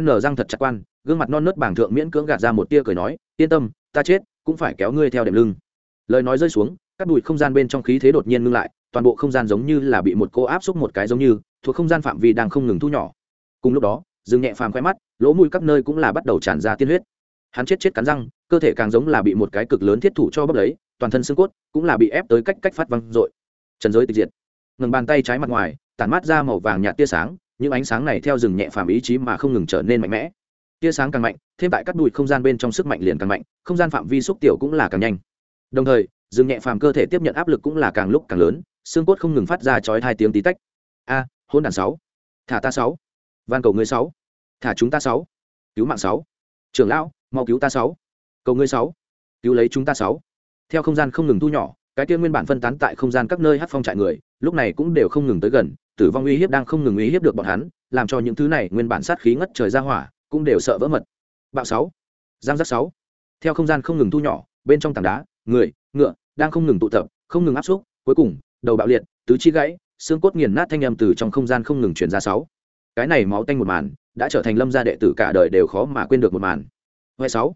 n răng thật chặt quan, gương mặt non nớt bảng thượng miễn cưỡng gạt ra một tia cười nói, yên tâm, ta chết, cũng phải kéo ngươi theo đệm lưng. Lời nói rơi xuống, các bụi không gian bên trong khí thế đột nhiên ngưng lại, toàn bộ không gian giống như là bị một cô áp xúc một cái giống như, thuộc không gian phạm vi đang không ngừng thu nhỏ. Cùng lúc đó dừng nhẹ phàm khoe mắt, lỗ mũi các nơi cũng là bắt đầu tràn ra tiên huyết. Hắn chết chết cắn răng, cơ thể càng giống là bị một cái cực lớn thiết thủ cho bốc lấy, toàn thân xương cốt cũng là bị ép tới cách cách phát văng dội. Trần giới tịch diệt. Ngừng bàn tay trái mặt ngoài, tản mát ra màu vàng nhạt tia sáng những ánh sáng này theo rừng nhẹ phàm ý chí mà không ngừng trở nên mạnh mẽ. Tia sáng càng mạnh, thêm tại các đùi không gian bên trong sức mạnh liền càng mạnh, không gian phạm vi xúc tiểu cũng là càng nhanh. Đồng thời, rừng nhẹ phàm cơ thể tiếp nhận áp lực cũng là càng lúc càng lớn, xương cốt không ngừng phát ra chói hai tiếng tí tách. A hôn đàn sáu. Thả ta sáu. Van cầu ngươi sáu. Thả chúng ta sáu. Cứu mạng sáu. Trưởng lão, mau cứu ta sáu. Cầu ngươi sáu. Cứu lấy chúng ta sáu. Theo không gian không ngừng thu nhỏ, cái kia nguyên bản phân tán tại không gian các nơi hát phong trại người, lúc này cũng đều không ngừng tới gần tử vong uy hiếp đang không ngừng uy hiếp được bọn hắn, làm cho những thứ này nguyên bản sát khí ngất trời ra hỏa, cũng đều sợ vỡ mật. Bạo sáu, giang giác sáu. Theo không gian không ngừng thu nhỏ, bên trong tảng đá, người, ngựa, đang không ngừng tụ tập, không ngừng áp xúc, cuối cùng, đầu bạo liệt, tứ chi gãy, xương cốt nghiền nát thanh âm từ trong không gian không ngừng chuyển ra sáu. Cái này máu tanh một màn, đã trở thành lâm gia đệ tử cả đời đều khó mà quên được một màn. Hoài sáu,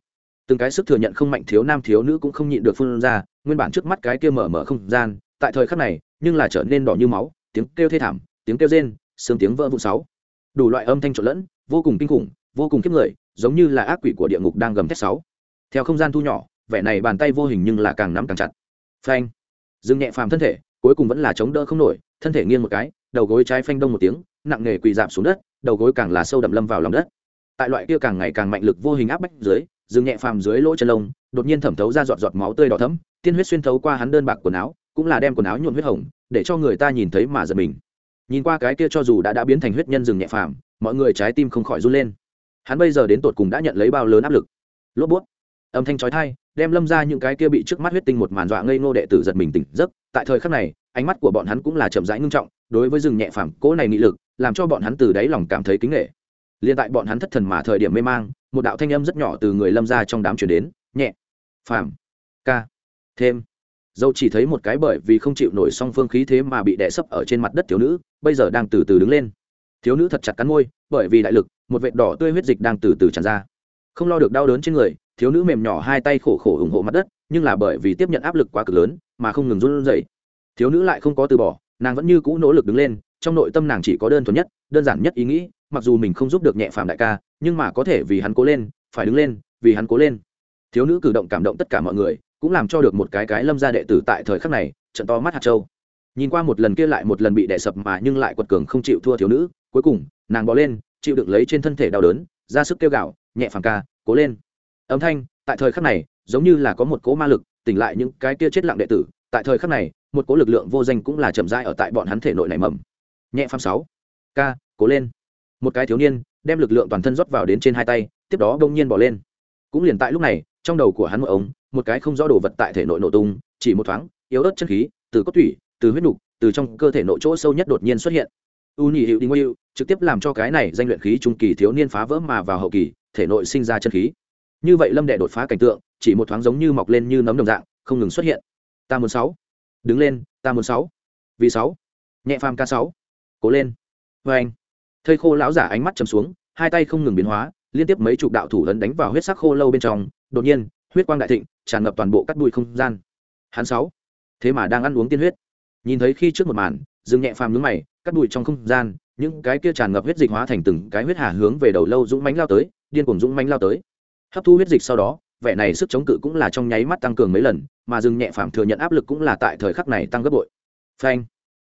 từng cái sức thừa nhận không mạnh thiếu nam thiếu nữ cũng không nhịn được phun ra, nguyên bản trước mắt cái kia mở mở không gian, tại thời khắc này, nhưng là trở nên đỏ như máu, tiếng kêu thê thảm tiếng kêu rên xương tiếng vỡ vụn sáu. Đủ loại âm thanh trộn lẫn, vô cùng kinh khủng, vô cùng kiếp người, giống như là ác quỷ của địa ngục đang gầm thét sáu. Theo không gian thu nhỏ, vẻ này bàn tay vô hình nhưng là càng nắm càng chặt. Phanh. Dừng nhẹ phàm thân thể, cuối cùng vẫn là chống đỡ không nổi, thân thể nghiêng một cái, đầu gối trái phanh đông một tiếng, nặng nề quỳ dạp xuống đất, đầu gối càng là sâu đậm lâm vào lòng đất. Tại loại kia càng ngày càng mạnh lực vô hình áp bách dưới, dừng nhẹ phàm dưới lỗ chân lông, đột nhiên thẩm thấu ra giọt giọt máu tươi đỏ thấm tiên huyết xuyên thấu qua hắn đơn bạc quần áo, cũng là đem quần áo nhuộm huyết hồng, để cho người ta nhìn thấy mà giật mình nhìn qua cái kia cho dù đã đã biến thành huyết nhân rừng nhẹ phàm, mọi người trái tim không khỏi run lên. Hắn bây giờ đến tột cùng đã nhận lấy bao lớn áp lực? Lốp bút. Âm thanh chói tai, đem lâm ra những cái kia bị trước mắt huyết tinh một màn dọa ngây ngô đệ tử giật mình tỉnh giấc. Tại thời khắc này, ánh mắt của bọn hắn cũng là chậm rãi ngưng trọng, đối với rừng nhẹ phàm cỗ này nghị lực, làm cho bọn hắn từ đáy lòng cảm thấy kính nghệ. Liền tại bọn hắn thất thần mà thời điểm mê mang, một đạo thanh âm rất nhỏ từ người lâm ra trong đám chuyển đến, nhẹ, phàm, ca, thêm dâu chỉ thấy một cái bởi vì không chịu nổi song phương khí thế mà bị đè sấp ở trên mặt đất thiếu nữ, bây giờ đang từ từ đứng lên. Thiếu nữ thật chặt cắn môi, bởi vì đại lực, một vệt đỏ tươi huyết dịch đang từ từ tràn ra. Không lo được đau đớn trên người, thiếu nữ mềm nhỏ hai tay khổ khổ ủng hộ mặt đất, nhưng là bởi vì tiếp nhận áp lực quá cực lớn, mà không ngừng run rẩy. Thiếu nữ lại không có từ bỏ, nàng vẫn như cũ nỗ lực đứng lên, trong nội tâm nàng chỉ có đơn thuần nhất, đơn giản nhất ý nghĩ, mặc dù mình không giúp được nhẹ phàm đại ca, nhưng mà có thể vì hắn cố lên, phải đứng lên, vì hắn cố lên. Thiếu nữ cử động cảm động tất cả mọi người cũng làm cho được một cái cái lâm gia đệ tử tại thời khắc này, trận to mắt hạt châu. Nhìn qua một lần kia lại một lần bị đè sập mà nhưng lại quật cường không chịu thua thiếu nữ, cuối cùng, nàng bỏ lên, chịu đựng lấy trên thân thể đau đớn, ra sức kêu gạo nhẹ phàng ca, cố lên. Âm thanh, tại thời khắc này, giống như là có một cỗ ma lực, tỉnh lại những cái kia chết lặng đệ tử. Tại thời khắc này, một cỗ lực lượng vô danh cũng là chậm rãi ở tại bọn hắn thể nội này mầm. Nhẹ phàm sáu, ca, cố lên. Một cái thiếu niên, đem lực lượng toàn thân rót vào đến trên hai tay, tiếp đó đông nhiên bỏ lên. Cũng liền tại lúc này, trong đầu của hắn một ống một cái không rõ đồ vật tại thể nội nổ tung, chỉ một thoáng, yếu ớt chân khí, từ cốt tủy từ huyết nục, từ trong cơ thể nội chỗ sâu nhất đột nhiên xuất hiện. U nhị hiệu đinh yêu trực tiếp làm cho cái này danh luyện khí trung kỳ thiếu niên phá vỡ mà vào hậu kỳ, thể nội sinh ra chân khí. Như vậy lâm đệ đột phá cảnh tượng, chỉ một thoáng giống như mọc lên như nấm đồng dạng, không ngừng xuất hiện. Ta muốn sáu. Đứng lên, ta muốn sáu. Vì sáu. Nhẹ phàm ca sáu. Cố lên. Vê anh. Thây khô lão giả ánh mắt chầm xuống, hai tay không ngừng biến hóa, liên tiếp mấy chục đạo thủ lớn đánh vào huyết sắc khô lâu bên trong, đột nhiên huyết quang đại thịnh, tràn ngập toàn bộ cắt bụi không gian. Hắn sáu. Thế mà đang ăn uống tiên huyết. Nhìn thấy khi trước một màn, Dương nhẹ phàm nhướng mày, cắt bụi trong không gian, những cái kia tràn ngập huyết dịch hóa thành từng cái huyết hà hướng về đầu lâu dũng mánh lao tới, điên cuồng dũng mánh lao tới. Hấp thu huyết dịch sau đó, vẻ này sức chống cự cũng là trong nháy mắt tăng cường mấy lần, mà Dương nhẹ phàm thừa nhận áp lực cũng là tại thời khắc này tăng gấp bội. Phanh.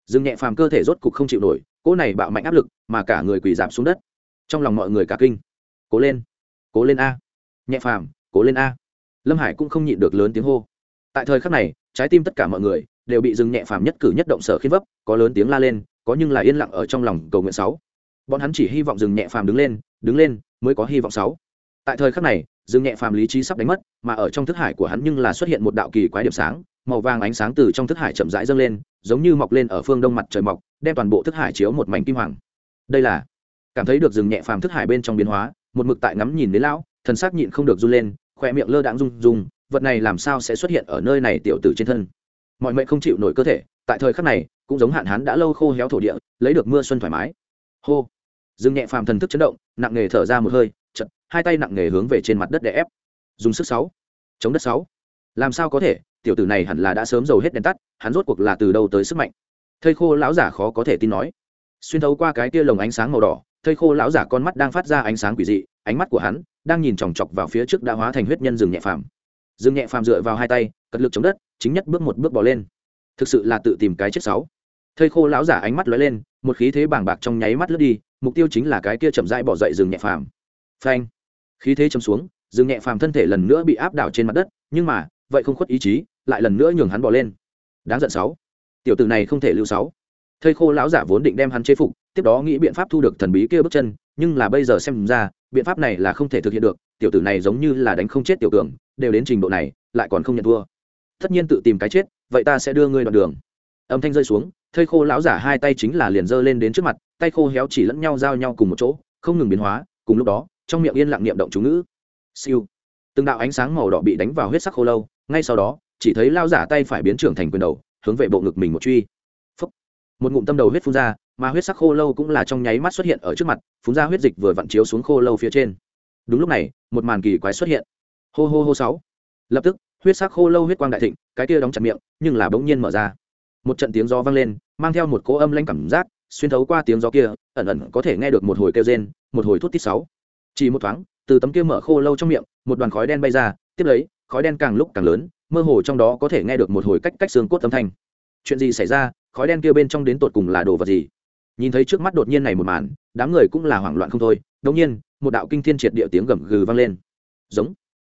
Dương nhẹ phàm cơ thể rốt cục không chịu nổi, cỗ này bạo mạnh áp lực mà cả người quỳ giảm xuống đất. Trong lòng mọi người cả kinh. Cố lên. Cố lên a. Nhẹ phàm, cố lên a lâm hải cũng không nhịn được lớn tiếng hô. Tại thời khắc này, trái tim tất cả mọi người đều bị dừng nhẹ phàm nhất cử nhất động sở khiến vấp, có lớn tiếng la lên, có nhưng là yên lặng ở trong lòng cầu nguyện sáu. Bọn hắn chỉ hy vọng dừng nhẹ phàm đứng lên đứng lên mới có hy vọng sáu. Tại thời khắc này, dừng nhẹ phàm lý trí sắp đánh mất, mà ở trong thức hải của hắn nhưng là xuất hiện một đạo kỳ quái điểm sáng, màu vàng ánh sáng từ trong thức hải chậm rãi dâng lên, giống như mọc lên ở phương đông mặt trời mọc, đem toàn bộ thức hải chiếu một mảnh kim hoàng. Đây là, cảm thấy được dừng nhẹ phàm thức hải bên trong biến hóa, một mực tại ngắm nhìn đến lão, thần sắc nhịn không được run lên khoe miệng lơ đãng rung rung, vật này làm sao sẽ xuất hiện ở nơi này tiểu tử trên thân? Mọi mệnh không chịu nổi cơ thể, tại thời khắc này, cũng giống hạn hán đã lâu khô héo thổ địa, lấy được mưa xuân thoải mái. Hô! Dương nhẹ phàm thần thức chấn động, nặng nghề thở ra một hơi chật hai tay nặng nghề hướng về trên mặt đất để ép. Dùng sức sáu. Chống đất sáu. Làm sao có thể, tiểu tử này hẳn là đã sớm dầu hết đèn tắt, hắn rốt cuộc là từ đâu tới sức mạnh? Thây khô lão giả khó có thể tin nói. Xuyên thấu qua cái tia lồng ánh sáng màu đỏ, thây khô lão giả con mắt đang phát ra ánh sáng quỷ dị ánh mắt của hắn đang nhìn chòng chọc vào phía trước đã hóa thành huyết nhân rừng nhẹ phàm. Rừng nhẹ phàm dựa vào hai tay, cật lực chống đất, chính nhất bước một bước bỏ lên. Thực sự là tự tìm cái chết sáu. Thây khô lão giả ánh mắt lóe lên, một khí thế bàng bạc trong nháy mắt lướt đi, mục tiêu chính là cái kia chậm rãi bỏ dậy rừng nhẹ phàm. Phanh. Khí thế chấm xuống, rừng nhẹ phàm thân thể lần nữa bị áp đảo trên mặt đất, nhưng mà, vậy không khuất ý chí, lại lần nữa nhường hắn bỏ lên. Đáng giận sáu. Tiểu tử này không thể lưu sáu. Thây khô lão giả vốn định đem hắn chế phục, tiếp đó nghĩ biện pháp thu được thần bí kia bước chân, nhưng là bây giờ xem ra biện pháp này là không thể thực hiện được, tiểu tử này giống như là đánh không chết tiểu cường, đều đến trình độ này, lại còn không nhận thua. Tất nhiên tự tìm cái chết, vậy ta sẽ đưa ngươi đoạn đường. Âm thanh rơi xuống, thây khô lão giả hai tay chính là liền giơ lên đến trước mặt, tay khô héo chỉ lẫn nhau giao nhau cùng một chỗ, không ngừng biến hóa, cùng lúc đó, trong miệng yên lặng niệm động chú ngữ. Siêu. Từng đạo ánh sáng màu đỏ bị đánh vào huyết sắc khô lâu, ngay sau đó, chỉ thấy lao giả tay phải biến trưởng thành quyền đầu, hướng về bộ ngực mình một truy. Phúc. một ngụm tâm đầu huyết phun ra mà huyết sắc khô lâu cũng là trong nháy mắt xuất hiện ở trước mặt, phun ra huyết dịch vừa vặn chiếu xuống khô lâu phía trên. Đúng lúc này, một màn kỳ quái xuất hiện. Hô hô hô sáu. Lập tức, huyết sắc khô lâu huyết quang đại thịnh, cái kia đóng chặt miệng, nhưng là bỗng nhiên mở ra. Một trận tiếng gió vang lên, mang theo một cỗ âm lanh cảm giác, xuyên thấu qua tiếng gió kia, ẩn ẩn có thể nghe được một hồi kêu rên, một hồi thút tít sáu. Chỉ một thoáng, từ tấm kia mở khô lâu trong miệng, một đoàn khói đen bay ra, tiếp lấy, khói đen càng lúc càng lớn, mơ hồ trong đó có thể nghe được một hồi cách cách xương cốt âm thanh. Chuyện gì xảy ra? Khói đen kia bên trong đến tột cùng là đồ vật gì? Nhìn thấy trước mắt đột nhiên này một màn, đám người cũng là hoảng loạn không thôi. Đống nhiên, một đạo kinh thiên triệt địa tiếng gầm gừ vang lên. Giống.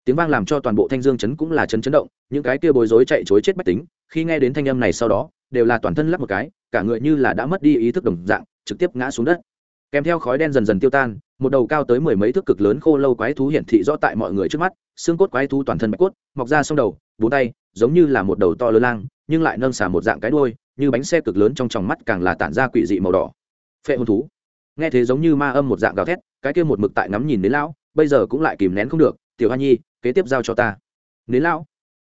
Tiếng vang làm cho toàn bộ thanh dương chấn cũng là chấn chấn động, những cái kia bối rối chạy chối chết bách tính, khi nghe đến thanh âm này sau đó, đều là toàn thân lắp một cái, cả người như là đã mất đi ý thức đồng dạng, trực tiếp ngã xuống đất. Kèm theo khói đen dần dần tiêu tan, một đầu cao tới mười mấy thước cực lớn khô lâu quái thú hiển thị rõ tại mọi người trước mắt, xương cốt quái thú toàn thân bạch cốt, mọc ra song đầu, bốn tay, giống như là một đầu to lớn lang, nhưng lại nâng xả một dạng cái đuôi như bánh xe cực lớn trong tròng mắt càng là tản ra quỷ dị màu đỏ. Phệ hồn thú. Nghe thế giống như ma âm một dạng gào thét, cái kia một mực tại ngắm nhìn đến lão, bây giờ cũng lại kìm nén không được, tiểu hoa nhi, kế tiếp giao cho ta. Đến lão.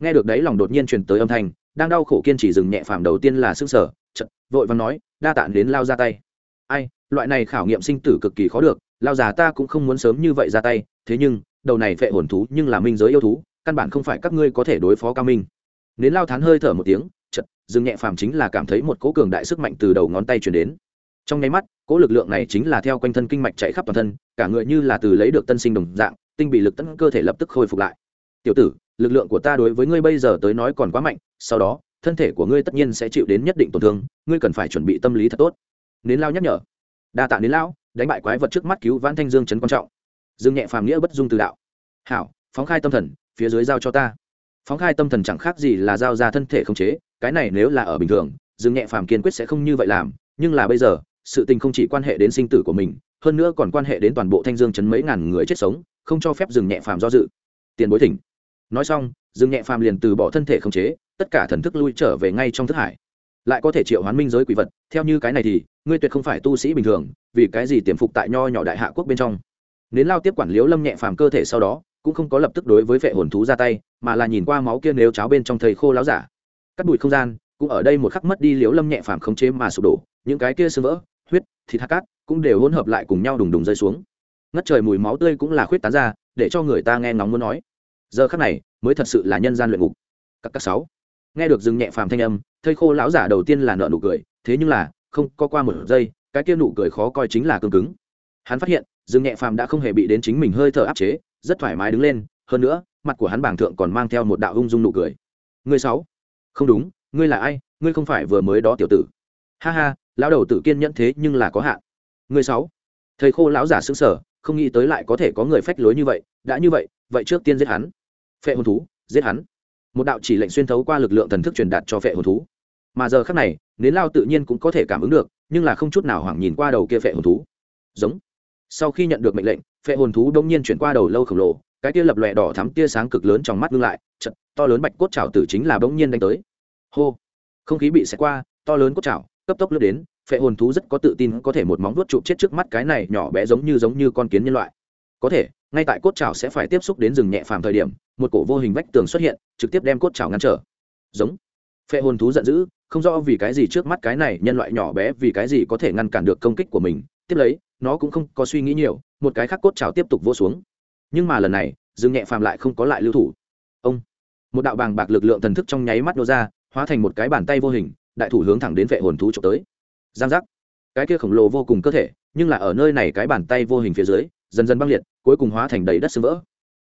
Nghe được đấy lòng đột nhiên truyền tới âm thanh, đang đau khổ kiên trì dừng nhẹ phàm đầu tiên là sức sở chật vội và nói, đa tạ đến lao ra tay. Ai, loại này khảo nghiệm sinh tử cực kỳ khó được lao già ta cũng không muốn sớm như vậy ra tay, thế nhưng, đầu này phệ hồn thú nhưng là minh giới yêu thú, căn bản không phải các ngươi có thể đối phó cao minh. Nến lao thán hơi thở một tiếng chật, dừng nhẹ phàm chính là cảm thấy một cỗ cường đại sức mạnh từ đầu ngón tay chuyển đến. Trong nháy mắt, cỗ lực lượng này chính là theo quanh thân kinh mạch chạy khắp toàn thân, cả người như là từ lấy được tân sinh đồng dạng, tinh bị lực tấn cơ thể lập tức khôi phục lại. Tiểu tử, lực lượng của ta đối với ngươi bây giờ tới nói còn quá mạnh, sau đó, thân thể của ngươi tất nhiên sẽ chịu đến nhất định tổn thương, ngươi cần phải chuẩn bị tâm lý thật tốt. Nến lao nhắc nhở. Đa tạ nến lao, đánh bại quái vật trước mắt cứu vãn thanh dương chấn quan trọng. Dương nhẹ phàm nghĩa bất dung từ đạo. Hảo, phóng khai tâm thần, phía dưới giao cho ta phóng khai tâm thần chẳng khác gì là giao ra thân thể không chế, cái này nếu là ở bình thường, dương nhẹ phàm kiên quyết sẽ không như vậy làm, nhưng là bây giờ, sự tình không chỉ quan hệ đến sinh tử của mình, hơn nữa còn quan hệ đến toàn bộ thanh dương chấn mấy ngàn người chết sống, không cho phép dừng nhẹ phàm do dự. Tiền bối thỉnh. Nói xong dừng nhẹ phàm liền từ bỏ thân thể không chế, tất cả thần thức lui trở về ngay trong thức hải. Lại có thể triệu hoán minh giới quỷ vật, theo như cái này thì, ngươi tuyệt không phải tu sĩ bình thường, vì cái gì tiềm phục tại nho nhỏ đại hạ quốc bên trong? Nến lao tiếp quản liếu lâm nhẹ phàm cơ thể sau đó cũng không có lập tức đối với vệ hồn thú ra tay, mà là nhìn qua máu kia nếu cháo bên trong thầy khô láo giả. Cắt bụi không gian, cũng ở đây một khắc mất đi liếu lâm nhẹ phàm khống chế mà sụp đổ, những cái kia sưng vỡ, huyết, thịt hạt cát cũng đều hỗn hợp lại cùng nhau đùng đùng rơi xuống. Ngất trời mùi máu tươi cũng là khuyết tán ra, để cho người ta nghe ngóng muốn nói. Giờ khắc này, mới thật sự là nhân gian luyện ngục. Các các sáu. Nghe được dừng nhẹ phàm thanh âm, thầy khô lão giả đầu tiên là nợ nụ cười, thế nhưng là, không có qua một giây, cái kia nụ cười khó coi chính là cương cứng hắn phát hiện, dương nhẹ phàm đã không hề bị đến chính mình hơi thở áp chế, rất thoải mái đứng lên, hơn nữa, mặt của hắn bảng thượng còn mang theo một đạo ung dung nụ cười. Ngươi sáu. Không đúng, ngươi là ai? Ngươi không phải vừa mới đó tiểu tử. Ha ha, lão đầu tử kiên nhẫn thế nhưng là có hạn. Ngươi sáu. Thầy khô lão giả xứng sở không nghĩ tới lại có thể có người phách lối như vậy, đã như vậy vậy trước tiên giết hắn. Phệ hồn thú, giết hắn. Một đạo chỉ lệnh xuyên thấu qua lực lượng thần thức truyền đạt cho phệ hồn thú. Mà giờ khác này, nến lao tự nhiên cũng có thể cảm ứng được, nhưng là không chút nào hoảng nhìn qua đầu kia phệ hồn thú. Giống sau khi nhận được mệnh lệnh, phệ hồn thú đông nhiên chuyển qua đầu lâu khổng lồ, cái tia lập lòe đỏ thắm tia sáng cực lớn trong mắt ngưng lại chật to lớn bạch cốt trào tử chính là bỗng nhiên đánh tới. Hô! Không khí bị xẹt qua, to lớn cốt trào cấp tốc lướt đến, phệ hồn thú rất có tự tin có thể một móng vuốt chụp chết trước mắt cái này nhỏ bé giống như giống như con kiến nhân loại. Có thể, ngay tại cốt trào sẽ phải tiếp xúc đến rừng nhẹ phàm thời điểm, một cổ vô hình vách tường xuất hiện, trực tiếp đem cốt trào ngăn trở. Giống. Phệ hồn thú giận dữ, không rõ vì cái gì trước mắt cái này nhân loại nhỏ bé vì cái gì có thể ngăn cản được công kích của mình. Tiếp lấy nó cũng không có suy nghĩ nhiều, một cái khác cốt trào tiếp tục vô xuống. Nhưng mà lần này, dương nhẹ phàm lại không có lại lưu thủ. Ông, một đạo bàng bạc lực lượng thần thức trong nháy mắt nô ra, hóa thành một cái bàn tay vô hình, đại thủ hướng thẳng đến vệ hồn thú trộm tới. Giang giác. Cái kia khổng lồ vô cùng cơ thể, nhưng là ở nơi này cái bàn tay vô hình phía dưới, dần dần băng liệt, cuối cùng hóa thành đầy đất sưng vỡ.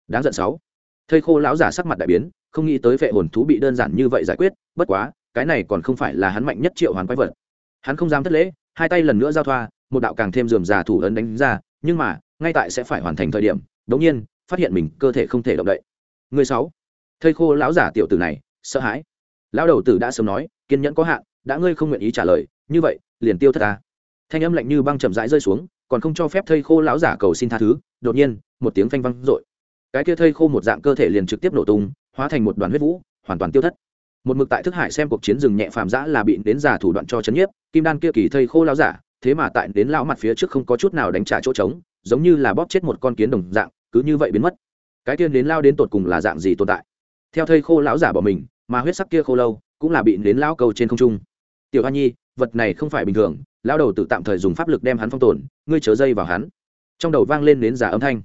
Đáng giận sáu. Thây khô lão giả sắc mặt đại biến, không nghĩ tới vệ hồn thú bị đơn giản như vậy giải quyết, bất quá, cái này còn không phải là hắn mạnh nhất triệu hoàn quái vật. Hắn không dám thất lễ, hai tay lần nữa giao thoa một đạo càng thêm dườm già thủ ấn đánh ra, nhưng mà, ngay tại sẽ phải hoàn thành thời điểm, đống nhiên, phát hiện mình cơ thể không thể động đậy. Người sáu. Thây khô lão giả tiểu tử này, sợ hãi. Lão đầu tử đã sớm nói, kiên nhẫn có hạn, đã ngươi không nguyện ý trả lời, như vậy, liền tiêu thất ta. Thanh âm lạnh như băng chậm rãi rơi xuống, còn không cho phép thây khô lão giả cầu xin tha thứ, đột nhiên, một tiếng phanh văng rội cái kia thây khô một dạng cơ thể liền trực tiếp nổ tung, hóa thành một đoàn huyết vũ, hoàn toàn tiêu thất. Một mực tại thức hải xem cuộc chiến rừng nhẹ phàm giã là bị đến giả thủ đoạn cho chấn nhiếp, kim đan kia kỳ thây khô lão giả thế mà tại đến lão mặt phía trước không có chút nào đánh trả chỗ trống, giống như là bóp chết một con kiến đồng dạng, cứ như vậy biến mất. Cái tiên đến lao đến tột cùng là dạng gì tồn tại? Theo thây khô lão giả bỏ mình, mà huyết sắc kia khô lâu cũng là bị đến lão cầu trên không trung. Tiểu hoa nhi, vật này không phải bình thường lao đầu tự tạm thời dùng pháp lực đem hắn phong tồn, ngươi chớ dây vào hắn. Trong đầu vang lên nến giả âm thanh.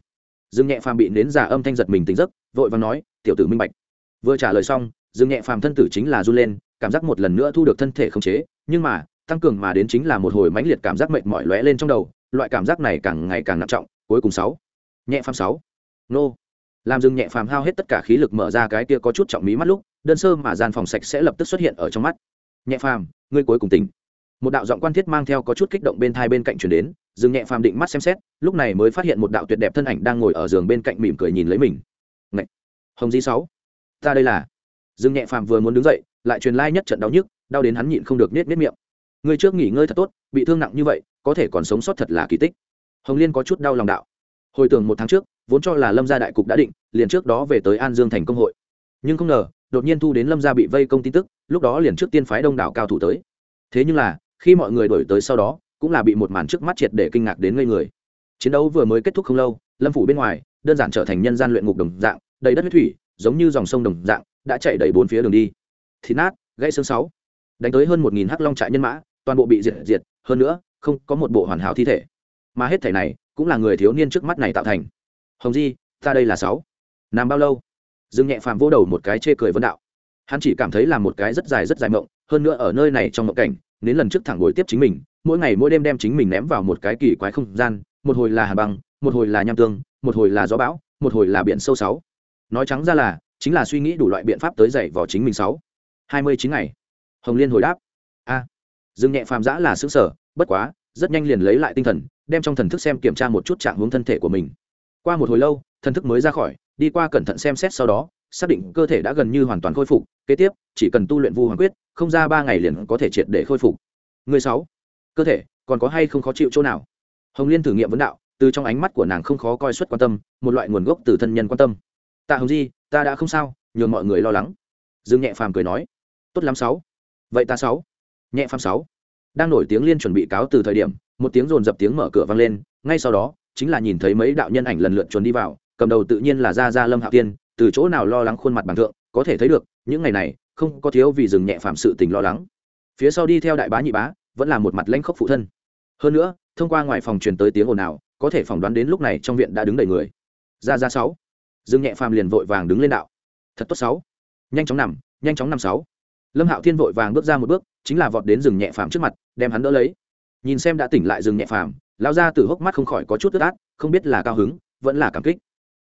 Dương nhẹ phàm bị nến giả âm thanh giật mình tỉnh giấc, vội và nói, tiểu tử minh bạch. Vừa trả lời xong, dương nhẹ phàm thân tử chính là run lên, cảm giác một lần nữa thu được thân thể khống chế, nhưng mà tăng cường mà đến chính là một hồi mãnh liệt cảm giác mệt mỏi lóe lên trong đầu, loại cảm giác này càng ngày càng nặng trọng, cuối cùng sáu. Nhẹ phàm sáu. Nô. Làm dừng nhẹ phàm hao hết tất cả khí lực mở ra cái kia có chút trọng mí mắt lúc, đơn sơ mà gian phòng sạch sẽ lập tức xuất hiện ở trong mắt. Nhẹ phàm, ngươi cuối cùng tỉnh. Một đạo giọng quan thiết mang theo có chút kích động bên thai bên cạnh chuyển đến, dừng nhẹ phàm định mắt xem xét, lúc này mới phát hiện một đạo tuyệt đẹp thân ảnh đang ngồi ở giường bên cạnh mỉm cười nhìn lấy mình. Ngậy! hồng di sáu. Ta đây là. Dừng nhẹ phàm vừa muốn đứng dậy, lại truyền lai nhất trận đau nhức, đau đến hắn nhịn không được nết nết miệng người trước nghỉ ngơi thật tốt, bị thương nặng như vậy, có thể còn sống sót thật là kỳ tích. Hồng liên có chút đau lòng đạo. Hồi tưởng một tháng trước, vốn cho là lâm gia đại cục đã định, liền trước đó về tới an dương thành công hội. Nhưng không ngờ, đột nhiên thu đến lâm gia bị vây công tin tức, lúc đó liền trước tiên phái đông đảo cao thủ tới. Thế nhưng là, khi mọi người đổi tới sau đó, cũng là bị một màn trước mắt triệt để kinh ngạc đến ngây người. Chiến đấu vừa mới kết thúc không lâu, lâm phủ bên ngoài, đơn giản trở thành nhân gian luyện ngục đồng dạng, đầy đất huyết thủy, giống như dòng sông đồng dạng, đã chạy đầy bốn phía đường đi. Thịt nát, gãy xương sáu. Đánh tới hơn một nghìn hắc long trại nhân mã toàn bộ bị diệt diệt, hơn nữa, không có một bộ hoàn hảo thi thể. Mà hết thể này cũng là người thiếu niên trước mắt này tạo thành. Hồng di, ta đây là sáu. Nằm bao lâu? Dương nhẹ phàm vô đầu một cái chê cười vấn đạo. Hắn chỉ cảm thấy là một cái rất dài rất dài mộng, hơn nữa ở nơi này trong mộng cảnh, đến lần trước thẳng ngồi tiếp chính mình, mỗi ngày mỗi đêm đem chính mình ném vào một cái kỳ quái không gian, một hồi là hà băng, một hồi là nham tương, một hồi là gió bão, một hồi là biển sâu sáu. Nói trắng ra là, chính là suy nghĩ đủ loại biện pháp tới dạy vào chính mình sáu. Hai mươi chín ngày. Hồng liên hồi đáp dương nhẹ phàm giã là xứng sở, bất quá, rất nhanh liền lấy lại tinh thần, đem trong thần thức xem kiểm tra một chút trạng hướng thân thể của mình. Qua một hồi lâu, thần thức mới ra khỏi, đi qua cẩn thận xem xét sau đó, xác định cơ thể đã gần như hoàn toàn khôi phục, kế tiếp, chỉ cần tu luyện vu hoàng quyết, không ra ba ngày liền có thể triệt để khôi phục. Người sáu, cơ thể, còn có hay không khó chịu chỗ nào? Hồng liên thử nghiệm vấn đạo, từ trong ánh mắt của nàng không khó coi suất quan tâm, một loại nguồn gốc từ thân nhân quan tâm. Tạ hồng di, ta đã không sao, nhường mọi người lo lắng. Dương nhẹ phàm cười nói. Tốt lắm sáu. Vậy ta sáu nhẹ phàm sáu. Đang nổi tiếng liên chuẩn bị cáo từ thời điểm, một tiếng rồn dập tiếng mở cửa vang lên, ngay sau đó, chính là nhìn thấy mấy đạo nhân ảnh lần lượt chuẩn đi vào, cầm đầu tự nhiên là gia gia lâm hạo tiên từ chỗ nào lo lắng khuôn mặt bằng thượng, có thể thấy được, những ngày này, không có thiếu vì dừng nhẹ phạm sự tình lo lắng. Phía sau đi theo đại bá nhị bá, vẫn là một mặt lãnh khốc phụ thân. Hơn nữa, thông qua ngoài phòng truyền tới tiếng ồn nào có thể phỏng đoán đến lúc này trong viện đã đứng đầy người. Ra ra sáu. Dương nhẹ phàm liền vội vàng đứng lên đạo. Thật tốt sáu. Nhanh chóng nằm, nhanh chóng nằm sáu lâm hạo thiên vội vàng bước ra một bước, chính là vọt đến rừng nhẹ phàm trước mặt, đem hắn đỡ lấy. Nhìn xem đã tỉnh lại rừng nhẹ phàm lao ra từ hốc mắt không khỏi có chút tức át, không biết là cao hứng, vẫn là cảm kích.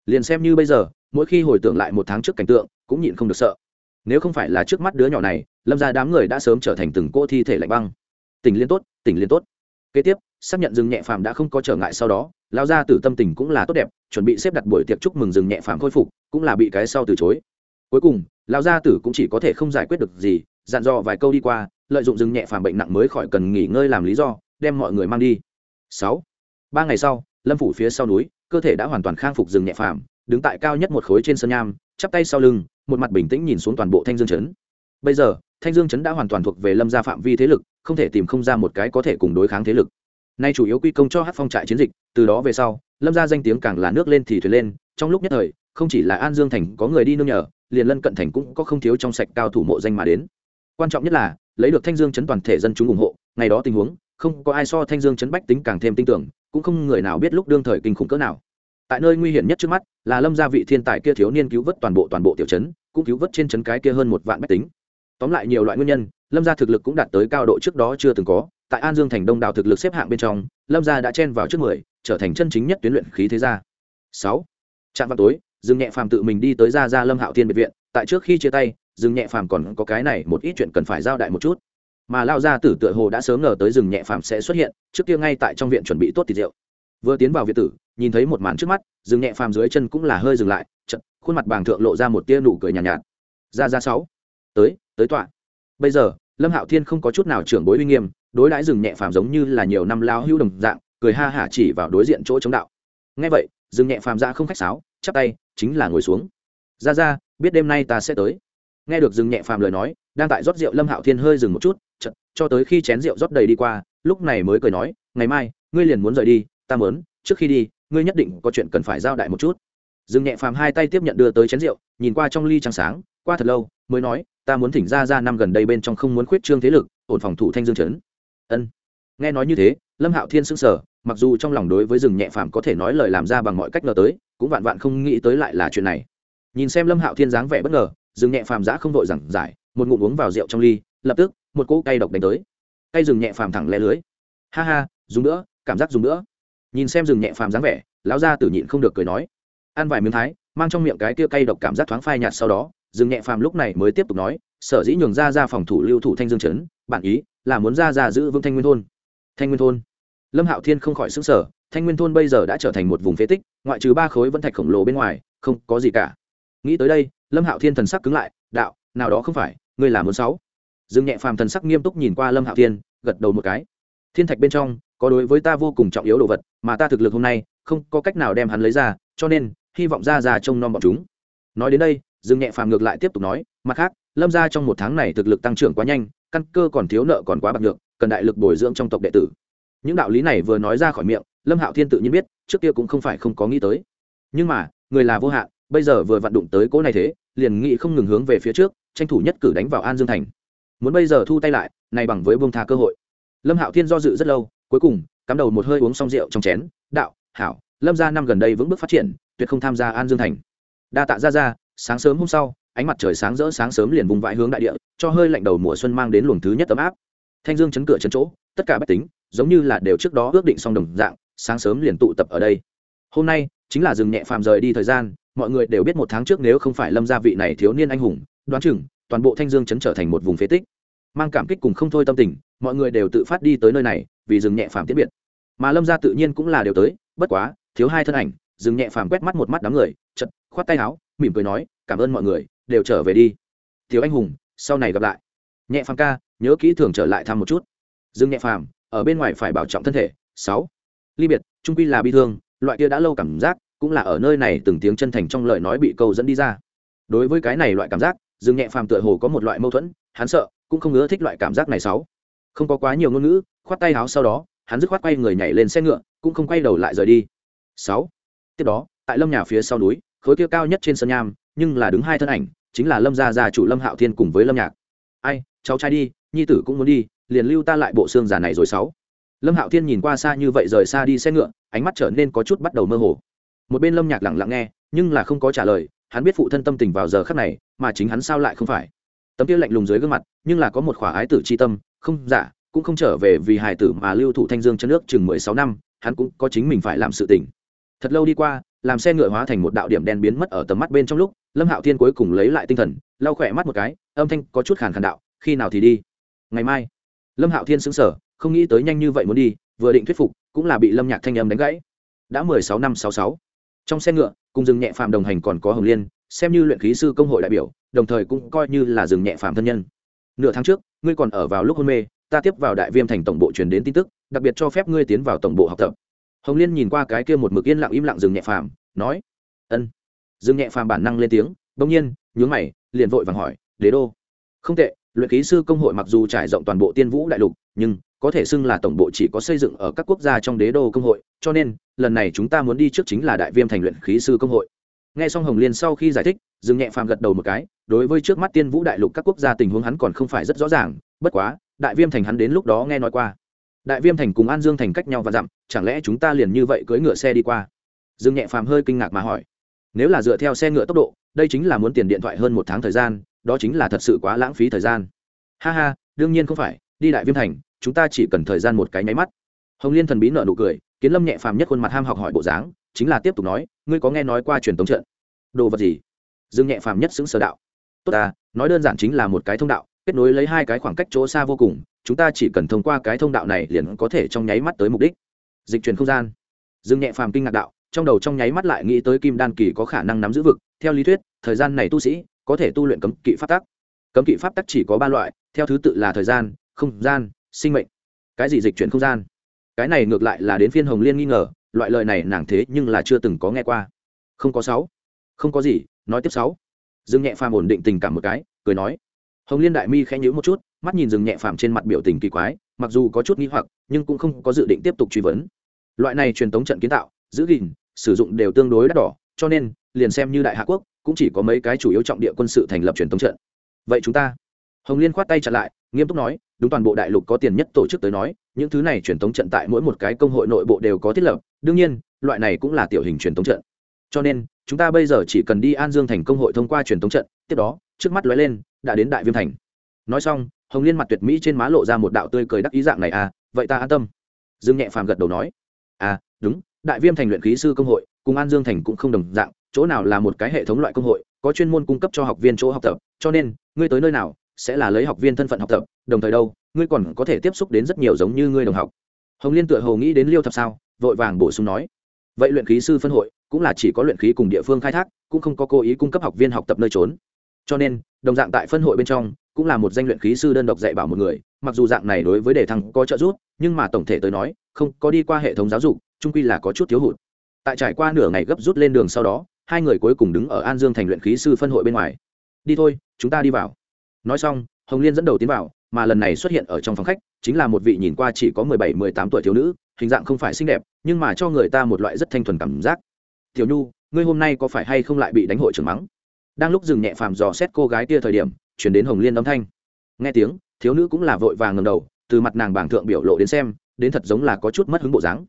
Liền xem như bây giờ, mỗi khi hồi tưởng lại một tháng trước cảnh tượng, cũng nhịn không được sợ. Nếu không phải là trước mắt đứa nhỏ này, lâm ra đám người đã sớm trở thành từng cô thi thể lạnh băng. Tỉnh liên tốt, tỉnh liên tốt. Kế tiếp, xác nhận rừng nhẹ phàm đã không có trở ngại sau đó lao ra từ tâm tình cũng là tốt đẹp, chuẩn bị xếp đặt buổi tiệc chúc mừng rừng nhẹ phàm khôi phục, cũng là bị cái sau từ chối cuối cùng, lão gia tử cũng chỉ có thể không giải quyết được gì, dặn dò vài câu đi qua, lợi dụng rừng nhẹ phàm bệnh nặng mới khỏi cần nghỉ ngơi làm lý do, đem mọi người mang đi. Sáu, ba ngày sau, lâm phủ phía sau núi, cơ thể đã hoàn toàn khang phục rừng nhẹ phàm, đứng tại cao nhất một khối trên sân nham, chắp tay sau lưng, một mặt bình tĩnh nhìn xuống toàn bộ thanh dương chấn bây giờ, thanh dương chấn đã hoàn toàn thuộc về lâm gia phạm vi thế lực, không thể tìm không ra một cái có thể cùng đối kháng thế lực. Nay chủ yếu quy công cho hát phong trại chiến dịch, từ đó về sau, lâm gia danh tiếng càng là nước lên thì thuyền lên, trong lúc nhất thời, không chỉ là an dương thành có người đi nương nhờ liền lân cận thành cũng có không thiếu trong sạch cao thủ mộ danh mà đến. Quan trọng nhất là, lấy được thanh dương chấn toàn thể dân chúng ủng hộ, ngày đó tình huống, không có ai so thanh dương chấn bách tính càng thêm tin tưởng, cũng không người nào biết lúc đương thời kinh khủng cỡ nào. Tại nơi nguy hiểm nhất trước mắt, là lâm gia vị thiên tài kia thiếu niên cứu vớt toàn bộ toàn bộ tiểu trấn, cũng cứu vớt trên trấn cái kia hơn một vạn bách tính. Tóm lại nhiều loại nguyên nhân, lâm gia thực lực cũng đạt tới cao độ trước đó chưa từng có. Tại an dương thành đông đảo thực lực xếp hạng bên trong, lâm gia đã chen vào trước mười, trở thành chân chính nhất tuyến luyện khí thế gia. Sáu. Trạm vào tối dương nhẹ phàm tự mình đi tới gia gia lâm hạo thiên biệt viện tại trước khi chia tay dương nhẹ phàm còn có cái này một ít chuyện cần phải giao đại một chút. Mà lao gia tử tựa hồ đã sớm ngờ tới rừng nhẹ phàm sẽ xuất hiện trước kia ngay tại trong viện chuẩn bị tốt thịt rượu. Vừa tiến vào viện tử nhìn thấy một màn trước mắt rừng nhẹ phàm dưới chân cũng là hơi dừng lại chật khuôn mặt bàng thượng lộ ra một tia nụ cười nhàn nhạt, nhạt. Ra ra sáu tới tới tọa. Bây giờ lâm hạo thiên không có chút nào trưởng bối uy nghiêm đối đãi rừng nhẹ phàm giống như là nhiều năm lao hưu đồng dạng cười ha hả chỉ vào đối diện chỗ chống đạo. Ngay vậy rừng nhẹ phàm ra không khách sáo chắp tay chính là ngồi xuống. Ra ra, biết đêm nay ta sẽ tới. Nghe được dừng nhẹ phàm lời nói, đang tại rót rượu lâm hạo thiên hơi dừng một chút chật cho tới khi chén rượu rót đầy đi qua, lúc này mới cười nói, ngày mai, ngươi liền muốn rời đi, ta mớn trước khi đi, ngươi nhất định có chuyện cần phải giao đại một chút. Dương nhẹ phàm hai tay tiếp nhận đưa tới chén rượu, nhìn qua trong ly trắng sáng, qua thật lâu, mới nói, ta muốn thỉnh ra ra năm gần đây bên trong không muốn khuyết trương thế lực, ổn phòng thủ thanh dương trấn. Ân. Nghe nói như thế, lâm hạo thiên sững sờ, mặc dù trong lòng đối với rừng nhẹ phàm có thể nói lời làm ra bằng mọi cách ngờ tới cũng vạn vạn không nghĩ tới lại là chuyện này. Nhìn xem lâm hạo thiên dáng vẻ bất ngờ rừng nhẹ phàm giã không vội giảng giải một ngụm uống vào rượu trong ly lập tức một cỗ cay độc đánh tới. Cay rừng nhẹ phàm thẳng lé lưới. Ha ha dùng nữa cảm giác dùng nữa. Nhìn xem rừng nhẹ phàm dáng vẻ lão gia tử nhịn không được cười nói. Ăn vài miếng thái mang trong miệng cái kia cay độc cảm giác thoáng phai nhạt sau đó rừng nhẹ phàm lúc này mới tiếp tục nói sở dĩ nhường ra ra phòng thủ lưu thủ thanh dương Trấn, bản ý là muốn ra ra giữ vững thanh nguyên thôn. Thanh nguyên thôn. Lâm hạo thiên không khỏi xứng sở thanh nguyên thôn bây giờ đã trở thành một vùng phế tích, ngoại trừ ba khối vẫn thạch khổng lồ bên ngoài, không có gì cả. Nghĩ tới đây, lâm hạo thiên thần sắc cứng lại, đạo, nào đó không phải, ngươi là muốn sáu. Dương nhẹ phàm thần sắc nghiêm túc nhìn qua lâm hạo thiên, gật đầu một cái. Thiên thạch bên trong, có đối với ta vô cùng trọng yếu đồ vật, mà ta thực lực hôm nay, không có cách nào đem hắn lấy ra, cho nên, hy vọng ra ra trông nom bọn chúng. Nói đến đây, dương nhẹ phàm ngược lại tiếp tục nói, mặt khác, lâm ra trong một tháng này thực lực tăng trưởng quá nhanh, căn cơ còn thiếu nợ còn quá bạc được cần đại lực bồi dưỡng trong tộc đệ tử. Những đạo lý này vừa nói ra khỏi miệng lâm hạo thiên tự nhiên biết, trước kia cũng không phải không có nghĩ tới. Nhưng mà, người là vô hạn, bây giờ vừa vặn đụng tới cỗ này thế, liền nghĩ không ngừng hướng về phía trước, tranh thủ nhất cử đánh vào an dương thành. Muốn bây giờ thu tay lại, này bằng với bông tha cơ hội. Lâm hạo thiên do dự rất lâu, cuối cùng, cắm đầu một hơi uống xong rượu trong chén, đạo, hảo, lâm gia năm gần đây vững bước phát triển, tuyệt không tham gia an dương thành. Đa tạ ra ra sáng sớm hôm sau, ánh mặt trời sáng rỡ sáng sớm liền vùng vãi hướng đại địa, cho hơi lạnh đầu mùa xuân mang đến luồng thứ nhất tấm áp. Thanh dương chấn cửa chấn chỗ, tất cả bách tính, giống như là đều trước đó ước định xong đồng dạng sáng sớm liền tụ tập ở đây. Hôm nay, chính là dừng nhẹ phàm rời đi thời gian, mọi người đều biết một tháng trước nếu không phải lâm gia vị này thiếu niên anh hùng, đoán chừng, toàn bộ thanh dương chấn trở thành một vùng phế tích. Mang cảm kích cùng không thôi tâm tình, mọi người đều tự phát đi tới nơi này, vì dừng nhẹ phàm tiết biệt. Mà lâm gia tự nhiên cũng là đều tới, bất quá, thiếu hai thân ảnh, dừng nhẹ phàm quét mắt một mắt đám người chật khoát tay áo, mỉm cười nói, cảm ơn mọi người, đều trở về đi. Thiếu anh hùng, sau này gặp lại. Nhẹ phàm ca, nhớ kỹ thường trở lại thăm một chút. Dừng nhẹ phàm, ở bên ngoài phải bảo trọng thân thể. Sáu ly biệt, trung quy là bi thương, loại kia đã lâu cảm giác cũng là ở nơi này từng tiếng chân thành trong lời nói bị câu dẫn đi ra. Đối với cái này loại cảm giác, dương nhẹ phàm tựa hồ có một loại mâu thuẫn, hắn sợ, cũng không ngứa thích loại cảm giác này sáu. Không có quá nhiều ngôn ngữ, khoát tay áo sau đó, hắn dứt khoát quay người nhảy lên xe ngựa, cũng không quay đầu lại rời đi. Sáu. Tiếp đó, tại lâm nhà phía sau núi, khối kia cao nhất trên sân nham, nhưng là đứng hai thân ảnh, chính là lâm gia gia chủ lâm hạo thiên cùng với lâm nhạc. Ai, cháu trai đi, nhi tử cũng muốn đi, liền lưu ta lại bộ xương già này rồi sáu lâm hạo thiên nhìn qua xa như vậy rời xa đi xe ngựa, ánh mắt trở nên có chút bắt đầu mơ hồ. Một bên lâm nhạc lẳng lặng nghe, nhưng là không có trả lời, hắn biết phụ thân tâm tình vào giờ khắc này, mà chính hắn sao lại không phải? Tấm kia lạnh lùng dưới gương mặt, nhưng là có một khỏa ái tử c h i tâm, không giả cũng không trở về vì hài tử mà lưu thủ thanh dương chân nước chừng mười sáu năm, hắn cũng có chính mình phải làm sự tỉnh thật lâu đi qua, làm xe ngựa hóa thành một đạo điểm đen biến mất ở tầm mắt bên trong lúc, lâm hạo thiên cuối cùng lấy lại tinh thần, lau khỏe mắt một cái, âm thanh có chút khàn khàn đạo, khi nào thì đi? Ngày mai. Lâm hạo thiên xứng sở không nghĩ tới nhanh như vậy muốn đi, vừa định thuyết phục, cũng là bị lâm nhạc thanh âm đánh gãy. Đã mười sáu năm sáu sáu. Trong xe ngựa, cùng rừng nhẹ phàm đồng hành còn có hồng liên, xem như luyện khí sư công hội đại biểu, đồng thời cũng coi như là rừng nhẹ phàm thân nhân. Nửa tháng trước, ngươi còn ở vào lúc hôn mê, ta tiếp vào đại viêm thành tổng bộ truyền đến tin tức, đặc biệt cho phép ngươi tiến vào tổng bộ học tập. Hồng liên nhìn qua cái kia một mực yên lặng im lặng rừng nhẹ phàm, nói, ân. Rừng nhẹ phàm bản năng lên tiếng, bỗng nhiên, nhướng mày, liền vội vàng hỏi, đế đô. Không tệ, luyện khí sư công hội mặc dù trải rộng toàn bộ tiên vũ đại lục, nhưng có thể xưng là tổng bộ chỉ có xây dựng ở các quốc gia trong đế đô công hội, cho nên, lần này chúng ta muốn đi trước chính là đại viêm thành luyện khí sư công hội. Nghe xong hồng liên sau khi giải thích, dương nhẹ phàm gật đầu một cái, đối với trước mắt tiên vũ đại lục các quốc gia tình huống hắn còn không phải rất rõ ràng, bất quá, đại viêm thành hắn đến lúc đó nghe nói qua. Đại viêm thành cùng an dương thành cách nhau và dặm, chẳng lẽ chúng ta liền như vậy cưỡi ngựa xe đi qua? Dương nhẹ phàm hơi kinh ngạc mà hỏi. Nếu là dựa theo xe ngựa tốc độ, đây chính là muốn tiền điện thoại hơn một tháng thời gian, đó chính là thật sự quá lãng phí thời gian. Ha ha, đương nhiên không phải, đi đại viêm thành chúng ta chỉ cần thời gian một cái nháy mắt. Hồng liên thần bí nợ nụ cười, kiến lâm nhẹ phàm nhất khuôn mặt ham học hỏi bộ dáng, chính là tiếp tục nói, ngươi có nghe nói qua truyền thống trận? Đồ vật gì? Dương nhẹ phàm nhất xứng sở đạo. Tốt ta, nói đơn giản chính là một cái thông đạo, kết nối lấy hai cái khoảng cách chỗ xa vô cùng, chúng ta chỉ cần thông qua cái thông đạo này liền có thể trong nháy mắt tới mục đích. Dịch chuyển không gian. Dương nhẹ phàm kinh ngạc đạo, trong đầu trong nháy mắt lại nghĩ tới kim đan kỳ có khả năng nắm giữ vực, theo lý thuyết, thời gian này tu sĩ có thể tu luyện cấm kỵ pháp tắc. Cấm kỵ pháp tắc chỉ có ba loại, theo thứ tự là thời gian, không gian sinh mệnh. Cái gì dịch chuyển không gian? Cái này ngược lại là đến phiên hồng liên nghi ngờ, loại lời này nàng thế nhưng là chưa từng có nghe qua. Không có sáu. Không có gì, nói tiếp sáu. Dương nhẹ phàm ổn định tình cảm một cái, cười nói. Hồng liên đại mi khẽ nhíu một chút, mắt nhìn Dương nhẹ phàm trên mặt biểu tình kỳ quái, mặc dù có chút nghi hoặc, nhưng cũng không có dự định tiếp tục truy vấn. Loại này truyền thống trận kiến tạo, giữ gìn, sử dụng đều tương đối đắt đỏ, cho nên, liền xem như đại hạ quốc, cũng chỉ có mấy cái chủ yếu trọng địa quân sự thành lập truyền thống trận. Vậy chúng ta hồng liên khoát tay chặn lại, nghiêm túc nói, đúng toàn bộ đại lục có tiền nhất tổ chức tới nói, những thứ này truyền thống trận tại mỗi một cái công hội nội bộ đều có thiết lập, đương nhiên, loại này cũng là tiểu hình truyền thống trận. Cho nên, chúng ta bây giờ chỉ cần đi an dương thành công hội thông qua truyền thống trận, tiếp đó, trước mắt lóe lên, đã đến đại viêm thành. Nói xong, hồng liên mặt tuyệt mỹ trên má lộ ra một đạo tươi cười đắc ý dạng này à vậy ta an tâm. Dương nhẹ phàm gật đầu nói à đúng, đại viêm thành luyện khí sư công hội, cùng an dương thành cũng không đồng dạng, chỗ nào là một cái hệ thống loại công hội, có chuyên môn cung cấp cho học viên chỗ học tập, cho nên, ngươi tới nơi nào sẽ là lấy học viên thân phận học tập, đồng thời đâu, ngươi còn có thể tiếp xúc đến rất nhiều giống như ngươi đồng học. Hồng liên tựa hồ nghĩ đến liêu thập sao, vội vàng bổ sung nói. Vậy luyện khí sư phân hội, cũng là chỉ có luyện khí cùng địa phương khai thác, cũng không có cố ý cung cấp học viên học tập nơi trốn. Cho nên, đồng dạng tại phân hội bên trong, cũng là một danh luyện khí sư đơn độc dạy bảo một người, mặc dù dạng này đối với đề thăng có trợ giúp, nhưng mà tổng thể tới nói, không có đi qua hệ thống giáo dục trung quy là có chút thiếu hụt. Tại trải qua nửa ngày gấp rút lên đường sau đó, hai người cuối cùng đứng ở an dương thành luyện khí sư phân hội bên ngoài. Đi thôi, chúng ta đi vào nói xong, hồng liên dẫn đầu tiến vào, mà lần này xuất hiện ở trong phòng khách, chính là một vị nhìn qua chỉ có mười bảy, mười tám tuổi thiếu nữ, hình dạng không phải xinh đẹp, nhưng mà cho người ta một loại rất thanh thuần cảm giác. Tiểu nhu, ngươi hôm nay có phải hay không lại bị đánh hội trưởng mắng? Đang lúc dừng nhẹ phàm dò xét cô gái kia thời điểm, chuyển đến hồng liên âm thanh. Nghe tiếng, thiếu nữ cũng là vội vàng ngầm đầu, từ mặt nàng bảng thượng biểu lộ đến xem, đến thật giống là có chút mất hứng bộ dáng.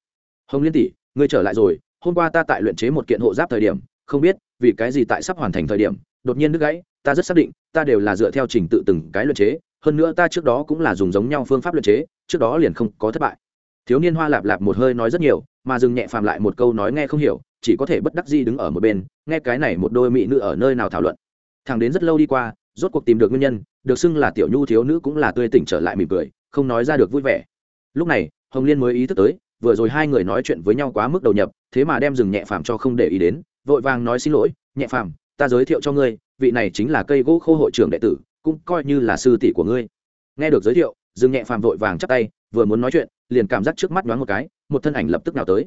Hồng liên tỷ, ngươi trở lại rồi, hôm qua ta tại luyện chế một kiện hộ giáp thời điểm, không biết vì cái gì tại sắp hoàn thành thời điểm, đột nhiên đứt gãy ta rất xác định, ta đều là dựa theo trình tự từng cái luyện chế, hơn nữa ta trước đó cũng là dùng giống nhau phương pháp luyện chế, trước đó liền không có thất bại. Thiếu niên hoa lạp lạp một hơi nói rất nhiều, mà dừng nhẹ phàm lại một câu nói nghe không hiểu, chỉ có thể bất đắc di đứng ở một bên, nghe cái này một đôi mỹ nữ ở nơi nào thảo luận. Thằng đến rất lâu đi qua, rốt cuộc tìm được nguyên nhân, được xưng là tiểu nhu thiếu nữ cũng là tươi tỉnh trở lại mỉm cười, không nói ra được vui vẻ. Lúc này, hồng liên mới ý thức tới, vừa rồi hai người nói chuyện với nhau quá mức đầu nhập, thế mà đem dừng nhẹ phàm cho không để ý đến, vội vàng nói xin lỗi, nhẹ phàm, ta giới thiệu cho ngươi vị này chính là cây gỗ khô hội trưởng đệ tử, cũng coi như là sư tỷ của ngươi. Nghe được giới thiệu, dương nhẹ phàm vội vàng chắp tay, vừa muốn nói chuyện, liền cảm giác trước mắt nhoáng một cái, một thân ảnh lập tức nào tới.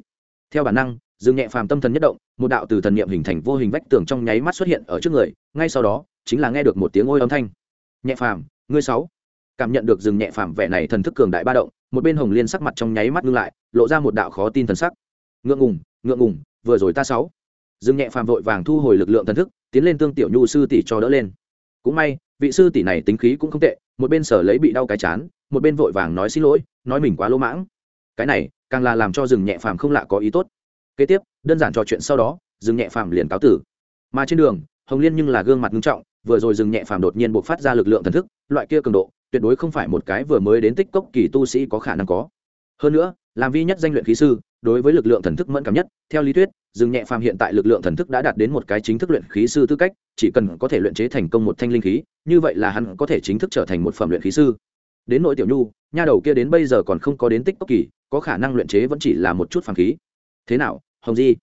Theo bản năng, dương nhẹ phàm tâm thần nhất động, một đạo từ thần niệm hình thành vô hình vách tường trong nháy mắt xuất hiện ở trước người, ngay sau đó, chính là nghe được một tiếng ôi âm thanh. Nhẹ phàm, ngươi sáu. Cảm nhận được dừng nhẹ phàm vẻ này thần thức cường đại ba động, một bên hồng liên sắc mặt trong nháy mắt ngưng lại, lộ ra một đạo khó tin thần sắc. Ngượng ngùng ngượng ngùng, vừa rồi ta sáu. Dừng nhẹ phàm vội vàng thu hồi lực lượng thần thức tiến lên tương tiểu nhu sư tỷ cho đỡ lên. Cũng may, vị sư tỷ này tính khí cũng không tệ, một bên sở lấy bị đau cái chán, một bên vội vàng nói xin lỗi, nói mình quá lỗ mãng. Cái này, càng là làm cho rừng nhẹ phàm không lạ có ý tốt. Kế tiếp, đơn giản trò chuyện sau đó, rừng nhẹ phàm liền cáo tử. Mà trên đường, hồng liên nhưng là gương mặt nghiêm trọng, vừa rồi rừng nhẹ phàm đột nhiên buộc phát ra lực lượng thần thức, loại kia cường độ, tuyệt đối không phải một cái vừa mới đến tích cốc kỳ tu sĩ có khả năng có. Hơn nữa làm vi nhất danh luyện khí sư, đối với lực lượng thần thức mẫn cảm nhất. Theo lý thuyết, dương nhẹ phàm hiện tại lực lượng thần thức đã đạt đến một cái chính thức luyện khí sư tư cách, chỉ cần có thể luyện chế thành công một thanh linh khí, như vậy là hắn có thể chính thức trở thành một phẩm luyện khí sư. Đến nội tiểu nhu, nha đầu kia đến bây giờ còn không có đến tích cốc kỳ, có khả năng luyện chế vẫn chỉ là một chút phàm khí. Thế nào, hồng di?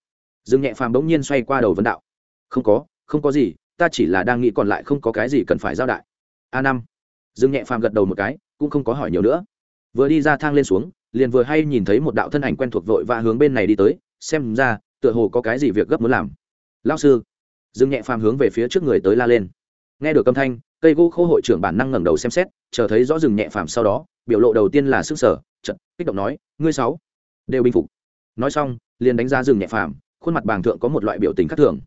Dương nhẹ phàm bỗng nhiên xoay qua đầu vấn đạo. Không có không có gì, ta chỉ là đang nghĩ còn lại không có cái gì cần phải giao đại. A năm. Dương nhẹ phàm gật đầu một cái, cũng không có hỏi nhiều nữa. Vừa đi ra thang lên xuống liền vừa hay nhìn thấy một đạo thân ảnh quen thuộc vội và hướng bên này đi tới, xem ra, tựa hồ có cái gì việc gấp muốn làm. Lao sư dương nhẹ phàm hướng về phía trước người tới la lên. Nghe được âm thanh, cây gỗ khô hội trưởng bản năng ngẩng đầu xem xét, chờ thấy rõ rừng nhẹ phàm sau đó, biểu lộ đầu tiên là sức sở trận kích động nói, ngươi sáu, đều bình phục. Nói xong, liền đánh ra rừng nhẹ phàm, khuôn mặt bàng thượng có một loại biểu tình khác thường.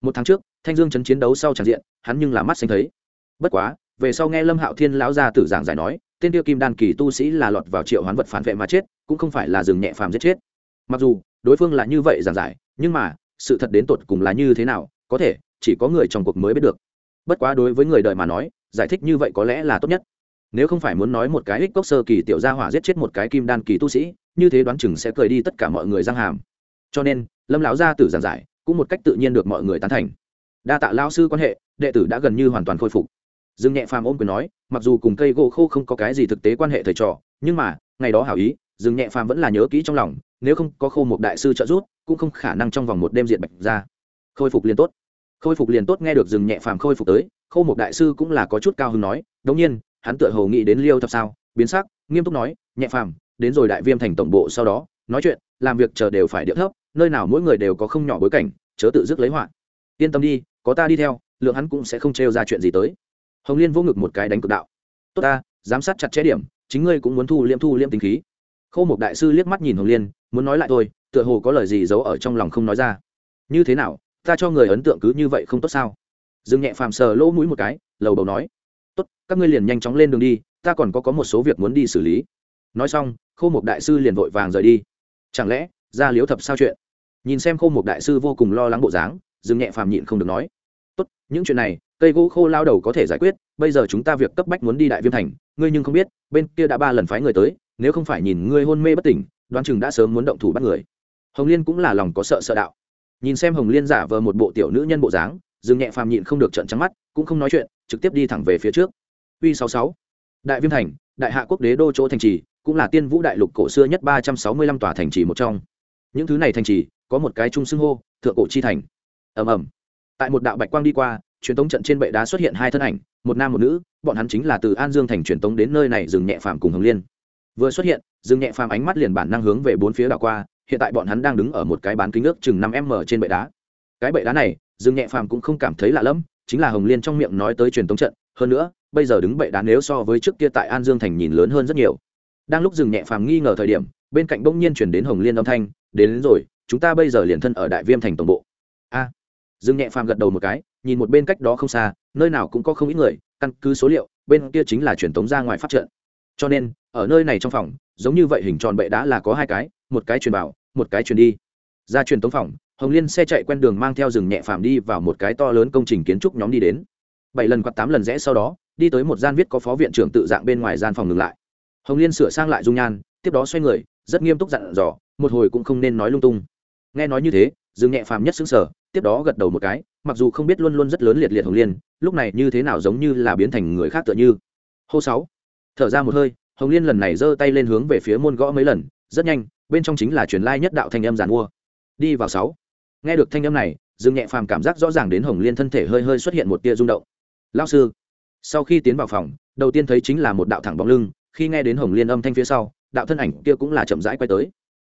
Một tháng trước, thanh dương chấn chiến đấu sau tràn diện, hắn nhưng là mắt xanh thấy. Bất quá, về sau nghe lâm hạo thiên lão gia tử giảng giải nói tên tiêu kim đan kỳ tu sĩ là lọt vào triệu hoán vật phản vệ mà chết, cũng không phải là dừng nhẹ phàm giết chết. Mặc dù, đối phương là như vậy giản giải, nhưng mà, sự thật đến tột cùng là như thế nào, có thể, chỉ có người trong cuộc mới biết được. Bất quá đối với người đời mà nói, giải thích như vậy có lẽ là tốt nhất. Nếu không phải muốn nói một cái ích cốc sơ kỳ tiểu gia hỏa giết chết một cái kim đan kỳ tu sĩ, như thế đoán chừng sẽ cười đi tất cả mọi người giang hàm. Cho nên, lâm lão gia tử giảng giải, cũng một cách tự nhiên được mọi người tán thành. Đa tạ lao sư quan hệ, đệ tử đã gần như hoàn toàn khôi phục dương nhẹ phàm ôm quyền nói, mặc dù cùng cây gỗ khô không có cái gì thực tế quan hệ thầy trò, nhưng mà, ngày đó hảo ý dương nhẹ phàm vẫn là nhớ kỹ trong lòng, nếu không có khô một đại sư trợ giúp, cũng không khả năng trong vòng một đêm diện bạch ra. Khôi phục liền tốt. Khôi phục liền tốt nghe được dương nhẹ phàm khôi phục tới, khô một đại sư cũng là có chút cao hứng nói, đống nhiên, hắn tựa hồ nghĩ đến liêu thập sao? Biến sắc, nghiêm túc nói, nhẹ phàm, đến rồi đại viêm thành tổng bộ sau đó, nói chuyện, làm việc chờ đều phải điệu thấp, nơi nào mỗi người đều có không nhỏ bối cảnh, chớ tự dứt lấy họa. Yên tâm đi, có ta đi theo, lượng hắn cũng sẽ không trêu ra chuyện gì tới hồng liên vô ngực một cái đánh cực đạo. Tốt ta, giám sát chặt chẽ điểm, chính ngươi cũng muốn thu liêm thu liêm tính khí. Khâu một đại sư liếc mắt nhìn hồng liên, muốn nói lại thôi, tựa hồ có lời gì giấu ở trong lòng không nói ra. Như thế nào, ta cho người ấn tượng cứ như vậy không tốt sao? Dương nhẹ phàm sờ lỗ mũi một cái, lầu đầu nói. Tốt, các ngươi liền nhanh chóng lên đường đi, ta còn có có một số việc muốn đi xử lý. Nói xong khô một đại sư liền vội vàng rời đi. Chẳng lẽ, ra liếu thập sao chuyện? Nhìn xem khô một đại sư vô cùng lo lắng bộ dáng, dương nhẹ phàm nhịn không được nói tốt, những chuyện này, cây gỗ khô lao đầu có thể giải quyết, bây giờ chúng ta việc cấp bách muốn đi đại viêm thành, ngươi nhưng không biết, bên kia đã ba lần phái người tới, nếu không phải nhìn ngươi hôn mê bất tỉnh, đoán chừng đã sớm muốn động thủ bắt người. Hồng liên cũng là lòng có sợ sợ đạo. Nhìn xem hồng liên giả vờ một bộ tiểu nữ nhân bộ dáng, dương nhẹ phàm nhịn không được trận trắng mắt, cũng không nói chuyện, trực tiếp đi thẳng về phía trước. Uy sáu sáu. Đại viêm thành, đại hạ quốc đế đô chỗ thành trì, cũng là tiên vũ đại lục cổ xưa nhất ba trăm sáu mươi lăm tòa thành trì một trong. Những thứ này thành trì, có một cái chung xưng hô, thượng cổ chi thành. Ầm ầm tại một đạo bạch quang đi qua truyền tống trận trên bệ đá xuất hiện hai thân ảnh một nam một nữ bọn hắn chính là từ an dương thành truyền tống đến nơi này dừng nhẹ phàm cùng hồng liên. Vừa xuất hiện dừng nhẹ phàm ánh mắt liền bản năng hướng về bốn phía đảo qua hiện tại bọn hắn đang đứng ở một cái bán kính ước chừng năm m trên bệ đá. Cái bệ đá này dừng nhẹ phàm cũng không cảm thấy lạ lẫm chính là hồng liên trong miệng nói tới truyền tống trận hơn nữa bây giờ đứng bệ đá nếu so với trước kia tại an dương thành nhìn lớn hơn rất nhiều. Đang lúc dừng nhẹ phàm nghi ngờ thời điểm bên cạnh bỗng nhiên chuyển đến hồng liên âm thanh đến, đến rồi chúng ta bây giờ liền thân ở đại viêm thành tổng bộ. A dương nhẹ phàm gật đầu một cái, nhìn một bên cách đó không xa, nơi nào cũng có không ít người, căn cứ số liệu, bên kia chính là truyền tống ra ngoài phát trận. Cho nên, ở nơi này trong phòng, giống như vậy hình tròn bệ đá là có hai cái, một cái truyền vào một cái truyền đi. Ra truyền tống phòng, hồng liên xe chạy quen đường mang theo rừng nhẹ phàm đi vào một cái to lớn công trình kiến trúc nhóm đi đến. Bảy lần quạt tám lần rẽ sau đó, đi tới một gian viết có phó viện trưởng tự dạng bên ngoài gian phòng ngừng lại. Hồng liên sửa sang lại dung nhan, tiếp đó xoay người, rất nghiêm túc dặn dò, một hồi cũng không nên nói lung tung. Nghe nói như thế, dương nhẹ phàm nhất xứng sở tiếp đó gật đầu một cái, mặc dù không biết luôn luôn rất lớn liệt liệt hồng liên, lúc này như thế nào giống như là biến thành người khác tựa như. Hô sáu, thở ra một hơi, hồng liên lần này giơ tay lên hướng về phía môn gõ mấy lần, rất nhanh, bên trong chính là truyền lai nhất đạo thanh âm giàn mua. Đi vào sáu, nghe được thanh âm này, dương nhẹ phàm cảm giác rõ ràng đến hồng liên thân thể hơi hơi xuất hiện một tia rung động. Lao sư, sau khi tiến vào phòng, đầu tiên thấy chính là một đạo thẳng bóng lưng, khi nghe đến hồng liên âm thanh phía sau, đạo thân ảnh kia cũng là chậm rãi quay tới.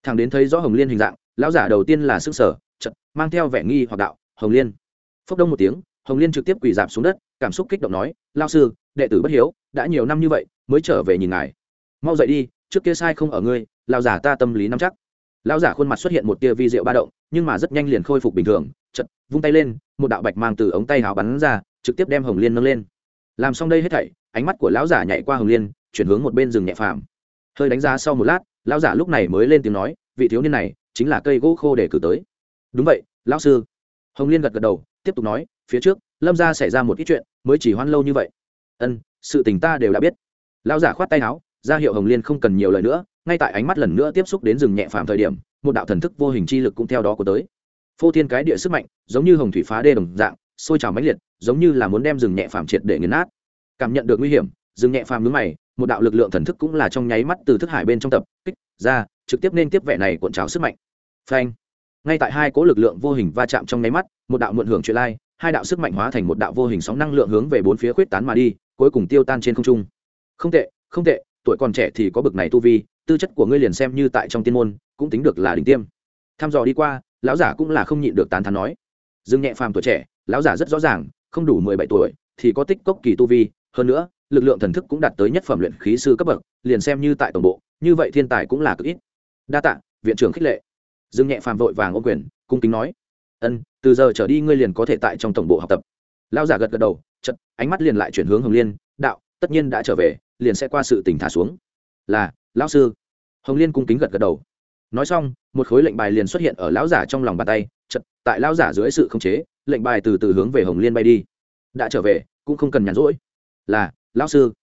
Thằng đến thấy rõ hồng liên hình dạng, lão giả đầu tiên là sức sở chật, mang theo vẻ nghi hoặc đạo, hồng liên. Phốc đông một tiếng, hồng liên trực tiếp quỳ dạp xuống đất, cảm xúc kích động nói lao sư, đệ tử bất hiếu, đã nhiều năm như vậy, mới trở về nhìn ngài. Mau dậy đi, trước kia sai không ở ngươi lao giả ta tâm lý nắm chắc. Lao giả khuôn mặt xuất hiện một tia vi rượu ba động, nhưng mà rất nhanh liền khôi phục bình thường, chật, vung tay lên, một đạo bạch mang từ ống tay hào bắn ra, trực tiếp đem hồng liên nâng lên. Làm xong đây hết thảy, ánh mắt của lão giả nhảy qua hồng liên, chuyển hướng một bên rừng nhẹ phàm. Hơi đánh giá sau một lát, lão giả lúc này mới lên tiếng nói, vị thiếu niên này, chính là cây gỗ khô để cử tới đúng vậy, lão sư. Hồng liên gật gật đầu, tiếp tục nói, phía trước, lâm ra xảy ra một ít chuyện, mới chỉ hoan lâu như vậy. Ân, sự tình ta đều đã biết. Lão giả khoát tay áo, ra hiệu hồng liên không cần nhiều lời nữa, ngay tại ánh mắt lần nữa tiếp xúc đến rừng nhẹ phàm thời điểm, một đạo thần thức vô hình chi lực cũng theo đó của tới. Phô thiên cái địa sức mạnh, giống như hồng thủy phá đê đồng dạng, sôi trào mãnh liệt, giống như là muốn đem rừng nhẹ phàm triệt để nghiền nát. Cảm nhận được nguy hiểm, rừng nhẹ phàm nhướng mày, một đạo lực lượng thần thức cũng là trong nháy mắt từ thức hải bên trong tập, kích ra, trực tiếp nên tiếp vẻ này cuộn trào sức mạnh. Phanh ngay tại hai cố lực lượng vô hình va chạm trong nháy mắt, một đạo muộn hưởng chuyện lai, hai đạo sức mạnh hóa thành một đạo vô hình sóng năng lượng hướng về bốn phía khuyết tán mà đi, cuối cùng tiêu tan trên không trung. Không tệ không tệ, tuổi còn trẻ thì có bực này tu vi, tư chất của ngươi liền xem như tại trong tiên môn, cũng tính được là đỉnh tiêm. Tham dò đi qua, lão giả cũng là không nhịn được tán thán nói. Dương nhẹ phàm tuổi trẻ, lão giả rất rõ ràng, không đủ mười bảy tuổi thì có tích cốc kỳ tu vi, hơn nữa, lực lượng thần thức cũng đạt tới nhất phẩm luyện khí sư cấp bậc, liền xem như tại tổng bộ, như vậy thiên tài cũng là cực ít. Đa tạ, viện trưởng khích lệ dương nhẹ phàm vội vàng ô quyền, cung kính nói, ân, từ giờ trở đi ngươi liền có thể tại trong tổng bộ học tập. Lão giả gật gật đầu chật ánh mắt liền lại chuyển hướng hồng liên, đạo, tất nhiên đã trở về, liền sẽ qua sự tỉnh thả xuống. Là, lão sư. Hồng liên cung kính gật gật đầu. Nói xong, một khối lệnh bài liền xuất hiện ở lão giả trong lòng bàn tay chật tại lão giả dưới sự khống chế, lệnh bài từ từ hướng về hồng liên bay đi. Đã trở về, cũng không cần nhàn rỗi. Là, lão sư.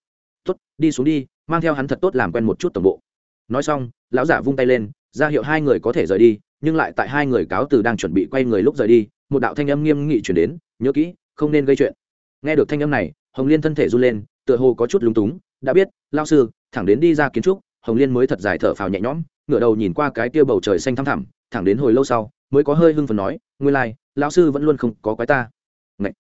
Tốt, đi xuống đi, mang theo hắn thật tốt làm quen một chút tổng bộ. Nói xong, lão giả vung tay lên ra hiệu hai người có thể rời đi nhưng lại tại hai người cáo từ đang chuẩn bị quay người lúc rời đi một đạo thanh âm nghiêm nghị chuyển đến nhớ kỹ không nên gây chuyện nghe được thanh âm này hồng liên thân thể run lên tựa hồ có chút lúng túng đã biết lao sư thẳng đến đi ra kiến trúc hồng liên mới thật dài thở phào nhẹ nhõm ngửa đầu nhìn qua cái tia bầu trời xanh thăm thẳm thẳng đến hồi lâu sau mới có hơi hưng phần nói nguyên lai、like, lão sư vẫn luôn không có quái ta Ngậy.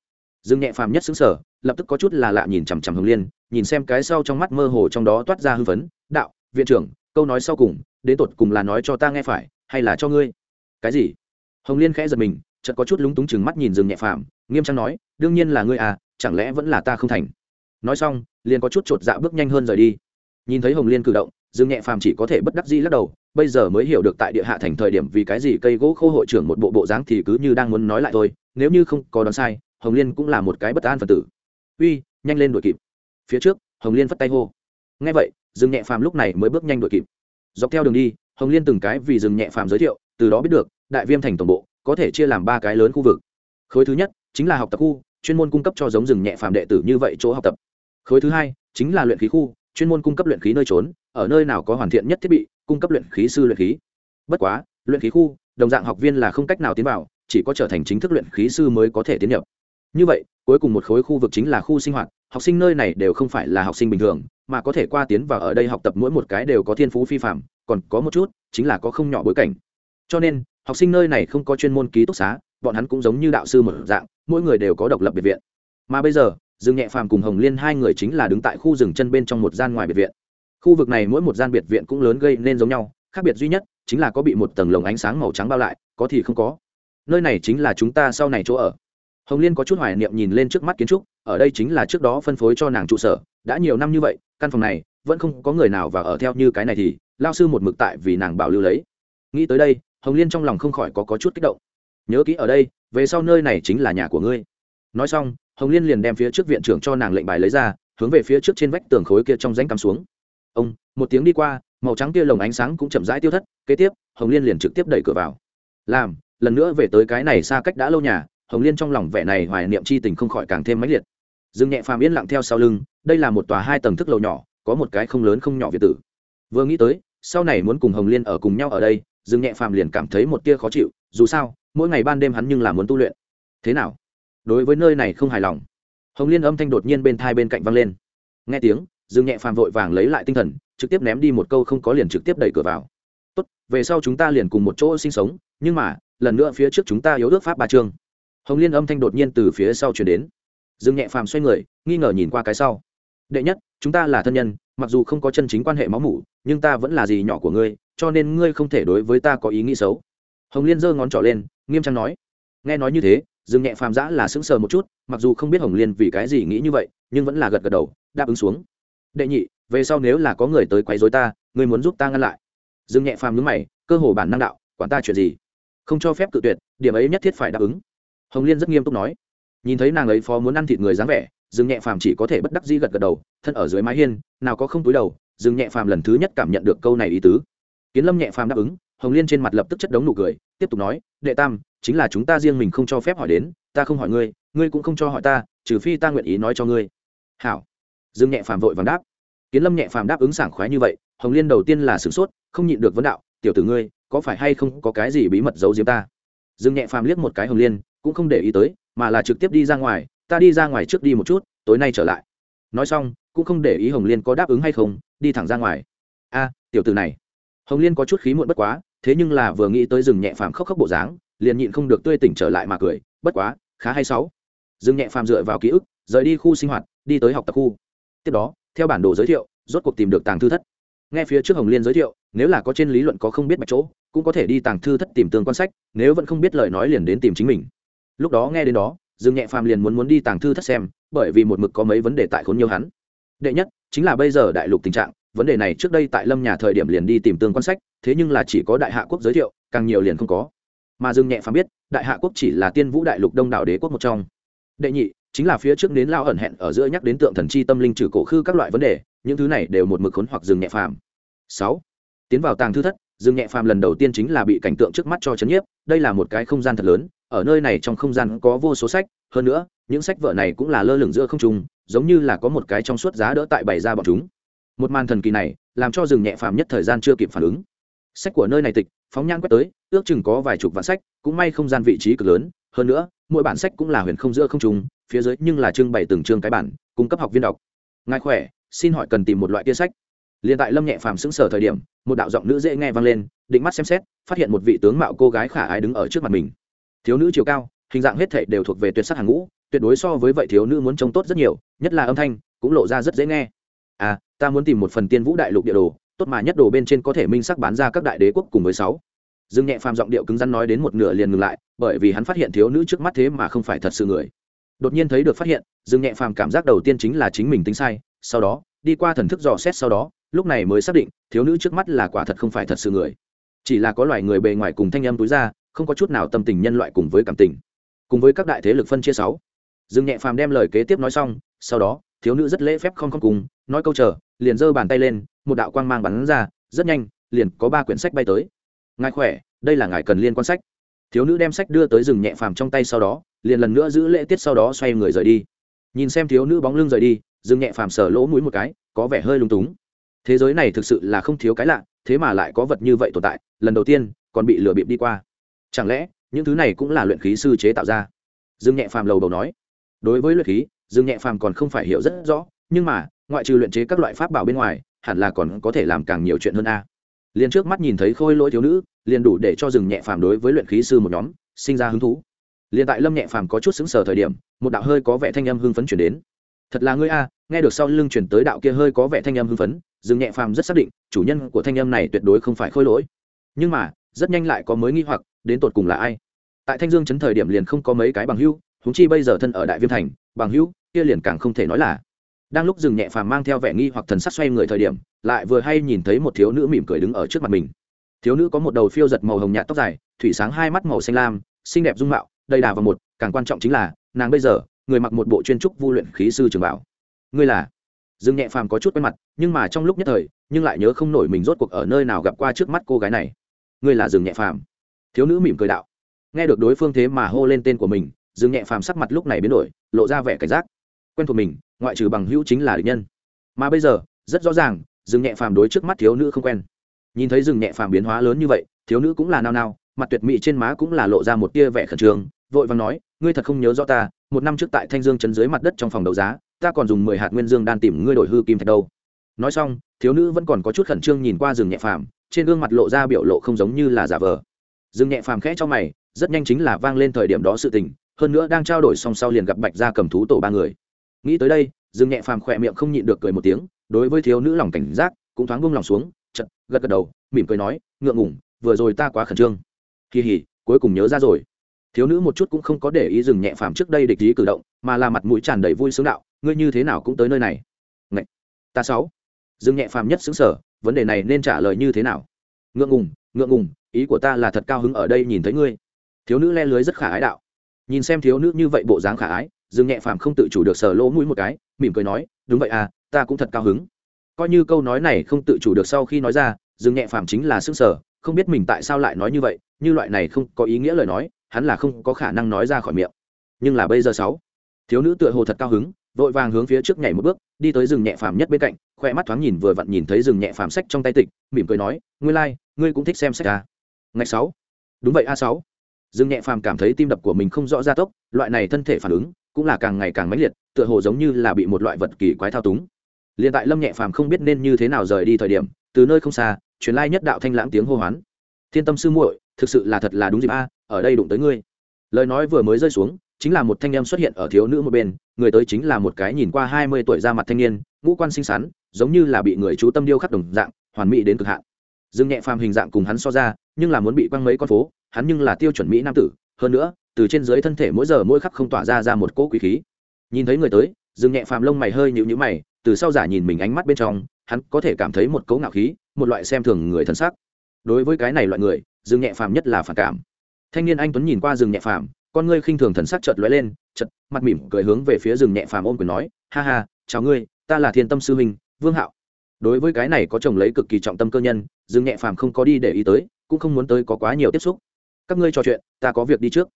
dương nhẹ phàm nhất xứng sở lập tức có chút là lạ nhìn chằm chằm hồng liên nhìn xem cái sau trong mắt mơ hồ trong đó toát ra hưng phấn đạo viện trưởng câu nói sau cùng đến tột cùng là nói cho ta nghe phải, hay là cho ngươi? Cái gì? Hồng liên khẽ giật mình, chợt có chút lúng túng chừng mắt nhìn dương nhẹ phàm, nghiêm trang nói, đương nhiên là ngươi à chẳng lẽ vẫn là ta không thành? Nói xong, liền có chút chột dạ bước nhanh hơn rời đi. Nhìn thấy hồng liên cử động, dương nhẹ phàm chỉ có thể bất đắc dĩ lắc đầu, bây giờ mới hiểu được tại địa hạ thành thời điểm vì cái gì cây gỗ khô hội trưởng một bộ bộ dáng thì cứ như đang muốn nói lại thôi, nếu như không có đoán sai, hồng liên cũng là một cái bất an phần tử. Uy, nhanh lên đuổi kịp. Phía trước, hồng liên phất tay hô. Ngay vậy, dương nhẹ phàm lúc này mới bước nhanh đuổi kịp dọc theo đường đi, hồng liên từng cái vì rừng nhẹ phàm giới thiệu, từ đó biết được, đại viêm thành tổng bộ có thể chia làm ba cái lớn khu vực. Khối thứ nhất chính là học tập khu, chuyên môn cung cấp cho giống rừng nhẹ phàm đệ tử như vậy chỗ học tập. Khối thứ hai chính là luyện khí khu, chuyên môn cung cấp luyện khí nơi trốn, ở nơi nào có hoàn thiện nhất thiết bị, cung cấp luyện khí sư luyện khí. Bất quá, luyện khí khu, đồng dạng học viên là không cách nào tiến vào, chỉ có trở thành chính thức luyện khí sư mới có thể tiến nhập. Như vậy, cuối cùng một khối khu vực chính là khu sinh hoạt, học sinh nơi này đều không phải là học sinh bình thường mà có thể qua tiến vào ở đây học tập mỗi một cái đều có thiên phú phi phạm còn có một chút chính là có không nhỏ bối cảnh. Cho nên, học sinh nơi này không có chuyên môn ký túc xá, bọn hắn cũng giống như đạo sư một dạng, mỗi người đều có độc lập biệt viện. Mà bây giờ, dương nhẹ phàm cùng hồng liên hai người chính là đứng tại khu rừng chân bên trong một gian ngoài biệt viện. Khu vực này mỗi một gian biệt viện cũng lớn gây nên giống nhau, khác biệt duy nhất chính là có bị một tầng lồng ánh sáng màu trắng bao lại, có thì không có. Nơi này chính là chúng ta sau này chỗ ở. Hồng liên có chút hoài niệm nhìn lên trước mắt kiến trúc, ở đây chính là trước đó phân phối cho nàng trụ sở đã nhiều năm như vậy căn phòng này vẫn không có người nào vào ở theo như cái này thì lao sư một mực tại vì nàng bảo lưu lấy. Nghĩ tới đây hồng liên trong lòng không khỏi có, có chút kích động. Nhớ kỹ ở đây về sau nơi này chính là nhà của ngươi. Nói xong hồng liên liền đem phía trước viện trưởng cho nàng lệnh bài lấy ra hướng về phía trước trên vách tường khối kia trong rãnh cắm xuống. Ông một tiếng đi qua màu trắng kia lồng ánh sáng cũng chậm rãi tiêu thất kế tiếp hồng liên liền trực tiếp đẩy cửa vào. Làm lần nữa về tới cái này xa cách đã lâu nhà hồng liên trong lòng vẻ này hoài niệm chi tình không khỏi càng thêm mãnh liệt. Dương nhẹ phàm yên lặng theo sau lưng đây là một tòa hai tầng thức lầu nhỏ, có một cái không lớn không nhỏ việt tử. Vừa nghĩ tới, sau này muốn cùng hồng liên ở cùng nhau ở đây, dương nhẹ phàm liền cảm thấy một tia khó chịu, dù sao, mỗi ngày ban đêm hắn nhưng là muốn tu luyện. Thế nào? Đối với nơi này không hài lòng. Hồng liên âm thanh đột nhiên bên thai bên cạnh văng lên. Nghe tiếng, dương nhẹ phàm vội vàng lấy lại tinh thần, trực tiếp ném đi một câu không có liền trực tiếp đẩy cửa vào. Tốt, về sau chúng ta liền cùng một chỗ sinh sống, nhưng mà, lần nữa phía trước chúng ta yếu ước pháp ba chương. Hồng liên âm thanh đột nhiên từ phía sau chuyển đến. Dương nhẹ phàm xoay người, nghi ngờ nhìn qua cái sau đệ nhất, chúng ta là thân nhân, mặc dù không có chân chính quan hệ máu mủ, nhưng ta vẫn là gì nhỏ của ngươi, cho nên ngươi không thể đối với ta có ý nghĩ xấu. Hồng liên giơ ngón trỏ lên, nghiêm trang nói. Nghe nói như thế, dương nhẹ phàm giã là sững sờ một chút, mặc dù không biết hồng liên vì cái gì nghĩ như vậy, nhưng vẫn là gật gật đầu, đáp ứng xuống. Đệ nhị, về sau nếu là có người tới quấy dối ta, ngươi muốn giúp ta ngăn lại. Dương nhẹ phàm nhúng mày, cơ hồ bản năng đạo, quản ta chuyện gì? Không cho phép cự tuyệt, điểm ấy nhất thiết phải đáp ứng. Hồng liên rất nghiêm túc nói. Nhìn thấy nàng ấy phó muốn ăn thịt người dáng vẻ dương nhẹ phàm chỉ có thể bất đắc dĩ gật gật đầu, thân ở dưới mái hiên, nào có không túi đầu dương nhẹ phàm lần thứ nhất cảm nhận được câu này ý tứ. Kiến lâm nhẹ phàm đáp ứng, hồng liên trên mặt lập tức chất đống nụ cười, tiếp tục nói, đệ tam, chính là chúng ta riêng mình không cho phép hỏi đến, ta không hỏi ngươi ngươi cũng không cho hỏi ta, trừ phi ta nguyện ý nói cho ngươi. Hảo. Dương nhẹ phàm vội vàng đáp. Kiến lâm nhẹ phàm đáp ứng sảng khoái như vậy, hồng liên đầu tiên là sửng sốt, không nhịn được vấn đạo, tiểu tử ngươi, có phải hay không có cái gì bí mật giấu giếm ta? Dương nhẹ phàm liếc một cái hồng liên, cũng không để ý tới, mà là trực tiếp đi ra ngoài ta đi ra ngoài trước đi một chút, tối nay trở lại. Nói xong, cũng không để ý hồng liên có đáp ứng hay không, đi thẳng ra ngoài. A, tiểu tử này. Hồng liên có chút khí muộn bất quá, thế nhưng là vừa nghĩ tới rừng nhẹ phàm khóc khóc bộ dáng, liền nhịn không được tươi tỉnh trở lại mà cười, bất quá, khá hay sáu. Rừng nhẹ phàm dựa vào ký ức, rời đi khu sinh hoạt, đi tới học tập khu. Tiếp đó, theo bản đồ giới thiệu, rốt cuộc tìm được tàng thư thất. Nghe phía trước hồng liên giới thiệu, nếu là có trên lý luận có không biết mạch chỗ, cũng có thể đi tàng thư thất tìm tương quan sách, nếu vẫn không biết lời nói liền đến tìm chính mình. Lúc đó nghe đến đó dương nhẹ phàm liền muốn muốn đi tàng thư thất xem, bởi vì một mực có mấy vấn đề tại khốn nhiều hắn. Đệ nhất, chính là bây giờ đại lục tình trạng, vấn đề này trước đây tại lâm nhà thời điểm liền đi tìm tương quan sách, thế nhưng là chỉ có đại hạ quốc giới thiệu, càng nhiều liền không có. Mà dương nhẹ phàm biết, đại hạ quốc chỉ là tiên vũ đại lục đông đảo đế quốc một trong. Đệ nhị, chính là phía trước đến lao ẩn hẹn ở giữa nhắc đến tượng thần chi tâm linh trừ cổ khư các loại vấn đề, những thứ này đều một mực khốn hoặc Dương nhẹ phàm. Sáu, tiến vào tàng thư thất, Dương nhẹ phàm lần đầu tiên chính là bị cảnh tượng trước mắt cho chấn nhiếp, đây là một cái không gian thật lớn ở nơi này trong không gian có vô số sách, hơn nữa, những sách vở này cũng là lơ lửng giữa không trung, giống như là có một cái trong suốt giá đỡ tại bày ra bọn chúng. Một màn thần kỳ này, làm cho rừng nhẹ phàm nhất thời gian chưa kịp phản ứng. Sách của nơi này tịch, phóng nhan quét tới, ước chừng có vài chục vạn sách, cũng may không gian vị trí cực lớn, hơn nữa, mỗi bản sách cũng là huyền không giữa không trung, phía dưới nhưng là trưng bày từng chương cái bản, cung cấp học viên đọc. Ngài khỏe, xin hỏi cần tìm một loại kia sách. Liền tại lâm nhẹ phàm xứng sở thời điểm, một đạo giọng nữ dễ nghe vang lên, định mắt xem xét, phát hiện một vị tướng mạo cô gái khả ái đứng ở trước mặt mình thiếu nữ chiều cao, hình dạng hết thể đều thuộc về tuyệt sắc hàng ngũ, tuyệt đối so với vậy thiếu nữ muốn trông tốt rất nhiều, nhất là âm thanh, cũng lộ ra rất dễ nghe. À ta muốn tìm một phần tiên vũ đại lục địa đồ, tốt mà nhất đồ bên trên có thể minh sắc bán ra các đại đế quốc cùng với sáu. Dương nhẹ phàm giọng điệu cứng rắn nói đến một nửa liền ngừng lại, bởi vì hắn phát hiện thiếu nữ trước mắt thế mà không phải thật sự người. Đột nhiên thấy được phát hiện, dương nhẹ phàm cảm giác đầu tiên chính là chính mình tính sai, sau đó, đi qua thần thức dò xét sau đó, lúc này mới xác định, thiếu nữ trước mắt là quả thật không phải thật sự người. Chỉ là có loài người bề ngoài cùng thanh âm túi ra không có chút nào tâm tình nhân loại cùng với cảm tình. Cùng với các đại thế lực phân chia sáu. Dương nhẹ phàm đem lời kế tiếp nói xong, sau đó, thiếu nữ rất lễ phép không không cùng, nói câu chờ, liền giơ bàn tay lên, một đạo quang mang bắn ra, rất nhanh, liền có ba quyển sách bay tới. Ngài khỏe, đây là ngài cần liên quan sách. Thiếu nữ đem sách đưa tới rừng nhẹ phàm trong tay sau đó, liền lần nữa giữ lễ tiết sau đó xoay người rời đi. Nhìn xem thiếu nữ bóng lưng rời đi rừng nhẹ phàm sờ lỗ mũi một cái, có vẻ hơi lung túng. Thế giới này thực sự là không thiếu cái lạ, thế mà lại có vật như vậy tồn tại, lần đầu tiên, còn bị lừa bịp đi qua chẳng lẽ, những thứ này cũng là luyện khí sư chế tạo ra? Dương nhẹ phàm lầu đầu nói. Đối với luyện khí, dương nhẹ phàm còn không phải hiểu rất rõ, nhưng mà, ngoại trừ luyện chế các loại pháp bảo bên ngoài, hẳn là còn có thể làm càng nhiều chuyện hơn a. Liền trước mắt nhìn thấy khôi lỗi thiếu nữ, liền đủ để cho rừng nhẹ phàm đối với luyện khí sư một nhóm, sinh ra hứng thú. Liền tại lâm nhẹ phàm có chút xứng sở thời điểm, một đạo hơi có vẻ thanh âm hưng phấn chuyển đến. Thật là ngươi a, nghe được sau lưng chuyển tới đạo kia hơi có vẻ thanh âm hưng phấn rừng nhẹ phàm rất xác định, chủ nhân của thanh âm này tuyệt đối không phải khôi lỗi. Nhưng mà, rất nhanh lại có mới nghi hoặc đến tột cùng là ai? Tại thanh dương chấn thời điểm liền không có mấy cái bằng hữu húng chi bây giờ thân ở đại viêm thành, bằng hữu kia liền càng không thể nói là. Đang lúc dừng nhẹ phàm mang theo vẻ nghi hoặc thần sắc xoay người thời điểm, lại vừa hay nhìn thấy một thiếu nữ mỉm cười đứng ở trước mặt mình. Thiếu nữ có một đầu phiêu giật màu hồng nhạt tóc dài, thủy sáng hai mắt màu xanh lam, xinh đẹp dung mạo, đầy đà vào một, càng quan trọng chính là, nàng bây giờ, người mặc một bộ chuyên trúc vu luyện khí sư trường bảo. Ngươi là? Dương nhẹ phàm có chút quen mặt, nhưng mà trong lúc nhất thời, nhưng lại nhớ không nổi mình rốt cuộc ở nơi nào gặp qua trước mắt cô gái này. Ngươi là dương nhẹ phàm? Thiếu nữ mỉm cười đạo. Nghe được đối phương thế mà hô lên tên của mình, dương nhẹ phàm sắc mặt lúc này biến đổi, lộ ra vẻ cảnh giác. Quen thuộc mình, ngoại trừ bằng hữu chính là địch nhân. Mà bây giờ, rất rõ ràng, dương nhẹ phàm đối trước mắt thiếu nữ không quen. Nhìn thấy dương nhẹ phàm biến hóa lớn như vậy, thiếu nữ cũng là nao nao, mặt tuyệt mỹ trên má cũng là lộ ra một tia vẻ khẩn trương, vội vàng nói, ngươi thật không nhớ rõ ta, một năm trước tại thanh dương chấn dưới mặt đất trong phòng đấu giá, ta còn dùng mười hạt nguyên dương đan tìm ngươi đổi hư kim thạch đâu. Nói xong, thiếu nữ vẫn còn có chút khẩn trương nhìn qua rừng nhẹ phàm, trên gương mặt lộ ra biểu lộ không giống như là giả vờ. Dương nhẹ phàm khẽ cho mày, rất nhanh chính là vang lên thời điểm đó sự tình, hơn nữa đang trao đổi song sau liền gặp bạch gia cầm thú tổ ba người. Nghĩ tới đây Dương nhẹ phàm khỏe miệng không nhịn được cười một tiếng, đối với thiếu nữ lòng cảnh giác, cũng thoáng buông lòng xuống chật gật gật đầu, mỉm cười nói, ngượng ngủng vừa rồi ta quá khẩn trương. Kỳ hỉ, cuối cùng nhớ ra rồi. Thiếu nữ một chút cũng không có để ý dừng nhẹ phàm trước đây địch ý cử động, mà là mặt mũi tràn đầy vui sướng đạo, ngươi như thế nào cũng tới nơi này. Ngậy! ta sáu dừng nhẹ phàm nhất xứng sở vấn đề này nên trả lời như thế nào? Ngượng ngùng ngượng ngùng ý của ta là thật cao hứng ở đây nhìn thấy ngươi. Thiếu nữ le lưới rất khả ái đạo. Nhìn xem thiếu nữ như vậy bộ dáng khả ái Dương nhẹ phàm không tự chủ được sờ lỗ mũi một cái mỉm cười nói đúng vậy à ta cũng thật cao hứng. Coi như câu nói này không tự chủ được sau khi nói ra Dương nhẹ phàm chính là sức sở không biết mình tại sao lại nói như vậy như loại này không có ý nghĩa lời nói hắn là không có khả năng nói ra khỏi miệng. Nhưng là bây giờ sáu thiếu nữ tựa hồ thật cao hứng vội vàng hướng phía trước nhảy một bước đi tới rừng nhẹ phàm nhất bên cạnh khoe mắt thoáng nhìn vừa vặn nhìn thấy rừng nhẹ phàm sách trong tay tịch mỉm cười nói ngươi lai、like, ngươi cũng thích xem sách à ngày sáu. Đúng vậy, a sáu. Dương nhẹ phàm cảm thấy tim đập của mình không rõ gia tốc, loại này thân thể phản ứng cũng là càng ngày càng mãnh liệt, tựa hồ giống như là bị một loại vật kỳ quái thao túng. Liền tại lâm nhẹ phàm không biết nên như thế nào rời đi thời điểm, từ nơi không xa, truyền lai nhất đạo thanh lãng tiếng hô hoán. Thiên tâm sư muội, thực sự là thật là đúng dịp a, ở đây đụng tới ngươi. Lời nói vừa mới rơi xuống, chính là một thanh em xuất hiện ở thiếu nữ một bên, người tới chính là một cái nhìn qua hai mươi tuổi ra mặt thanh niên, ngũ quan xinh xắn, giống như là bị người chú tâm điêu khắc đồng dạng, hoàn mỹ đến cực hạn. Dương nhẹ phàm hình dạng cùng hắn so ra nhưng là muốn bị quăng mấy con phố, hắn nhưng là tiêu chuẩn mỹ nam tử. Hơn nữa, từ trên dưới thân thể mỗi giờ mỗi khắc không tỏa ra ra một cỗ quý khí. Nhìn thấy người tới, dương nhẹ phàm lông mày hơi nhịu nhữ mày, từ sau giả nhìn mình ánh mắt bên trong, hắn có thể cảm thấy một cấu ngạo khí, một loại xem thường người thân xác đối với cái này loại người, dương nhẹ phàm nhất là phản cảm. Thanh niên anh tuấn nhìn qua dừng nhẹ phàm, con ngươi khinh thường thần sắc chợt lóe lên, chợt mặt mỉm cười hướng về phía rừng nhẹ phàm ôm quyền nói, ha ha, chào ngươi, ta là thiên tâm sư huynh, vương hạo. Đối với cái này có chồng lấy cực kỳ trọng tâm cơ nhân, dương nhẹ phàm không có đi để ý tới cũng không muốn tới có quá nhiều tiếp xúc. Các ngươi trò chuyện, ta có việc đi trước.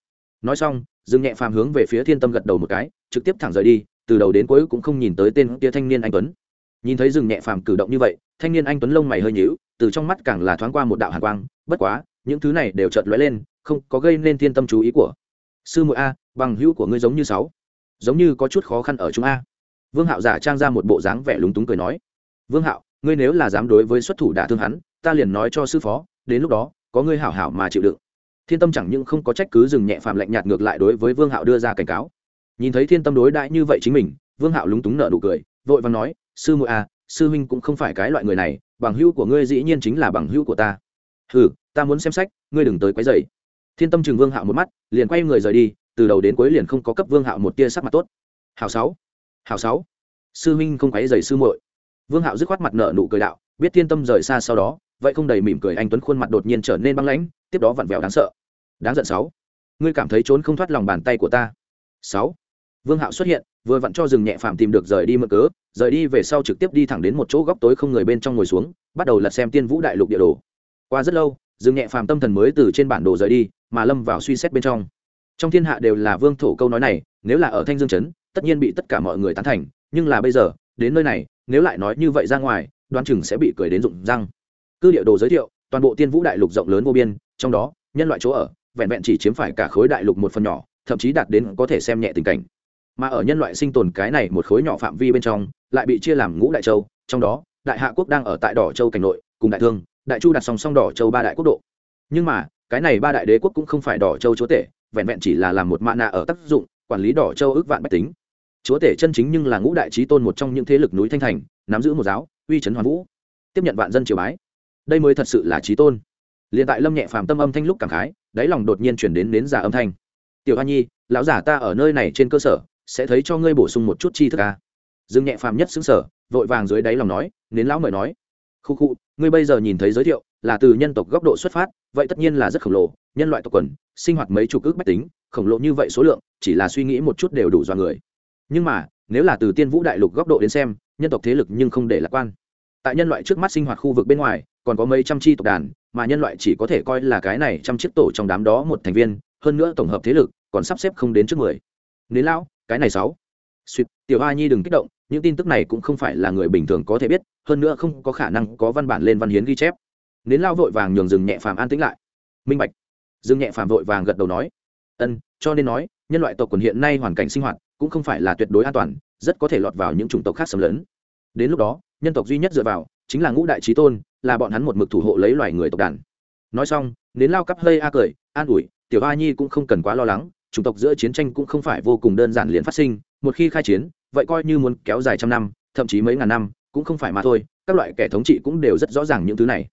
Nói xong, dương nhẹ phàm hướng về phía thiên tâm gật đầu một cái, trực tiếp thẳng rời đi, từ đầu đến cuối cũng không nhìn tới tên kia thanh niên anh tuấn. Nhìn thấy dương nhẹ phàm cử động như vậy, thanh niên anh tuấn lông mày hơi nhíu, từ trong mắt càng là thoáng qua một đạo hàn quang, bất quá, những thứ này đều chợt lóe lên, không có gây nên thiên tâm chú ý của sư muội a, bằng hữu của ngươi giống như sáu. Giống như có chút khó khăn ở chúng a. Vương hạo giả trang ra một bộ dáng vẻ lúng túng cười nói. Vương hạo, ngươi nếu là dám đối với xuất thủ đả thương hắn, ta liền nói cho sư phó đến lúc đó có ngươi hảo hảo mà chịu đựng. Thiên tâm chẳng những không có trách cứ dừng nhẹ phàm lạnh nhạt ngược lại đối với vương hạo đưa ra cảnh cáo. Nhìn thấy thiên tâm đối đãi như vậy chính mình vương hạo lúng túng nợ nụ cười vội và nói sư muội à, sư huynh cũng không phải cái loại người này bằng hữu của ngươi dĩ nhiên chính là bằng hữu của ta. Ừ ta muốn xem sách ngươi đừng tới quấy dày thiên tâm chừng vương hạo một mắt liền quay người rời đi từ đầu đến cuối liền không có cấp vương hạo một tia sắc mặt tốt. Hào sáu hào sáu sư huynh không quấy dày sư muội. Vương hạo dứt khoát mặt nợ nụ cười đạo biết thiên tâm rời xa sau đó vậy không đầy mỉm cười anh tuấn khuôn mặt đột nhiên trở nên băng lãnh, tiếp đó vặn vẹo đáng sợ. Đáng giận sáu. Ngươi cảm thấy trốn không thoát lòng bàn tay của ta. Sáu. Vương hạo xuất hiện, vừa vặn cho rừng nhẹ phàm tìm được rời đi mượn cớ, rời đi về sau trực tiếp đi thẳng đến một chỗ góc tối không người bên trong ngồi xuống, bắt đầu lật xem tiên vũ đại lục địa đồ. Qua rất lâu, rừng nhẹ phàm tâm thần mới từ trên bản đồ rời đi, mà lâm vào suy xét bên trong. Trong thiên hạ đều là vương thổ câu nói này, nếu là ở thanh dương trấn, tất nhiên bị tất cả mọi người tán thành, nhưng là bây giờ, đến nơi này, nếu lại nói như vậy ra ngoài, đoán chừng sẽ bị cười đến rụng răng cư địa đồ giới thiệu, toàn bộ tiên vũ đại lục rộng lớn vô biên, trong đó, nhân loại chỗ ở, vẹn vẹn chỉ chiếm phải cả khối đại lục một phần nhỏ, thậm chí đạt đến có thể xem nhẹ tình cảnh. Mà ở nhân loại sinh tồn cái này một khối nhỏ phạm vi bên trong, lại bị chia làm ngũ đại châu, trong đó, đại hạ quốc đang ở tại đỏ châu cảnh nội, cùng đại thương, đại chu đặt song song đỏ châu ba đại quốc độ. Nhưng mà, cái này ba đại đế quốc cũng không phải đỏ châu chúa tể, vẹn vẹn chỉ là làm một mạ nạ ở tác dụng, quản lý đỏ châu ước vạn bách tính. Chúa tể chân chính nhưng là ngũ đại trí tôn một trong những thế lực núi thanh thành, nắm giữ một giáo, uy trấn hoàn vũ. Tiếp nhận vạn dân triều bái đây mới thật sự là trí tôn. Liền tại lâm nhẹ phàm tâm âm thanh lúc cảm khái, đáy lòng đột nhiên chuyển đến đến giả âm thanh. Tiểu hoa nhi, lão giả ta ở nơi này trên cơ sở, sẽ thấy cho ngươi bổ sung một chút chi thức ca dương nhẹ phàm nhất xứng sở vội vàng dưới đáy lòng nói, nến lão mời nói. Khu khu, ngươi bây giờ nhìn thấy giới thiệu, là từ nhân tộc góc độ xuất phát, vậy tất nhiên là rất khổng lồ, nhân loại tộc quần, sinh hoạt mấy chục ước bách tính, khổng lồ như vậy số lượng, chỉ là suy nghĩ một chút đều đủ do người. Nhưng mà, nếu là từ tiên vũ đại lục góc độ đến xem, nhân tộc thế lực nhưng không để lạc quan tại nhân loại trước mắt sinh hoạt khu vực bên ngoài, còn có mấy trăm chi tộc đàn, mà nhân loại chỉ có thể coi là cái này trăm chiếc tổ trong đám đó một thành viên, hơn nữa tổng hợp thế lực, còn sắp xếp không đến trước mười. Nến lão, cái này sáu. Suýt tiểu a nhi đừng kích động, những tin tức này cũng không phải là người bình thường có thể biết, hơn nữa không có khả năng có văn bản lên văn hiến ghi chép. Nến lao vội vàng nhường rừng nhẹ phàm an tĩnh lại. Minh bạch. Rừng nhẹ phàm vội vàng gật đầu nói. Ân, cho nên nói, nhân loại tộc quần hiện nay hoàn cảnh sinh hoạt cũng không phải là tuyệt đối an toàn, rất có thể lọt vào những chủng tộc khác xâm lấn đến lúc đó, nhân tộc duy nhất dựa vào chính là ngũ đại trí tôn, là bọn hắn một mực thủ hộ lấy loài người tộc đàn. Nói xong nến lao cắp hơi a cười, an ủi, tiểu a nhi cũng không cần quá lo lắng, chủng tộc giữa chiến tranh cũng không phải vô cùng đơn giản liền phát sinh, một khi khai chiến, vậy coi như muốn kéo dài trăm năm, thậm chí mấy ngàn năm, cũng không phải mà thôi, các loại kẻ thống trị cũng đều rất rõ ràng những thứ này.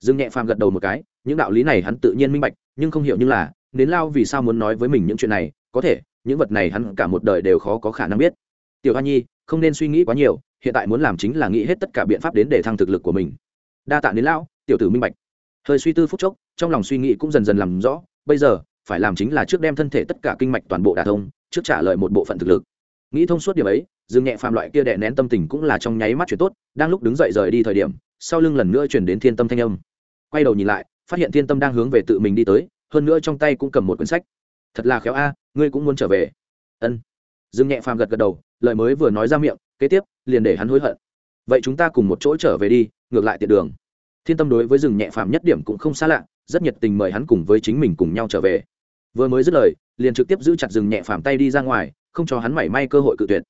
Dương nhẹ phàm gật đầu một cái, những đạo lý này hắn tự nhiên minh bạch, nhưng không hiểu như là nến lao vì sao muốn nói với mình những chuyện này, có thể, những vật này hắn cả một đời đều khó có khả năng biết. Tiểu hoa nhi, không nên suy nghĩ quá nhiều hiện tại muốn làm chính là nghĩ hết tất cả biện pháp đến để thăng thực lực của mình. Đa tạ đến lão, tiểu tử minh bạch. Hơi suy tư phút chốc, trong lòng suy nghĩ cũng dần dần làm rõ, bây giờ, phải làm chính là trước đem thân thể tất cả kinh mạch toàn bộ đả thông, trước trả lời một bộ phận thực lực. Nghĩ thông suốt điểm ấy, dương nhẹ phàm loại kia đè nén tâm tình cũng là trong nháy mắt chuyển tốt, đang lúc đứng dậy rời đi thời điểm, sau lưng lần nữa chuyển đến thiên tâm thanh âm. Quay đầu nhìn lại, phát hiện thiên tâm đang hướng về tự mình đi tới, hơn nữa trong tay cũng cầm một quyển sách. Thật là khéo a, ngươi cũng muốn trở về. Ân. Dương nhẹ phàm gật gật đầu, lời mới vừa nói ra miệng kế tiếp, liền để hắn hối hận. Vậy chúng ta cùng một chỗ trở về đi, ngược lại tiện đường. Thiên tâm đối với rừng nhẹ phàm nhất điểm cũng không xa lạ, rất nhiệt tình mời hắn cùng với chính mình cùng nhau trở về. Vừa mới dứt lời, liền trực tiếp giữ chặt rừng nhẹ phàm tay đi ra ngoài, không cho hắn mảy may cơ hội cự tuyệt.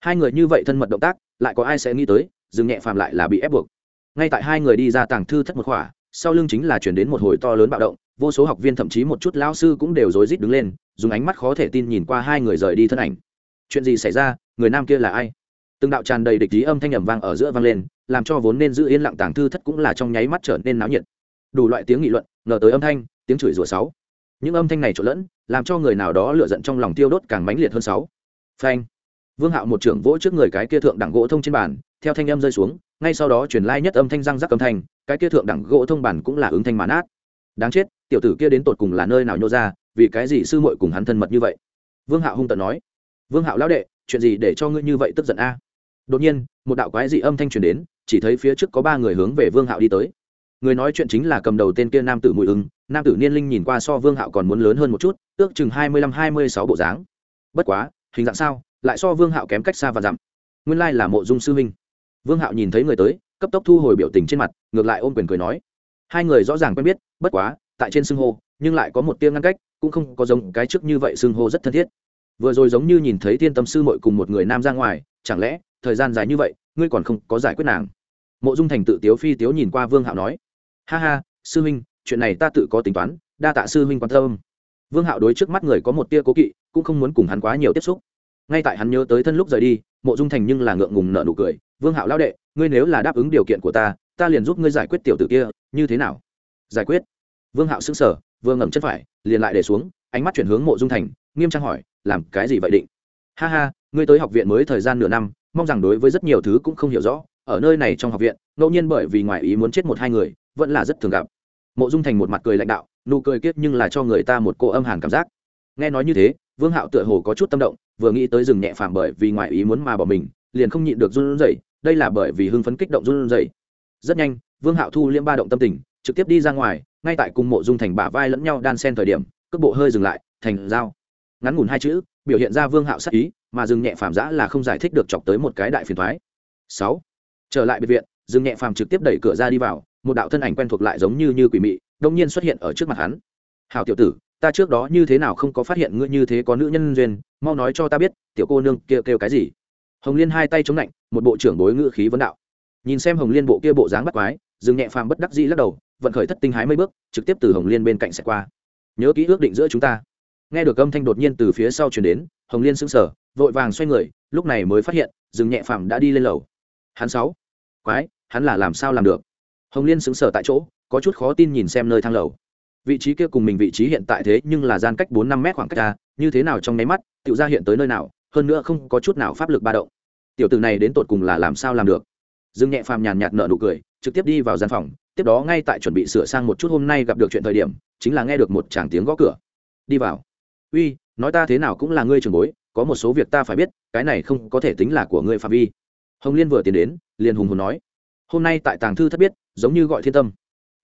Hai người như vậy thân mật động tác, lại có ai sẽ nghĩ tới, rừng nhẹ phàm lại là bị ép buộc. Ngay tại hai người đi ra tàng thư thất một khỏa, sau lưng chính là chuyển đến một hồi to lớn bạo động, vô số học viên thậm chí một chút lao sư cũng đều rối rít đứng lên, dùng ánh mắt khó thể tin nhìn qua hai người rời đi thân ảnh. Chuyện gì xảy ra, người nam kia là ai? Từng đạo tràn đầy địch ý âm thanh ẩm vang ở giữa vang lên, làm cho vốn nên giữ yên lặng tàng thư thất cũng là trong nháy mắt trở nên náo nhiệt. Đủ loại tiếng nghị luận, ngờ tới âm thanh, tiếng chửi rủa sáu. Những âm thanh này trộn lẫn, làm cho người nào đó lựa giận trong lòng tiêu đốt càng mãnh liệt hơn sáu. Phanh. Vương hạo một trưởng vỗ trước người cái kia thượng đẳng gỗ thông trên bàn, theo thanh âm rơi xuống, ngay sau đó truyền lai nhất âm thanh răng rắc âm thanh, cái kia thượng đẳng gỗ thông bản cũng là ứng thanh màn át. Đáng chết, tiểu tử kia đến tột cùng là nơi nào nhô ra, vì cái gì sư muội cùng hắn thân mật như vậy? Vương hạo hung tận nói. Vương hạo lão đệ, chuyện gì để cho ngươi như vậy tức giận a? Đột nhiên, một đạo quái dị âm thanh truyền đến, chỉ thấy phía trước có ba người hướng về vương hạo đi tới. Người nói chuyện chính là cầm đầu tên kia nam tử mùi ưng, nam tử niên linh nhìn qua so vương hạo còn muốn lớn hơn một chút, ước chừng hai mươi lăm, hai mươi sáu bộ dáng. Bất quá, hình dạng sao, lại so vương hạo kém cách xa và dặm. Nguyên lai là mộ dung sư huynh. Vương hạo nhìn thấy người tới, cấp tốc thu hồi biểu tình trên mặt, ngược lại ôm quyền cười nói. Hai người rõ ràng quen biết, bất quá, tại trên xưng hô, nhưng lại có một tiếng ngăn cách, cũng không có giống cái trước như vậy xưng hô rất thân thiết. Vừa rồi giống như nhìn thấy thiên tâm sư mội cùng một người nam ra ngoài, chẳng lẽ thời gian dài như vậy, ngươi còn không có giải quyết nàng. Mộ dung thành tự tiếu phi tiếu nhìn qua vương hạo nói, ha ha, sư huynh, chuyện này ta tự có tính toán, đa tạ sư huynh quan tâm. Vương hạo đối trước mắt người có một tia cố kỵ, cũng không muốn cùng hắn quá nhiều tiếp xúc. Ngay tại hắn nhớ tới thân lúc rời đi, mộ dung thành nhưng là ngượng ngùng nợ nụ cười, vương hạo lao đệ, ngươi nếu là đáp ứng điều kiện của ta ta liền giúp ngươi giải quyết tiểu tử kia, như thế nào? Giải quyết? Vương hạo xứng sở vừa ngầm chân phải, liền lại để xuống, ánh mắt chuyển hướng mộ dung thành, nghiêm trang hỏi, làm cái gì vậy định? Ha ha, ngươi tới học viện mới thời gian nửa năm mong rằng đối với rất nhiều thứ cũng không hiểu rõ, ở nơi này trong học viện, ngẫu nhiên bởi vì ngoài ý muốn chết một hai người, vẫn là rất thường gặp. Mộ dung thành một mặt cười lãnh đạo, nụ cười kiết nhưng là cho người ta một cô âm hàn cảm giác. Nghe nói như thế, vương hạo tựa hồ có chút tâm động, vừa nghĩ tới rừng nhẹ phàm bởi vì ngoài ý muốn mà bỏ mình, liền không nhịn được run rẩy, đây là bởi vì hưng phấn kích động run rẩy. Rất nhanh, vương hạo thu liễm ba động tâm tình, trực tiếp đi ra ngoài, ngay tại cùng mộ dung thành bả vai lẫn nhau đan sen thời điểm, cước bộ hơi dừng lại, thành dao ngắn ngủn hai chữ, biểu hiện ra vương hạo sắc ý mà dừng nhẹ phàm giã là không giải thích được chọc tới một cái đại phiền thoái. Sáu, trở lại biệt viện, dừng nhẹ phàm trực tiếp đẩy cửa ra đi vào, một đạo thân ảnh quen thuộc lại giống như như quỷ mị, đông nhiên xuất hiện ở trước mặt hắn. Hào tiểu tử, ta trước đó như thế nào không có phát hiện ngươi như thế có nữ nhân duyên, mau nói cho ta biết, tiểu cô nương kia kêu cái gì? Hồng liên hai tay chống lạnh, một bộ trưởng bối ngữ khí vấn đạo. Nhìn xem hồng liên bộ kia bộ dáng bắt quái, dừng nhẹ phàm bất đắc dĩ lắc đầu, vận khởi thất tinh hái mấy bước, trực tiếp từ hồng liên bên cạnh sẽ qua. Nhớ kỹ ước định giữa chúng ta. Nghe được âm thanh đột nhiên từ phía sau chuyển đến, hồng liên sững sờ vội vàng xoay người, lúc này mới phát hiện Dương nhẹ phàm đã đi lên lầu. Hắn sáu. Quái, hắn là làm sao làm được? Hồng liên sững sờ tại chỗ, có chút khó tin nhìn xem nơi thang lầu. Vị trí kia cùng mình vị trí hiện tại thế nhưng là gian cách bốn năm mét khoảng cách ra như thế nào trong nháy mắt tự ra hiện tới nơi nào, hơn nữa không có chút nào pháp lực ba động. Tiểu tử này đến tột cùng là làm sao làm được? Dương nhẹ phàm nhàn nhạt nợ nụ cười, trực tiếp đi vào gian phòng, tiếp đó ngay tại chuẩn bị sửa sang một chút hôm nay gặp được chuyện thời điểm, chính là nghe được một chàng tiếng gõ cửa. Đi vào. Uy nói ta thế nào cũng là ngươi trường bối, có một số việc ta phải biết, cái này không có thể tính là của ngươi phạm vi. Hồng liên vừa tiến đến, liền hùng hồn nói, hôm nay tại tàng thư thất biết, giống như gọi thiên tâm.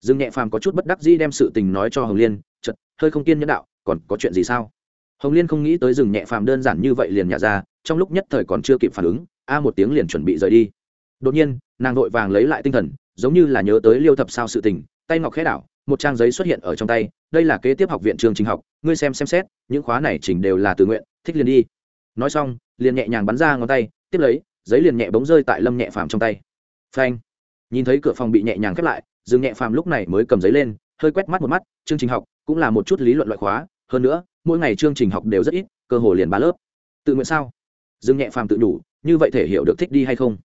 Dương nhẹ phàm có chút bất đắc dĩ đem sự tình nói cho hồng liên chật hơi không kiên nhẫn đạo, còn có chuyện gì sao? Hồng liên không nghĩ tới rừng nhẹ phàm đơn giản như vậy liền nhả ra, trong lúc nhất thời còn chưa kịp phản ứng, a một tiếng liền chuẩn bị rời đi. Đột nhiên, nàng vội vàng lấy lại tinh thần, giống như là nhớ tới liêu thập sao sự tình, tay ngọc khẽ đảo một trang giấy xuất hiện ở trong tay, đây là kế tiếp học viện trường trình học, ngươi xem xem xét, những khóa này chỉnh đều là tự nguyện, thích liền đi. Nói xong, liền nhẹ nhàng bắn ra ngón tay, tiếp lấy, giấy liền nhẹ bóng rơi tại lâm nhẹ phàm trong tay. Phanh. Nhìn thấy cửa phòng bị nhẹ nhàng khép lại, dương nhẹ phàm lúc này mới cầm giấy lên, hơi quét mắt một mắt, chương trình học cũng là một chút lý luận loại khóa, hơn nữa, mỗi ngày chương trình học đều rất ít, cơ hồ liền ba lớp. Tự nguyện sao? Dương nhẹ phàm tự đủ như vậy thể hiểu được thích đi hay không?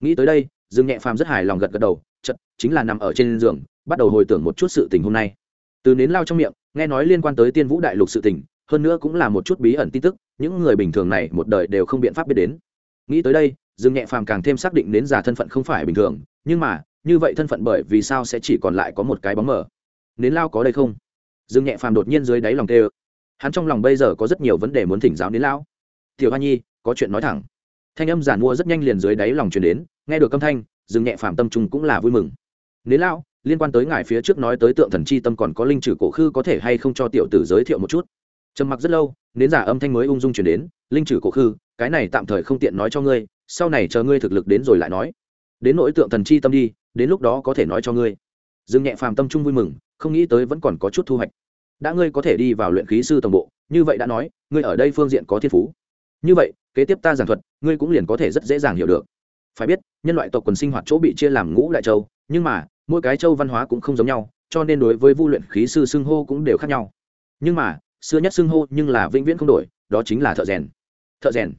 Nghĩ tới đây, dương nhẹ phàm rất hài lòng gật gật đầu chật chính là nằm ở trên giường bắt đầu hồi tưởng một chút sự tình hôm nay. Từ nến lao trong miệng, nghe nói liên quan tới tiên vũ đại lục sự tình, hơn nữa cũng là một chút bí ẩn tin tức, những người bình thường này một đời đều không biện pháp biết đến. Nghĩ tới đây, dương nhẹ phàm càng thêm xác định đến già thân phận không phải bình thường, nhưng mà, như vậy thân phận bởi vì sao sẽ chỉ còn lại có một cái bóng mờ? Nến lao có đây không? Dương nhẹ phàm đột nhiên dưới đáy lòng tê ơ hắn trong lòng bây giờ có rất nhiều vấn đề muốn thỉnh giáo nến lao. Tiểu hoa nhi, có chuyện nói thẳng. Thanh âm giản mua rất nhanh liền dưới đáy lòng truyền đến, nghe được âm thanh, dương nhẹ phàm tâm trung cũng là vui mừng. Nến lao liên quan tới ngài phía trước nói tới tượng thần chi tâm còn có linh trừ cổ khư có thể hay không cho tiểu tử giới thiệu một chút? Trầm mặc rất lâu, nến giả âm thanh mới ung dung chuyển đến, linh trừ cổ khư, cái này tạm thời không tiện nói cho ngươi, sau này chờ ngươi thực lực đến rồi lại nói. Đến nỗi tượng thần chi tâm đi, đến lúc đó có thể nói cho ngươi. Dương nhẹ phàm tâm trung vui mừng, không nghĩ tới vẫn còn có chút thu hoạch. Đã ngươi có thể đi vào luyện khí sư tổng bộ, như vậy đã nói, ngươi ở đây phương diện có thiên phú. Như vậy, kế tiếp ta giảng thuật, ngươi cũng liền có thể rất dễ dàng hiểu được. Phải biết, nhân loại tộc quần sinh hoạt chỗ bị chia làm ngũ đại châu, nhưng mà mỗi cái châu văn hóa cũng không giống nhau, cho nên đối với vu luyện khí sư xưng hô cũng đều khác nhau. Nhưng mà, xưa nhất xưng hô nhưng là vĩnh viễn không đổi, đó chính là thợ rèn. Thợ rèn.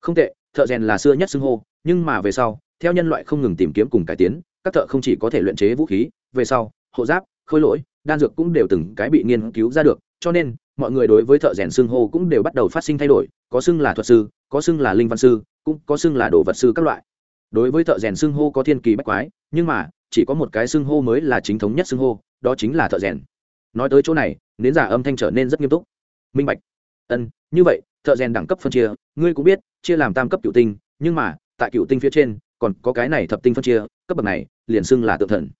Không tệ, thợ rèn là xưa nhất xưng hô, nhưng mà về sau, theo nhân loại không ngừng tìm kiếm cùng cải tiến, các thợ không chỉ có thể luyện chế vũ khí, về sau, hộ giáp, khôi lỗi, đan dược cũng đều từng cái bị nghiên cứu ra được, cho nên, mọi người đối với thợ rèn xưng hô cũng đều bắt đầu phát sinh thay đổi, có xưng là thuật sư, có xưng là linh văn sư, cũng có xưng là đồ vật sư các loại. Đối với thợ rèn xưng hô có thiên kỳ bách quái, nhưng mà chỉ có một cái xưng hô mới là chính thống nhất xưng hô, đó chính là thợ rèn. Nói tới chỗ này, nến giả âm thanh trở nên rất nghiêm túc. Minh bạch. Ân, như vậy, thợ rèn đẳng cấp phân chia, ngươi cũng biết, chia làm tam cấp cựu tinh, nhưng mà, tại cựu tinh phía trên, còn có cái này thập tinh phân chia, cấp bậc này, liền xưng là tượng thần.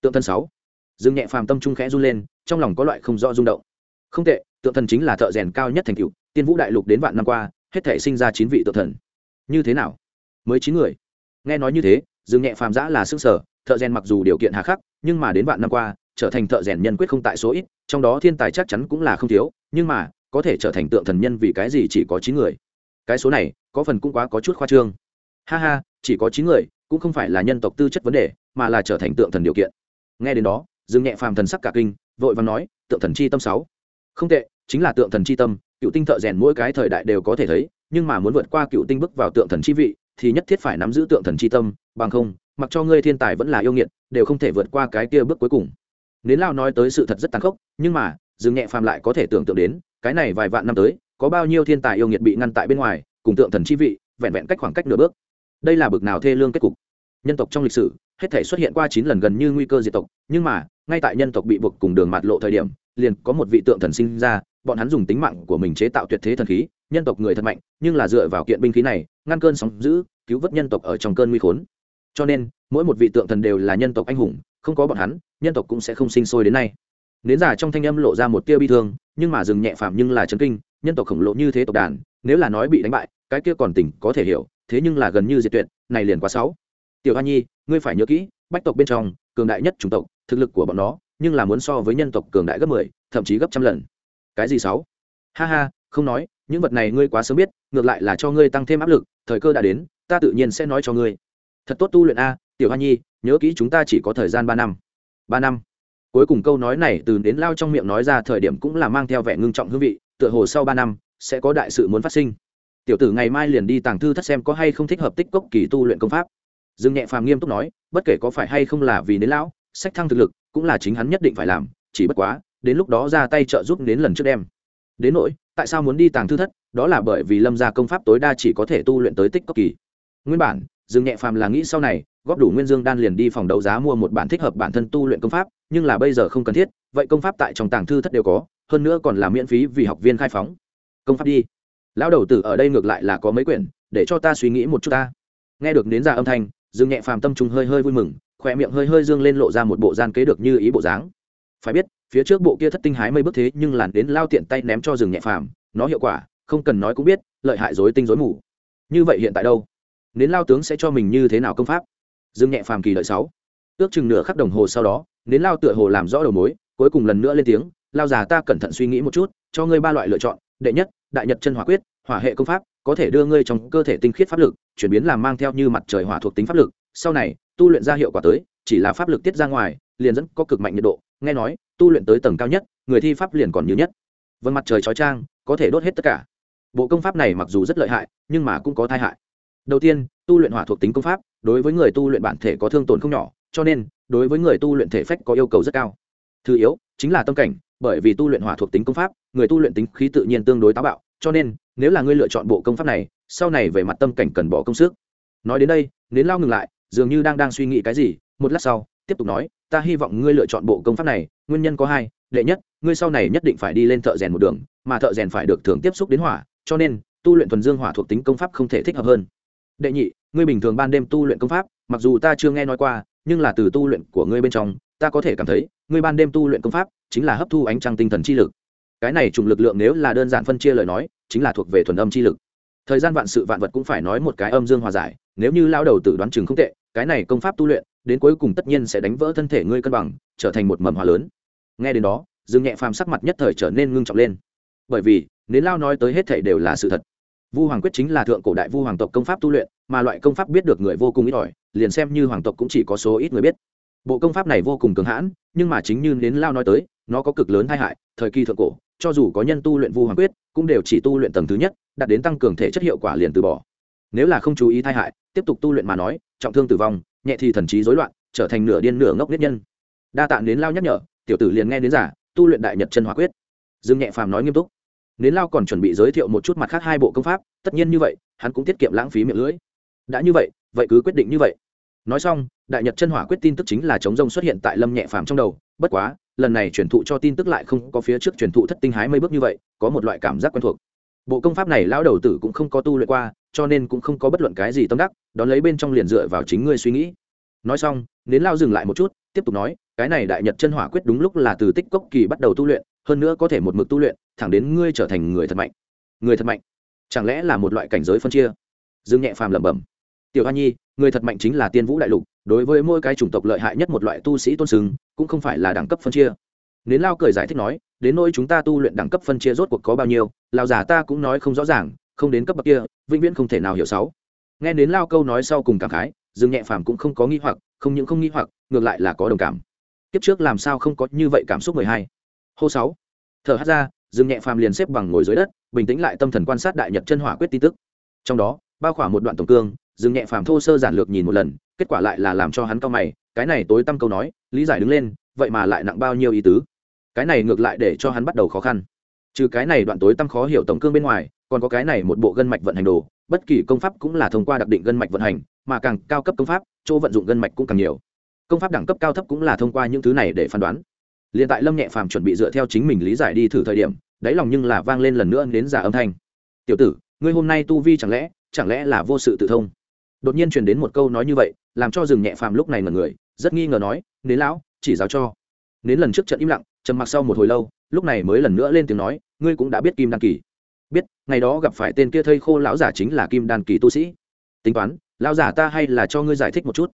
Tượng thần sáu. Dương nhẹ phàm tâm trung khẽ run lên, trong lòng có loại không rõ rung động. Không tệ, tượng thần chính là thợ rèn cao nhất thành cựu tiên vũ đại lục đến vạn năm qua, hết thể sinh ra chín vị tượng thần. Như thế nào? Mới chín người. Nghe nói như thế dương nhẹ phàm giã là xương sở, thợ rèn mặc dù điều kiện hà khắc, nhưng mà đến vạn năm qua, trở thành thợ rèn nhân quyết không tại số ít, trong đó thiên tài chắc chắn cũng là không thiếu, nhưng mà, có thể trở thành tượng thần nhân vì cái gì chỉ có chín người. Cái số này, có phần cũng quá có chút khoa trương. Ha ha, chỉ có chín người, cũng không phải là nhân tộc tư chất vấn đề, mà là trở thành tượng thần điều kiện. Nghe đến đó, dương nhẹ phàm thần sắc cả kinh, vội và nói, tượng thần chi tâm sáu. Không tệ, chính là tượng thần chi tâm, cựu tinh thợ rèn mỗi cái thời đại đều có thể thấy, nhưng mà muốn vượt qua cựu tinh bước vào tượng thần chi vị, thì nhất thiết phải nắm giữ tượng thần chi tâm bằng không, mặc cho ngươi thiên tài vẫn là yêu nghiệt, đều không thể vượt qua cái kia bước cuối cùng. Nến lao nói tới sự thật rất tàn khốc, nhưng mà, dương nhẹ phàm lại có thể tưởng tượng đến, cái này vài vạn năm tới, có bao nhiêu thiên tài yêu nghiệt bị ngăn tại bên ngoài, cùng tượng thần chi vị, vẹn vẹn cách khoảng cách nửa bước. Đây là bực nào thê lương kết cục. Nhân tộc trong lịch sử, hết thể xuất hiện qua chín lần gần như nguy cơ diệt tộc, nhưng mà, ngay tại nhân tộc bị buộc cùng đường mạt lộ thời điểm, liền có một vị tượng thần sinh ra, bọn hắn dùng tính mạng của mình chế tạo tuyệt thế thần khí, nhân tộc người thật mạnh, nhưng là dựa vào kiện binh khí này, ngăn cơn sóng giữ cứu vớt nhân tộc ở trong cơn nguy khốn cho nên mỗi một vị tượng thần đều là nhân tộc anh hùng không có bọn hắn nhân tộc cũng sẽ không sinh sôi đến nay. Nến giả trong thanh âm lộ ra một tia bi thương nhưng mà dừng nhẹ phạm nhưng là chấn kinh nhân tộc khổng lồ như thế tộc đàn nếu là nói bị đánh bại cái kia còn tỉnh có thể hiểu thế nhưng là gần như diệt tuyệt này liền quá sáu tiểu hoa nhi ngươi phải nhớ kỹ bách tộc bên trong cường đại nhất chủng tộc thực lực của bọn nó nhưng là muốn so với nhân tộc cường đại gấp mười, 10, thậm chí gấp trăm lần. Cái gì sáu ha ha không nói những vật này ngươi quá sớm biết ngược lại là cho ngươi tăng thêm áp lực thời cơ đã đến ta tự nhiên sẽ nói cho ngươi thật tốt tu luyện a, tiểu hoa nhi, nhớ kỹ chúng ta chỉ có thời gian ba năm. Ba năm. Cuối cùng câu nói này từ đến lao trong miệng nói ra thời điểm cũng là mang theo vẻ ngưng trọng hương vị, tựa hồ sau ba năm, sẽ có đại sự muốn phát sinh. Tiểu tử ngày mai liền đi tàng thư thất xem có hay không thích hợp tích cốc kỳ tu luyện công pháp. Dương nhẹ phàm nghiêm túc nói, bất kể có phải hay không là vì đến lão, sách thăng thực lực, cũng là chính hắn nhất định phải làm, chỉ bất quá, đến lúc đó ra tay trợ giúp đến lần trước đem. Đến nỗi, tại sao muốn đi tàng thư thất, đó là bởi vì lâm gia công pháp tối đa chỉ có thể tu luyện tới tích cốc kỳ. Nguyên bản dương nhẹ phàm là nghĩ sau này, góp đủ nguyên dương đan liền đi phòng đấu giá mua một bản thích hợp bản thân tu luyện công pháp, nhưng là bây giờ không cần thiết, vậy công pháp tại trong tàng thư thất đều có, hơn nữa còn là miễn phí vì học viên khai phóng. Công pháp đi. Lão đầu tử ở đây ngược lại là có mấy quyển, để cho ta suy nghĩ một chút ta. Nghe được nến ra âm thanh dương nhẹ phàm tâm trung hơi hơi vui mừng, khỏe miệng hơi hơi dương lên lộ ra một bộ gian kế được như ý bộ dáng. Phải biết, phía trước bộ kia thất tinh hái mây bước thế nhưng làn đến lao tiện tay ném cho rừng nhẹ phàm, nó hiệu quả, không cần nói cũng biết, lợi hại dối tinh dối mù. Như vậy hiện tại đâu? Nến lao tướng sẽ cho mình như thế nào công pháp? Dương nhẹ phàm kỳ đợi sáu. Ước chừng nửa khắc đồng hồ sau đó nến lao tựa hồ làm rõ đầu mối, cuối cùng lần nữa lên tiếng, lao già ta cẩn thận suy nghĩ một chút, cho ngươi ba loại lựa chọn, đệ nhất, đại nhật chân hỏa quyết, hỏa hệ công pháp, có thể đưa ngươi trong cơ thể tinh khiết pháp lực, chuyển biến làm mang theo như mặt trời hỏa thuộc tính pháp lực. Sau này, tu luyện ra hiệu quả tới, chỉ là pháp lực tiết ra ngoài, liền dẫn có cực mạnh nhiệt độ. Nghe nói, tu luyện tới tầng cao nhất, người thi pháp liền còn như nhất. Vân mặt trời chói trang có thể đốt hết tất cả. Bộ công pháp này mặc dù rất lợi hại, nhưng mà cũng có tai hại đầu tiên, tu luyện hỏa thuộc tính công pháp, đối với người tu luyện bản thể có thương tổn không nhỏ, cho nên, đối với người tu luyện thể phách có yêu cầu rất cao. Thứ yếu, chính là tâm cảnh, bởi vì tu luyện hỏa thuộc tính công pháp, người tu luyện tính khí tự nhiên tương đối táo bạo, cho nên, nếu là ngươi lựa chọn bộ công pháp này, sau này về mặt tâm cảnh cần bỏ công sức. Nói đến đây nến lao ngừng lại, dường như đang đang suy nghĩ cái gì, một lát sau, tiếp tục nói, ta hy vọng ngươi lựa chọn bộ công pháp này, nguyên nhân có hai, đệ nhất, ngươi sau này nhất định phải đi lên thợ rèn một đường, mà thợ rèn phải được thường tiếp xúc đến hỏa, cho nên, tu luyện thuần dương hỏa thuộc tính công pháp không thể thích hợp hơn đệ nhị, ngươi bình thường ban đêm tu luyện công pháp, mặc dù ta chưa nghe nói qua, nhưng là từ tu luyện của ngươi bên trong, ta có thể cảm thấy, ngươi ban đêm tu luyện công pháp, chính là hấp thu ánh trăng tinh thần chi lực. Cái này trùng lực lượng nếu là đơn giản phân chia lời nói, chính là thuộc về thuần âm chi lực. Thời gian vạn sự vạn vật cũng phải nói một cái âm dương hòa giải, nếu như lao đầu tự đoán chừng không tệ, cái này công pháp tu luyện, đến cuối cùng tất nhiên sẽ đánh vỡ thân thể ngươi cân bằng, trở thành một mầm hòa lớn. Nghe đến đó, dương nhẹ phàm sắc mặt nhất thời trở nên ngưng trọng lên. Bởi vì nếu lao nói tới hết thể đều là sự thật vu hoàng quyết chính là thượng cổ đại vu hoàng tộc công pháp tu luyện, mà loại công pháp biết được người vô cùng ít ỏi, liền xem như hoàng tộc cũng chỉ có số ít người biết. Bộ công pháp này vô cùng cường hãn, nhưng mà chính như đến lao nói tới, nó có cực lớn tai hại, thời kỳ thượng cổ, cho dù có nhân tu luyện vu hoàng quyết, cũng đều chỉ tu luyện tầng thứ nhất, đạt đến tăng cường thể chất hiệu quả liền từ bỏ. Nếu là không chú ý tai hại, tiếp tục tu luyện mà nói, trọng thương tử vong, nhẹ thì thần trí rối loạn, trở thành nửa điên nửa ngốc nhất nhân. Đa tạ đến lao nhắc nhở, tiểu tử liền nghe đến giả, tu luyện đại nhật chân hỏa quyết. Dương nhẹ phàm nói nghiêm túc nến lao còn chuẩn bị giới thiệu một chút mặt khác hai bộ công pháp, tất nhiên như vậy, hắn cũng tiết kiệm lãng phí miệng lưỡi. Đã như vậy vậy cứ quyết định như vậy. Nói xong, đại nhật chân hỏa quyết tin tức chính là chống rông xuất hiện tại lâm nhẹ phàm trong đầu, bất quá, lần này truyền thụ cho tin tức lại không có phía trước truyền thụ thất tinh hái mấy bước như vậy, có một loại cảm giác quen thuộc. Bộ công pháp này lão đầu tử cũng không có tu luyện qua, cho nên cũng không có bất luận cái gì tâm đắc, đón lấy bên trong liền dựa vào chính ngươi suy nghĩ. Nói xong, nến lao dừng lại một chút, tiếp tục nói, cái này đại nhật chân hỏa quyết đúng lúc là từ tích cốc kỳ bắt đầu tu luyện hơn nữa có thể một mực tu luyện, thẳng đến ngươi trở thành người thật mạnh. Người thật mạnh, chẳng lẽ là một loại cảnh giới phân chia? Dương nhẹ phàm lẩm bẩm. Tiểu hoa nhi, người thật mạnh chính là tiên vũ đại lục, đối với mỗi cái chủng tộc lợi hại nhất một loại tu sĩ tôn sừng cũng không phải là đẳng cấp phân chia. Nến lao cười giải thích nói, đến nỗi chúng ta tu luyện đẳng cấp phân chia rốt cuộc có bao nhiêu, lao giả ta cũng nói không rõ ràng, không đến cấp bậc kia, vĩnh viễn không thể nào hiểu sáu. Nghe đến lao câu nói sau cùng cảm khái, dương nhẹ phàm cũng không có nghi hoặc, không những không nghi hoặc, ngược lại là có đồng cảm. Kiếp trước làm sao không có như vậy cảm xúc mười hai? Hô sáu. Thở hát ra dương nhẹ phàm liền xếp bằng ngồi dưới đất, bình tĩnh lại tâm thần quan sát đại nhật chân hỏa quyết tin tức. Trong đó, bao khoảng một đoạn tổng cương dương nhẹ phàm thô sơ giản lược nhìn một lần, kết quả lại là làm cho hắn cao mày, cái này tối tăm câu nói, lý giải đứng lên, vậy mà lại nặng bao nhiêu ý tứ? Cái này ngược lại để cho hắn bắt đầu khó khăn. Trừ cái này đoạn tối tăm khó hiểu tổng cương bên ngoài, còn có cái này một bộ gân mạch vận hành đồ, bất kỳ công pháp cũng là thông qua đặc định gân mạch vận hành, mà càng cao cấp công pháp, chỗ vận dụng gân mạch cũng càng nhiều. Công pháp đẳng cấp cao thấp cũng là thông qua những thứ này để phán đoán liền tại lâm nhẹ phàm chuẩn bị dựa theo chính mình lý giải đi thử thời điểm, đáy lòng nhưng là vang lên lần nữa đến giả âm thanh. Tiểu tử, ngươi hôm nay tu vi chẳng lẽ chẳng lẽ là vô sự tự thông? Đột nhiên truyền đến một câu nói như vậy, làm cho rừng nhẹ phàm lúc này ngẩn người, rất nghi ngờ nói, nến lão, chỉ giáo cho. Nến lần trước trận im lặng, trầm mặc sau một hồi lâu, lúc này mới lần nữa lên tiếng nói, ngươi cũng đã biết kim đan kỳ. Biết, ngày đó gặp phải tên kia thây khô lão giả chính là kim đan kỳ tu sĩ. Tính toán, lão giả ta hay là cho ngươi giải thích một chút.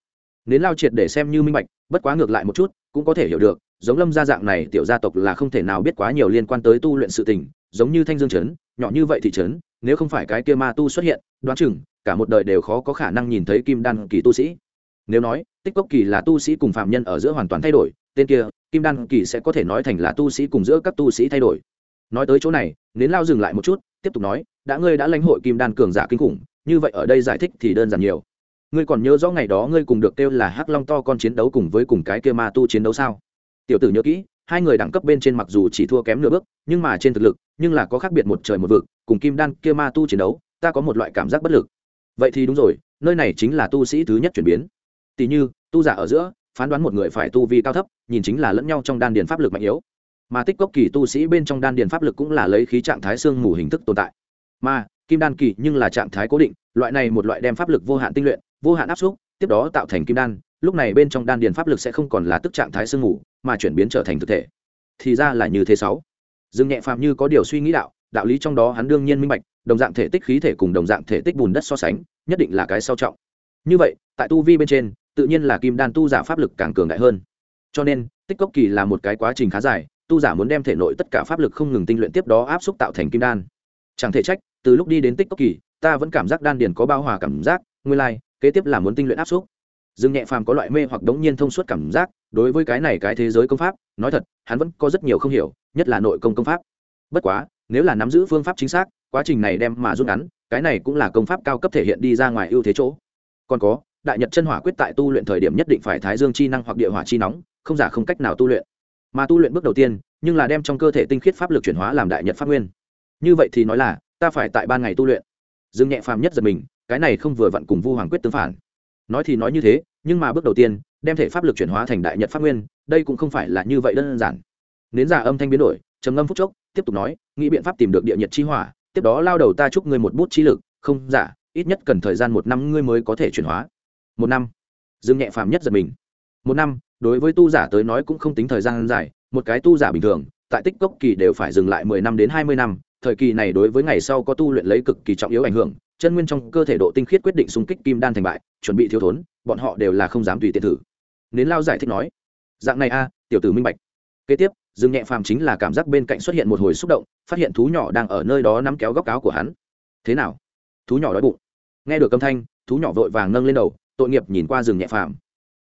Nến lao triệt để xem như minh bạch, bất quá ngược lại một chút, cũng có thể hiểu được giống lâm gia dạng này tiểu gia tộc là không thể nào biết quá nhiều liên quan tới tu luyện sự tình, giống như thanh dương trấn, nhỏ như vậy thị trấn, nếu không phải cái kia ma tu xuất hiện, đoán chừng, cả một đời đều khó có khả năng nhìn thấy kim đan kỳ tu sĩ. Nếu nói, tích cốc kỳ là tu sĩ cùng phạm nhân ở giữa hoàn toàn thay đổi, tên kia, kim đan kỳ sẽ có thể nói thành là tu sĩ cùng giữa các tu sĩ thay đổi. Nói tới chỗ này, nến lao dừng lại một chút, tiếp tục nói, đã ngươi đã lãnh hội kim đan cường giả kinh khủng, như vậy ở đây giải thích thì đơn giản nhiều. Ngươi còn nhớ rõ ngày đó ngươi cùng được kêu là hắc long to con chiến đấu cùng với cùng cái kia ma tu chiến đấu sao? Tiểu tử nhớ kỹ, hai người đẳng cấp bên trên mặc dù chỉ thua kém nửa bước, nhưng mà trên thực lực, nhưng là có khác biệt một trời một vực, cùng kim đan kia ma tu chiến đấu, ta có một loại cảm giác bất lực. Vậy thì đúng rồi, nơi này chính là tu sĩ thứ nhất chuyển biến. Tỷ như, tu giả ở giữa, phán đoán một người phải tu vi cao thấp, nhìn chính là lẫn nhau trong đan điền pháp lực mạnh yếu. Mà tích cốc kỳ tu sĩ bên trong đan điền pháp lực cũng là lấy khí trạng thái xương mù hình thức tồn tại. Mà, kim đan kỳ nhưng là trạng thái cố định, loại này một loại đem pháp lực vô hạn tinh luyện, vô hạn áp suất, tiếp đó tạo thành kim đan, lúc này bên trong đan điền pháp lực sẽ không còn là tức trạng thái sương mù mà chuyển biến trở thành thực thể. Thì ra là như thế sáu. Dương nhẹ phàm như có điều suy nghĩ đạo đạo lý trong đó hắn đương nhiên minh bạch, đồng dạng thể tích khí thể cùng đồng dạng thể tích bùn đất so sánh, nhất định là cái sau trọng. Như vậy, tại tu vi bên trên, tự nhiên là kim đan tu giả pháp lực càng cường đại hơn. Cho nên, tích cốc kỳ là một cái quá trình khá dài, tu giả muốn đem thể nội tất cả pháp lực không ngừng tinh luyện tiếp đó áp xúc tạo thành kim đan. Chẳng thể trách, từ lúc đi đến tích cốc kỳ, ta vẫn cảm giác đan điền có bao hòa cảm giác, nguyên lai, kế tiếp là muốn tinh luyện áp xúc dương nhẹ phàm có loại mê hoặc đống nhiên thông suốt cảm giác, đối với cái này cái thế giới công pháp, nói thật, hắn vẫn có rất nhiều không hiểu, nhất là nội công công pháp. Bất quá, nếu là nắm giữ phương pháp chính xác, quá trình này đem mà rút ngắn, cái này cũng là công pháp cao cấp thể hiện đi ra ngoài ưu thế chỗ. Còn có, đại nhật chân hỏa quyết tại tu luyện thời điểm nhất định phải thái dương chi năng hoặc địa hỏa chi nóng, không giả không cách nào tu luyện. Mà tu luyện bước đầu tiên, nhưng là đem trong cơ thể tinh khiết pháp lực chuyển hóa làm đại nhật pháp nguyên. Như vậy thì nói là, ta phải tại ban ngày tu luyện. Dương nhẹ phàm nhất giật mình, cái này không vừa vặn cùng vu hoàng quyết tương phản nói thì nói như thế, nhưng mà bước đầu tiên, đem thể pháp lực chuyển hóa thành đại nhật pháp nguyên, đây cũng không phải là như vậy đơn giản. Nến giả âm thanh biến đổi, trầm ngâm phút chốc, tiếp tục nói, nghĩ biện pháp tìm được địa nhiệt chi hỏa, tiếp đó lao đầu ta chúc ngươi một bút chi lực, không giả ít nhất cần thời gian một năm ngươi mới có thể chuyển hóa. Một năm. Dương nhẹ phàm nhất giật mình. Một năm, đối với tu giả tới nói cũng không tính thời gian dài, một cái tu giả bình thường, tại tích cốc kỳ đều phải dừng lại mười năm đến hai mươi năm, thời kỳ này đối với ngày sau có tu luyện lấy cực kỳ trọng yếu ảnh hưởng chân nguyên trong cơ thể độ tinh khiết quyết định xung kích kim đan thành bại, chuẩn bị thiếu thốn, bọn họ đều là không dám tùy tiện thử. Nến lao giải thích nói, dạng này a, tiểu tử minh bạch. Kế tiếp, dương nhẹ phàm chính là cảm giác bên cạnh xuất hiện một hồi xúc động, phát hiện thú nhỏ đang ở nơi đó nắm kéo góc áo của hắn. Thế nào? Thú nhỏ đói bụng. Nghe được âm thanh, thú nhỏ vội vàng nâng lên đầu, tội nghiệp nhìn qua rừng nhẹ phàm.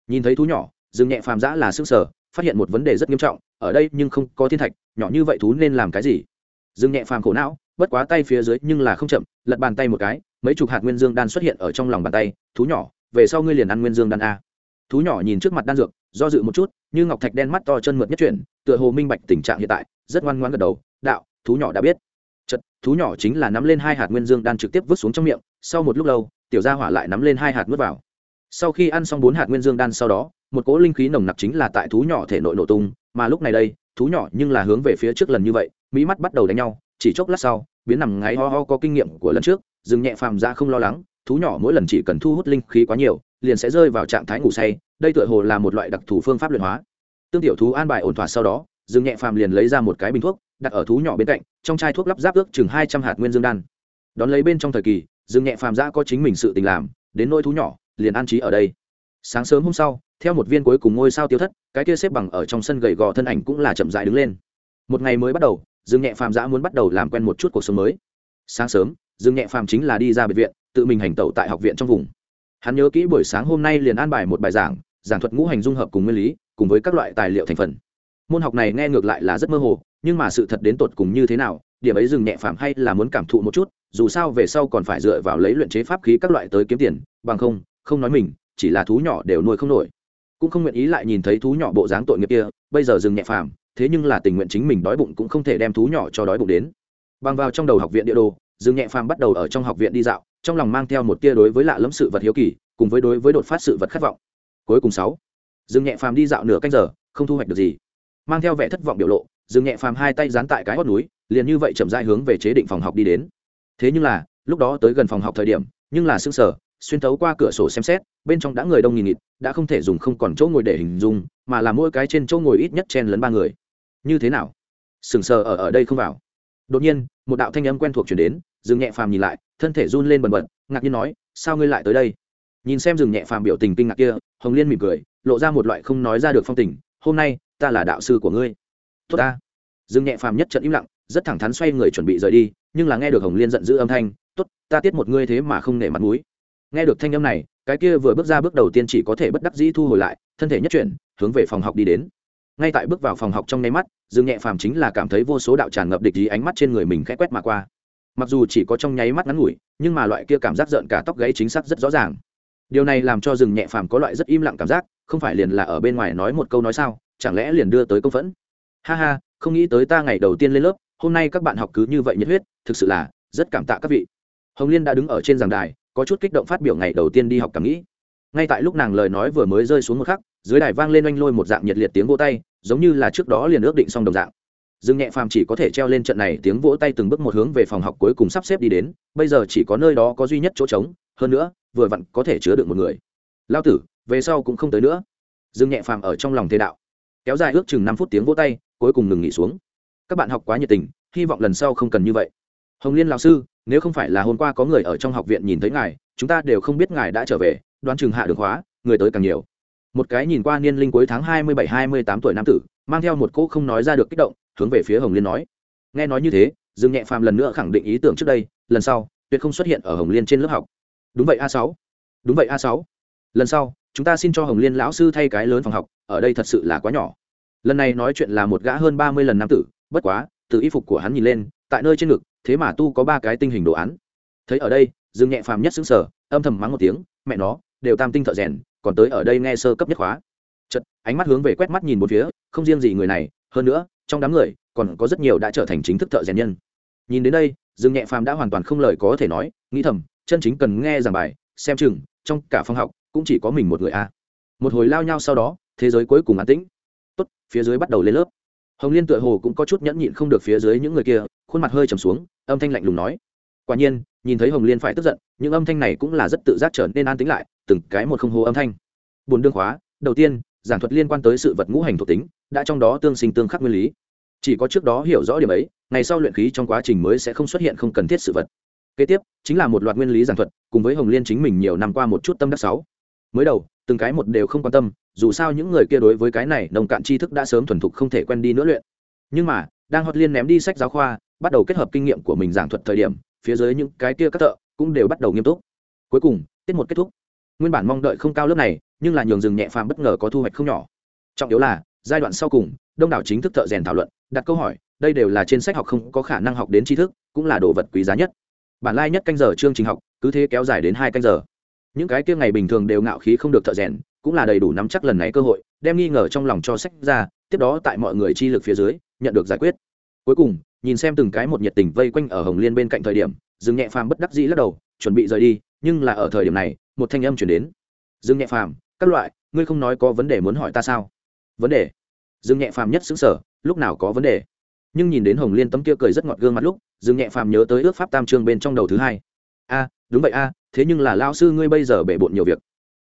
Nhìn thấy thú nhỏ rừng nhẹ phàm giã là sức sở, phát hiện một vấn đề rất nghiêm trọng, ở đây nhưng không có thiên thạch, nhỏ như vậy thú nên làm cái gì? Rừng nhẹ phàm khổ não bất quá tay phía dưới nhưng là không chậm, lật bàn tay một cái, mấy chục hạt nguyên dương đan xuất hiện ở trong lòng bàn tay, thú nhỏ, về sau ngươi liền ăn nguyên dương đan a. Thú nhỏ nhìn trước mặt đan dược, do dự một chút, như ngọc thạch đen mắt to chân mượt nhất chuyển, tựa hồ minh bạch tình trạng hiện tại, rất ngoan ngoãn gật đầu, đạo, thú nhỏ đã biết. Chật thú nhỏ chính là nắm lên hai hạt nguyên dương đan trực tiếp vứt xuống trong miệng, sau một lúc lâu, tiểu gia hỏa lại nắm lên hai hạt nuốt vào. Sau khi ăn xong bốn hạt nguyên dương đan sau đó, một cỗ linh khí nồng nặc chính là tại thú nhỏ thể nội nổ tung, mà lúc này đây, thú nhỏ nhưng là hướng về phía trước lần như vậy, mỹ mắt bắt đầu đánh nhau, chỉ chốc lát sau biến nằm ngáy ho ho có kinh nghiệm của lần trước, dừng nhẹ phàm ra không lo lắng, thú nhỏ mỗi lần chỉ cần thu hút linh khí quá nhiều, liền sẽ rơi vào trạng thái ngủ say, đây tựa hồ là một loại đặc thù phương pháp luyện hóa. Tương tiểu thú an bài ổn thỏa sau đó, dừng nhẹ phàm liền lấy ra một cái bình thuốc, đặt ở thú nhỏ bên cạnh, trong chai thuốc lắp ráp ước chừng hai trăm hạt nguyên dương đan. Đón lấy bên trong thời kỳ, dừng nhẹ phàm ra có chính mình sự tình làm, đến nôi thú nhỏ, liền an trí ở đây. Sáng sớm hôm sau, theo một viên cuối cùng ngôi sao tiêu thất, cái kia xếp bằng ở trong sân gầy gò thân ảnh cũng là chậm dại đứng lên. Một ngày mới bắt đầu dương nhẹ phàm giã muốn bắt đầu làm quen một chút cuộc sống mới. Sáng sớm, dương nhẹ phàm chính là đi ra biệt viện, tự mình hành tẩu tại học viện trong vùng. Hắn nhớ kỹ buổi sáng hôm nay liền an bài một bài giảng giảng thuật ngũ hành dung hợp cùng nguyên lý, cùng với các loại tài liệu thành phần. Môn học này nghe ngược lại là rất mơ hồ, nhưng mà sự thật đến tột cùng như thế nào, điểm ấy dừng nhẹ phàm hay là muốn cảm thụ một chút, dù sao về sau còn phải dựa vào lấy luyện chế pháp khí các loại tới kiếm tiền, bằng không không nói mình, chỉ là thú nhỏ đều nuôi không nổi. Cũng không nguyện ý lại nhìn thấy thú nhỏ bộ dáng tội nghiệp kia, bây giờ dừng nhẹ phàm thế nhưng là tình nguyện chính mình đói bụng cũng không thể đem thú nhỏ cho đói bụng đến. Bằng vào trong đầu học viện địa đồ, dương nhẹ phàm bắt đầu ở trong học viện đi dạo, trong lòng mang theo một tia đối với lạ lẫm sự vật hiếu kỳ, cùng với đối với đột phát sự vật khát vọng. Cuối cùng sáu, dương nhẹ phàm đi dạo nửa canh giờ, không thu hoạch được gì. Mang theo vẻ thất vọng biểu lộ, dương nhẹ phàm hai tay dán tại cái hót núi, liền như vậy chậm rãi hướng về chế định phòng học đi đến. Thế nhưng là, lúc đó tới gần phòng học thời điểm, nhưng là sững sở xuyên thấu qua cửa sổ xem xét, bên trong đã người đông nghìn nghịt, đã không thể dùng không còn chỗ ngồi để hình dung, mà là mỗi cái trên chỗ ngồi ít nhất chen lấn ba người như thế nào? Sừng sờ ở ở đây không vào. Đột nhiên, một đạo thanh âm quen thuộc chuyển đến dừng nhẹ phàm nhìn lại, thân thể run lên bần bật, ngạc nhiên nói, sao ngươi lại tới đây? Nhìn xem dừng nhẹ phàm biểu tình kinh ngạc kia, hồng liên mỉm cười, lộ ra một loại không nói ra được phong tình, hôm nay, ta là đạo sư của ngươi. Tốt ta. Dừng nhẹ phàm nhất trận im lặng, rất thẳng thắn xoay người chuẩn bị rời đi, nhưng là nghe được hồng liên giận dữ âm thanh, tốt, ta tiết một ngươi thế mà không nể mặt mũi. Nghe được thanh âm này, cái kia vừa bước ra bước đầu tiên chỉ có thể bất đắc dĩ thu hồi lại, thân thể nhất chuyển, hướng về phòng học đi đến ngay tại bước vào phòng học trong nháy mắt, dương nhẹ phàm chính là cảm thấy vô số đạo tràn ngập địch ý ánh mắt trên người mình khẽ quét mà qua. Mặc dù chỉ có trong nháy mắt ngắn ngủi, nhưng mà loại kia cảm giác rợn cả tóc gáy chính xác rất rõ ràng. Điều này làm cho rừng nhẹ phàm có loại rất im lặng cảm giác, không phải liền là ở bên ngoài nói một câu nói sao, chẳng lẽ liền đưa tới công phẫn? Ha ha, không nghĩ tới ta ngày đầu tiên lên lớp, hôm nay các bạn học cứ như vậy nhiệt huyết, thực sự là rất cảm tạ các vị. Hồng liên đã đứng ở trên giảng đài, có chút kích động phát biểu ngày đầu tiên đi học cảm nghĩ. Ngay tại lúc nàng lời nói vừa mới rơi xuống một khắc, dưới đài vang lên oanh lôi một dạng nhiệt liệt tiếng vô tay giống như là trước đó liền ước định xong đồng dạng. Dương nhẹ phàm chỉ có thể treo lên trận này tiếng vỗ tay từng bước một hướng về phòng học cuối cùng sắp xếp đi đến, bây giờ chỉ có nơi đó có duy nhất chỗ trống, hơn nữa, vừa vặn có thể chứa được một người. Lao tử, về sau cũng không tới nữa. Dương nhẹ phàm ở trong lòng thế đạo. Kéo dài ước chừng năm phút tiếng vỗ tay, cuối cùng ngừng nghỉ xuống. Các bạn học quá nhiệt tình, hy vọng lần sau không cần như vậy. Hồng liên lão sư, nếu không phải là hôm qua có người ở trong học viện nhìn thấy ngài, chúng ta đều không biết ngài đã trở về, đoán chừng hạ đường khóa, người tới càng nhiều một cái nhìn qua niên linh cuối tháng hai mươi bảy, hai mươi tám tuổi nam tử, mang theo một cỗ không nói ra được kích động, hướng về phía hồng liên nói. Nghe nói như thế, dương nhẹ phàm lần nữa khẳng định ý tưởng trước đây, lần sau, tuyệt không xuất hiện ở hồng liên trên lớp học. Đúng vậy a sáu. Đúng vậy a sáu. Lần sau, chúng ta xin cho hồng liên lão sư thay cái lớn phòng học, ở đây thật sự là quá nhỏ. Lần này nói chuyện là một gã hơn ba mươi lần nam tử, bất quá, từ y phục của hắn nhìn lên, tại nơi trên ngực, thế mà tu có ba cái tinh hình đồ án. Thấy ở đây, dương nhẹ phàm nhất xứng sở âm thầm mắng một tiếng, mẹ nó, đều tam tinh thợ rèn còn tới ở đây nghe sơ cấp nhất khóa. Chật ánh mắt hướng về quét mắt nhìn một phía, không riêng gì người này, hơn nữa, trong đám người, còn có rất nhiều đã trở thành chính thức thợ rèn nhân. Nhìn đến đây, dương nhẹ phàm đã hoàn toàn không lời có thể nói, nghĩ thầm, chân chính cần nghe giảng bài, xem chừng, trong cả phòng học, cũng chỉ có mình một người a. Một hồi lao nhau sau đó, thế giới cuối cùng an tĩnh. Tốt, phía dưới bắt đầu lên lớp. Hồng liên tựa hồ cũng có chút nhẫn nhịn không được phía dưới những người kia, khuôn mặt hơi trầm xuống, âm thanh lạnh lùng nói. Quả nhiên nhìn thấy hồng liên phải tức giận, những âm thanh này cũng là rất tự giác trở nên an tính lại, từng cái một không hô âm thanh. Buồn đương khóa, đầu tiên, giảng thuật liên quan tới sự vật ngũ hành thuộc tính, đã trong đó tương sinh tương khắc nguyên lý. Chỉ có trước đó hiểu rõ điểm ấy, ngày sau luyện khí trong quá trình mới sẽ không xuất hiện không cần thiết sự vật. Kế tiếp, chính là một loạt nguyên lý giảng thuật, cùng với hồng liên chính mình nhiều năm qua một chút tâm đắc sáu. Mới đầu, từng cái một đều không quan tâm, dù sao những người kia đối với cái này nông cạn tri thức đã sớm thuần thục không thể quen đi nữa luyện. Nhưng mà, đang hót liên ném đi sách giáo khoa, bắt đầu kết hợp kinh nghiệm của mình giảng thuật thời điểm phía dưới những cái kia các thợ cũng đều bắt đầu nghiêm túc. Cuối cùng, tiết một kết thúc. Nguyên bản mong đợi không cao lớp này, nhưng là nhường rừng nhẹ phàm bất ngờ có thu hoạch không nhỏ. Trọng yếu là, giai đoạn sau cùng, đông đảo chính thức thợ rèn thảo luận, đặt câu hỏi, đây đều là trên sách học không có khả năng học đến tri thức, cũng là đồ vật quý giá nhất. Bản lai nhất canh giờ chương trình học, cứ thế kéo dài đến hai canh giờ. Những cái kia ngày bình thường đều ngạo khí không được thợ rèn, cũng là đầy đủ nắm chắc lần này cơ hội, đem nghi ngờ trong lòng cho sách ra, tiếp đó tại mọi người chi lực phía dưới, nhận được giải quyết. Cuối cùng nhìn xem từng cái một nhiệt tình vây quanh ở hồng liên bên cạnh thời điểm, dương nhẹ phàm bất đắc dĩ lắc đầu, chuẩn bị rời đi, nhưng là ở thời điểm này, một thanh âm chuyển đến. Dương nhẹ phàm, các loại, ngươi không nói có vấn đề muốn hỏi ta sao? Vấn đề? Dương nhẹ phàm nhất xứng sở lúc nào có vấn đề? Nhưng nhìn đến hồng liên tấm kia cười rất ngọt gương mặt lúc, dương nhẹ phàm nhớ tới ước pháp tam trương bên trong đầu thứ hai. A, đúng vậy a, thế nhưng là lao sư ngươi bây giờ bể bộn nhiều việc.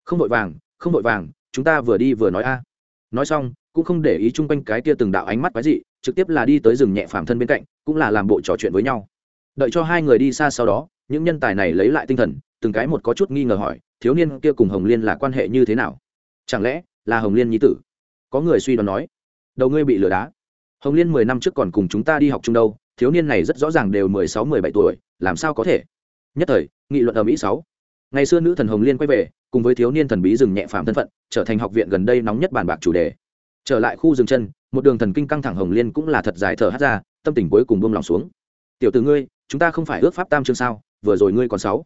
Không vội vàng, không vội vàng, chúng ta vừa đi vừa nói a. Nói xong, cũng không để ý chung quanh cái kia từng đạo ánh mắt quái dị trực tiếp là đi tới rừng nhẹ phàm thân bên cạnh, cũng là làm bộ trò chuyện với nhau. Đợi cho hai người đi xa sau đó, những nhân tài này lấy lại tinh thần, từng cái một có chút nghi ngờ hỏi, thiếu niên kia cùng hồng liên là quan hệ như thế nào? Chẳng lẽ là hồng liên nhi tử? Có người suy đoán nói. Đầu ngươi bị lừa đá. Hồng liên mười năm trước còn cùng chúng ta đi học chung đâu, thiếu niên này rất rõ ràng đều mười sáu, mười bảy tuổi, làm sao có thể? Nhất thời, nghị luận ở mỹ sáu. Ngày xưa nữ thần hồng liên quay về, cùng với thiếu niên thần bí rừng nhẹ phàm thân phận, trở thành học viện gần đây nóng nhất bàn bạc chủ đề trở lại khu rừng chân, một đường thần kinh căng thẳng hồng liên cũng là thật dài thở hát ra, tâm tình cuối cùng buông lòng xuống. Tiểu từ ngươi, chúng ta không phải ước pháp tam chương sao, vừa rồi ngươi còn sáu.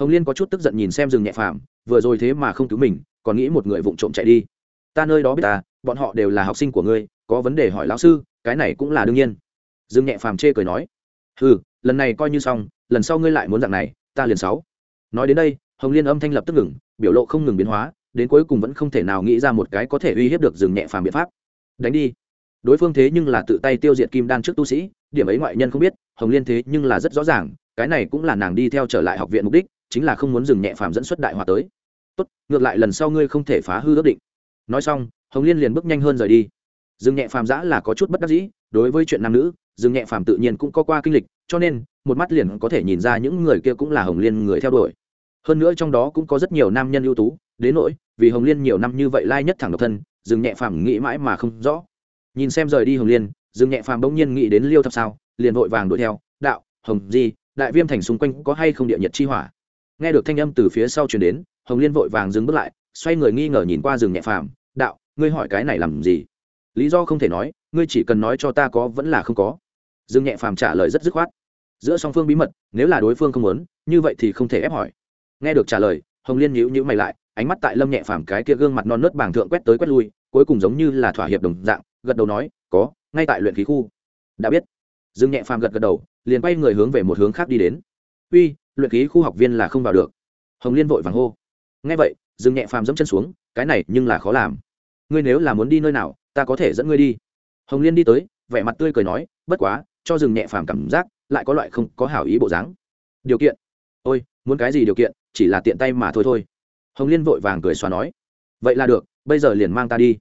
Hồng liên có chút tức giận nhìn xem rừng nhẹ phàm, vừa rồi thế mà không cứu mình, còn nghĩ một người vụng trộm chạy đi. Ta nơi đó biết ta, bọn họ đều là học sinh của ngươi, có vấn đề hỏi lão sư, cái này cũng là đương nhiên. Dương nhẹ phàm chê cười nói. Ừ lần này coi như xong, lần sau ngươi lại muốn dạng này, ta liền sáu. Nói đến đây, hồng liên âm thanh lập tức ngừng, biểu lộ không ngừng biến hóa đến cuối cùng vẫn không thể nào nghĩ ra một cái có thể uy hiếp được rừng nhẹ phàm biện pháp. Đánh đi. Đối phương thế nhưng là tự tay tiêu diệt kim đan trước tu sĩ, điểm ấy ngoại nhân không biết, hồng liên thế nhưng là rất rõ ràng, cái này cũng là nàng đi theo trở lại học viện mục đích, chính là không muốn dừng nhẹ phàm dẫn xuất đại hòa tới. Tốt, ngược lại lần sau ngươi không thể phá hư ước định. Nói xong, hồng liên liền bước nhanh hơn rời đi. Dừng nhẹ phàm giã là có chút bất đắc dĩ, đối với chuyện nam nữ dừng nhẹ phàm tự nhiên cũng có qua kinh lịch, cho nên, một mắt liền có thể nhìn ra những người kia cũng là hồng liên người theo đuổi. Hơn nữa trong đó cũng có rất nhiều nam nhân ưu tú đến nỗi, vì hồng liên nhiều năm như vậy lai nhất thẳng độc thân dừng nhẹ phàm nghĩ mãi mà không rõ. Nhìn xem rời đi hồng liên dừng nhẹ phàm bỗng nhiên nghĩ đến liêu thập sao, liền vội vàng đuổi theo, đạo, hồng di, đại viêm thành xung quanh có hay không địa nhiệt chi hỏa? Nghe được thanh âm từ phía sau chuyển đến, hồng liên vội vàng dừng bước lại, xoay người nghi ngờ nhìn qua rừng nhẹ phàm, đạo, ngươi hỏi cái này làm gì? Lý do không thể nói, ngươi chỉ cần nói cho ta có vẫn là không có. Dương nhẹ phàm trả lời rất dứt khoát. Giữa song phương bí mật, nếu là đối phương không muốn, như vậy thì không thể ép hỏi. Nghe được trả lời, hồng liên nhíu nhíu mày lại ánh mắt tại lâm nhẹ phàm cái kia gương mặt non nớt bảng thượng quét tới quét lui, cuối cùng giống như là thỏa hiệp đồng dạng, gật đầu nói, có, ngay tại luyện khí khu. Đã biết. Dương nhẹ phàm gật gật đầu, liền quay người hướng về một hướng khác đi đến. Uy, luyện khí khu học viên là không vào được. Hồng liên vội vàng hô. Nghe vậy, dương nhẹ phàm dẫm chân xuống, cái này nhưng là khó làm. Ngươi nếu là muốn đi nơi nào, ta có thể dẫn ngươi đi. Hồng liên đi tới, vẻ mặt tươi cười nói, bất quá, cho rừng nhẹ phàm cảm giác, lại có loại không có hảo ý bộ dáng. Điều kiện? Ôi, muốn cái gì điều kiện, chỉ là tiện tay mà thôi thôi hồng liên vội vàng cười xóa nói, vậy là được, bây giờ liền mang ta đi.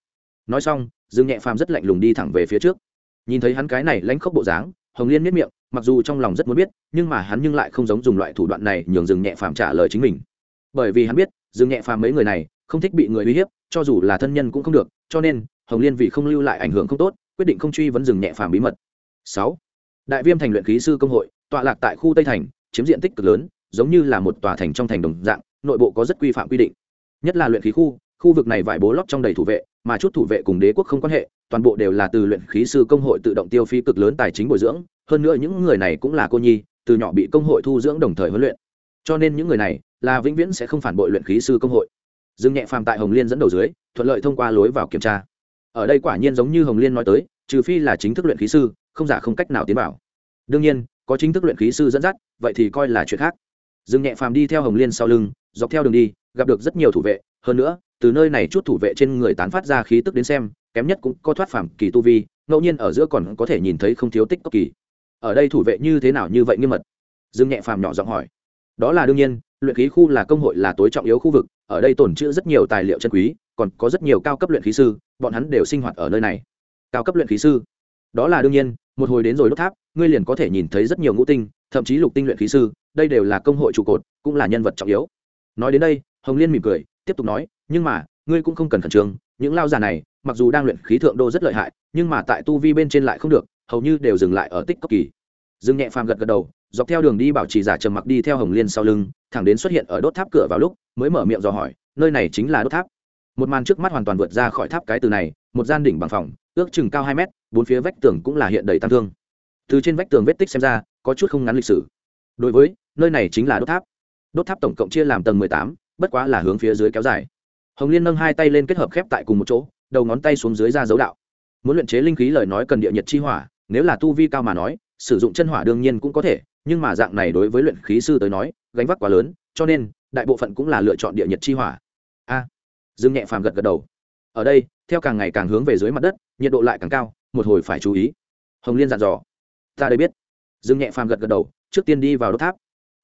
Nói xong, dương nhẹ phàm rất lạnh lùng đi thẳng về phía trước. Nhìn thấy hắn cái này lãnh khốc bộ dáng, hồng liên miết miệng, mặc dù trong lòng rất muốn biết, nhưng mà hắn nhưng lại không giống dùng loại thủ đoạn này nhường dương nhẹ phàm trả lời chính mình. Bởi vì hắn biết, dương nhẹ phàm mấy người này không thích bị người uy hiếp, cho dù là thân nhân cũng không được, cho nên hồng liên vì không lưu lại ảnh hưởng không tốt, quyết định không truy vấn dừng nhẹ phàm bí mật. Sáu, đại viêm thành luyện khí sư công hội, tọa lạc tại khu tây thành, chiếm diện tích cực lớn, giống như là một tòa thành trong thành đồng dạng nội bộ có rất quy phạm quy định. Nhất là luyện khí khu khu vực này vải bố lót trong đầy thủ vệ, mà chút thủ vệ cùng đế quốc không quan hệ, toàn bộ đều là từ luyện khí sư công hội tự động tiêu phí cực lớn tài chính bồi dưỡng, hơn nữa những người này cũng là cô nhi, từ nhỏ bị công hội thu dưỡng đồng thời huấn luyện. Cho nên những người này là vĩnh viễn sẽ không phản bội luyện khí sư công hội. Dương nhẹ phàm tại hồng liên dẫn đầu dưới, thuận lợi thông qua lối vào kiểm tra. Ở đây quả nhiên giống như hồng liên nói tới, trừ phi là chính thức luyện khí sư, không giả không cách nào tiến vào. Đương nhiên, có chính thức luyện khí sư dẫn dắt, vậy thì coi là chuyện khác. Dương nhẹ phàm đi theo hồng liên sau lưng dọc theo đường đi, gặp được rất nhiều thủ vệ. Hơn nữa, từ nơi này chút thủ vệ trên người tán phát ra khí tức đến xem, kém nhất cũng có thoát phàm kỳ tu vi, ngẫu nhiên ở giữa còn có thể nhìn thấy không thiếu tích cực kỳ. Ở đây thủ vệ như thế nào như vậy nghiêm mật? Dương nhẹ phàm nhỏ giọng hỏi. Đó là đương nhiên, luyện khí khu là công hội là tối trọng yếu khu vực, ở đây tồn trữ rất nhiều tài liệu chân quý, còn có rất nhiều cao cấp luyện khí sư, bọn hắn đều sinh hoạt ở nơi này. Cao cấp luyện khí sư? Đó là đương nhiên, một hồi đến rồi đốt tháp, ngươi liền có thể nhìn thấy rất nhiều ngũ tinh, thậm chí lục tinh luyện khí sư, đây đều là công hội trụ cột, cũng là nhân vật trọng yếu nói đến đây, hồng liên mỉm cười, tiếp tục nói, nhưng mà, ngươi cũng không cần khẩn trương, những lao già này, mặc dù đang luyện khí thượng đô rất lợi hại, nhưng mà tại tu vi bên trên lại không được, hầu như đều dừng lại ở tích cấp kỳ. Dương nhẹ phàm gật gật đầu, dọc theo đường đi bảo trì giả trầm mặc đi theo hồng liên sau lưng, thẳng đến xuất hiện ở đốt tháp cửa vào lúc, mới mở miệng dò hỏi, nơi này chính là đốt tháp? Một màn trước mắt hoàn toàn vượt ra khỏi tháp cái từ này, một gian đỉnh bằng phòng, ước chừng cao hai mét, bốn phía vách tường cũng là hiện đầy tăng thương. Từ trên vách tường vết tích xem ra, có chút không ngắn lịch sử. Đối với, nơi này chính là đốt tháp đốt tháp tổng cộng chia làm tầng mười tám, bất quá là hướng phía dưới kéo dài. Hồng liên nâng hai tay lên kết hợp khép tại cùng một chỗ, đầu ngón tay xuống dưới ra dấu đạo. Muốn luyện chế linh khí lời nói cần địa nhiệt chi hỏa, nếu là tu vi cao mà nói, sử dụng chân hỏa đương nhiên cũng có thể, nhưng mà dạng này đối với luyện khí sư tới nói, gánh vác quá lớn, cho nên, đại bộ phận cũng là lựa chọn địa nhiệt chi hỏa. A. Dương nhẹ phàm gật gật đầu. Ở đây, theo càng ngày càng hướng về dưới mặt đất, nhiệt độ lại càng cao, một hồi phải chú ý. Hồng liên dặn dò. Ta đây biết. Dương nhẹ phàm gật gật đầu, trước tiên đi vào đốt tháp.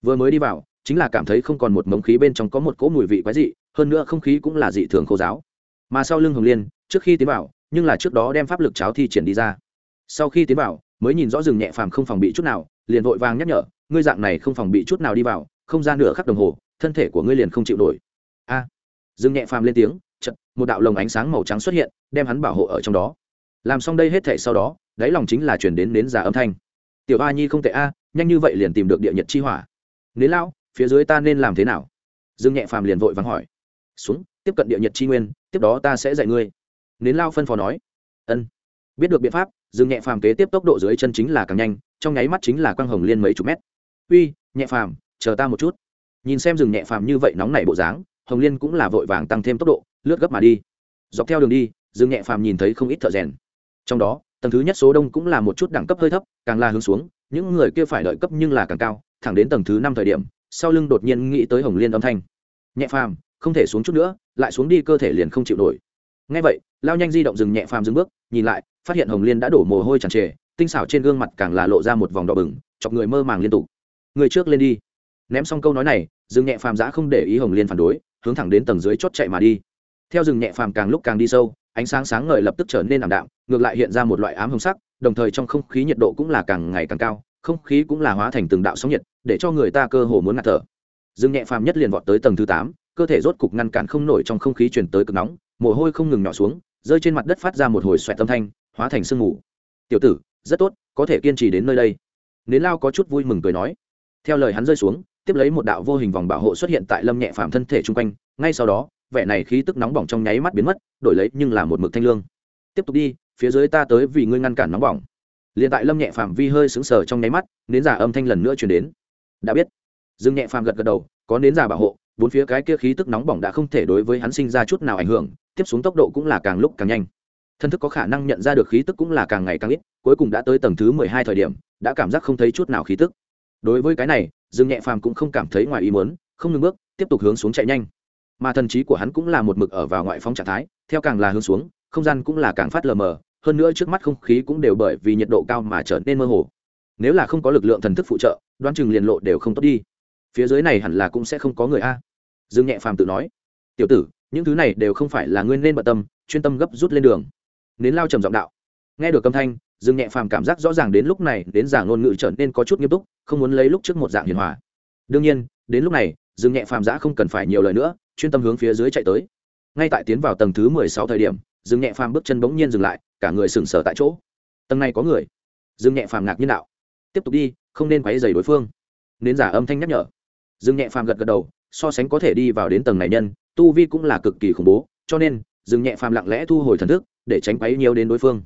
Vừa mới đi vào chính là cảm thấy không còn một mống khí bên trong có một cỗ mùi vị quái dị hơn nữa không khí cũng là dị thường khô giáo. Mà sau lưng hồng liên trước khi tiến vào nhưng là trước đó đem pháp lực cháo thi triển đi ra. Sau khi tiến vào mới nhìn rõ rừng nhẹ phàm không phòng bị chút nào liền vội vàng nhắc nhở ngươi dạng này không phòng bị chút nào đi vào không gian nửa khắc đồng hồ thân thể của ngươi liền không chịu nổi. A. À, rừng nhẹ phàm lên tiếng chật một đạo lồng ánh sáng màu trắng xuất hiện đem hắn bảo hộ ở trong đó. Làm xong đây hết thể sau đó đáy lòng chính là chuyển đến nến giả âm thanh. Tiểu a nhi không tệ a nhanh như vậy liền tìm được địa nhật chi hỏa. Nến lao phía dưới ta nên làm thế nào? Dương nhẹ phàm liền vội vắng hỏi. Xuống, tiếp cận địa nhật chi nguyên, tiếp đó ta sẽ dạy ngươi. Nến lao phân phó nói. Ân. Biết được biện pháp, dương nhẹ phàm kế tiếp tốc độ dưới chân chính là càng nhanh, trong nháy mắt chính là quang hồng liên mấy chục mét. Uy, nhẹ phàm, chờ ta một chút. Nhìn xem rừng nhẹ phàm như vậy nóng nảy bộ dáng, hồng liên cũng là vội vàng tăng thêm tốc độ, lướt gấp mà đi. Dọc theo đường đi rừng nhẹ phàm nhìn thấy không ít thợ rèn. Trong đó, tầng thứ nhất số đông cũng là một chút đẳng cấp hơi thấp, càng là hướng xuống, những người kia phải đợi cấp nhưng là càng cao, thẳng đến tầng thứ năm thời điểm sau lưng đột nhiên nghĩ tới hồng liên âm thanh. Nhẹ phàm, không thể xuống chút nữa, lại xuống đi cơ thể liền không chịu nổi. Ngay vậy, lao nhanh di động dừng nhẹ phàm dừng bước, nhìn lại, phát hiện hồng liên đã đổ mồ hôi tràn trề, tinh xảo trên gương mặt càng là lộ ra một vòng đỏ bừng, chọc người mơ màng liên tục. Người trước lên đi. Ném xong câu nói này, dừng nhẹ phàm giã không để ý hồng liên phản đối, hướng thẳng đến tầng dưới chót chạy mà đi. Theo rừng nhẹ phàm càng lúc càng đi sâu, ánh sáng sáng ngời lập tức trở nên ảm đạm, ngược lại hiện ra một loại ám hồng sắc, đồng thời trong không khí nhiệt độ cũng là càng ngày càng cao, không khí cũng là hóa thành từng đạo sóng nhiệt để cho người ta cơ hồ muốn ngạt thở. Dương nhẹ phàm nhất liền vọt tới tầng thứ tám, cơ thể rốt cục ngăn cản không nổi trong không khí truyền tới cực nóng, mồ hôi không ngừng nhỏ xuống, rơi trên mặt đất phát ra một hồi xoẹt âm thanh, hóa thành sương mù. Tiểu tử, rất tốt, có thể kiên trì đến nơi đây. Nến lao có chút vui mừng cười nói. Theo lời hắn rơi xuống, tiếp lấy một đạo vô hình vòng bảo hộ xuất hiện tại lâm nhẹ phàm thân thể chung quanh, ngay sau đó, vẻ này khí tức nóng bỏng trong nháy mắt biến mất, đổi lấy nhưng là một mực thanh lương. Tiếp tục đi, phía dưới ta tới vì ngươi ngăn cản nóng bỏng. Liền tại lâm nhẹ phàm vi hơi sững sờ trong nháy mắt, nến giả âm thanh lần nữa truyền đến đã biết. Dương nhẹ phàm gật gật đầu, có nến già bảo hộ, bốn phía cái kia khí tức nóng bỏng đã không thể đối với hắn sinh ra chút nào ảnh hưởng, tiếp xuống tốc độ cũng là càng lúc càng nhanh. Thân thức có khả năng nhận ra được khí tức cũng là càng ngày càng ít, cuối cùng đã tới tầng thứ mười hai thời điểm, đã cảm giác không thấy chút nào khí tức. Đối với cái này, dương nhẹ phàm cũng không cảm thấy ngoài ý muốn, không ngừng bước, tiếp tục hướng xuống chạy nhanh. Mà thần trí của hắn cũng là một mực ở vào ngoại phóng trạng thái, theo càng là hướng xuống, không gian cũng là càng phát lờ mờ, hơn nữa trước mắt không khí cũng đều bởi vì nhiệt độ cao mà trở nên mơ hồ nếu là không có lực lượng thần thức phụ trợ, đoán chừng liền lộ đều không tốt đi. Phía dưới này hẳn là cũng sẽ không có người a. Dương nhẹ phàm tự nói. Tiểu tử, những thứ này đều không phải là ngươi nên bận tâm, chuyên tâm gấp rút lên đường. Nến lao trầm giọng đạo. Nghe được âm thanh, dương nhẹ phàm cảm giác rõ ràng đến lúc này, đến giả ngôn ngữ trở nên có chút nghiêm túc, không muốn lấy lúc trước một dạng hiền hòa. Đương nhiên, đến lúc này, dương nhẹ phàm giã không cần phải nhiều lời nữa, chuyên tâm hướng phía dưới chạy tới. Ngay tại tiến vào tầng thứ mười sáu thời điểm, dương nhẹ phàm bước chân bỗng nhiên dừng lại, cả người sừng sờ tại chỗ. Tầng này có người. Dương nhẹ phàm ngạc nhiên đạo tiếp tục đi, không nên quáy dày đối phương. Nên giả âm thanh nhắc nhở. Dương nhẹ phàm gật gật đầu, so sánh có thể đi vào đến tầng này nhân, tu vi cũng là cực kỳ khủng bố, cho nên, dương nhẹ phàm lặng lẽ thu hồi thần thức, để tránh quáy nhiều đến đối phương.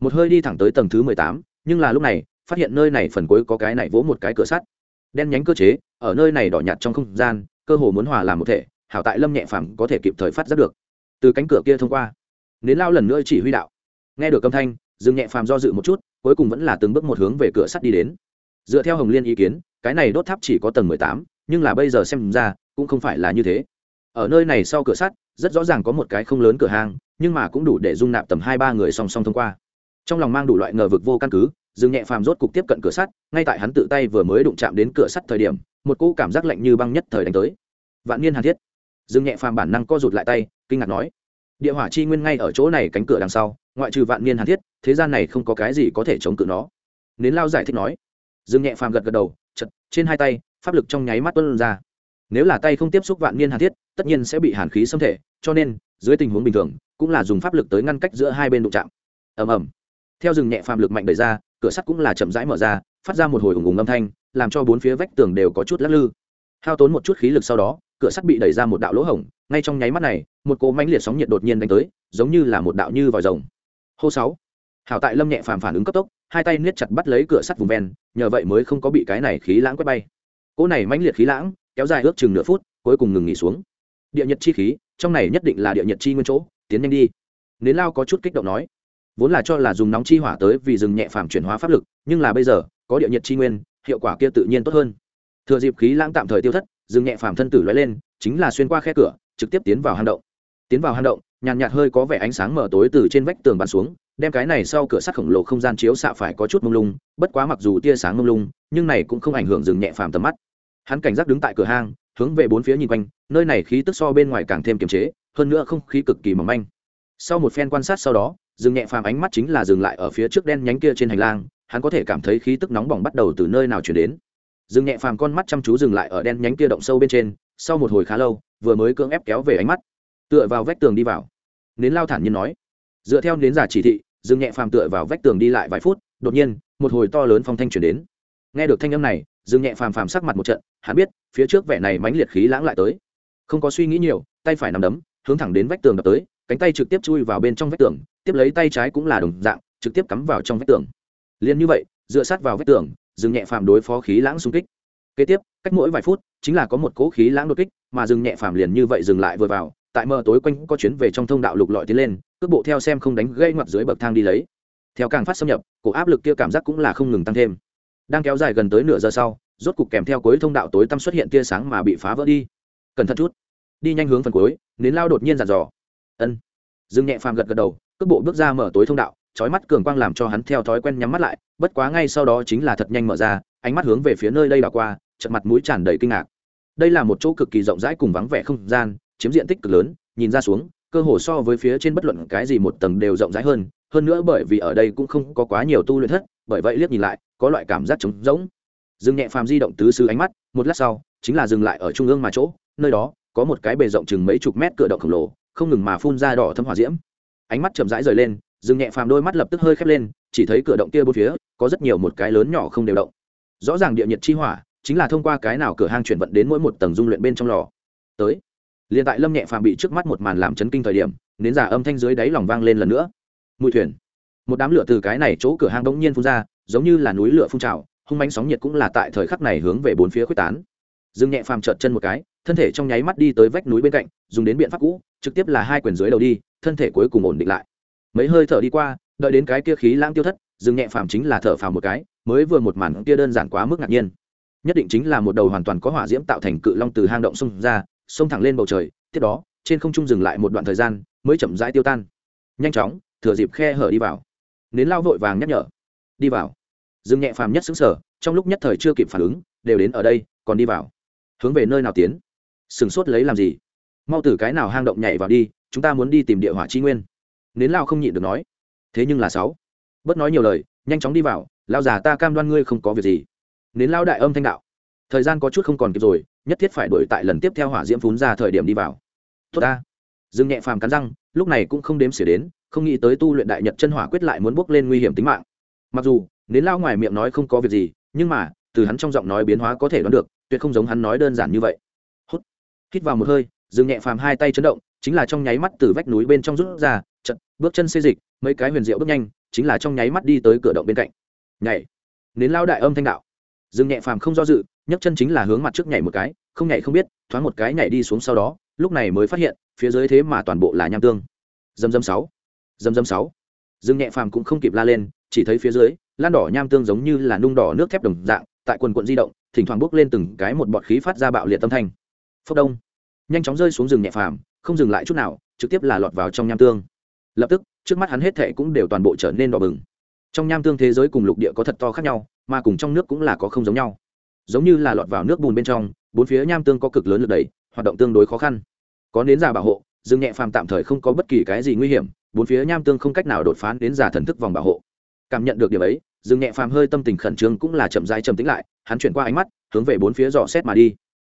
Một hơi đi thẳng tới tầng thứ mười tám, nhưng là lúc này, phát hiện nơi này phần cuối có cái này vỗ một cái cửa sắt. Đen nhánh cơ chế, ở nơi này đỏ nhạt trong không gian, cơ hồ muốn hòa làm một thể, hảo tại lâm nhẹ phàm có thể kịp thời phát giác được. Từ cánh cửa kia thông qua, nến lao lần nữa chỉ huy đạo. Nghe được âm thanh, dương nhẹ phàm do dự một chút cuối cùng vẫn là từng bước một hướng về cửa sắt đi đến. Dựa theo hồng liên ý kiến, cái này đốt tháp chỉ có tầng mười tám, nhưng là bây giờ xem ra, cũng không phải là như thế. Ở nơi này sau cửa sắt, rất rõ ràng có một cái không lớn cửa hàng nhưng mà cũng đủ để dung nạp tầm hai ba người song song thông qua. Trong lòng mang đủ loại ngờ vực vô căn cứ, dương nhẹ phàm rốt cục tiếp cận cửa sắt, ngay tại hắn tự tay vừa mới đụng chạm đến cửa sắt thời điểm, một cỗ cảm giác lạnh như băng nhất thời đánh tới. Vạn niên hàn thiết. Dương nhẹ phàm bản năng co rụt lại tay, kinh ngạc nói, địa hỏa chi nguyên ngay ở chỗ này cánh cửa đằng sau ngoại trừ vạn niên hàn thiết, thế gian này không có cái gì có thể chống cự nó. Nến lao giải thích nói. Dương nhẹ phàm gật gật đầu, chật, trên hai tay, pháp lực trong nháy mắt tuân ra. Nếu là tay không tiếp xúc vạn niên hàn thiết, tất nhiên sẽ bị hàn khí xâm thể, cho nên, dưới tình huống bình thường, cũng là dùng pháp lực tới ngăn cách giữa hai bên đụng chạm. Ầm ầm. Theo rừng nhẹ phàm lực mạnh đẩy ra, cửa sắt cũng là chậm rãi mở ra, phát ra một hồi ủng ủng âm thanh, làm cho bốn phía vách tường đều có chút lắc lư. Hao tốn một chút khí lực sau đó, cửa sắt bị đẩy ra một đạo lỗ hổng, ngay trong nháy mắt này, một cỗ mãnh liệt sóng nhiệt đột nhiên đánh tới, giống như là một đạo như vòi rồng hô sáu. Hảo tại lâm nhẹ phàm phản ứng cấp tốc, hai tay niết chặt bắt lấy cửa sắt vùng ven, nhờ vậy mới không có bị cái này khí lãng quét bay. Cỗ này mãnh liệt khí lãng, kéo dài ước chừng nửa phút, cuối cùng ngừng nghỉ xuống. Địa nhiệt chi khí, trong này nhất định là địa nhiệt chi nguyên chỗ, tiến nhanh đi. Nến lao có chút kích động nói, vốn là cho là dùng nóng chi hỏa tới vì rừng nhẹ phàm chuyển hóa pháp lực, nhưng là bây giờ, có địa nhiệt chi nguyên, hiệu quả kia tự nhiên tốt hơn. Thừa dịp khí lãng tạm thời tiêu thất, rừng nhẹ phàm thân tử lóe lên, chính là xuyên qua khe cửa, trực tiếp tiến vào hang động. Tiến vào hang động nhàn nhạt hơi có vẻ ánh sáng mờ tối từ trên vách tường bắn xuống, đem cái này sau cửa sắt khổng lồ không gian chiếu xạ phải có chút mông lung, bất quá mặc dù tia sáng mông lung, nhưng này cũng không ảnh hưởng dừng nhẹ phàm tầm mắt. Hắn cảnh giác đứng tại cửa hang, hướng về bốn phía nhìn quanh, nơi này khí tức so bên ngoài càng thêm kiềm chế, hơn nữa không khí cực kỳ mỏng manh. Sau một phen quan sát sau đó dừng nhẹ phàm ánh mắt chính là dừng lại ở phía trước đen nhánh kia trên hành lang, hắn có thể cảm thấy khí tức nóng bỏng bắt đầu từ nơi nào chuyển đến. Dừng nhẹ phàm con mắt chăm chú dừng lại ở đen nhánh kia động sâu bên trên, sau một hồi khá lâu, vừa mới cưỡng ép kéo về ánh mắt tựa vào vách tường đi vào. Nến lao thản nhiên nói. Dựa theo nến giả chỉ thị, Dương nhẹ phàm tựa vào vách tường đi lại vài phút, đột nhiên, một hồi to lớn phong thanh chuyển đến. Nghe được thanh âm này, Dương nhẹ phàm phàm sắc mặt một trận, hắn biết, phía trước vẻ này mãnh liệt khí lãng lại tới. Không có suy nghĩ nhiều, tay phải nằm đấm, hướng thẳng đến vách tường đập tới, cánh tay trực tiếp chui vào bên trong vách tường, tiếp lấy tay trái cũng là đồng dạng, trực tiếp cắm vào trong vách tường. Liền như vậy, dựa sát vào vách tường, Dương nhẹ phàm đối phó khí lãng xung kích. Kế tiếp, cách mỗi vài phút, chính là có một cỗ khí lãng đột kích, mà Dương nhẹ phàm liền như vậy dừng lại vừa vào tại mờ tối quanh có chuyến về trong thông đạo lục lọi tiến lên, cước bộ theo xem không đánh gây ngoặt dưới bậc thang đi lấy. Theo càng phát xâm nhập, cổ áp lực kia cảm giác cũng là không ngừng tăng thêm. Đang kéo dài gần tới nửa giờ sau, rốt cục kèm theo cuối thông đạo tối tăm xuất hiện tia sáng mà bị phá vỡ đi. Cẩn thận chút. Đi nhanh hướng phần cuối nến lao đột nhiên giàn dò. Ân. Dương nhẹ phàm gật gật đầu, cước bộ bước ra mở tối thông đạo trói mắt cường quang làm cho hắn theo thói quen nhắm mắt lại, bất quá ngay sau đó chính là thật nhanh mở ra, ánh mắt hướng về phía nơi đây đảo qua chật mặt mũi tràn đầy kinh ngạc. Đây là một chỗ cực kỳ rộng rãi cùng vắng vẻ không gian chiếm diện tích cực lớn, nhìn ra xuống, cơ hồ so với phía trên bất luận cái gì một tầng đều rộng rãi hơn hơn nữa bởi vì ở đây cũng không có quá nhiều tu luyện thất, bởi vậy liếc nhìn lại, có loại cảm giác trống rỗng. Dừng nhẹ phàm di động tứ xứ ánh mắt, một lát sau, chính là dừng lại ở trung ương mà chỗ, nơi đó, có một cái bề rộng chừng mấy chục mét cửa động khổng lồ, không ngừng mà phun ra đỏ thâm hỏa diễm. Ánh mắt chậm rãi rời lên dừng nhẹ phàm đôi mắt lập tức hơi khép lên, chỉ thấy cửa động kia bốn phía, có rất nhiều một cái lớn nhỏ không đều động. Rõ ràng địa nhiệt chi hỏa, chính là thông qua cái nào cửa hang chuyển vận đến mỗi một tầng dung luyện bên trong lò. Tới liền tại lâm nhẹ phàm bị trước mắt một màn làm chấn kinh thời điểm, nến giả âm thanh dưới đáy lòng vang lên lần nữa. Mùi thuyền. Một đám lửa từ cái này chỗ cửa hang bỗng nhiên phun ra, giống như là núi lửa phun trào, hung mãnh sóng nhiệt cũng là tại thời khắc này hướng về bốn phía quyết tán. Dương nhẹ phàm trợt chân một cái, thân thể trong nháy mắt đi tới vách núi bên cạnh, dùng đến biện pháp cũ, trực tiếp là hai quyền dưới đầu đi, thân thể cuối cùng ổn định lại. Mấy hơi thở đi qua, đợi đến cái kia khí lãng tiêu thất, dương nhẹ phàm chính là thở phào một cái, mới vừa một màn kia đơn giản quá mức ngạc nhiên. Nhất định chính là một đầu hoàn toàn có hỏa diễm tạo thành cự long từ hang động xung ra xông thẳng lên bầu trời, tiếp đó, trên không trung dừng lại một đoạn thời gian, mới chậm rãi tiêu tan. Nhanh chóng, thừa dịp khe hở đi vào. Nến lao vội vàng nhắc nhở. Đi vào. Dương nhẹ phàm nhất xứng sở trong lúc nhất thời chưa kịp phản ứng, đều đến ở đây, còn đi vào. Hướng về nơi nào tiến? Sửng sốt lấy làm gì? Mau từ cái nào hang động nhảy vào đi, chúng ta muốn đi tìm địa hỏa chi nguyên. Nến lao không nhịn được nói. Thế nhưng là sáu. Bớt nói nhiều lời, nhanh chóng đi vào, lao già ta cam đoan ngươi không có việc gì. Nến lao đại âm thanh đạo. Thời gian có chút không còn kịp rồi nhất thiết phải đổi tại lần tiếp theo hỏa diễm phún ra thời điểm đi vào. Tốt ta. Dương nhẹ phàm cắn răng, lúc này cũng không đếm xỉa đến, không nghĩ tới tu luyện đại nhật chân hỏa quyết lại muốn bước lên nguy hiểm tính mạng. Mặc dù, nến lao ngoài miệng nói không có việc gì, nhưng mà, từ hắn trong giọng nói biến hóa có thể đoán được, tuyệt không giống hắn nói đơn giản như vậy. Hút. Hít vào một hơi, dương nhẹ phàm hai tay chấn động, chính là trong nháy mắt từ vách núi bên trong rút ra, chật, bước chân xê dịch, mấy cái huyền diệu bước nhanh, chính là trong nháy mắt đi tới cửa động bên cạnh. Nhảy. Nến lao đại âm thanh đạo. Dương nhẹ phàm không do dự nhấc chân chính là hướng mặt trước nhảy một cái, không nhảy không biết, thoáng một cái nhảy đi xuống sau đó, lúc này mới phát hiện, phía dưới thế mà toàn bộ là nham tương. Dầm dầm sáu, dầm dầm sáu. Dương nhẹ phàm cũng không kịp la lên, chỉ thấy phía dưới, lan đỏ nham tương giống như là nung đỏ nước thép đồng dạng, tại quần quận di động, thỉnh thoảng bốc lên từng cái một bọt khí phát ra bạo liệt tâm thanh. Phốc đông. Nhanh chóng rơi xuống rừng nhẹ phàm, không dừng lại chút nào, trực tiếp là lọt vào trong nham tương. Lập tức, trước mắt hắn hết thệ cũng đều toàn bộ trở nên đỏ bừng. Trong nham tương thế giới cùng lục địa có thật to khác nhau, mà cùng trong nước cũng là có không giống nhau giống như là lọt vào nước bùn bên trong, bốn phía nham tương có cực lớn lực đẩy, hoạt động tương đối khó khăn. Có nến giả bảo hộ dương nhẹ phàm tạm thời không có bất kỳ cái gì nguy hiểm, bốn phía nham tương không cách nào đột phá đến giả thần thức vòng bảo hộ. Cảm nhận được điểm ấy dương nhẹ phàm hơi tâm tình khẩn trương cũng là chậm rãi trầm tĩnh lại, hắn chuyển qua ánh mắt, hướng về bốn phía dò xét mà đi.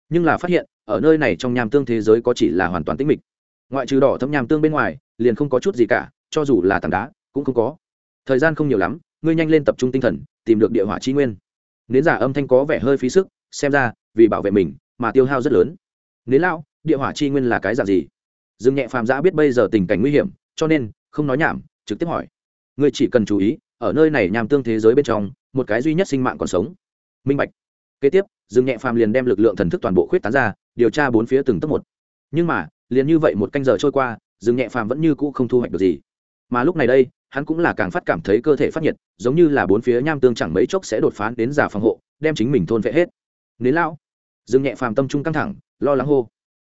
Nhưng là phát hiện, ở nơi này trong nham tương thế giới có chỉ là hoàn toàn tĩnh mịch. Ngoại trừ đỏ thâm nham tương bên ngoài, liền không có chút gì cả, cho dù là tảng đá, cũng không có. Thời gian không nhiều lắm, ngươi nhanh lên tập trung tinh thần, tìm được địa hỏa chi nguyên nến giả âm thanh có vẻ hơi phí sức, xem ra, vì bảo vệ mình mà tiêu hao rất lớn. Nến lao địa hỏa chi nguyên là cái dạng gì? Dương nhẹ phàm giã biết bây giờ tình cảnh nguy hiểm, cho nên không nói nhảm, trực tiếp hỏi. Ngươi chỉ cần chú ý, ở nơi này nhằm tương thế giới bên trong, một cái duy nhất sinh mạng còn sống. Minh bạch. Kế tiếp, dương nhẹ phàm liền đem lực lượng thần thức toàn bộ khuyết tán ra, điều tra bốn phía từng tấc một. Nhưng mà, liền như vậy một canh giờ trôi qua, dương nhẹ phàm vẫn như cũ không thu hoạch được gì mà lúc này đây, hắn cũng là càng phát cảm thấy cơ thể phát nhiệt, giống như là bốn phía nham tương chẳng mấy chốc sẽ đột phá đến giả phòng hộ, đem chính mình thôn vệ hết. Nến lão, dương nhẹ phàm tâm trung căng thẳng, lo lắng hô.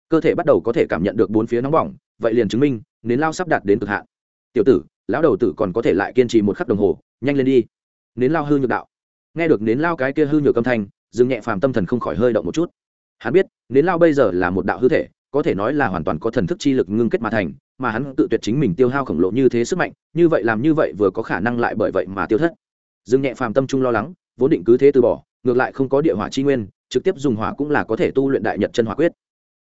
Cơ thể bắt đầu có thể cảm nhận được bốn phía nóng bỏng, vậy liền chứng minh, nến lao sắp đạt đến cực hạn. Tiểu tử, lão đầu tử còn có thể lại kiên trì một khắc đồng hồ, nhanh lên đi. Nến lao hư nhược đạo. Nghe được nến lao cái kia hư nhược âm thanh, dương nhẹ phàm tâm thần không khỏi hơi động một chút. Hắn biết, nến lao bây giờ là một đạo hư thể, có thể nói là hoàn toàn có thần thức chi lực ngưng kết mà thành mà hắn tự tuyệt chính mình tiêu hao khổng lồ như thế sức mạnh, như vậy làm như vậy vừa có khả năng lại bởi vậy mà tiêu thất. Dương nhẹ phàm tâm trung lo lắng, vốn định cứ thế từ bỏ, ngược lại không có địa hỏa chi nguyên, trực tiếp dùng hỏa cũng là có thể tu luyện đại nhật chân hỏa quyết.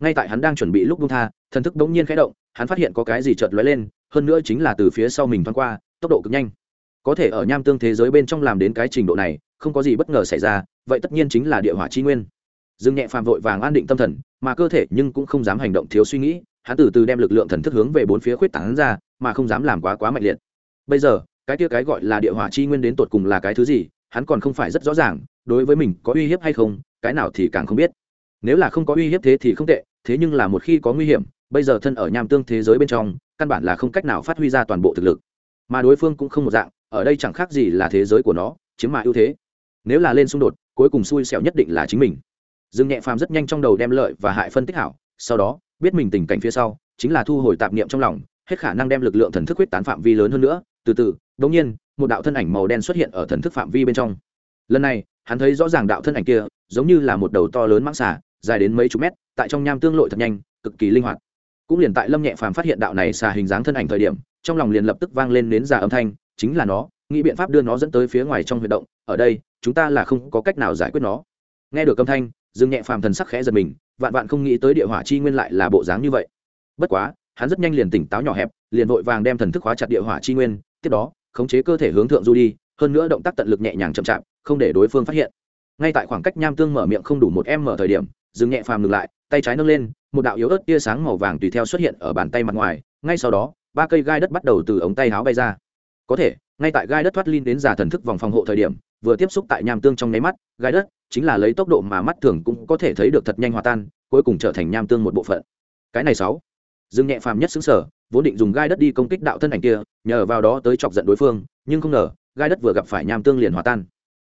Ngay tại hắn đang chuẩn bị lúc bung tha, thần thức bỗng nhiên khẽ động, hắn phát hiện có cái gì chợt lóe lên, hơn nữa chính là từ phía sau mình thoáng qua, tốc độ cực nhanh. Có thể ở nham tương thế giới bên trong làm đến cái trình độ này, không có gì bất ngờ xảy ra, vậy tất nhiên chính là địa hỏa chi nguyên. Dương nhẹ phàm vội vàng an định tâm thần, mà cơ thể nhưng cũng không dám hành động thiếu suy nghĩ hắn từ từ đem lực lượng thần thức hướng về bốn phía khuyết tán ra, mà không dám làm quá quá mạnh liệt. Bây giờ, cái kia cái gọi là địa hỏa chi nguyên đến tột cùng là cái thứ gì, hắn còn không phải rất rõ ràng, đối với mình có uy hiếp hay không, cái nào thì càng không biết. Nếu là không có uy hiếp thế thì không tệ, thế nhưng là một khi có nguy hiểm, bây giờ thân ở nham tương thế giới bên trong, căn bản là không cách nào phát huy ra toàn bộ thực lực. Mà đối phương cũng không một dạng, ở đây chẳng khác gì là thế giới của nó, chiếm mà ưu thế. Nếu là lên xung đột, cuối cùng xui xẻo nhất định là chính mình. Dương nhẹ phàm rất nhanh trong đầu đem lợi và hại phân tích hảo, sau đó biết mình tình cảnh phía sau, chính là thu hồi tạp niệm trong lòng, hết khả năng đem lực lượng thần thức huyết tán phạm vi lớn hơn nữa. Từ từ, đột nhiên, một đạo thân ảnh màu đen xuất hiện ở thần thức phạm vi bên trong. Lần này, hắn thấy rõ ràng đạo thân ảnh kia, giống như là một đầu to lớn mãng xà, dài đến mấy chục mét, tại trong nham tương lội thật nhanh, cực kỳ linh hoạt. Cũng liền tại lâm nhẹ phàm phát hiện đạo này xà hình dáng thân ảnh thời điểm, trong lòng liền lập tức vang lên nến già âm thanh, chính là nó, nghĩ biện pháp đưa nó dẫn tới phía ngoài trong huy động, ở đây, chúng ta là không có cách nào giải quyết nó. Nghe được âm thanh, dương nhẹ phàm thần sắc khẽ giật mình vạn vạn không nghĩ tới địa hỏa chi nguyên lại là bộ dáng như vậy. Bất quá, hắn rất nhanh liền tỉnh táo nhỏ hẹp, liền vội vàng đem thần thức hóa chặt địa hỏa chi nguyên, tiếp đó, khống chế cơ thể hướng thượng du đi, hơn nữa động tác tận lực nhẹ nhàng chậm chạp, không để đối phương phát hiện. Ngay tại khoảng cách nham tương mở miệng không đủ một em mở thời điểm, dừng nhẹ phàm ngừng lại, tay trái nâng lên, một đạo yếu ớt tia sáng màu vàng tùy theo xuất hiện ở bàn tay mặt ngoài, ngay sau đó, ba cây gai đất bắt đầu từ ống tay áo bay ra. Có thể, ngay tại gai đất thoát linh đến giả thần thức vòng phòng hộ thời điểm, vừa tiếp xúc tại nham tương trong nháy mắt, gai đất chính là lấy tốc độ mà mắt thường cũng có thể thấy được thật nhanh hòa tan, cuối cùng trở thành nham tương một bộ phận. Cái này sáu. Dương nhẹ phàm nhất xứng sở, vốn định dùng gai đất đi công kích đạo thân ảnh kia, nhờ vào đó tới chọc giận đối phương, nhưng không ngờ, gai đất vừa gặp phải nham tương liền hòa tan.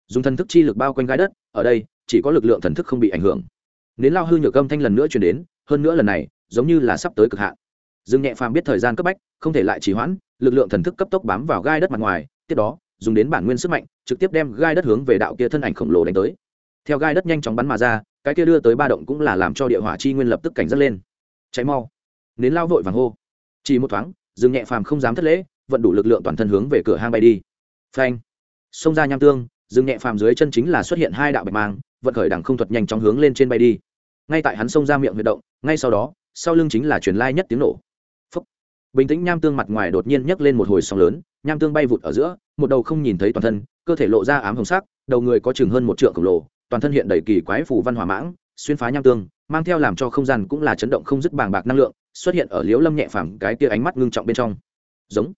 Dùng thần thức chi lực bao quanh gai đất, ở đây, chỉ có lực lượng thần thức không bị ảnh hưởng. Nến lao hư nhược âm thanh lần nữa chuyển đến, hơn nữa lần này, giống như là sắp tới cực hạn. Dương nhẹ phàm biết thời gian cấp bách, không thể lại trì hoãn, lực lượng thần thức cấp tốc bám vào gai đất mặt ngoài, tiếp đó, dùng đến bản nguyên sức mạnh, trực tiếp đem gai đất hướng về đạo kia thân ảnh khổng lồ đánh tới theo gai đất nhanh chóng bắn mà ra, cái kia đưa tới ba động cũng là làm cho địa hỏa chi nguyên lập tức cảnh giác lên. Cháy mau. Nến lao vội vàng hô. Chỉ một thoáng, dương nhẹ phàm không dám thất lễ, vận đủ lực lượng toàn thân hướng về cửa hang bay đi. Phanh. Xông ra nham tương, dương nhẹ phàm dưới chân chính là xuất hiện hai đạo bạch mang, vận khởi đẳng không thuật nhanh chóng hướng lên trên bay đi. Ngay tại hắn xông ra miệng huyệt động, ngay sau đó, sau lưng chính là truyền lai nhất tiếng nổ. Phúc. bình tĩnh nham tương mặt ngoài đột nhiên nhấc lên một hồi sóng lớn, nham tương bay vụt ở giữa, một đầu không nhìn thấy toàn thân, cơ thể lộ ra ám hồng sắc, đầu người có chừng hơn một trượng khổng lồ toàn thân hiện đầy kỳ quái phủ văn hỏa mãng, xuyên phá nham tương, mang theo làm cho không gian cũng là chấn động không dứt bàng bạc năng lượng, xuất hiện ở liễu lâm nhẹ phẳng cái kia ánh mắt ngưng trọng bên trong. Giống.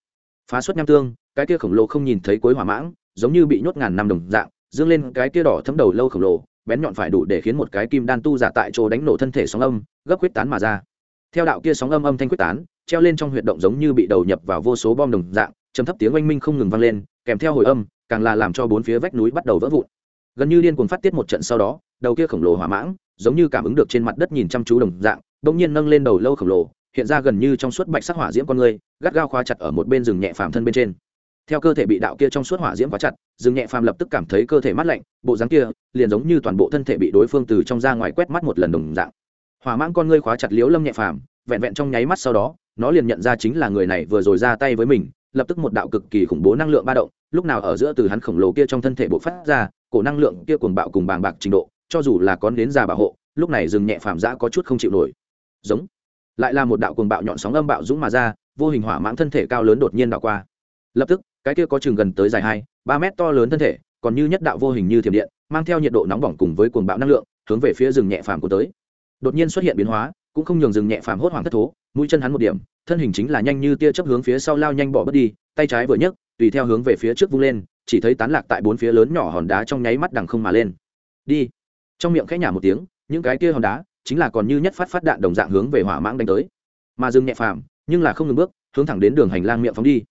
Phá xuất nham tương, cái kia khổng lồ không nhìn thấy cuối hỏa mãng, giống như bị nhốt ngàn năm đồng dạng, dương lên cái kia đỏ thấm đầu lâu khổng lồ, bén nhọn phải đủ để khiến một cái kim đan tu giả tại chỗ đánh nổ thân thể sóng âm, gấp quyết tán mà ra. Theo đạo kia sóng âm âm thanh quyết tán, treo lên trong huyệt động giống như bị đầu nhập vào vô số bom đồng dạng, trầm thấp tiếng oanh minh không ngừng vang lên, kèm theo hồi âm, càng là làm cho bốn phía vách núi bắt đầu vỡ vụn gần như điên cuồng phát tiết một trận sau đó, đầu kia khổng lồ hỏa mãng, giống như cảm ứng được trên mặt đất nhìn chăm chú đồng dạng bỗng nhiên nâng lên đầu lâu khổng lồ, hiện ra gần như trong suốt bạch sắc hỏa diễm con người, gắt gao khóa chặt ở một bên rừng nhẹ phàm thân bên trên. Theo cơ thể bị đạo kia trong suốt hỏa diễm khóa chặt, rừng nhẹ phàm lập tức cảm thấy cơ thể mát lạnh, bộ dáng kia liền giống như toàn bộ thân thể bị đối phương từ trong ra ngoài quét mắt một lần đồng dạng. Hỏa mãng con ngươi khóa chặt liếu lâm nhẹ phàm, vẹn vẹn trong nháy mắt sau đó, nó liền nhận ra chính là người này vừa rồi ra tay với mình, lập tức một đạo cực kỳ khủng bố năng lượng ba động, lúc nào ở giữa từ hắn khổng lồ kia trong thân thể bộ phát ra cổ năng lượng kia cuồng bạo cùng bàng bạc trình độ, cho dù là con đến già bảo hộ, lúc này dừng nhẹ phàm giã có chút không chịu nổi. Giống. Lại là một đạo cuồng bạo nhọn sóng âm bạo dũng mà ra, vô hình hỏa mãng thân thể cao lớn đột nhiên đảo qua. Lập tức, cái kia có chừng gần tới dài hai, ba mét to lớn thân thể, còn như nhất đạo vô hình như thiểm điện, mang theo nhiệt độ nóng bỏng cùng với cuồng bạo năng lượng, hướng về phía rừng nhẹ phàm của tới. Đột nhiên xuất hiện biến hóa, cũng không nhường rừng nhẹ phàm hốt hoảng thất thố, mũi chân hắn một điểm, thân hình chính là nhanh như tia chớp hướng phía sau lao nhanh bỏ bất đi, tay trái vừa nhấc, tùy theo hướng về phía trước vung lên chỉ thấy tán lạc tại bốn phía lớn nhỏ hòn đá trong nháy mắt đằng không mà lên. Đi. Trong miệng khẽ nhả một tiếng, những cái kia hòn đá chính là còn như nhất phát phát đạn đồng dạng hướng về hỏa mãng đánh tới. Mà dừng nhẹ phàm, nhưng là không ngừng bước, hướng thẳng đến đường hành lang miệng phóng đi.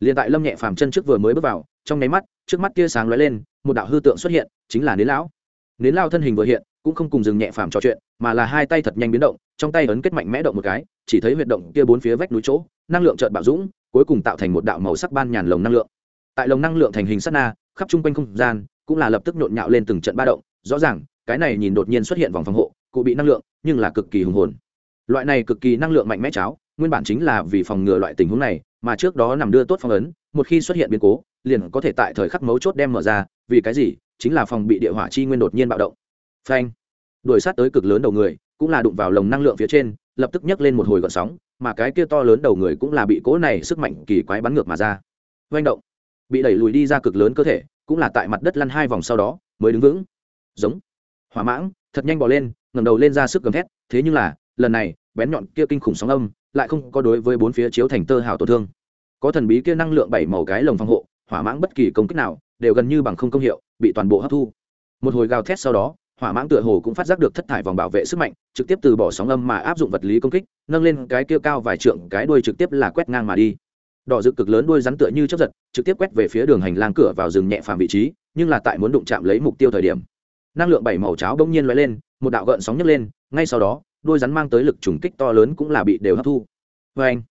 Liền tại lâm nhẹ phàm chân trước vừa mới bước vào, trong nháy mắt, trước mắt kia sáng lóe lên, một đạo hư tượng xuất hiện, chính là nến lão. Nến lao thân hình vừa hiện, cũng không cùng dừng nhẹ phàm trò chuyện, mà là hai tay thật nhanh biến động, trong tay ấn kết mạnh mẽ động một cái, chỉ thấy huyệt động kia bốn phía vách núi chỗ, năng lượng chợt bạo dũng, cuối cùng tạo thành một đạo màu sắc ban nhàn lồng năng lượng tại lồng năng lượng thành hình sát na, khắp chung quanh không gian, cũng là lập tức nhộn nhạo lên từng trận ba động. Rõ ràng, cái này nhìn đột nhiên xuất hiện vòng phòng hộ, cụ bị năng lượng, nhưng là cực kỳ hùng hồn. Loại này cực kỳ năng lượng mạnh mẽ cháo, nguyên bản chính là vì phòng ngừa loại tình huống này, mà trước đó nằm đưa tốt phong ấn, một khi xuất hiện biến cố, liền có thể tại thời khắc mấu chốt đem mở ra, vì cái gì? Chính là phòng bị địa hỏa chi nguyên đột nhiên bạo động. Phanh! Đuổi sát tới cực lớn đầu người, cũng là đụng vào lồng năng lượng phía trên, lập tức nhấc lên một hồi gợn sóng, mà cái kia to lớn đầu người cũng là bị cố này sức mạnh kỳ quái bắn ngược mà ra. Doanh động! Bị đẩy lùi đi ra cực lớn cơ thể, cũng là tại mặt đất lăn hai vòng sau đó, mới đứng vững. Giống. Hỏa mãng, thật nhanh bỏ lên, ngẩng đầu lên ra sức gầm thét, thế nhưng là, lần này, bén nhọn kia kinh khủng sóng âm, lại không có đối với bốn phía chiếu thành tơ hào tổn thương. Có thần bí kia năng lượng bảy màu cái lồng phòng hộ, hỏa mãng bất kỳ công kích nào, đều gần như bằng không công hiệu, bị toàn bộ hấp thu. Một hồi gào thét sau đó, hỏa mãng tựa hồ cũng phát giác được thất thải vòng bảo vệ sức mạnh, trực tiếp từ bỏ sóng âm mà áp dụng vật lý công kích, nâng lên cái kia cao vài trượng, cái đuôi trực tiếp là quét ngang mà đi đỏ rực cực lớn đuôi rắn tựa như chấp giật, trực tiếp quét về phía đường hành lang cửa vào rừng nhẹ phàm vị trí, nhưng là tại muốn đụng chạm lấy mục tiêu thời điểm, năng lượng bảy màu cháo bỗng nhiên lóe lên, một đạo gợn sóng nhấc lên, ngay sau đó, đuôi rắn mang tới lực trùng kích to lớn cũng là bị đều hấp thu. Vê anh,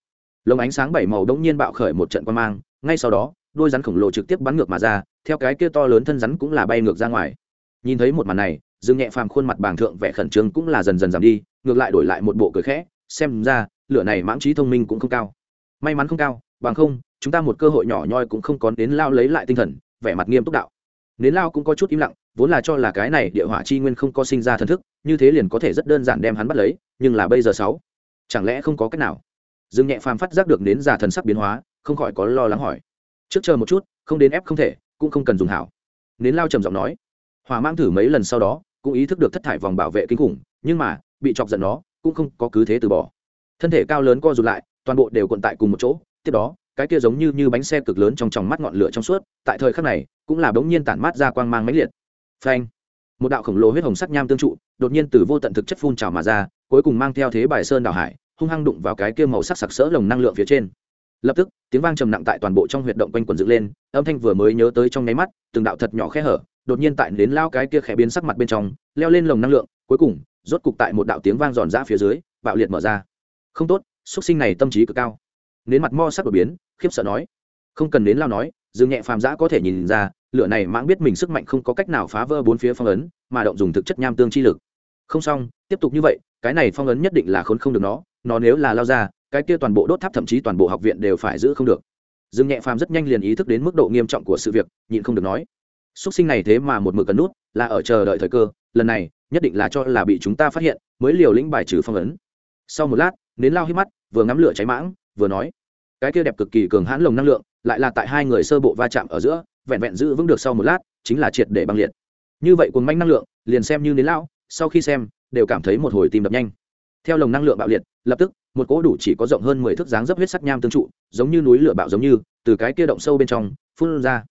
lồng ánh sáng bảy màu bỗng nhiên bạo khởi một trận quan mang, ngay sau đó, đuôi rắn khổng lồ trực tiếp bắn ngược mà ra, theo cái kia to lớn thân rắn cũng là bay ngược ra ngoài. Nhìn thấy một màn này dương nhẹ phàm khuôn mặt bàng thượng vẻ khẩn trương cũng là dần dần giảm đi, ngược lại đổi lại một bộ cười khẽ, xem ra, lửa này mãng trí thông minh cũng không cao. May mắn không cao bằng không, chúng ta một cơ hội nhỏ nhoi cũng không có đến lao lấy lại tinh thần, vẻ mặt nghiêm túc đạo. Nến lao cũng có chút im lặng, vốn là cho là cái này địa hỏa chi nguyên không có sinh ra thần thức, như thế liền có thể rất đơn giản đem hắn bắt lấy, nhưng là bây giờ sáu, chẳng lẽ không có cách nào? Dương nhẹ phàm phát giác được đến giả thần sắc biến hóa, không khỏi có lo lắng hỏi. Trước chờ một chút, không đến ép không thể, cũng không cần dùng hảo. Nến lao trầm giọng nói. Hỏa mang thử mấy lần sau đó, cũng ý thức được thất thải vòng bảo vệ kinh khủng, nhưng mà, bị chọc giận nó, cũng không có cứ thế từ bỏ. Thân thể cao lớn co rụt lại, toàn bộ đều cuộn tại cùng một chỗ tiếp đó, cái kia giống như như bánh xe cực lớn trong tròng mắt ngọn lửa trong suốt, tại thời khắc này, cũng là bỗng nhiên tản mát ra quang mang mãnh liệt. Phanh! Một đạo khổng lồ huyết hồng sắc nham tương trụ, đột nhiên từ vô tận thực chất phun trào mà ra, cuối cùng mang theo thế bài sơn đảo hải, hung hăng đụng vào cái kia màu sắc sặc sỡ lồng năng lượng phía trên. Lập tức, tiếng vang trầm nặng tại toàn bộ trong huyệt động quanh quần dựng lên, âm thanh vừa mới nhớ tới trong nháy mắt, từng đạo thật nhỏ khe hở, đột nhiên tại đến lao cái kia khẽ biến sắc mặt bên trong, leo lên lồng năng lượng, cuối cùng, rốt cục tại một đạo tiếng vang giòn giã phía dưới, bạo liệt mở ra. Không tốt, xuất sinh này tâm trí cực cao nến mặt mo sắc đột biến, khiếp sợ nói. Không cần đến lao nói, dương nhẹ phàm giã có thể nhìn ra, lửa này mãng biết mình sức mạnh không có cách nào phá vỡ bốn phía phong ấn, mà động dùng thực chất nham tương chi lực. Không xong, tiếp tục như vậy, cái này phong ấn nhất định là khốn không được nó nó nếu là lao ra, cái kia toàn bộ đốt tháp thậm chí toàn bộ học viện đều phải giữ không được. Dương nhẹ phàm rất nhanh liền ý thức đến mức độ nghiêm trọng của sự việc, nhịn không được nói. Xuất sinh này thế mà một mực cần nút, là ở chờ đợi thời cơ, lần này, nhất định là cho là bị chúng ta phát hiện, mới liều lĩnh bài trừ phong ấn. Sau một lát, nến lao hít mắt, vừa ngắm lửa cháy mãng vừa nói, cái kia đẹp cực kỳ cường hãn lồng năng lượng, lại là tại hai người sơ bộ va chạm ở giữa, vẹn vẹn giữ vững được sau một lát, chính là triệt để băng liệt. Như vậy cuốn manh năng lượng, liền xem như nến lao sau khi xem, đều cảm thấy một hồi tim đập nhanh. Theo lồng năng lượng bạo liệt, lập tức, một cỗ đủ chỉ có rộng hơn mười thước dáng dấp huyết sắc nham tương trụ, giống như núi lửa bạo giống như, từ cái kia động sâu bên trong, phun ra.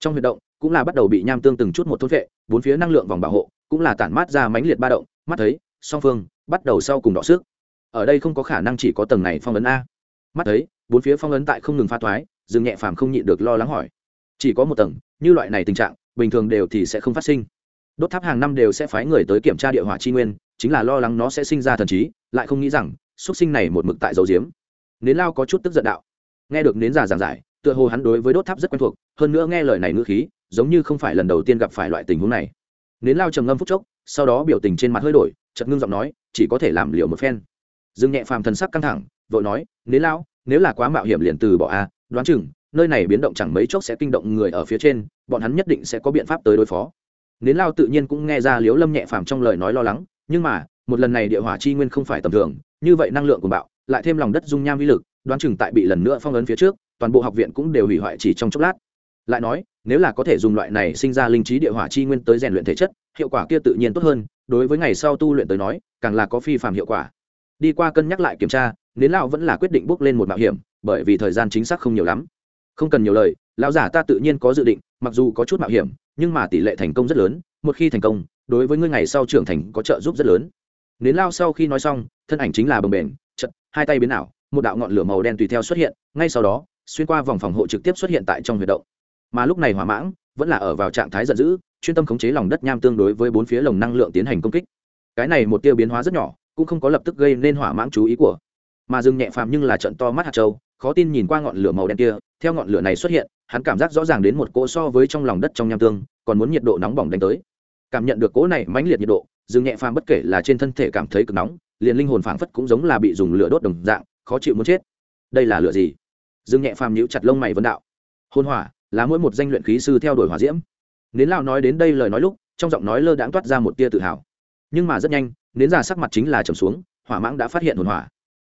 Trong huyệt động, cũng là bắt đầu bị nham tương từng chút một thốt vệ bốn phía năng lượng vòng bảo hộ, cũng là tản mát ra mãnh liệt ba động, mắt thấy, song phương, bắt đầu sau cùng đọ sức. Ở đây không có khả năng chỉ có tầng này phong ấn a mắt thấy, bốn phía phong ấn tại không ngừng pha thoái dừng nhẹ phàm không nhịn được lo lắng hỏi. Chỉ có một tầng, như loại này tình trạng, bình thường đều thì sẽ không phát sinh. Đốt tháp hàng năm đều sẽ phái người tới kiểm tra địa hỏa chi nguyên, chính là lo lắng nó sẽ sinh ra thần trí, lại không nghĩ rằng xuất sinh này một mực tại dầu diếm nến lao có chút tức giận đạo. Nghe được nến già giảng giải, tựa hồ hắn đối với đốt tháp rất quen thuộc, hơn nữa nghe lời này ngữ khí, giống như không phải lần đầu tiên gặp phải loại tình huống này. Nến lao trầm ngâm phút chốc, sau đó biểu tình trên mặt hơi đổi chật ngưng giọng nói, chỉ có thể làm liệu một phen. Dương nhẹ phàm thần sắc căng thẳng vội nói nến lao nếu là quá mạo hiểm liền từ bỏ a, đoán chừng, nơi này biến động chẳng mấy chốc sẽ kinh động người ở phía trên, bọn hắn nhất định sẽ có biện pháp tới đối phó. Nến lao tự nhiên cũng nghe ra liếu lâm nhẹ phàm trong lời nói lo lắng, nhưng mà, một lần này địa hỏa chi nguyên không phải tầm thường, như vậy năng lượng của bạo, lại thêm lòng đất dung nham vi lực, đoán chừng tại bị lần nữa phong ấn phía trước, toàn bộ học viện cũng đều hủy hoại chỉ trong chốc lát. Lại nói, nếu là có thể dùng loại này sinh ra linh trí địa hỏa chi nguyên tới rèn luyện thể chất, hiệu quả kia tự nhiên tốt hơn, đối với ngày sau tu luyện tới nói, càng là có phi phạm hiệu quả đi qua cân nhắc lại kiểm tra, nến lão vẫn là quyết định bước lên một mạo hiểm, bởi vì thời gian chính xác không nhiều lắm. Không cần nhiều lời, lão giả ta tự nhiên có dự định, mặc dù có chút mạo hiểm, nhưng mà tỷ lệ thành công rất lớn, một khi thành công, đối với ngươi ngày sau trưởng thành có trợ giúp rất lớn. Nến lao sau khi nói xong, thân ảnh chính là bồng bềnh chật hai tay biến ảo, một đạo ngọn lửa màu đen tùy theo xuất hiện, ngay sau đó, xuyên qua vòng phòng hộ trực tiếp xuất hiện tại trong huyệt động. Mà lúc này hỏa mãng vẫn là ở vào trạng thái giận dữ, chuyên tâm khống chế lòng đất nham tương đối với bốn phía lồng năng lượng tiến hành công kích. Cái này một tiêu biến hóa rất nhỏ cũng không có lập tức gây nên hỏa mãng chú ý của. Mà dừng nhẹ phàm nhưng là trận to mắt hạt châu, khó tin nhìn qua ngọn lửa màu đen kia, theo ngọn lửa này xuất hiện, hắn cảm giác rõ ràng đến một cỗ so với trong lòng đất trong nham tương, còn muốn nhiệt độ nóng bỏng đánh tới. Cảm nhận được cỗ này mãnh liệt nhiệt độ, dương nhẹ phàm bất kể là trên thân thể cảm thấy cực nóng, liền linh hồn phảng phất cũng giống là bị dùng lửa đốt đồng dạng, khó chịu muốn chết. Đây là lửa gì? Dương nhẹ phàm nhíu chặt lông mày vấn đạo. Hôn hỏa, là mỗi một danh luyện khí sư theo đuổi hỏa diễm. Nến lao nói đến đây lời nói lúc, trong giọng nói lơ đãng toát ra một tia tự hào. Nhưng mà rất nhanh nến già sắc mặt chính là trầm xuống hỏa mãng đã phát hiện hồn hỏa.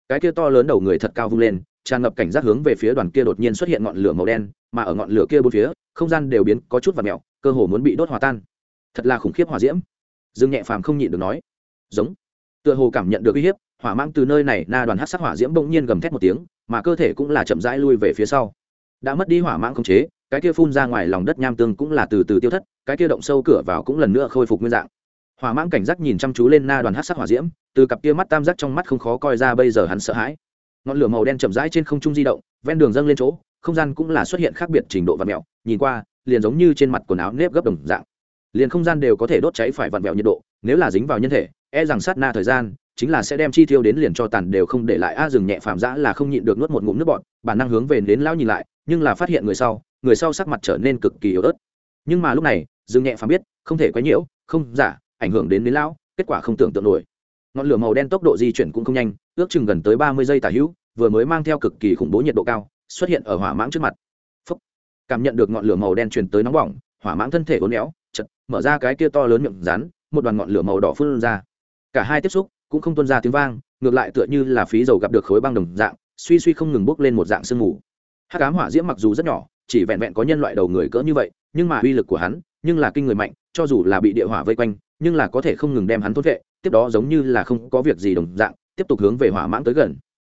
Cái kia to lớn đầu người thật cao vung lên tràn ngập cảnh giác hướng về phía đoàn kia đột nhiên xuất hiện ngọn lửa màu đen mà ở ngọn lửa kia bốn phía không gian đều biến có chút và mèo, cơ hồ muốn bị đốt hòa tan. Thật là khủng khiếp hỏa diễm. Dương nhẹ phàm không nhịn được nói. Giống. Tựa hồ cảm nhận được uy hiếp hỏa mang từ nơi này na đoàn hát sắc hỏa diễm bỗng nhiên gầm thét một tiếng mà cơ thể cũng là chậm rãi lui về phía sau. Đã mất đi hỏa mang không chế cái kia phun ra ngoài lòng đất nham tương cũng là từ từ tiêu thất cái kia động sâu cửa vào cũng lần nữa khôi phục nguyên dạng hỏa Mãng cảnh giác nhìn chăm chú lên na đoàn hát sắc hỏa diễm, từ cặp kia mắt tam giác trong mắt không khó coi ra bây giờ hắn sợ hãi. Ngọn lửa màu đen chậm rãi trên không trung di động, ven đường dâng lên chỗ, không gian cũng là xuất hiện khác biệt trình độ và mẹo nhìn qua, liền giống như trên mặt quần áo nếp gấp đồng dạng. Liền không gian đều có thể đốt cháy phải vặn vẹo nhiệt độ, nếu là dính vào nhân thể e rằng sát na thời gian, chính là sẽ đem chi tiêu đến liền cho tàn đều không để lại, a rừng nhẹ phàm dã là không nhịn được nuốt một ngụm nước bọt, bản năng hướng về đến lão nhìn lại, nhưng là phát hiện người sau người sau sắc mặt trở nên cực kỳ yếu ớt. Nhưng mà lúc này, rừng nhẹ phàm biết, không thể quấy nhiễu, không, giả ảnh hưởng đến đến lão, kết quả không tưởng tượng nổi. Ngọn lửa màu đen tốc độ di chuyển cũng không nhanh, ước chừng gần tới ba mươi giây tả hữu, vừa mới mang theo cực kỳ khủng bố nhiệt độ cao, xuất hiện ở hỏa mãng trước mặt. Phúc. cảm nhận được ngọn lửa màu đen truyền tới nóng bỏng, hỏa mãng thân thể uốn éo chật mở ra cái kia to lớn miệng rắn, một đoàn ngọn lửa màu đỏ phun ra. Cả hai tiếp xúc cũng không tuôn ra tiếng vang, ngược lại tựa như là phí dầu gặp được khối băng đồng dạng, suy suy không ngừng bốc lên một dạng sương mù. Hát cám hỏa diễm mặc dù rất nhỏ, chỉ vẹn vẹn có nhân loại đầu người cỡ như vậy, nhưng mà uy lực của hắn, nhưng là kinh người mạnh, cho dù là bị địa hỏa vây quanh nhưng là có thể không ngừng đem hắn thôn vệ, tiếp đó giống như là không có việc gì đồng dạng, tiếp tục hướng về hỏa mãng tới gần.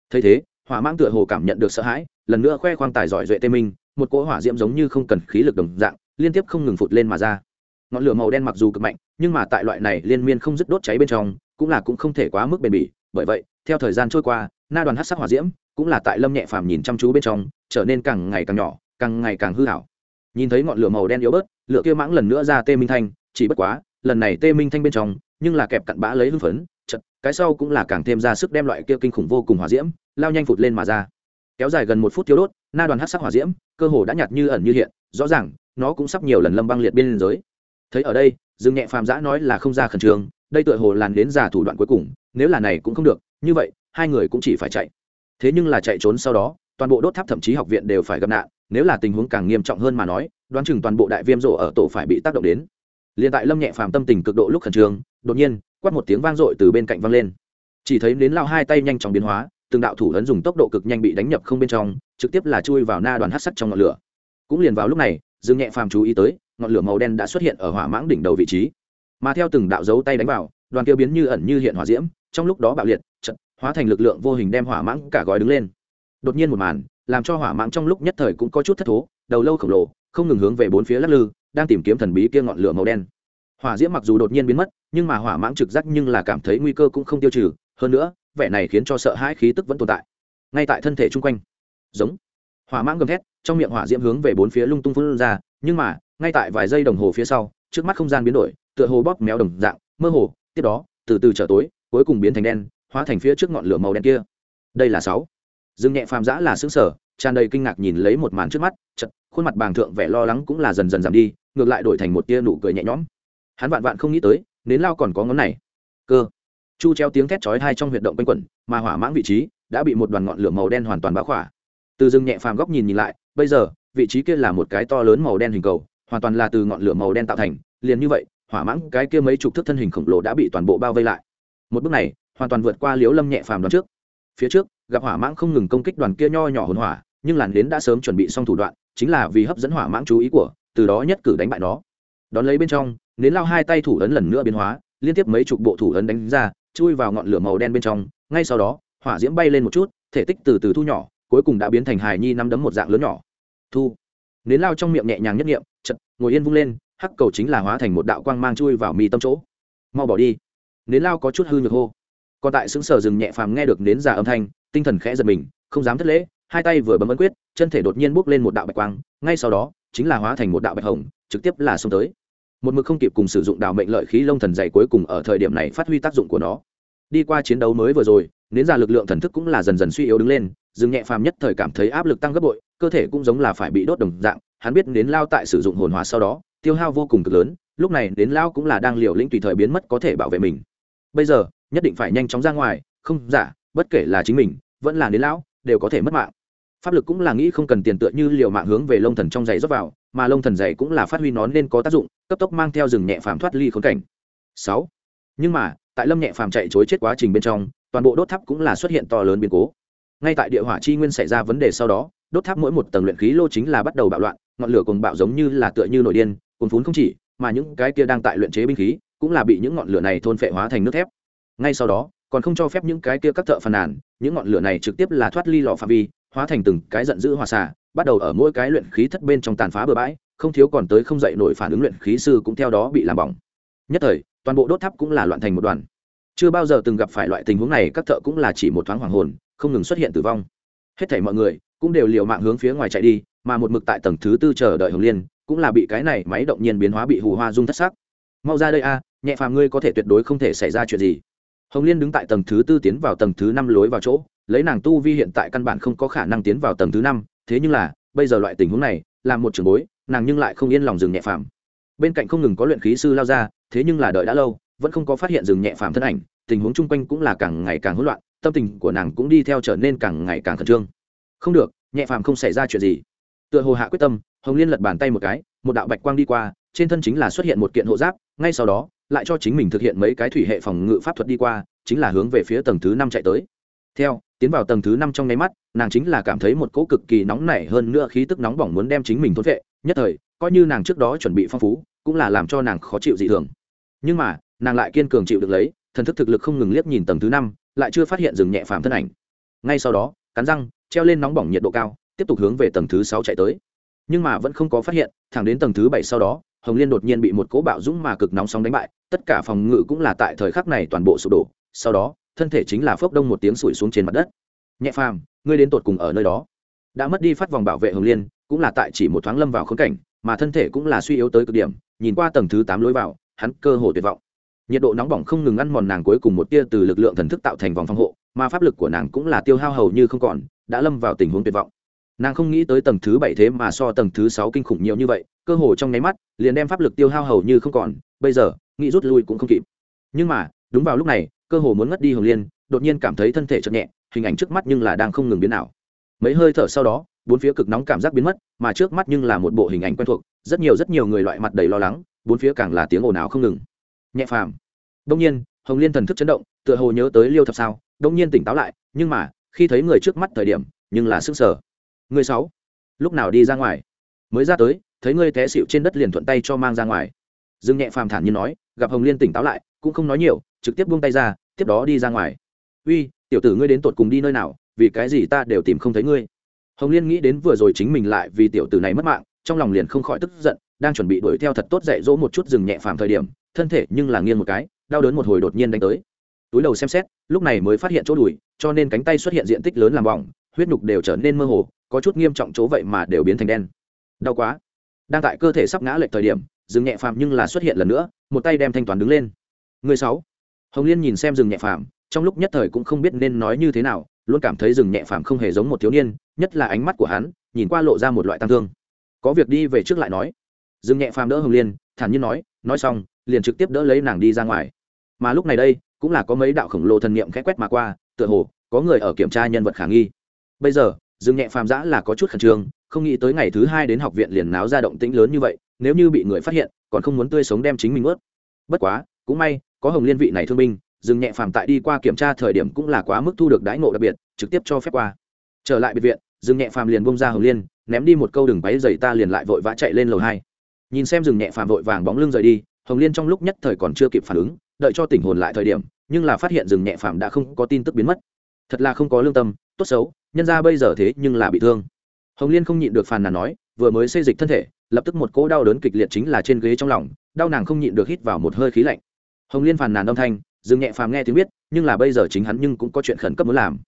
Thấy thế, hỏa mãng tựa hồ cảm nhận được sợ hãi, lần nữa khoe khoang tài giỏi duệ tê minh, một cỗ hỏa diễm giống như không cần khí lực đồng dạng, liên tiếp không ngừng phụt lên mà ra. Ngọn lửa màu đen mặc dù cực mạnh, nhưng mà tại loại này liên miên không dứt đốt cháy bên trong, cũng là cũng không thể quá mức bền bỉ, bởi vậy, theo thời gian trôi qua, na đoàn hát sắc hỏa diễm cũng là tại lâm nhẹ phàm nhìn chăm chú bên trong, trở nên càng ngày càng nhỏ, càng ngày càng hư hảo. Nhìn thấy ngọn lửa màu đen yếu bớt, lửa kia mãng lần nữa ra tê minh thanh, chỉ bất quá lần này tê minh thanh bên trong, nhưng là kẹp cặn bã lấy hưng phấn, chật, cái sau cũng là càng thêm ra sức đem loại kia kinh khủng vô cùng hỏa diễm, lao nhanh phụt lên mà ra. Kéo dài gần một phút thiếu đốt, na đoàn hát sắc hỏa diễm, cơ hồ đã nhạt như ẩn như hiện, rõ ràng, nó cũng sắp nhiều lần lâm băng liệt biên giới thấy ở đây, dương nhẹ phàm giã nói là không ra khẩn trương, đây tựa hồ làn đến giả thủ đoạn cuối cùng, nếu là này cũng không được, như vậy, hai người cũng chỉ phải chạy. Thế nhưng là chạy trốn sau đó, toàn bộ đốt tháp thậm chí học viện đều phải gặp nạn, nếu là tình huống càng nghiêm trọng hơn mà nói, đoán chừng toàn bộ đại viêm rộ ở tổ phải bị tác động đến liền tại lâm nhẹ phàm tâm tình cực độ lúc khẩn trương, đột nhiên, quát một tiếng vang dội từ bên cạnh vang lên. Chỉ thấy đến lao hai tay nhanh chóng biến hóa, từng đạo thủ ấn dùng tốc độ cực nhanh bị đánh nhập không bên trong, trực tiếp là chui vào na đoàn hát sắt trong ngọn lửa. Cũng liền vào lúc này, dương nhẹ phàm chú ý tới, ngọn lửa màu đen đã xuất hiện ở hỏa mãng đỉnh đầu vị trí. Mà theo từng đạo dấu tay đánh vào, đoàn kia biến như ẩn như hiện hỏa diễm, trong lúc đó bạo liệt trận hóa thành lực lượng vô hình đem hỏa mãng cả gói đứng lên. Đột nhiên một màn, làm cho hỏa mãng trong lúc nhất thời cũng có chút thất thố, đầu lâu khổng lồ, không ngừng hướng về bốn phía lắc lư đang tìm kiếm thần bí kia ngọn lửa màu đen. Hỏa diễm mặc dù đột nhiên biến mất, nhưng mà hỏa mãng trực giác nhưng là cảm thấy nguy cơ cũng không tiêu trừ, hơn nữa, vẻ này khiến cho sợ hãi khí tức vẫn tồn tại. Ngay tại thân thể chung quanh. Giống. Hỏa mãng gầm thét, trong miệng hỏa diễm hướng về bốn phía lung tung phun ra, nhưng mà, ngay tại vài giây đồng hồ phía sau, trước mắt không gian biến đổi, tựa hồ bóp méo đồng dạng, mơ hồ, tiếp đó, từ từ trở tối, cuối cùng biến thành đen, hóa thành phía trước ngọn lửa màu đen kia. Đây là sáu. Dương nhẹ phàm giã là xứng sở tràn đầy kinh ngạc nhìn lấy một màn trước mắt chật khuôn mặt bàng thượng vẻ lo lắng cũng là dần dần giảm đi ngược lại đổi thành một tia nụ cười nhẹ nhõm. Hắn vạn vạn không nghĩ tới, nến lao còn có ngón này. Cơ. Chu treo tiếng thét chói thai trong huyệt động quanh quẩn, mà hỏa mãng vị trí đã bị một đoàn ngọn lửa màu đen hoàn toàn bá khỏa. Từ rừng nhẹ phàm góc nhìn nhìn lại, bây giờ, vị trí kia là một cái to lớn màu đen hình cầu, hoàn toàn là từ ngọn lửa màu đen tạo thành. Liền như vậy, hỏa mãng cái kia mấy chục thước thân hình khổng lồ đã bị toàn bộ bao vây lại. Một bước này, hoàn toàn vượt qua liếu lâm nhẹ phàm đoạn trước. Phía trước, gặp hỏa mãng không ngừng công kích đoàn kia nho nhỏ hồn hỏa, nhưng làn đến đã sớm chuẩn bị xong thủ đoạn, chính là vì hấp dẫn hỏa mãng chú ý của từ đó nhất cử đánh bại nó. Đón lấy bên trong, nến lao hai tay thủ ấn lần nữa biến hóa, liên tiếp mấy chục bộ thủ ấn đánh ra, chui vào ngọn lửa màu đen bên trong. Ngay sau đó, hỏa diễm bay lên một chút, thể tích từ từ thu nhỏ, cuối cùng đã biến thành hài nhi năm đấm một dạng lớn nhỏ. Thu. Nến lao trong miệng nhẹ nhàng nhất nghiệm chật ngồi yên vung lên, hắc cầu chính là hóa thành một đạo quang mang chui vào mi tâm chỗ. Mau bỏ đi. Nến lao có chút hư nhược hô. Còn tại xứng sở rừng nhẹ phàm nghe được nến già âm thanh, tinh thần khẽ giật mình, không dám thất lễ, hai tay vừa bấm ấn quyết, chân thể đột nhiên bốc lên một đạo bạch quang, ngay sau đó chính là hóa thành một đạo bạch hồng, trực tiếp là xông tới. Một mực không kịp cùng sử dụng đào mệnh lợi khí lông thần dày cuối cùng ở thời điểm này phát huy tác dụng của nó. Đi qua chiến đấu mới vừa rồi, nến ra lực lượng thần thức cũng là dần dần suy yếu đứng lên, Dừng nhẹ phàm nhất thời cảm thấy áp lực tăng gấp bội, cơ thể cũng giống là phải bị đốt đồng dạng, hắn biết nến lao tại sử dụng hồn hòa sau đó, tiêu hao vô cùng cực lớn, lúc này đến lao cũng là đang liều lĩnh tùy thời biến mất có thể bảo vệ mình. Bây giờ, nhất định phải nhanh chóng ra ngoài, không giả, bất kể là chính mình, vẫn là đến lão, đều có thể mất mạng pháp lực cũng là nghĩ không cần tiền tựa như liều mạng hướng về lông thần trong giày rót vào, mà lông thần giày cũng là phát huy nó nên có tác dụng, cấp tốc mang theo rừng nhẹ phàm thoát ly khốn cảnh. Sáu. Nhưng mà, tại lâm nhẹ phàm chạy chối chết quá trình bên trong, toàn bộ đốt tháp cũng là xuất hiện to lớn biến cố. Ngay tại địa hỏa chi nguyên xảy ra vấn đề sau đó, đốt tháp mỗi một tầng luyện khí lô chính là bắt đầu bạo loạn, ngọn lửa cùng bạo giống như là tựa như nổi điên, cuồn phún không chỉ, mà những cái kia đang tại luyện chế binh khí cũng là bị những ngọn lửa này thôn phệ hóa thành nước thép. Ngay sau đó, còn không cho phép những cái kia các thợ phàn nàn, những ngọn lửa này trực tiếp là thoát ly lò phạm vi hóa thành từng cái giận dữ hòa xả bắt đầu ở mỗi cái luyện khí thất bên trong tàn phá bừa bãi, không thiếu còn tới không dậy nổi phản ứng luyện khí sư cũng theo đó bị làm bỏng. Nhất thời, toàn bộ đốt tháp cũng là loạn thành một đoàn. Chưa bao giờ từng gặp phải loại tình huống này, các thợ cũng là chỉ một thoáng hoàng hồn, không ngừng xuất hiện tử vong. Hết thảy mọi người cũng đều liều mạng hướng phía ngoài chạy đi, mà một mực tại tầng thứ tư chờ đợi hồng liên cũng là bị cái này máy động nhiên biến hóa bị hù hoa dung thất sắc. Mau ra đây a, nhẹ phàm ngươi có thể tuyệt đối không thể xảy ra chuyện gì hồng liên đứng tại tầng thứ tư tiến vào tầng thứ năm lối vào chỗ, lấy nàng tu vi hiện tại căn bản không có khả năng tiến vào tầng thứ năm, thế nhưng là, bây giờ loại tình huống này làm một trường bối, nàng nhưng lại không yên lòng dừng nhẹ phàm. Bên cạnh không ngừng có luyện khí sư lao ra, thế nhưng là đợi đã lâu, vẫn không có phát hiện dừng nhẹ phàm thân ảnh, tình huống chung quanh cũng là càng ngày càng hỗn loạn, tâm tình của nàng cũng đi theo trở nên càng ngày càng khẩn trương. Không được, nhẹ phàm không xảy ra chuyện gì. Tựa hồ hạ quyết tâm, hồng liên lật bàn tay một cái, một đạo bạch quang đi qua trên thân chính là xuất hiện một kiện hộ giáp, ngay sau đó, lại cho chính mình thực hiện mấy cái thủy hệ phòng ngự pháp thuật đi qua, chính là hướng về phía tầng thứ năm chạy tới. Theo, tiến vào tầng thứ năm trong nháy mắt, nàng chính là cảm thấy một cỗ cực kỳ nóng nảy hơn nữa khí tức nóng bỏng muốn đem chính mình thôn vệ, nhất thời, coi như nàng trước đó chuẩn bị phong phú, cũng là làm cho nàng khó chịu dị thường. Nhưng mà, nàng lại kiên cường chịu được lấy, thần thức thực lực không ngừng liếc nhìn tầng thứ năm, lại chưa phát hiện dừng nhẹ phàm thân ảnh. Ngay sau đó, cắn răng, treo lên nóng bỏng nhiệt độ cao, tiếp tục hướng về tầng thứ sáu chạy tới. Nhưng mà vẫn không có phát hiện, thẳng đến tầng thứ bảy sau đó hồng liên đột nhiên bị một cố bạo dũng mà cực nóng sóng đánh bại, tất cả phòng ngự cũng là tại thời khắc này toàn bộ sụp đổ, sau đó, thân thể chính là phốc đông một tiếng sủi xuống trên mặt đất. Nhẹ phàm, ngươi đến tột cùng ở nơi đó? Đã mất đi phát vòng bảo vệ hồng liên, cũng là tại chỉ một thoáng lâm vào khốn cảnh, mà thân thể cũng là suy yếu tới cực điểm, nhìn qua tầng thứ tám lối vào, hắn cơ hồ tuyệt vọng. Nhiệt độ nóng bỏng không ngừng ăn mòn nàng cuối cùng một tia từ lực lượng thần thức tạo thành vòng phòng hộ, mà pháp lực của nàng cũng là tiêu hao hầu như không còn, đã lâm vào tình huống tuyệt vọng nàng không nghĩ tới tầng thứ bảy thế mà so tầng thứ sáu kinh khủng nhiều như vậy, cơ hồ trong nháy mắt, liền đem pháp lực tiêu hao hầu như không còn, bây giờ, nghĩ rút lui cũng không kịp. Nhưng mà, đúng vào lúc này, cơ hồ muốn ngất đi hồng liên, đột nhiên cảm thấy thân thể chậm nhẹ, hình ảnh trước mắt nhưng là đang không ngừng biến ảo. Mấy hơi thở sau đó, bốn phía cực nóng cảm giác biến mất, mà trước mắt nhưng là một bộ hình ảnh quen thuộc, rất nhiều rất nhiều người loại mặt đầy lo lắng, bốn phía càng là tiếng ồn ào không ngừng. Nhẹ phàm. Đông nhiên, hồng liên thần thức chấn động, tựa hồ nhớ tới liêu thập sao đông nhiên tỉnh táo lại, nhưng mà, khi thấy người trước mắt thời điểm, nhưng là sức sở Ngươi sáu. Lúc nào đi ra ngoài? Mới ra tới, thấy ngươi té xịu trên đất liền thuận tay cho mang ra ngoài. Dương nhẹ phàm thản như nói, gặp hồng liên tỉnh táo lại, cũng không nói nhiều, trực tiếp buông tay ra, tiếp đó đi ra ngoài. Uy, tiểu tử ngươi đến tột cùng đi nơi nào, vì cái gì ta đều tìm không thấy ngươi? Hồng liên nghĩ đến vừa rồi chính mình lại vì tiểu tử này mất mạng, trong lòng liền không khỏi tức giận, đang chuẩn bị đuổi theo thật tốt dạy dỗ một chút dừng nhẹ phàm thời điểm, thân thể nhưng là nghiêng một cái, đau đớn một hồi đột nhiên đánh tới. Túi đầu xem xét, lúc này mới phát hiện chỗ đùi, cho nên cánh tay xuất hiện diện tích lớn làm bỏng, huyết nhục đều trở nên mơ hồ có chút nghiêm trọng chỗ vậy mà đều biến thành đen. Đau quá. Đang tại cơ thể sắp ngã lệch thời điểm dừng nhẹ phàm nhưng là xuất hiện lần nữa, một tay đem thanh toán đứng lên. Người sáu. Hồng liên nhìn xem dừng nhẹ phàm, trong lúc nhất thời cũng không biết nên nói như thế nào, luôn cảm thấy dừng nhẹ phàm không hề giống một thiếu niên, nhất là ánh mắt của hắn, nhìn qua lộ ra một loại tăng thương. Có việc đi về trước lại nói. Dừng nhẹ phàm đỡ hồng liên, thản nhiên nói nói xong, liền trực tiếp đỡ lấy nàng đi ra ngoài. Mà lúc này đây, cũng là có mấy đạo khổng lồ thần niệm khẽ quét mà qua, tựa hồ, có người ở kiểm tra nhân vật khả nghi. Bây giờ dương nhẹ phàm giã là có chút khẩn trương, không nghĩ tới ngày thứ hai đến học viện liền náo ra động tĩnh lớn như vậy, nếu như bị người phát hiện, còn không muốn tươi sống đem chính mình ướt. Bất quá, cũng may, có hồng liên vị này thương binh, dương nhẹ phàm tại đi qua kiểm tra thời điểm cũng là quá mức thu được đãi ngộ đặc biệt, trực tiếp cho phép qua. Trở lại biệt viện, dương nhẹ phàm liền bông ra hồng liên, ném đi một câu đừng váy dày ta liền lại vội vã chạy lên lầu hai. Nhìn xem rừng nhẹ phàm vội vàng bóng lưng rời đi, hồng liên trong lúc nhất thời còn chưa kịp phản ứng, đợi cho tỉnh hồn lại thời điểm, nhưng là phát hiện rừng nhẹ phàm đã không có tin tức biến mất. Thật là không có lương tâm, tốt xấu nhân ra bây giờ thế nhưng là bị thương. Hồng liên không nhịn được phàn nàn nói, vừa mới xây dịch thân thể, lập tức một cỗ đau đớn kịch liệt chính là trên ghế trong lòng, đau nàng không nhịn được hít vào một hơi khí lạnh. Hồng liên phàn nàn âm thanh, dừng nhẹ phàm nghe tiếng biết, nhưng là bây giờ chính hắn nhưng cũng có chuyện khẩn cấp muốn làm.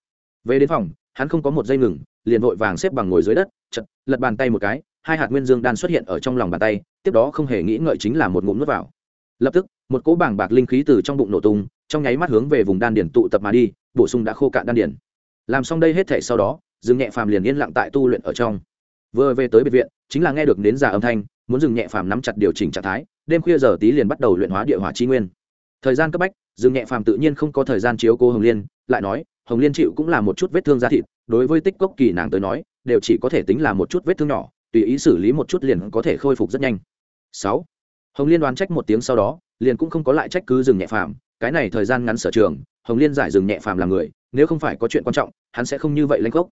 Về đến phòng, hắn không có một giây ngừng, liền vội vàng xếp bằng ngồi dưới đất, chật, lật bàn tay một cái, hai hạt nguyên dương đan xuất hiện ở trong lòng bàn tay, tiếp đó không hề nghĩ ngợi chính là một ngụm nước vào. Lập tức, một cỗ bảng bạc linh khí từ trong bụng nổ tung, trong nháy mắt hướng về vùng đan điển tụ tập mà đi, bổ sung đã khô cạn đan điển làm xong đây hết thể sau đó dừng nhẹ phàm liền yên lặng tại tu luyện ở trong. Vừa về tới biệt viện, chính là nghe được đến già âm thanh, muốn dừng nhẹ phàm nắm chặt điều chỉnh trạng thái, đêm khuya giờ tí liền bắt đầu luyện hóa địa hỏa chi nguyên. Thời gian cấp bách dừng nhẹ phàm tự nhiên không có thời gian chiếu cô hồng liên, lại nói, hồng liên chịu cũng là một chút vết thương da thịt, đối với tích cốc kỳ nàng tới nói, đều chỉ có thể tính là một chút vết thương nhỏ, tùy ý xử lý một chút liền có thể khôi phục rất nhanh. Sáu. Hồng liên đoán trách một tiếng sau đó, liền cũng không có lại trách cứ dừng nhẹ phàm, cái này thời gian ngắn sở trường, hồng liên giải dừng nhẹ phàm là người nếu không phải có chuyện quan trọng, hắn sẽ không như vậy lanh gốc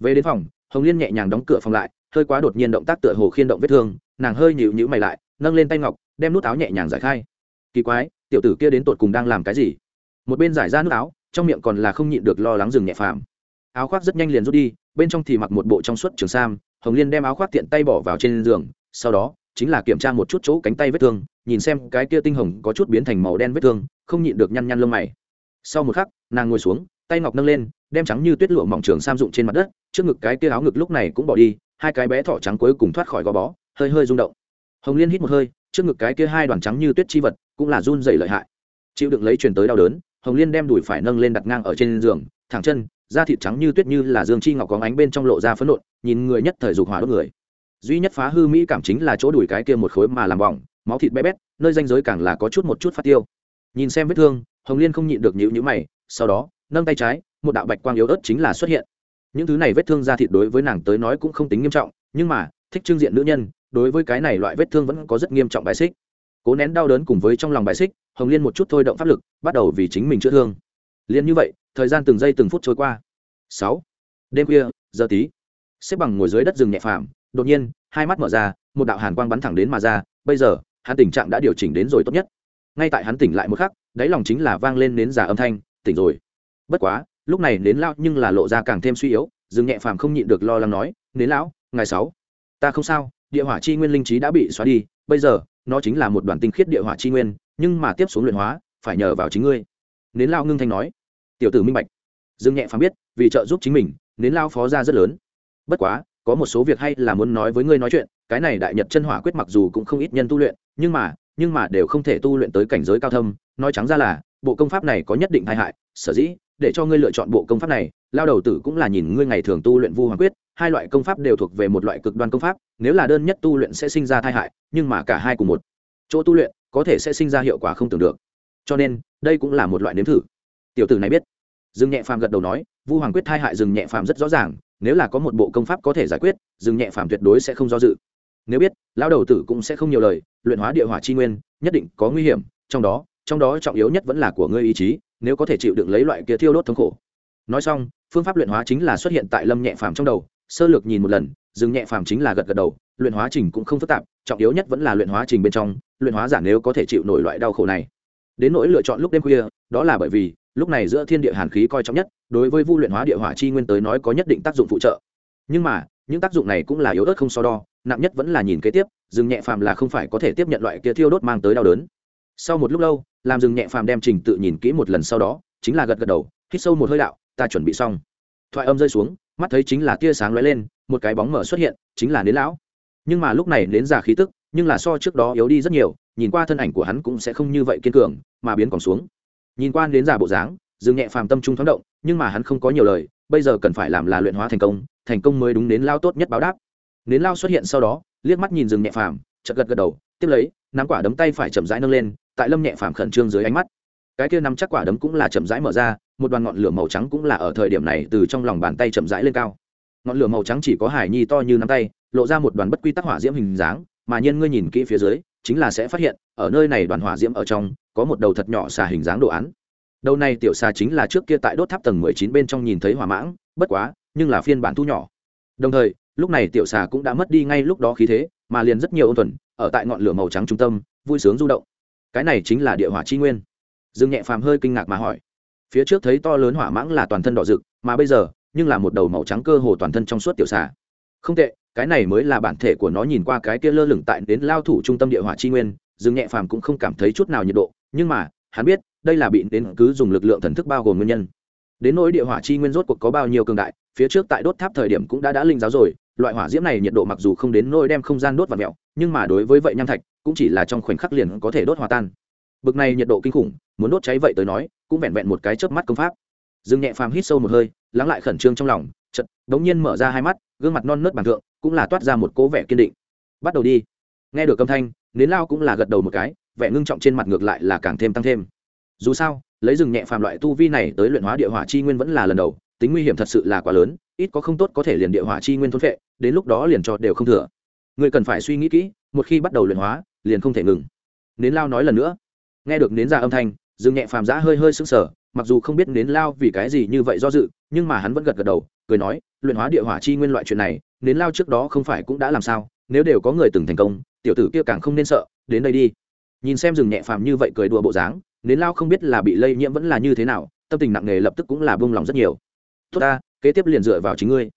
về đến phòng, hồng liên nhẹ nhàng đóng cửa phòng lại, hơi quá đột nhiên động tác tựa hồ khiên động vết thương, nàng hơi nhịu nhữ mày lại, nâng lên tay ngọc, đem nút áo nhẹ nhàng giải khai. Kỳ quái, tiểu tử kia đến tột cùng đang làm cái gì? Một bên giải ra nút áo, trong miệng còn là không nhịn được lo lắng dừng nhẹ phàm. Áo khoác rất nhanh liền rút đi, bên trong thì mặc một bộ trong suốt trường sam, hồng liên đem áo khoác tiện tay bỏ vào trên giường, sau đó, chính là kiểm tra một chút chỗ cánh tay vết thương, nhìn xem cái kia tinh hồng có chút biến thành màu đen vết thương, không nhịn được nhăn nhăn lông mày. Sau một khắc, nàng ngồi xuống tay ngọc nâng lên, đem trắng như tuyết lụa mỏng trường sam dụng trên mặt đất, trước ngực cái kia áo ngực lúc này cũng bỏ đi, hai cái bé thỏ trắng cuối cùng thoát khỏi gò bó, hơi hơi rung động. Hồng liên hít một hơi, trước ngực cái kia hai đoàn trắng như tuyết chi vật cũng là run dày lợi hại. Chịu đựng lấy truyền tới đau đớn, hồng liên đem đùi phải nâng lên đặt ngang ở trên giường, thẳng chân, da thịt trắng như tuyết như là dương chi ngọc có ánh bên trong lộ ra phấn nộn, nhìn người nhất thời dục hỏa đốt người. Duy nhất phá hư mỹ cảm chính là chỗ đùi cái kia một khối mà làm bỏng, máu thịt bé bét, nơi danh giới càng là có chút một chút phát tiêu. Nhìn xem vết thương, hồng liên không nhịn được nhịu nhữ mày, sau đó nâng tay trái, một đạo bạch quang yếu ớt chính là xuất hiện. Những thứ này vết thương da thịt đối với nàng tới nói cũng không tính nghiêm trọng, nhưng mà, thích trưng diện nữ nhân, đối với cái này loại vết thương vẫn có rất nghiêm trọng bài xích. Cố nén đau đớn cùng với trong lòng bài xích, hồng liên một chút thôi động pháp lực, bắt đầu vì chính mình chữa thương. Liên như vậy, thời gian từng giây từng phút trôi qua. Sáu. Đêm khuya, giờ tí. Xếp bằng ngồi dưới đất rừng nhẹ phàm, đột nhiên, hai mắt mở ra, một đạo hàn quang bắn thẳng đến mà ra, bây giờ, hắn tình trạng đã điều chỉnh đến rồi tốt nhất. Ngay tại hắn tỉnh lại một khắc, đáy lòng chính là vang lên nến giả âm thanh, tỉnh rồi bất quá, lúc này nến lao nhưng là lộ ra càng thêm suy yếu dương nhẹ phàm không nhịn được lo lắng nói, nến lão ngày sáu, ta không sao, địa hỏa chi nguyên linh trí đã bị xóa đi, bây giờ, nó chính là một đoàn tinh khiết địa hỏa chi nguyên, nhưng mà tiếp xuống luyện hóa, phải nhờ vào chính ngươi. Nến lao ngưng thanh nói, tiểu tử minh bạch. Dương nhẹ phàm biết, vì trợ giúp chính mình, nến lao phó ra rất lớn. Bất quá, có một số việc hay là muốn nói với ngươi nói chuyện, cái này đại nhật chân hỏa quyết mặc dù cũng không ít nhân tu luyện, nhưng mà nhưng mà đều không thể tu luyện tới cảnh giới cao thâm, nói trắng ra là, bộ công pháp này có nhất định tai hại, sở dĩ để cho ngươi lựa chọn bộ công pháp này, lao đầu tử cũng là nhìn ngươi ngày thường tu luyện vu hoàng quyết, hai loại công pháp đều thuộc về một loại cực đoan công pháp, nếu là đơn nhất tu luyện sẽ sinh ra tai hại, nhưng mà cả hai cùng một chỗ tu luyện, có thể sẽ sinh ra hiệu quả không tưởng được. Cho nên, đây cũng là một loại nếm thử. Tiểu tử này biết. Dương nhẹ phàm gật đầu nói, vu hoàng quyết thai hại dương nhẹ phàm rất rõ ràng, nếu là có một bộ công pháp có thể giải quyết, dương nhẹ phàm tuyệt đối sẽ không do dự. Nếu biết lão đầu tử cũng sẽ không nhiều lời, luyện hóa địa hỏa chi nguyên, nhất định có nguy hiểm, trong đó trong đó trọng yếu nhất vẫn là của ngươi ý chí nếu có thể chịu đựng lấy loại kia thiêu đốt thống khổ. Nói xong, phương pháp luyện hóa chính là xuất hiện tại lâm nhẹ phàm trong đầu, sơ lược nhìn một lần dừng nhẹ phàm chính là gật gật đầu, luyện hóa trình cũng không phức tạp, trọng yếu nhất vẫn là luyện hóa trình bên trong, luyện hóa giả nếu có thể chịu nổi loại đau khổ này. Đến nỗi lựa chọn lúc đêm khuya, đó là bởi vì, lúc này giữa thiên địa hàn khí coi trọng nhất, đối với vu luyện hóa địa hỏa chi nguyên tới nói có nhất định tác dụng phụ trợ. Nhưng mà, những tác dụng này cũng là yếu ớt không so đo, nặng nhất vẫn là nhìn kế tiếp dừng nhẹ phàm là không phải có thể tiếp nhận loại kia thiêu đốt mang tới đau đớn sau một lúc lâu, làm dừng nhẹ phàm đem trình tự nhìn kỹ một lần sau đó, chính là gật gật đầu, hít sâu một hơi đạo, ta chuẩn bị xong. Thoại âm rơi xuống, mắt thấy chính là tia sáng lóe lên, một cái bóng mở xuất hiện, chính là nến lão. Nhưng mà lúc này nến già khí tức, nhưng là so trước đó yếu đi rất nhiều, nhìn qua thân ảnh của hắn cũng sẽ không như vậy kiên cường, mà biến còn xuống. Nhìn qua đến già bộ dáng, dừng nhẹ phàm tâm trung thoáng động, nhưng mà hắn không có nhiều lời, bây giờ cần phải làm là luyện hóa thành công thành công mới đúng đến lao tốt nhất báo đáp. Nến lao xuất hiện sau đó, liếc mắt nhìn dừng nhẹ phàm chật gật gật đầu, tiếp lấy, nắm quả đấm tay phải chậm rãi nâng lên tại lâm nhẹ phàm khẩn trương dưới ánh mắt. Cái kia nắm chắc quả đấm cũng là chậm rãi mở ra, một đoàn ngọn lửa màu trắng cũng là ở thời điểm này từ trong lòng bàn tay chậm rãi lên cao. Ngọn lửa màu trắng chỉ có hải nhi to như nắm tay, lộ ra một đoàn bất quy tắc hỏa diễm hình dáng, mà nhiên ngươi nhìn kỹ phía dưới, chính là sẽ phát hiện, ở nơi này đoàn hỏa diễm ở trong, có một đầu thật nhỏ xà hình dáng đồ án. Đầu này tiểu xà chính là trước kia tại đốt tháp tầng mười chín bên trong nhìn thấy hỏa mãng, bất quá, nhưng là phiên bản thu nhỏ. Đồng thời, lúc này tiểu xà cũng đã mất đi ngay lúc đó khí thế, mà liền rất nhiều ôn thuần, ở tại ngọn lửa màu trắng trung tâm, vui sướng du động cái này chính là địa hỏa chi nguyên. Dương nhẹ phàm hơi kinh ngạc mà hỏi. Phía trước thấy to lớn hỏa mãng là toàn thân đỏ rực, mà bây giờ, nhưng là một đầu màu trắng cơ hồ toàn thân trong suốt tiểu xà. Không tệ, cái này mới là bản thể của nó nhìn qua cái kia lơ lửng tại đến lao thủ trung tâm địa hỏa chi nguyên, dương nhẹ phàm cũng không cảm thấy chút nào nhiệt độ, nhưng mà, hắn biết, đây là bị đến cứ dùng lực lượng thần thức bao gồm nguyên nhân. Đến nỗi địa hỏa chi nguyên rốt cuộc có bao nhiêu cường đại, phía trước tại đốt tháp thời điểm cũng đã đã linh giáo rồi loại hỏa diễm này nhiệt độ mặc dù không đến nỗi đem không gian đốt và mẹo nhưng mà đối với vậy nham thạch, cũng chỉ là trong khoảnh khắc liền có thể đốt hòa tan. Bực này nhiệt độ kinh khủng, muốn đốt cháy vậy tới nói, cũng vẹn vẹn một cái chớp mắt công pháp. Dương nhẹ phàm hít sâu một hơi, lắng lại khẩn trương trong lòng chật đống nhiên mở ra hai mắt, gương mặt non nớt bàn thượng, cũng là toát ra một cố vẻ kiên định. Bắt đầu đi. Nghe được âm thanh, nến lao cũng là gật đầu một cái, vẻ ngưng trọng trên mặt ngược lại là càng thêm tăng thêm. Dù sao, lấy rừng nhẹ phàm loại tu vi này tới luyện hóa địa hỏa chi nguyên vẫn là lần đầu tính nguy hiểm thật sự là quá lớn, ít có không tốt có thể liền địa hỏa chi nguyên thôn phệ, đến lúc đó liền cho đều không thừa. Người cần phải suy nghĩ kỹ, một khi bắt đầu luyện hóa, liền không thể ngừng. Nến lao nói lần nữa. Nghe được nến ra âm thanh, dương nhẹ phàm giã hơi hơi sững sờ, mặc dù không biết nến lao vì cái gì như vậy do dự, nhưng mà hắn vẫn gật gật đầu, cười nói, luyện hóa địa hỏa chi nguyên loại chuyện này, nến lao trước đó không phải cũng đã làm sao, nếu đều có người từng thành công, tiểu tử kia càng không nên sợ, đến đây đi. Nhìn xem rừng nhẹ phàm như vậy cười đùa bộ dáng, nến lao không biết là bị lây nhiễm vẫn là như thế nào, tâm tình nặng nề lập tức cũng là buông lòng rất nhiều tốt ta, kế tiếp liền dựa vào chính ngươi.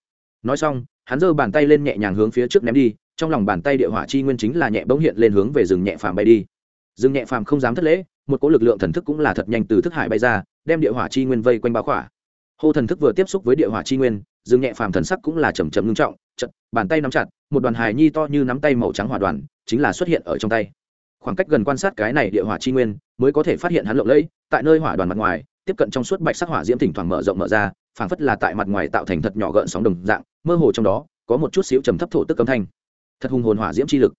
Nói xong, hắn giơ bàn tay lên nhẹ nhàng hướng phía trước ném đi, trong lòng bàn tay địa hỏa chi nguyên chính là nhẹ bỗng hiện lên hướng về rừng nhẹ phàm bay đi. Rừng nhẹ phàm không dám thất lễ, một cỗ lực lượng thần thức cũng là thật nhanh từ thức hải bay ra, đem địa hỏa chi nguyên vây quanh bao khỏa. Hô thần thức vừa tiếp xúc với địa hỏa chi nguyên, rừng nhẹ phàm thần sắc cũng là chầm chầm ngưng trọng, chật, bàn tay nắm chặt, một đoàn hài nhi to như nắm tay màu trắng hỏa đoàn, chính là xuất hiện ở trong tay. Khoảng cách gần quan sát cái này địa hỏa chi nguyên, mới có thể phát hiện hắn lộng lẫy, tại nơi hỏa đoàn mặt ngoài tiếp cận trong suốt bạch sắc hỏa diễm thỉnh thoảng mở rộng mở ra, phảng phất là tại mặt ngoài tạo thành thật nhỏ gợn sóng đồng dạng, mơ hồ trong đó, có một chút xíu trầm thấp thổ tức âm thanh. Thật hùng hồn hỏa diễm chi lực.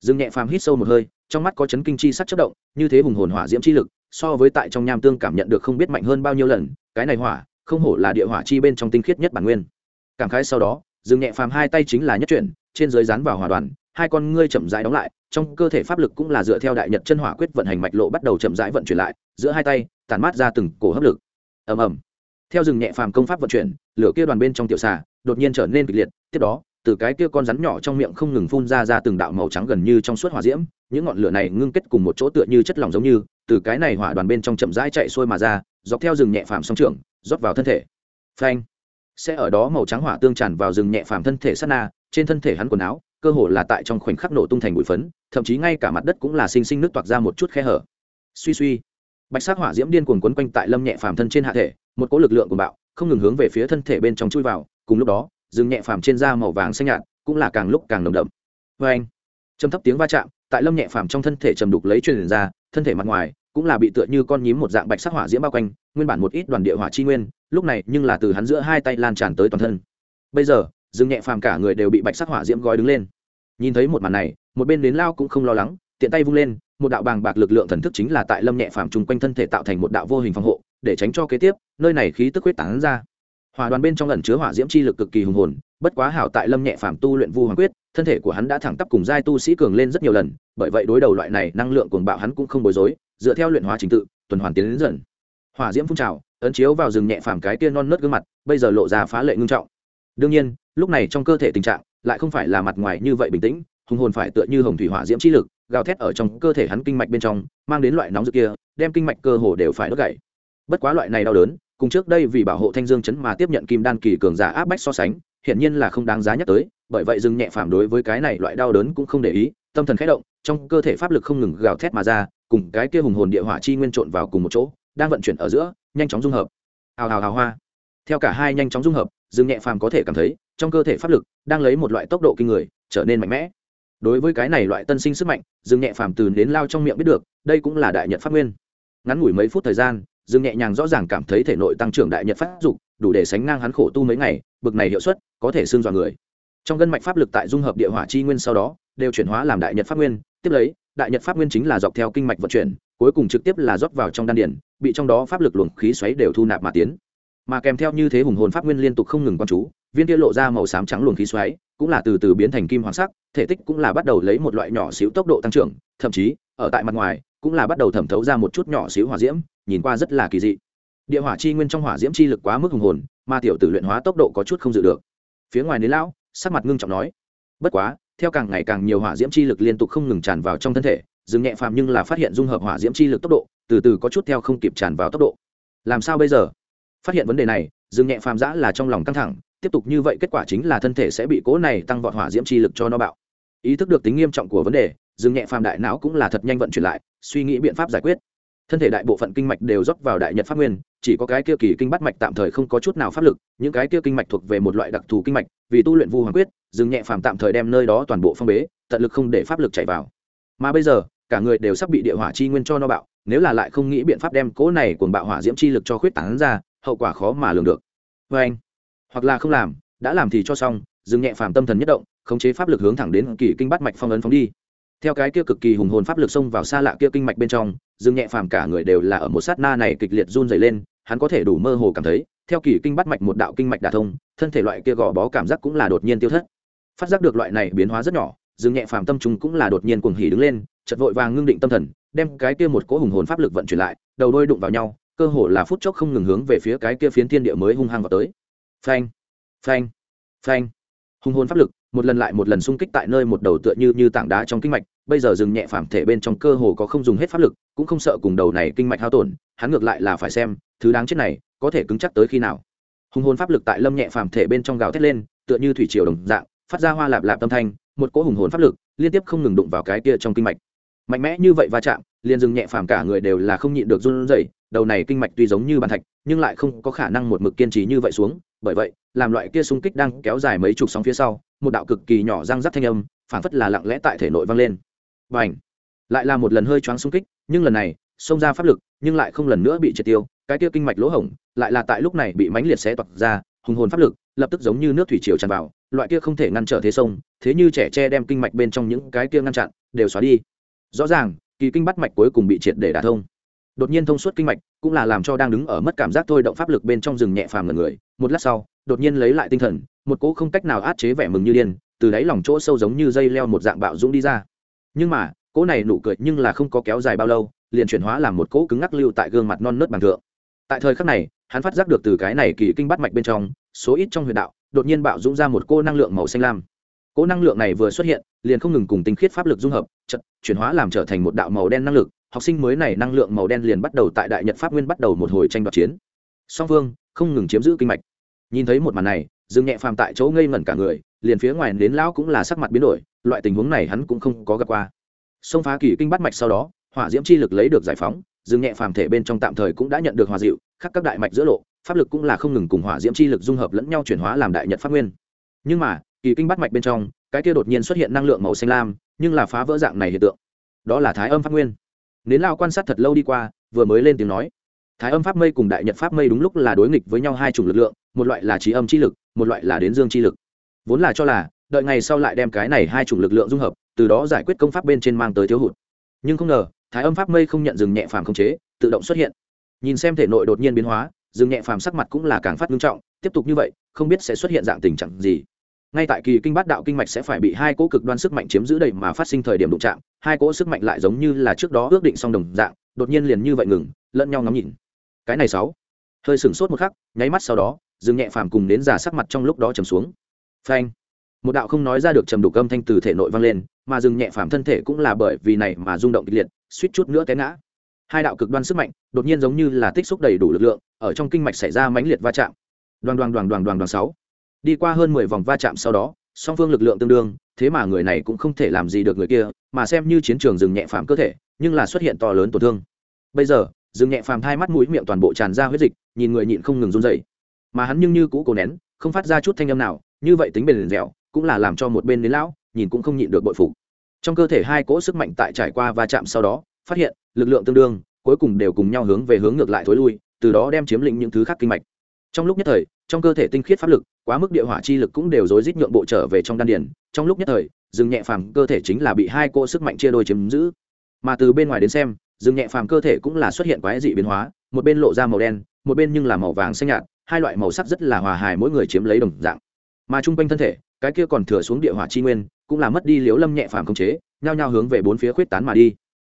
Dương nhẹ phàm hít sâu một hơi, trong mắt có chấn kinh chi sắc chất động, như thế hùng hồn hỏa diễm chi lực, so với tại trong nham tương cảm nhận được không biết mạnh hơn bao nhiêu lần, cái này hỏa, không hổ là địa hỏa chi bên trong tinh khiết nhất bản nguyên. Cảm khái sau đó, dương nhẹ phàm hai tay chính là nhất chuyển, trên dưới dán vào hỏa đoàn, hai con ngươi chậm rãi đóng lại, trong cơ thể pháp lực cũng là dựa theo đại nhật chân hỏa quyết vận hành mạch lộ bắt đầu chậm rãi vận chuyển lại, giữa hai tay tản mát ra từng cổ hấp lực. Ầm ầm. Theo rừng nhẹ phàm công pháp vận chuyển, lửa kia đoàn bên trong tiểu xà đột nhiên trở nên kịch liệt, tiếp đó, từ cái kia con rắn nhỏ trong miệng không ngừng phun ra ra từng đạo màu trắng gần như trong suốt hỏa diễm, những ngọn lửa này ngưng kết cùng một chỗ tựa như chất lỏng giống như, từ cái này hỏa đoàn bên trong chậm rãi chạy xuôi mà ra, dọc theo rừng nhẹ phàm song trưởng, rót vào thân thể. Phanh. Sẽ ở đó màu trắng hỏa tương tràn vào rừng nhẹ phàm thân thể sát na, trên thân thể hắn quần áo, cơ hồ là tại trong khoảnh khắc nổ tung thành bụi phấn, thậm chí ngay cả mặt đất cũng là sinh sinh nước toạc ra một chút khe hở. Suy suy bạch sắc hỏa diễm điên cuồng quấn quanh tại lâm nhẹ phàm thân trên hạ thể, một cỗ lực lượng của bạo, không ngừng hướng về phía thân thể bên trong chui vào, cùng lúc đó, rừng nhẹ phàm trên da màu vàng xanh nhạt, cũng là càng lúc càng nồng đậm. Vê anh châm thấp tiếng va chạm, tại lâm nhẹ phàm trong thân thể trầm đục lấy truyền ra, thân thể mặt ngoài cũng là bị tựa như con nhím một dạng bạch sắc hỏa diễm bao quanh, nguyên bản một ít đoàn địa hỏa chi nguyên, lúc này nhưng là từ hắn giữa hai tay lan tràn tới toàn thân. Bây giờ, rừng nhẹ phàm cả người đều bị bạch sắc hỏa diễm gói đứng lên. Nhìn thấy một màn này, một bên đến lao cũng không lo lắng, tiện tay vung lên một đạo bàng bạc lực lượng thần thức chính là tại lâm nhẹ phàm chung quanh thân thể tạo thành một đạo vô hình phòng hộ, để tránh cho kế tiếp, nơi này khí tức huyết tán ra. Hòa đoàn bên trong ẩn chứa hỏa diễm chi lực cực kỳ hùng hồn, bất quá hảo tại lâm nhẹ phàm tu luyện vu hoàng quyết, thân thể của hắn đã thẳng tắp cùng giai tu sĩ cường lên rất nhiều lần, bởi vậy đối đầu loại này năng lượng cuồng bạo hắn cũng không bối rối, dựa theo luyện hóa trình tự, tuần hoàn tiến đến dần. Hỏa diễm phun trào, ấn chiếu vào rừng nhẹ phàm cái tiên non nớt gương mặt, bây giờ lộ ra phá lệ ngưng trọng. Đương nhiên, lúc này trong cơ thể tình trạng lại không phải là mặt ngoài như vậy bình tĩnh, hùng hồn phải tựa như hồng thủy hỏa diễm chi lực gào thét ở trong cơ thể hắn kinh mạch bên trong, mang đến loại nóng rực kia, đem kinh mạch cơ hồ đều phải đứt gãy. Bất quá loại này đau đớn, cùng trước đây vì bảo hộ thanh dương chấn mà tiếp nhận kim đan kỳ cường giả áp bách so sánh hiện nhiên là không đáng giá nhắc tới, bởi vậy dừng nhẹ phàm đối với cái này loại đau đớn cũng không để ý, tâm thần khẽ động, trong cơ thể pháp lực không ngừng gào thét mà ra, cùng cái kia hùng hồn địa hỏa chi nguyên trộn vào cùng một chỗ, đang vận chuyển ở giữa, nhanh chóng dung hợp. Hào hào hào, hoa. Theo cả hai nhanh chóng dung hợp dừng nhẹ phàm có thể cảm thấy, trong cơ thể pháp lực đang lấy một loại tốc độ kinh người, trở nên mạnh mẽ đối với cái này loại tân sinh sức mạnh, Dương nhẹ phàm từ đến lao trong miệng biết được, đây cũng là đại nhật pháp nguyên. Ngắn ngủi mấy phút thời gian, dương nhẹ nhàng rõ ràng cảm thấy thể nội tăng trưởng đại nhật phát dục, đủ để sánh ngang hắn khổ tu mấy ngày, bực này hiệu suất, có thể xương dọa người. Trong gân mạch pháp lực tại dung hợp địa hỏa chi nguyên sau đó, đều chuyển hóa làm đại nhật pháp nguyên. Tiếp lấy, đại nhật pháp nguyên chính là dọc theo kinh mạch vận chuyển, cuối cùng trực tiếp là rót vào trong đan điển bị trong đó pháp lực luồng khí xoáy đều thu nạp mà tiến. Mà kèm theo như thế hùng hồn pháp nguyên liên tục không ngừng quan chú viên kia lộ ra màu xám trắng luồng khí xoáy, cũng là từ từ biến thành kim hoàng sắc, thể tích cũng là bắt đầu lấy một loại nhỏ xíu tốc độ tăng trưởng, thậm chí, ở tại mặt ngoài, cũng là bắt đầu thẩm thấu ra một chút nhỏ xíu hỏa diễm, nhìn qua rất là kỳ dị. Địa hỏa chi nguyên trong hỏa diễm chi lực quá mức hùng hồn, mà tiểu tử luyện hóa tốc độ có chút không dự được. Phía ngoài nến lão, sắc mặt ngưng trọng nói, bất quá, theo càng ngày càng nhiều hỏa diễm chi lực liên tục không ngừng tràn vào trong thân thể, dừng nhẹ phàm nhưng là phát hiện dung hợp hỏa diễm chi lực tốc độ, từ từ có chút theo không kịp tràn vào tốc độ. Làm sao bây giờ? Phát hiện vấn đề này, dừng nhẹ phàm giã là trong lòng căng thẳng tiếp tục như vậy kết quả chính là thân thể sẽ bị cố này tăng vọt hỏa diễm chi lực cho nó bạo. Ý thức được tính nghiêm trọng của vấn đề, dương nhẹ phàm đại não cũng là thật nhanh vận chuyển lại, suy nghĩ biện pháp giải quyết. Thân thể đại bộ phận kinh mạch đều dốc vào đại nhật pháp nguyên, chỉ có cái kia kỳ kinh bắt mạch tạm thời không có chút nào pháp lực, những cái kia kinh mạch thuộc về một loại đặc thù kinh mạch, vì tu luyện vu hoàng quyết, dương nhẹ phàm tạm thời đem nơi đó toàn bộ phong bế, tận lực không để pháp lực chạy vào. Mà bây giờ, cả người đều sắp bị địa hỏa chi nguyên cho nó bạo, nếu là lại không nghĩ biện pháp đem cỗ này cuồng bạo hỏa diễm chi lực cho khuyết tán ra, hậu quả khó mà lường được. Vê anh hoặc là không làm, đã làm thì cho xong, dừng nhẹ phàm tâm thần nhất động, khống chế pháp lực hướng thẳng đến kỳ kinh bắt mạch phong ấn phóng đi. Theo cái kia cực kỳ hùng hồn pháp lực xông vào xa lạ kia kinh mạch bên trong, dừng nhẹ phàm cả người đều là ở một sát na này kịch liệt run dày lên, hắn có thể đủ mơ hồ cảm thấy, theo kỳ kinh bắt mạch một đạo kinh mạch đả thông, thân thể loại kia gò bó cảm giác cũng là đột nhiên tiêu thất. Phát giác được loại này biến hóa rất nhỏ, dừng nhẹ phàm tâm chúng cũng là đột nhiên cuồng hỉ đứng lên chật vội vàng ngưng định tâm thần, đem cái kia một cỗ hùng hồn pháp lực vận chuyển lại, đầu đôi đụng vào nhau, cơ hồ là phút chốc không ngừng hướng về phía cái kia phiến thiên địa mới hung hăng vào tới phanh. Phanh. Phanh. Hùng hồn pháp lực, một lần lại một lần xung kích tại nơi một đầu tựa như như tảng đá trong kinh mạch, bây giờ dừng nhẹ phàm thể bên trong cơ hồ có không dùng hết pháp lực, cũng không sợ cùng đầu này kinh mạch hao tổn, hắn ngược lại là phải xem, thứ đáng chết này, có thể cứng chắc tới khi nào. Hùng hồn pháp lực tại lâm nhẹ phàm thể bên trong gào thét lên, tựa như thủy triều đồng dạng, phát ra hoa lạp lạp tâm thanh, một cỗ hùng hồn pháp lực, liên tiếp không ngừng đụng vào cái kia trong kinh mạch. Mạnh mẽ như vậy va chạm, liền dừng nhẹ phàm cả người đều là không nhịn được run rẩy, đầu này kinh mạch tuy giống như bàn thạch, nhưng lại không có khả năng một mực kiên trì như vậy xuống bởi vậy, làm loại kia xung kích đang kéo dài mấy chục sóng phía sau, một đạo cực kỳ nhỏ răng rắc thanh âm phản phất là lặng lẽ tại thể nội vang lên. Và ảnh lại là một lần hơi choáng xung kích, nhưng lần này, xông ra pháp lực, nhưng lại không lần nữa bị triệt tiêu, cái kia kinh mạch lỗ hổng, lại là tại lúc này bị mãnh liệt xé toạc ra, hùng hồn pháp lực, lập tức giống như nước thủy triều tràn vào, loại kia không thể ngăn trở thế sông thế như trẻ tre đem kinh mạch bên trong những cái kia ngăn chặn, đều xóa đi. Rõ ràng, kỳ kinh bắt mạch cuối cùng bị triệt để đả thông. Đột nhiên thông suốt kinh mạch, cũng là làm cho đang đứng ở mất cảm giác thôi động pháp lực bên trong rừng nhẹ phàm ngần người một lát sau, đột nhiên lấy lại tinh thần, một cỗ không cách nào át chế vẻ mừng như điên, từ đáy lòng chỗ sâu giống như dây leo một dạng bạo dũng đi ra. Nhưng mà, cỗ này nụ cười nhưng là không có kéo dài bao lâu, liền chuyển hóa làm một cỗ cứng ngắc lưu tại gương mặt non nớt bằng thượng. Tại thời khắc này, hắn phát giác được từ cái này kỳ kinh bắt mạch bên trong, số ít trong huyệt đạo, đột nhiên bạo dũng ra một cô năng lượng màu xanh lam. Cỗ năng lượng này vừa xuất hiện, liền không ngừng cùng tinh khiết pháp lực dung hợp chật chuyển hóa làm trở thành một đạo màu đen năng lực. Học sinh mới này năng lượng màu đen liền bắt đầu tại đại nhật pháp nguyên bắt đầu một hồi tranh đoạt chiến. Song phương không ngừng chiếm giữ kinh mạch. Nhìn thấy một màn này, dương nhẹ phàm tại chỗ ngây ngẩn cả người, liền phía ngoài đến lão cũng là sắc mặt biến đổi, loại tình huống này hắn cũng không có gặp qua. Xông phá kỳ kinh bắt mạch sau đó, hỏa diễm chi lực lấy được giải phóng, dương nhẹ phàm thể bên trong tạm thời cũng đã nhận được hòa dịu, khắc các đại mạch giữa lộ, pháp lực cũng là không ngừng cùng hỏa diễm chi lực dung hợp lẫn nhau chuyển hóa làm đại nhật pháp nguyên. Nhưng mà, kỳ kinh bắt mạch bên trong, cái kia đột nhiên xuất hiện năng lượng màu xanh lam, nhưng là phá vỡ dạng này hiện tượng. Đó là thái âm pháp nguyên. Nến lao quan sát thật lâu đi qua, vừa mới lên tiếng nói thái âm pháp mây cùng đại nhật pháp mây đúng lúc là đối nghịch với nhau hai chủng lực lượng, một loại là trí âm chi lực, một loại là đến dương chi lực. Vốn là cho là, đợi ngày sau lại đem cái này hai chủng lực lượng dung hợp, từ đó giải quyết công pháp bên trên mang tới thiếu hụt. Nhưng không ngờ, thái âm pháp mây không nhận dừng nhẹ phàm không chế, tự động xuất hiện. Nhìn xem thể nội đột nhiên biến hóa, dừng nhẹ phàm sắc mặt cũng là càng phát nghiêm trọng, tiếp tục như vậy, không biết sẽ xuất hiện dạng tình trạng gì. Ngay tại kỳ kinh bát đạo kinh mạch sẽ phải bị hai cỗ cực đoan sức mạnh chiếm giữ đầy mà phát sinh thời điểm đụng chạm, hai cỗ sức mạnh lại giống như là trước đó ước định xong đồng dạng, đột nhiên liền như vậy ngừng, lẫn nhau ngắm nhìn cái này sáu. Hơi sửng sốt một khắc, nháy mắt sau đó dừng nhẹ phàm cùng đến giả sắc mặt trong lúc đó trầm xuống. Phanh. Một đạo không nói ra được trầm đục âm thanh từ thể nội vang lên, mà dừng nhẹ phàm thân thể cũng là bởi vì này mà rung động kịch liệt, suýt chút nữa té ngã. Hai đạo cực đoan sức mạnh, đột nhiên giống như là tích xúc đầy đủ lực lượng, ở trong kinh mạch xảy ra mãnh liệt va chạm. Đoàn đoàn đoàn đoàn đoàn đoàn sáu. Đi qua hơn mười vòng va chạm sau đó, song phương lực lượng tương đương, thế mà người này cũng không thể làm gì được người kia, mà xem như chiến trường dừng nhẹ phàm cơ thể, nhưng là xuất hiện to lớn tổn thương. Bây giờ dừng nhẹ phàm thai mắt mũi miệng toàn bộ tràn ra huyết dịch, nhìn người nhịn không ngừng run dậy mà hắn nhưng như cũ cố nén, không phát ra chút thanh âm nào, như vậy tính bền dẻo, cũng là làm cho một bên đến lão, nhìn cũng không nhịn được bội phục. Trong cơ thể hai cỗ sức mạnh tại trải qua va chạm sau đó, phát hiện, lực lượng tương đương, cuối cùng đều cùng nhau hướng về hướng ngược lại thối lui, từ đó đem chiếm lĩnh những thứ khác kinh mạch. Trong lúc nhất thời, trong cơ thể tinh khiết pháp lực, quá mức địa hỏa chi lực cũng đều rối rít nhượng bộ trở về trong đan điền. Trong lúc nhất thời, dừng nhẹ phàm cơ thể chính là bị hai cỗ sức mạnh chia đôi chiếm giữ. Mà từ bên ngoài đến xem dừng nhẹ phàm cơ thể cũng là xuất hiện quái dị biến hóa, một bên lộ ra màu đen, một bên nhưng là màu vàng xanh nhạt, hai loại màu sắc rất là hòa hài mỗi người chiếm lấy đồng dạng. Mà chung quanh thân thể, cái kia còn thừa xuống địa hỏa chi nguyên, cũng là mất đi liếu lâm nhẹ phàm không chế, nhao nhao hướng về bốn phía khuyết tán mà đi.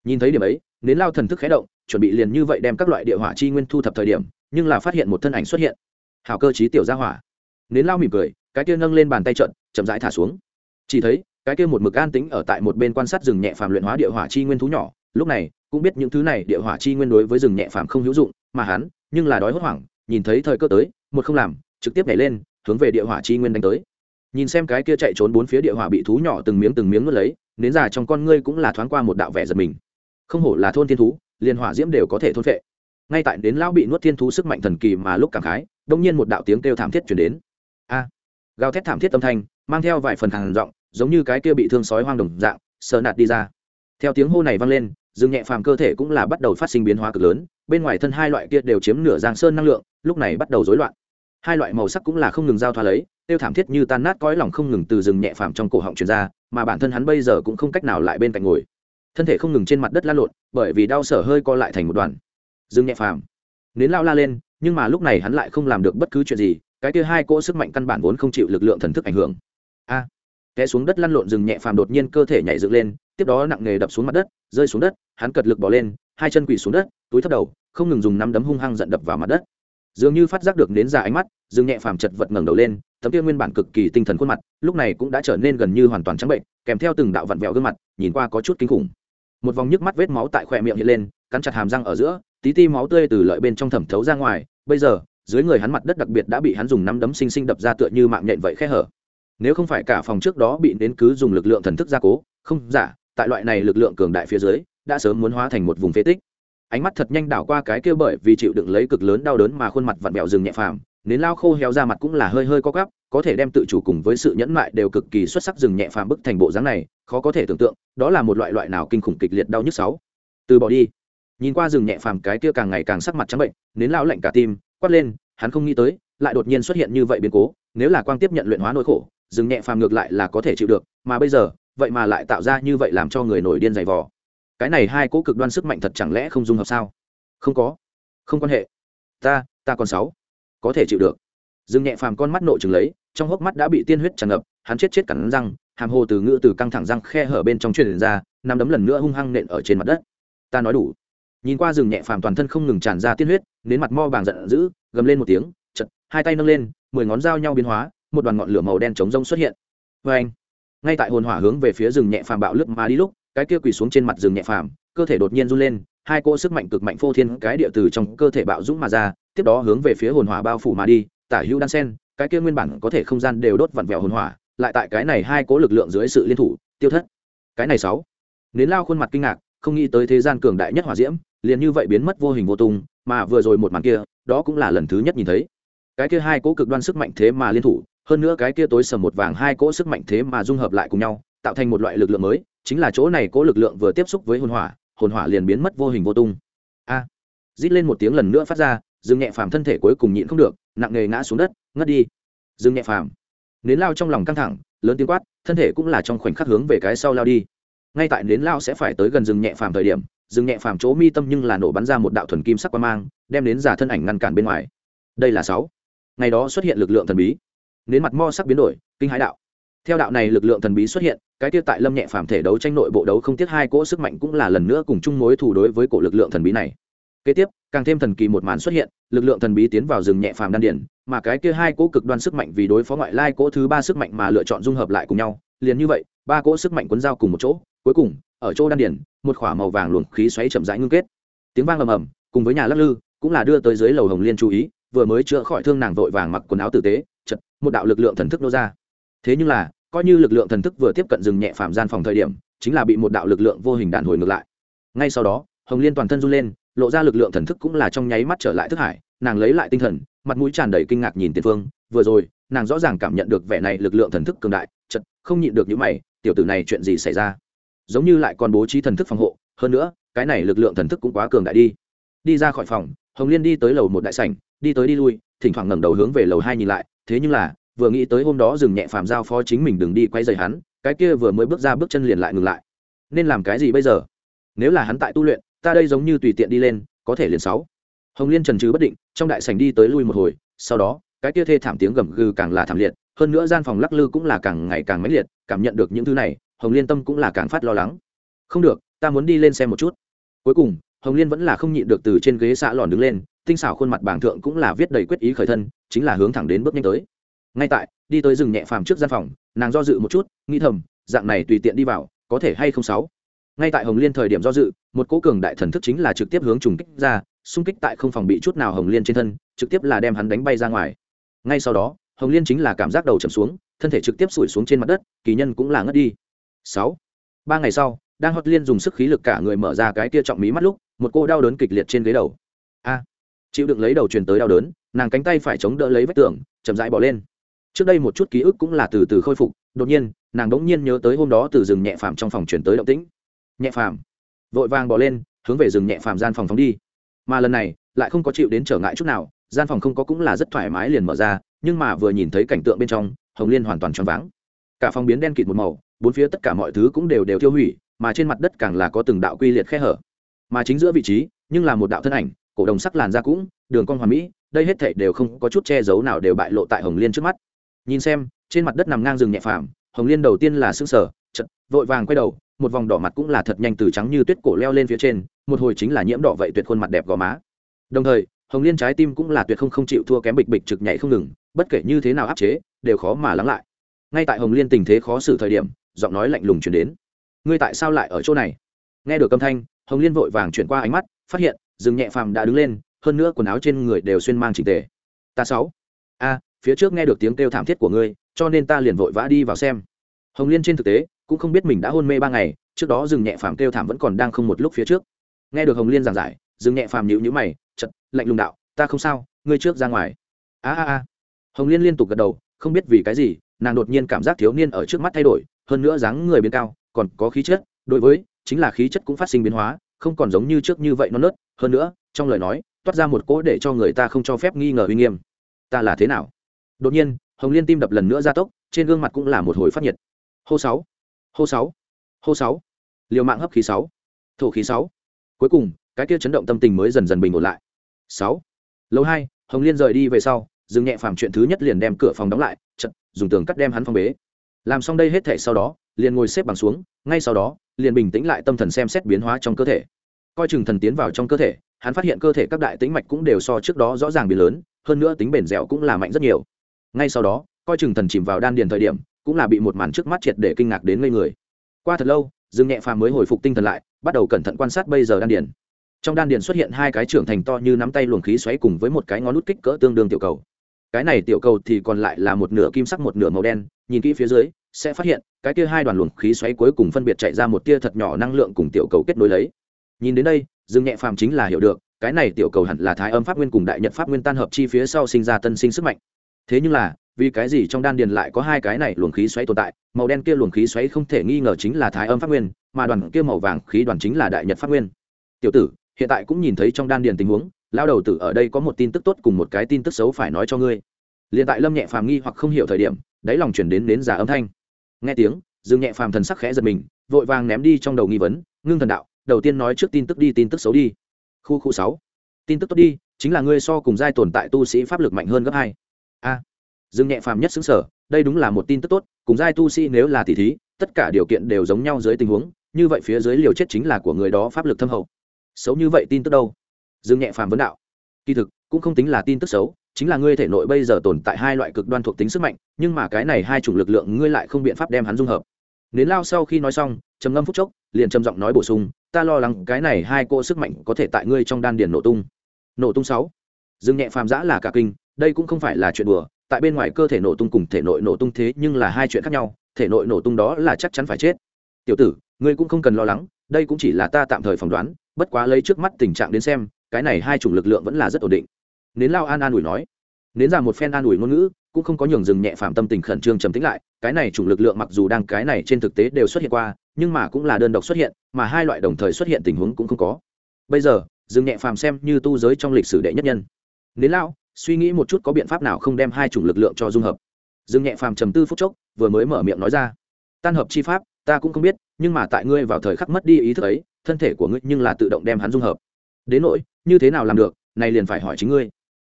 Nhìn thấy điểm ấy, nến lao thần thức khé động, chuẩn bị liền như vậy đem các loại địa hỏa chi nguyên thu thập thời điểm, nhưng là phát hiện một thân ảnh xuất hiện. Hào cơ chí tiểu gia hỏa. Nến lao mỉm cười, cái kia nâng lên bàn tay trận chậm rãi thả xuống. Chỉ thấy, cái kia một mực an tính ở tại một bên quan sát rừng nhẹ phàm luyện hóa địa hỏa chi nguyên thú nhỏ lúc này cũng biết những thứ này địa hỏa chi nguyên đối với rừng nhẹ phàm không hữu dụng mà hắn nhưng là đói hốt hoảng nhìn thấy thời cơ tới một không làm trực tiếp nhảy lên hướng về địa hỏa chi nguyên đánh tới. Nhìn xem cái kia chạy trốn bốn phía địa hỏa bị thú nhỏ từng miếng từng miếng nuốt lấy nến già trong con ngươi cũng là thoáng qua một đạo vẻ giật mình. Không hổ là thôn thiên thú liền hỏa diễm đều có thể thôn phệ. Ngay tại đến lão bị nuốt thiên thú sức mạnh thần kỳ mà lúc cảm khái đông nhiên một đạo tiếng kêu thảm thiết chuyển đến. A! À, gào thét thảm thiết âm thanh mang theo vài phần hàng giọng giống như cái kia bị thương sói hoang đồng dạng sờ nạt đi ra. Theo tiếng hô này vang lên dương nhẹ phàm cơ thể cũng là bắt đầu phát sinh biến hóa cực lớn bên ngoài thân hai loại kia đều chiếm nửa giang sơn năng lượng lúc này bắt đầu rối loạn. Hai loại màu sắc cũng là không ngừng giao thoa lấy tiêu thảm thiết như tan nát cõi lòng không ngừng từ rừng nhẹ phàm trong cổ họng truyền ra mà bản thân hắn bây giờ cũng không cách nào lại bên cạnh ngồi. Thân thể không ngừng trên mặt đất lăn lộn bởi vì đau sở hơi co lại thành một đoàn rừng nhẹ phàm. Nến lao la lên nhưng mà lúc này hắn lại không làm được bất cứ chuyện gì cái kia hai cỗ sức mạnh căn bản vốn không chịu lực lượng thần thức ảnh hưởng. A. À, té xuống đất lăn lộn rừng nhẹ phàm đột nhiên cơ thể nhảy dựng lên tiếp đó nặng nề đập xuống mặt đất, rơi xuống đất, hắn cật lực bỏ lên, hai chân quỳ xuống đất, túi thấp đầu, không ngừng dùng nắm đấm hung hăng giận đập vào mặt đất. Dường như phát giác được nến ra ánh mắt dương nhẹ phàm chật vật ngẩng đầu lên, tấm kia nguyên bản cực kỳ tinh thần khuôn mặt, lúc này cũng đã trở nên gần như hoàn toàn trắng bệnh, kèm theo từng đạo vặn vẹo gương mặt, nhìn qua có chút kinh khủng. Một vòng nhức mắt vết máu tại khỏe miệng hiện lên, cắn chặt hàm răng ở giữa, tí ti máu tươi từ lợi bên trong thẩm thấu ra ngoài, bây giờ, dưới người hắn mặt đất đặc biệt đã bị hắn dùng nắm đấm xinh xinh đập ra tựa như mạng nhện vậy khe hở. Nếu không phải cả phòng trước đó bị đến cứ dùng lực lượng thần thức gia cố, không, giả tại loại này lực lượng cường đại phía dưới, đã sớm muốn hóa thành một vùng phế tích. Ánh mắt thật nhanh đảo qua cái kia bởi vì chịu đựng lấy cực lớn đau đớn mà khuôn mặt vặn bẹo rừng nhẹ phàm, nến lao khô heo ra mặt cũng là hơi hơi co gắp có thể đem tự chủ cùng với sự nhẫn mại đều cực kỳ xuất sắc rừng nhẹ phàm bức thành bộ dáng này, khó có thể tưởng tượng, đó là một loại loại nào kinh khủng kịch liệt đau nhức sáu. Từ bỏ đi. Nhìn qua rừng nhẹ phàm cái kia càng ngày càng sắc mặt trắng bệnh, nến lao lạnh cả tim, quát lên, hắn không nghĩ tới, lại đột nhiên xuất hiện như vậy biến cố, nếu là quang tiếp nhận luyện hóa nỗi khổ, rừng nhẹ phàm ngược lại là có thể chịu được, mà bây giờ vậy mà lại tạo ra như vậy làm cho người nổi điên dày vò. Cái này hai cỗ cực đoan sức mạnh thật chẳng lẽ không dung hợp sao? Không có. Không quan hệ. Ta ta còn sáu. Có thể chịu được. Dương nhẹ phàm con mắt nộ chừng lấy, trong hốc mắt đã bị tiên huyết tràn ngập, hắn chết chết cắn răng, hàm hồ từ ngữ từ căng thẳng răng khe hở bên trong truyền ra, nằm đấm lần nữa hung hăng nện ở trên mặt đất. Ta nói đủ. Nhìn qua rừng nhẹ phàm toàn thân không ngừng tràn ra tiên huyết đến mặt mo bàng giận dữ, gầm lên một tiếng, chật, hai tay nâng lên, mười ngón dao nhau biến hóa, một đoàn ngọn lửa màu đen chống rông xuất hiện. Vê anh ngay tại hồn hỏa hướng về phía rừng nhẹ phàm bạo lướt mà đi lúc, cái kia quỳ xuống trên mặt rừng nhẹ phàm, cơ thể đột nhiên run lên, hai cỗ sức mạnh cực mạnh phô thiên cái địa từ trong cơ thể bạo dũng mà ra, tiếp đó hướng về phía hồn hỏa bao phủ mà đi, tả hữu đan sen, cái kia nguyên bản có thể không gian đều đốt vặn vẹo hồn hỏa, lại tại cái này hai cỗ lực lượng dưới sự liên thủ, tiêu thất. Cái này sáu. Nến lao khuôn mặt kinh ngạc, không nghĩ tới thế gian cường đại nhất hỏa diễm, liền như vậy biến mất vô hình vô tung, mà vừa rồi một màn kia, đó cũng là lần thứ nhất nhìn thấy. Cái kia hai cỗ cực đoan sức mạnh thế mà liên thủ hơn nữa cái kia tối sầm một vàng hai cỗ sức mạnh thế mà dung hợp lại cùng nhau tạo thành một loại lực lượng mới chính là chỗ này cỗ lực lượng vừa tiếp xúc với hồn hỏa hồn hỏa liền biến mất vô hình vô tung. A! À, rít lên một tiếng lần nữa phát ra dương nhẹ phàm thân thể cuối cùng nhịn không được nặng nề ngã xuống đất ngất đi. Dương nhẹ phàm nến lao trong lòng căng thẳng lớn tiếng quát thân thể cũng là trong khoảnh khắc hướng về cái sau lao đi. Ngay tại nến lao sẽ phải tới gần rừng nhẹ phàm thời điểm rừng nhẹ phàm chỗ mi tâm nhưng là nổ bắn ra một đạo thuần kim sắc qua mang đem đến giả thân ảnh ngăn cản bên ngoài. Đây là sáu. Ngày đó xuất hiện lực lượng thần bí nến mặt mo sắc biến đổi, kinh hãi đạo. Theo đạo này lực lượng thần bí xuất hiện, cái tiêu tại lâm nhẹ phàm thể đấu tranh nội bộ đấu không tiếc hai cỗ sức mạnh cũng là lần nữa cùng chung mối thủ đối với cổ lực lượng thần bí này. Kế tiếp, càng thêm thần kỳ một màn xuất hiện, lực lượng thần bí tiến vào rừng nhẹ phàm đan điển mà cái kia hai cỗ cực đoan sức mạnh vì đối phó ngoại lai cỗ thứ ba sức mạnh mà lựa chọn dung hợp lại cùng nhau, liền như vậy, ba cỗ sức mạnh quấn dao cùng một chỗ, cuối cùng, ở chỗ đan điển một khỏa màu vàng luồng khí xoáy chậm rãi ngưng kết. Tiếng vang ầm ầm, cùng với nhà lắc lư, cũng là đưa tới dưới lầu hồng liên chú ý, vừa mới chữa khỏi thương nàng vội vàng mặc quần áo tử tế một đạo lực lượng thần thức nô ra. Thế nhưng là, coi như lực lượng thần thức vừa tiếp cận rừng nhẹ phạm gian phòng thời điểm, chính là bị một đạo lực lượng vô hình đạn hồi ngược lại. Ngay sau đó, hồng liên toàn thân run lên, lộ ra lực lượng thần thức cũng là trong nháy mắt trở lại thức hải, nàng lấy lại tinh thần, mặt mũi tràn đầy kinh ngạc nhìn tiền phương, vừa rồi, nàng rõ ràng cảm nhận được vẻ này lực lượng thần thức cường đại chật không nhịn được những mày, tiểu tử này chuyện gì xảy ra? Giống như lại còn bố trí thần thức phòng hộ, hơn nữa, cái này lực lượng thần thức cũng quá cường đại đi. Đi ra khỏi phòng, hồng liên đi tới lầu một đại sảnh, đi tới đi lui, thỉnh thoảng ngẩng đầu hướng về lầu hai nhìn lại thế nhưng là, vừa nghĩ tới hôm đó dừng nhẹ phàm giao phó chính mình đừng đi quay dày hắn, cái kia vừa mới bước ra bước chân liền lại ngừng lại. Nên làm cái gì bây giờ? Nếu là hắn tại tu luyện, ta đây giống như tùy tiện đi lên, có thể liền sáu. Hồng liên trần trừ bất định, trong đại sảnh đi tới lui một hồi, sau đó, cái kia thê thảm tiếng gầm gừ càng là thảm liệt, hơn nữa gian phòng lắc lư cũng là càng ngày càng mãnh liệt, cảm nhận được những thứ này, hồng liên tâm cũng là càng phát lo lắng. Không được, ta muốn đi lên xem một chút. Cuối cùng, hồng liên vẫn là không nhịn được từ trên ghế xã lòn đứng lên, tinh xảo khuôn mặt bảng thượng cũng là viết đầy quyết ý khởi thân chính là hướng thẳng đến bước nhanh tới. Ngay tại, đi tới rừng nhẹ phàm trước gian phòng, nàng do dự một chút, nghĩ thầm, dạng này tùy tiện đi vào, có thể hay không sáu? Ngay tại hồng liên thời điểm do dự, một cố cường đại thần thức chính là trực tiếp hướng trùng kích ra, xung kích tại không phòng bị chút nào hồng liên trên thân, trực tiếp là đem hắn đánh bay ra ngoài. Ngay sau đó, hồng liên chính là cảm giác đầu chầm xuống, thân thể trực tiếp sủi xuống trên mặt đất, kỳ nhân cũng là ngất đi. Sáu. Ba ngày sau, đang hót liên dùng sức khí lực cả người mở ra cái kia trọng mí mắt lúc, một cô đau đớn kịch liệt trên ghế đầu. A. Chịu đựng lấy đầu truyền tới đau đớn nàng cánh tay phải chống đỡ lấy vách tường, chậm rãi bỏ lên. Trước đây một chút ký ức cũng là từ từ khôi phục, đột nhiên, nàng đ ỗ n g nhiên nhớ tới hôm đó từ rừng nhẹ phàm trong phòng chuyển tới động tĩnh. Nhẹ phàm. Vội vàng bỏ lên, hướng về rừng nhẹ phàm gian phòng phóng đi. Mà lần này, lại không có chịu đến trở ngại chút nào, gian phòng không có cũng là rất thoải mái liền mở ra, nhưng mà vừa nhìn thấy cảnh tượng bên trong, hồng liên hoàn toàn choáng váng. Cả phòng biến đen kịt một màu, bốn phía tất cả mọi thứ cũng đều đều tiêu hủy, mà trên mặt đất càng là có từng đạo quy liệt khe hở. Mà chính giữa vị trí, nhưng là một đạo thân ảnh, cổ đồng sắc làn da cũng, đường cong hoàn mỹ đây hết thảy đều không có chút che giấu nào đều bại lộ tại hồng liên trước mắt. Nhìn xem, trên mặt đất nằm ngang rừng nhẹ phàm, hồng liên đầu tiên là sững sở chật vội vàng quay đầu, một vòng đỏ mặt cũng là thật nhanh từ trắng như tuyết cổ leo lên phía trên, một hồi chính là nhiễm đỏ vậy tuyệt khuôn mặt đẹp gò má. Đồng thời, hồng liên trái tim cũng là tuyệt không không chịu thua kém bịch bịch trực nhảy không ngừng, bất kể như thế nào áp chế, đều khó mà lắng lại. Ngay tại hồng liên tình thế khó xử thời điểm, giọng nói lạnh lùng chuyển đến. Ngươi tại sao lại ở chỗ này? Nghe được âm thanh, hồng liên vội vàng chuyển qua ánh mắt, phát hiện rừng nhẹ phàm đã đứng lên hơn nữa quần áo trên người đều xuyên mang trình tề. Ta sáu. A, phía trước nghe được tiếng kêu thảm thiết của ngươi, cho nên ta liền vội vã đi vào xem. Hồng liên trên thực tế, cũng không biết mình đã hôn mê ba ngày, trước đó rừng nhẹ phàm kêu thảm vẫn còn đang không một lúc phía trước. Nghe được hồng liên giảng giải, rừng nhẹ phàm nhịu nhữ mày chật lạnh lùng đạo, ta không sao, ngươi trước ra ngoài. A a a. Hồng liên liên tục gật đầu, không biết vì cái gì, nàng đột nhiên cảm giác thiếu niên ở trước mắt thay đổi, hơn nữa dáng người biến cao, còn có khí chất, đối với, chính là khí chất cũng phát sinh biến hóa, không còn giống như trước như vậy non nớt. Hơn nữa, trong lời nói toát ra một cỗ để cho người ta không cho phép nghi ngờ uy nghiêm. Ta là thế nào? Đột nhiên, hồng liên tim đập lần nữa gia tốc, trên gương mặt cũng là một hồi phát nhiệt. Hô sáu hô sáu hô sáu. Liều mạng hấp khí sáu, thổ khí sáu. Cuối cùng, cái kia chấn động tâm tình mới dần dần bình ổn lại. Sáu. Lâu hai, hồng liên rời đi về sau, dừng nhẹ phàm chuyện thứ nhất liền đem cửa phòng đóng lại, chật, dùng tường cắt đem hắn phong bế. Làm xong đây hết thể sau đó, liền ngồi xếp bằng xuống, ngay sau đó, liền bình tĩnh lại tâm thần xem xét biến hóa trong cơ thể. Coi chừng thần tiến vào trong cơ thể hắn phát hiện cơ thể các đại tĩnh mạch cũng đều so trước đó rõ ràng bị lớn, hơn nữa tính bền dẻo cũng là mạnh rất nhiều. Ngay sau đó, coi chừng thần chìm vào đan điền thời điểm, cũng là bị một màn trước mắt triệt để kinh ngạc đến ngây người. Qua thật lâu, dương nhẹ phàm mới hồi phục tinh thần lại, bắt đầu cẩn thận quan sát bây giờ đan điền. Trong đan điền xuất hiện hai cái trưởng thành to như nắm tay luồng khí xoáy cùng với một cái ngón nút kích cỡ tương đương tiểu cầu. Cái này tiểu cầu thì còn lại là một nửa kim sắc một nửa màu đen, nhìn kỹ phía dưới, sẽ phát hiện, cái kia hai đoàn luồng khí xoáy cuối cùng phân biệt chạy ra một tia thật nhỏ năng lượng cùng tiểu cầu kết nối lấy. Nhìn đến đây dương nhẹ phàm chính là hiểu được, cái này tiểu cầu hẳn là thái âm pháp nguyên cùng đại nhật pháp nguyên tan hợp chi phía sau sinh ra tân sinh sức mạnh. Thế nhưng là, vì cái gì trong đan điền lại có hai cái này luồng khí xoáy tồn tại, màu đen kia luồng khí xoáy không thể nghi ngờ chính là thái âm pháp nguyên, mà đoàn kia màu vàng khí đoàn chính là đại nhật pháp nguyên. Tiểu tử, hiện tại cũng nhìn thấy trong đan điền tình huống lao đầu tử ở đây có một tin tức tốt cùng một cái tin tức xấu phải nói cho ngươi. Liền tại lâm nhẹ phàm nghi hoặc không hiểu thời điểm, đáy lòng chuyển đến đến giả âm thanh. Nghe tiếng, dương nhẹ phàm thần sắc khẽ giật mình, vội vàng ném đi trong đầu nghi vấn, ngưng thần đạo đầu tiên nói trước tin tức đi, tin tức xấu đi. Khu khu sáu. Tin tức tốt đi, chính là ngươi so cùng giai tồn tại tu sĩ pháp lực mạnh hơn gấp hai. A. Dương nhẹ phàm nhất xứng sở, đây đúng là một tin tức tốt, cùng giai tu sĩ nếu là tỷ thí, tất cả điều kiện đều giống nhau dưới tình huống, như vậy phía dưới liều chết chính là của người đó pháp lực thâm hậu. Xấu như vậy tin tức đâu? Dương nhẹ phàm vấn đạo. Kỳ thực, cũng không tính là tin tức xấu, chính là ngươi thể nội bây giờ tồn tại hai loại cực đoan thuộc tính sức mạnh, nhưng mà cái này hai chủng lực lượng ngươi lại không biện pháp đem hắn dung hợp. Nến lao sau khi nói xong, trầm ngâm phút chốc, liền trầm giọng nói bổ sung ta lo lắng cái này hai cô sức mạnh có thể tại ngươi trong đan điền nổ tung. Nổ tung sáu. Dương nhẹ phàm giã là cả kinh, đây cũng không phải là chuyện đùa, tại bên ngoài cơ thể nổ tung cùng thể nội nổ tung thế nhưng là hai chuyện khác nhau, thể nội nổ tung đó là chắc chắn phải chết. Tiểu tử, ngươi cũng không cần lo lắng, đây cũng chỉ là ta tạm thời phỏng đoán, bất quá lấy trước mắt tình trạng đến xem, cái này hai chủng lực lượng vẫn là rất ổn định. Nến lao an an ủi nói. Nến ra một phen an ủi ngôn ngữ, cũng không có nhường dừng nhẹ phàm tâm tình khẩn trương trầm tĩnh lại, cái này chủng lực lượng mặc dù đang cái này trên thực tế đều xuất hiện qua nhưng mà cũng là đơn độc xuất hiện, mà hai loại đồng thời xuất hiện tình huống cũng không có. Bây giờ, Dương nhẹ phàm xem như tu giới trong lịch sử đệ nhất nhân. Nến lao suy nghĩ một chút có biện pháp nào không đem hai chủng lực lượng cho dung hợp? Dương nhẹ phàm trầm tư phút chốc, vừa mới mở miệng nói ra. Tan hợp chi pháp, ta cũng không biết, nhưng mà tại ngươi vào thời khắc mất đi ý thức ấy, thân thể của ngươi nhưng là tự động đem hắn dung hợp. Đến nỗi, như thế nào làm được, này liền phải hỏi chính ngươi.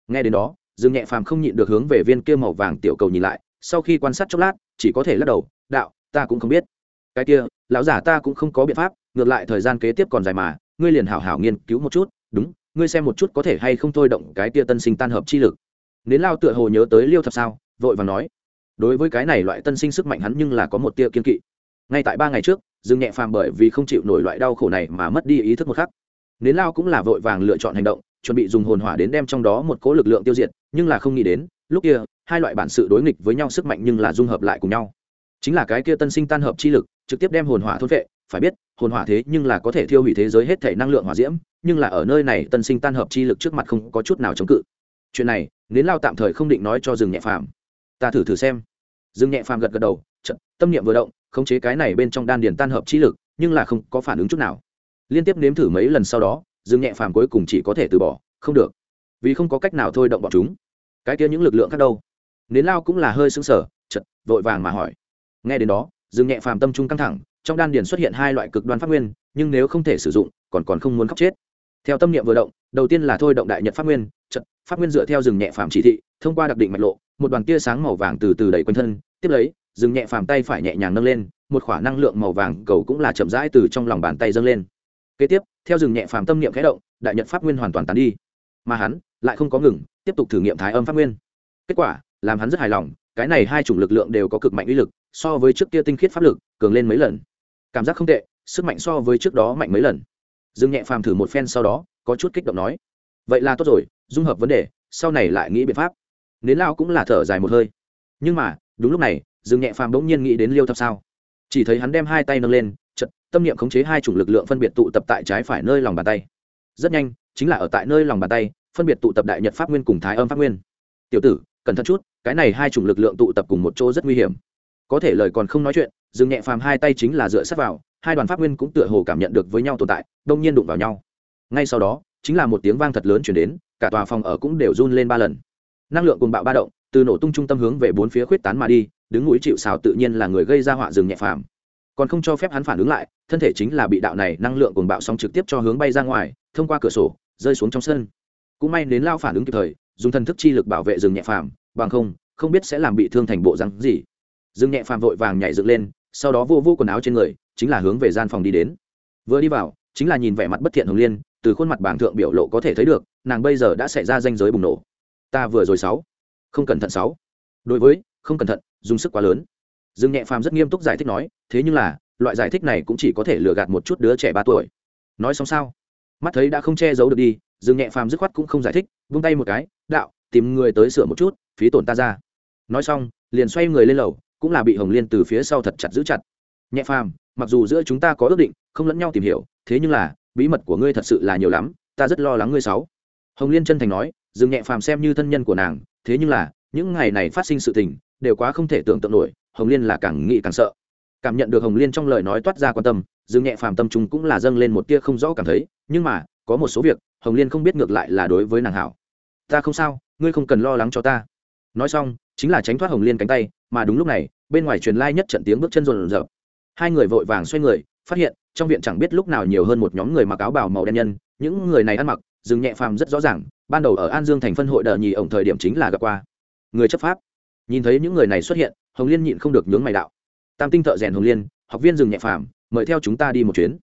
Nghe đến đó, dương nhẹ phàm không nhịn được hướng về viên kia màu vàng tiểu cầu nhìn lại, sau khi quan sát chốc lát, chỉ có thể lắc đầu, đạo, ta cũng không biết cái kia, lão giả ta cũng không có biện pháp, ngược lại thời gian kế tiếp còn dài mà, ngươi liền hảo hảo nghiên cứu một chút, đúng, ngươi xem một chút có thể hay không thôi động cái kia tân sinh tan hợp chi lực. Nến lao tựa hồ nhớ tới liêu thập sao, vội vàng nói, đối với cái này loại tân sinh sức mạnh hắn nhưng là có một tia kiên kỵ. Ngay tại ba ngày trước, dương nhẹ phàm bởi vì không chịu nổi loại đau khổ này mà mất đi ý thức một khắc. Nến lao cũng là vội vàng lựa chọn hành động, chuẩn bị dùng hồn hỏa đến đem trong đó một cố lực lượng tiêu diệt, nhưng là không nghĩ đến, lúc kia, hai loại bản sự đối nghịch với nhau sức mạnh nhưng là dung hợp lại cùng nhau chính là cái kia tân sinh tan hợp chi lực, trực tiếp đem hồn hỏa thôn vệ. Phải biết, hồn hỏa thế nhưng là có thể thiêu hủy thế giới hết thể năng lượng hỏa diễm, nhưng là ở nơi này tân sinh tan hợp chi lực trước mặt không có chút nào chống cự. Chuyện này, nến lao tạm thời không định nói cho rừng nhẹ phàm. Ta thử thử xem. Rừng nhẹ phàm gật gật đầu trận tâm niệm vừa động, khống chế cái này bên trong đan điền tan hợp chi lực, nhưng là không có phản ứng chút nào. Liên tiếp nếm thử mấy lần sau đó rừng nhẹ phàm cuối cùng chỉ có thể từ bỏ, không được. Vì không có cách nào thôi động bọn chúng. Cái kia những lực lượng khác đâu? Nến lao cũng là hơi xứng sở chật vội vàng mà hỏi nghe đến đó, dương nhẹ phàm tâm trung căng thẳng, trong đan điền xuất hiện hai loại cực đoan pháp nguyên, nhưng nếu không thể sử dụng, còn còn không muốn khóc chết. Theo tâm niệm vừa động, đầu tiên là thôi động đại nhật pháp nguyên trận pháp nguyên dựa theo rừng nhẹ phàm chỉ thị, thông qua đặc định mạch lộ, một đoàn tia sáng màu vàng từ từ đẩy quanh thân. Tiếp lấy rừng nhẹ phàm tay phải nhẹ nhàng nâng lên, một khoả năng lượng màu vàng cầu cũng là chậm rãi từ trong lòng bàn tay dâng lên. Kế tiếp, theo rừng nhẹ phàm tâm niệm khẽ động, đại nhật pháp nguyên hoàn toàn tán đi. Mà hắn lại không có ngừng, tiếp tục thử nghiệm thái âm pháp nguyên. Kết quả, làm hắn rất hài lòng, cái này hai chủng lực lượng đều có cực mạnh uy lực so với trước kia tinh khiết pháp lực, cường lên mấy lần. Cảm giác không tệ, sức mạnh so với trước đó mạnh mấy lần. Dương nhẹ phàm thử một phen sau đó, có chút kích động nói, vậy là tốt rồi, dung hợp vấn đề, sau này lại nghĩ biện pháp. Nến lao cũng là thở dài một hơi. Nhưng mà, đúng lúc này, dương nhẹ phàm bỗng nhiên nghĩ đến liêu thập sao. Chỉ thấy hắn đem hai tay nâng lên chật tâm niệm khống chế hai chủng lực lượng phân biệt tụ tập tại trái phải nơi lòng bàn tay. Rất nhanh, chính là ở tại nơi lòng bàn tay, phân biệt tụ tập đại nhật pháp nguyên cùng thái âm pháp nguyên. Tiểu tử, cẩn thận chút, cái này hai chủng lực lượng tụ tập cùng một chỗ rất nguy hiểm có thể lời còn không nói chuyện dừng nhẹ phàm hai tay chính là dựa sát vào, hai đoàn pháp nguyên cũng tựa hồ cảm nhận được với nhau tồn tại, đông nhiên đụng vào nhau. Ngay sau đó, chính là một tiếng vang thật lớn chuyển đến, cả tòa phòng ở cũng đều run lên ba lần. Năng lượng cùng bạo ba động, từ nổ tung trung tâm hướng về bốn phía khuyết tán mà đi, đứng núi chịu xào tự nhiên là người gây ra họa rừng nhẹ phàm. Còn không cho phép hắn phản ứng lại, thân thể chính là bị đạo này năng lượng cùng bạo xong trực tiếp cho hướng bay ra ngoài, thông qua cửa sổ, rơi xuống trong sân. Cũng may đến lao phản ứng kịp thời, dùng thần thức chi lực bảo vệ rừng nhẹ phàm, bằng không không biết sẽ làm bị thương thành bộ rắn gì. Dương nhẹ phàm vội vàng nhảy dựng lên, sau đó vô vô quần áo trên người, chính là hướng về gian phòng đi đến. Vừa đi vào, chính là nhìn vẻ mặt bất thiện hồng liên, từ khuôn mặt bảng thượng biểu lộ có thể thấy được, nàng bây giờ đã xảy ra danh giới bùng nổ. Ta vừa rồi sáu. Không cẩn thận sáu. Đối với, không cẩn thận, dùng sức quá lớn. Dương nhẹ phàm rất nghiêm túc giải thích nói, thế nhưng là, loại giải thích này cũng chỉ có thể lừa gạt một chút đứa trẻ ba tuổi. Nói xong sao? Mắt thấy đã không che giấu được đi dương nhẹ phàm dứt khoát cũng không giải thích, vung tay một cái, đạo, tìm người tới sửa một chút, phí tổn ta ra. Nói xong, liền xoay người lên lầu cũng là bị hồng liên từ phía sau thật chặt giữ chặt. Nhẹ phàm, mặc dù giữa chúng ta có ước định, không lẫn nhau tìm hiểu, thế nhưng là, bí mật của ngươi thật sự là nhiều lắm, ta rất lo lắng ngươi sáu. Hồng liên chân thành nói dương nhẹ phàm xem như thân nhân của nàng, thế nhưng là, những ngày này phát sinh sự tình, đều quá không thể tưởng tượng nổi, hồng liên là càng nghĩ càng sợ. Cảm nhận được hồng liên trong lời nói toát ra quan tâm dương nhẹ phàm tâm chúng cũng là dâng lên một tia không rõ cảm thấy, nhưng mà, có một số việc, hồng liên không biết ngược lại là đối với nàng hảo. Ta không sao, ngươi không cần lo lắng cho ta. Nói xong chính là tránh thoát hồng liên cánh tay, mà đúng lúc này, bên ngoài truyền lai nhất trận tiếng bước chân rộn rợp hai người vội vàng xoay người, phát hiện, trong viện chẳng biết lúc nào nhiều hơn một nhóm người mặc áo bào màu đen nhân. Những người này ăn mặc, dừng nhẹ phàm rất rõ ràng, ban đầu ở an dương thành phân hội đờ nhì ổng thời điểm chính là gặp qua. Người chấp pháp. Nhìn thấy những người này xuất hiện, hồng liên nhịn không được nhướng mày đạo. Tam tinh thợ rèn hồng liên, học viên dừng nhẹ phàm, mời theo chúng ta đi một chuyến.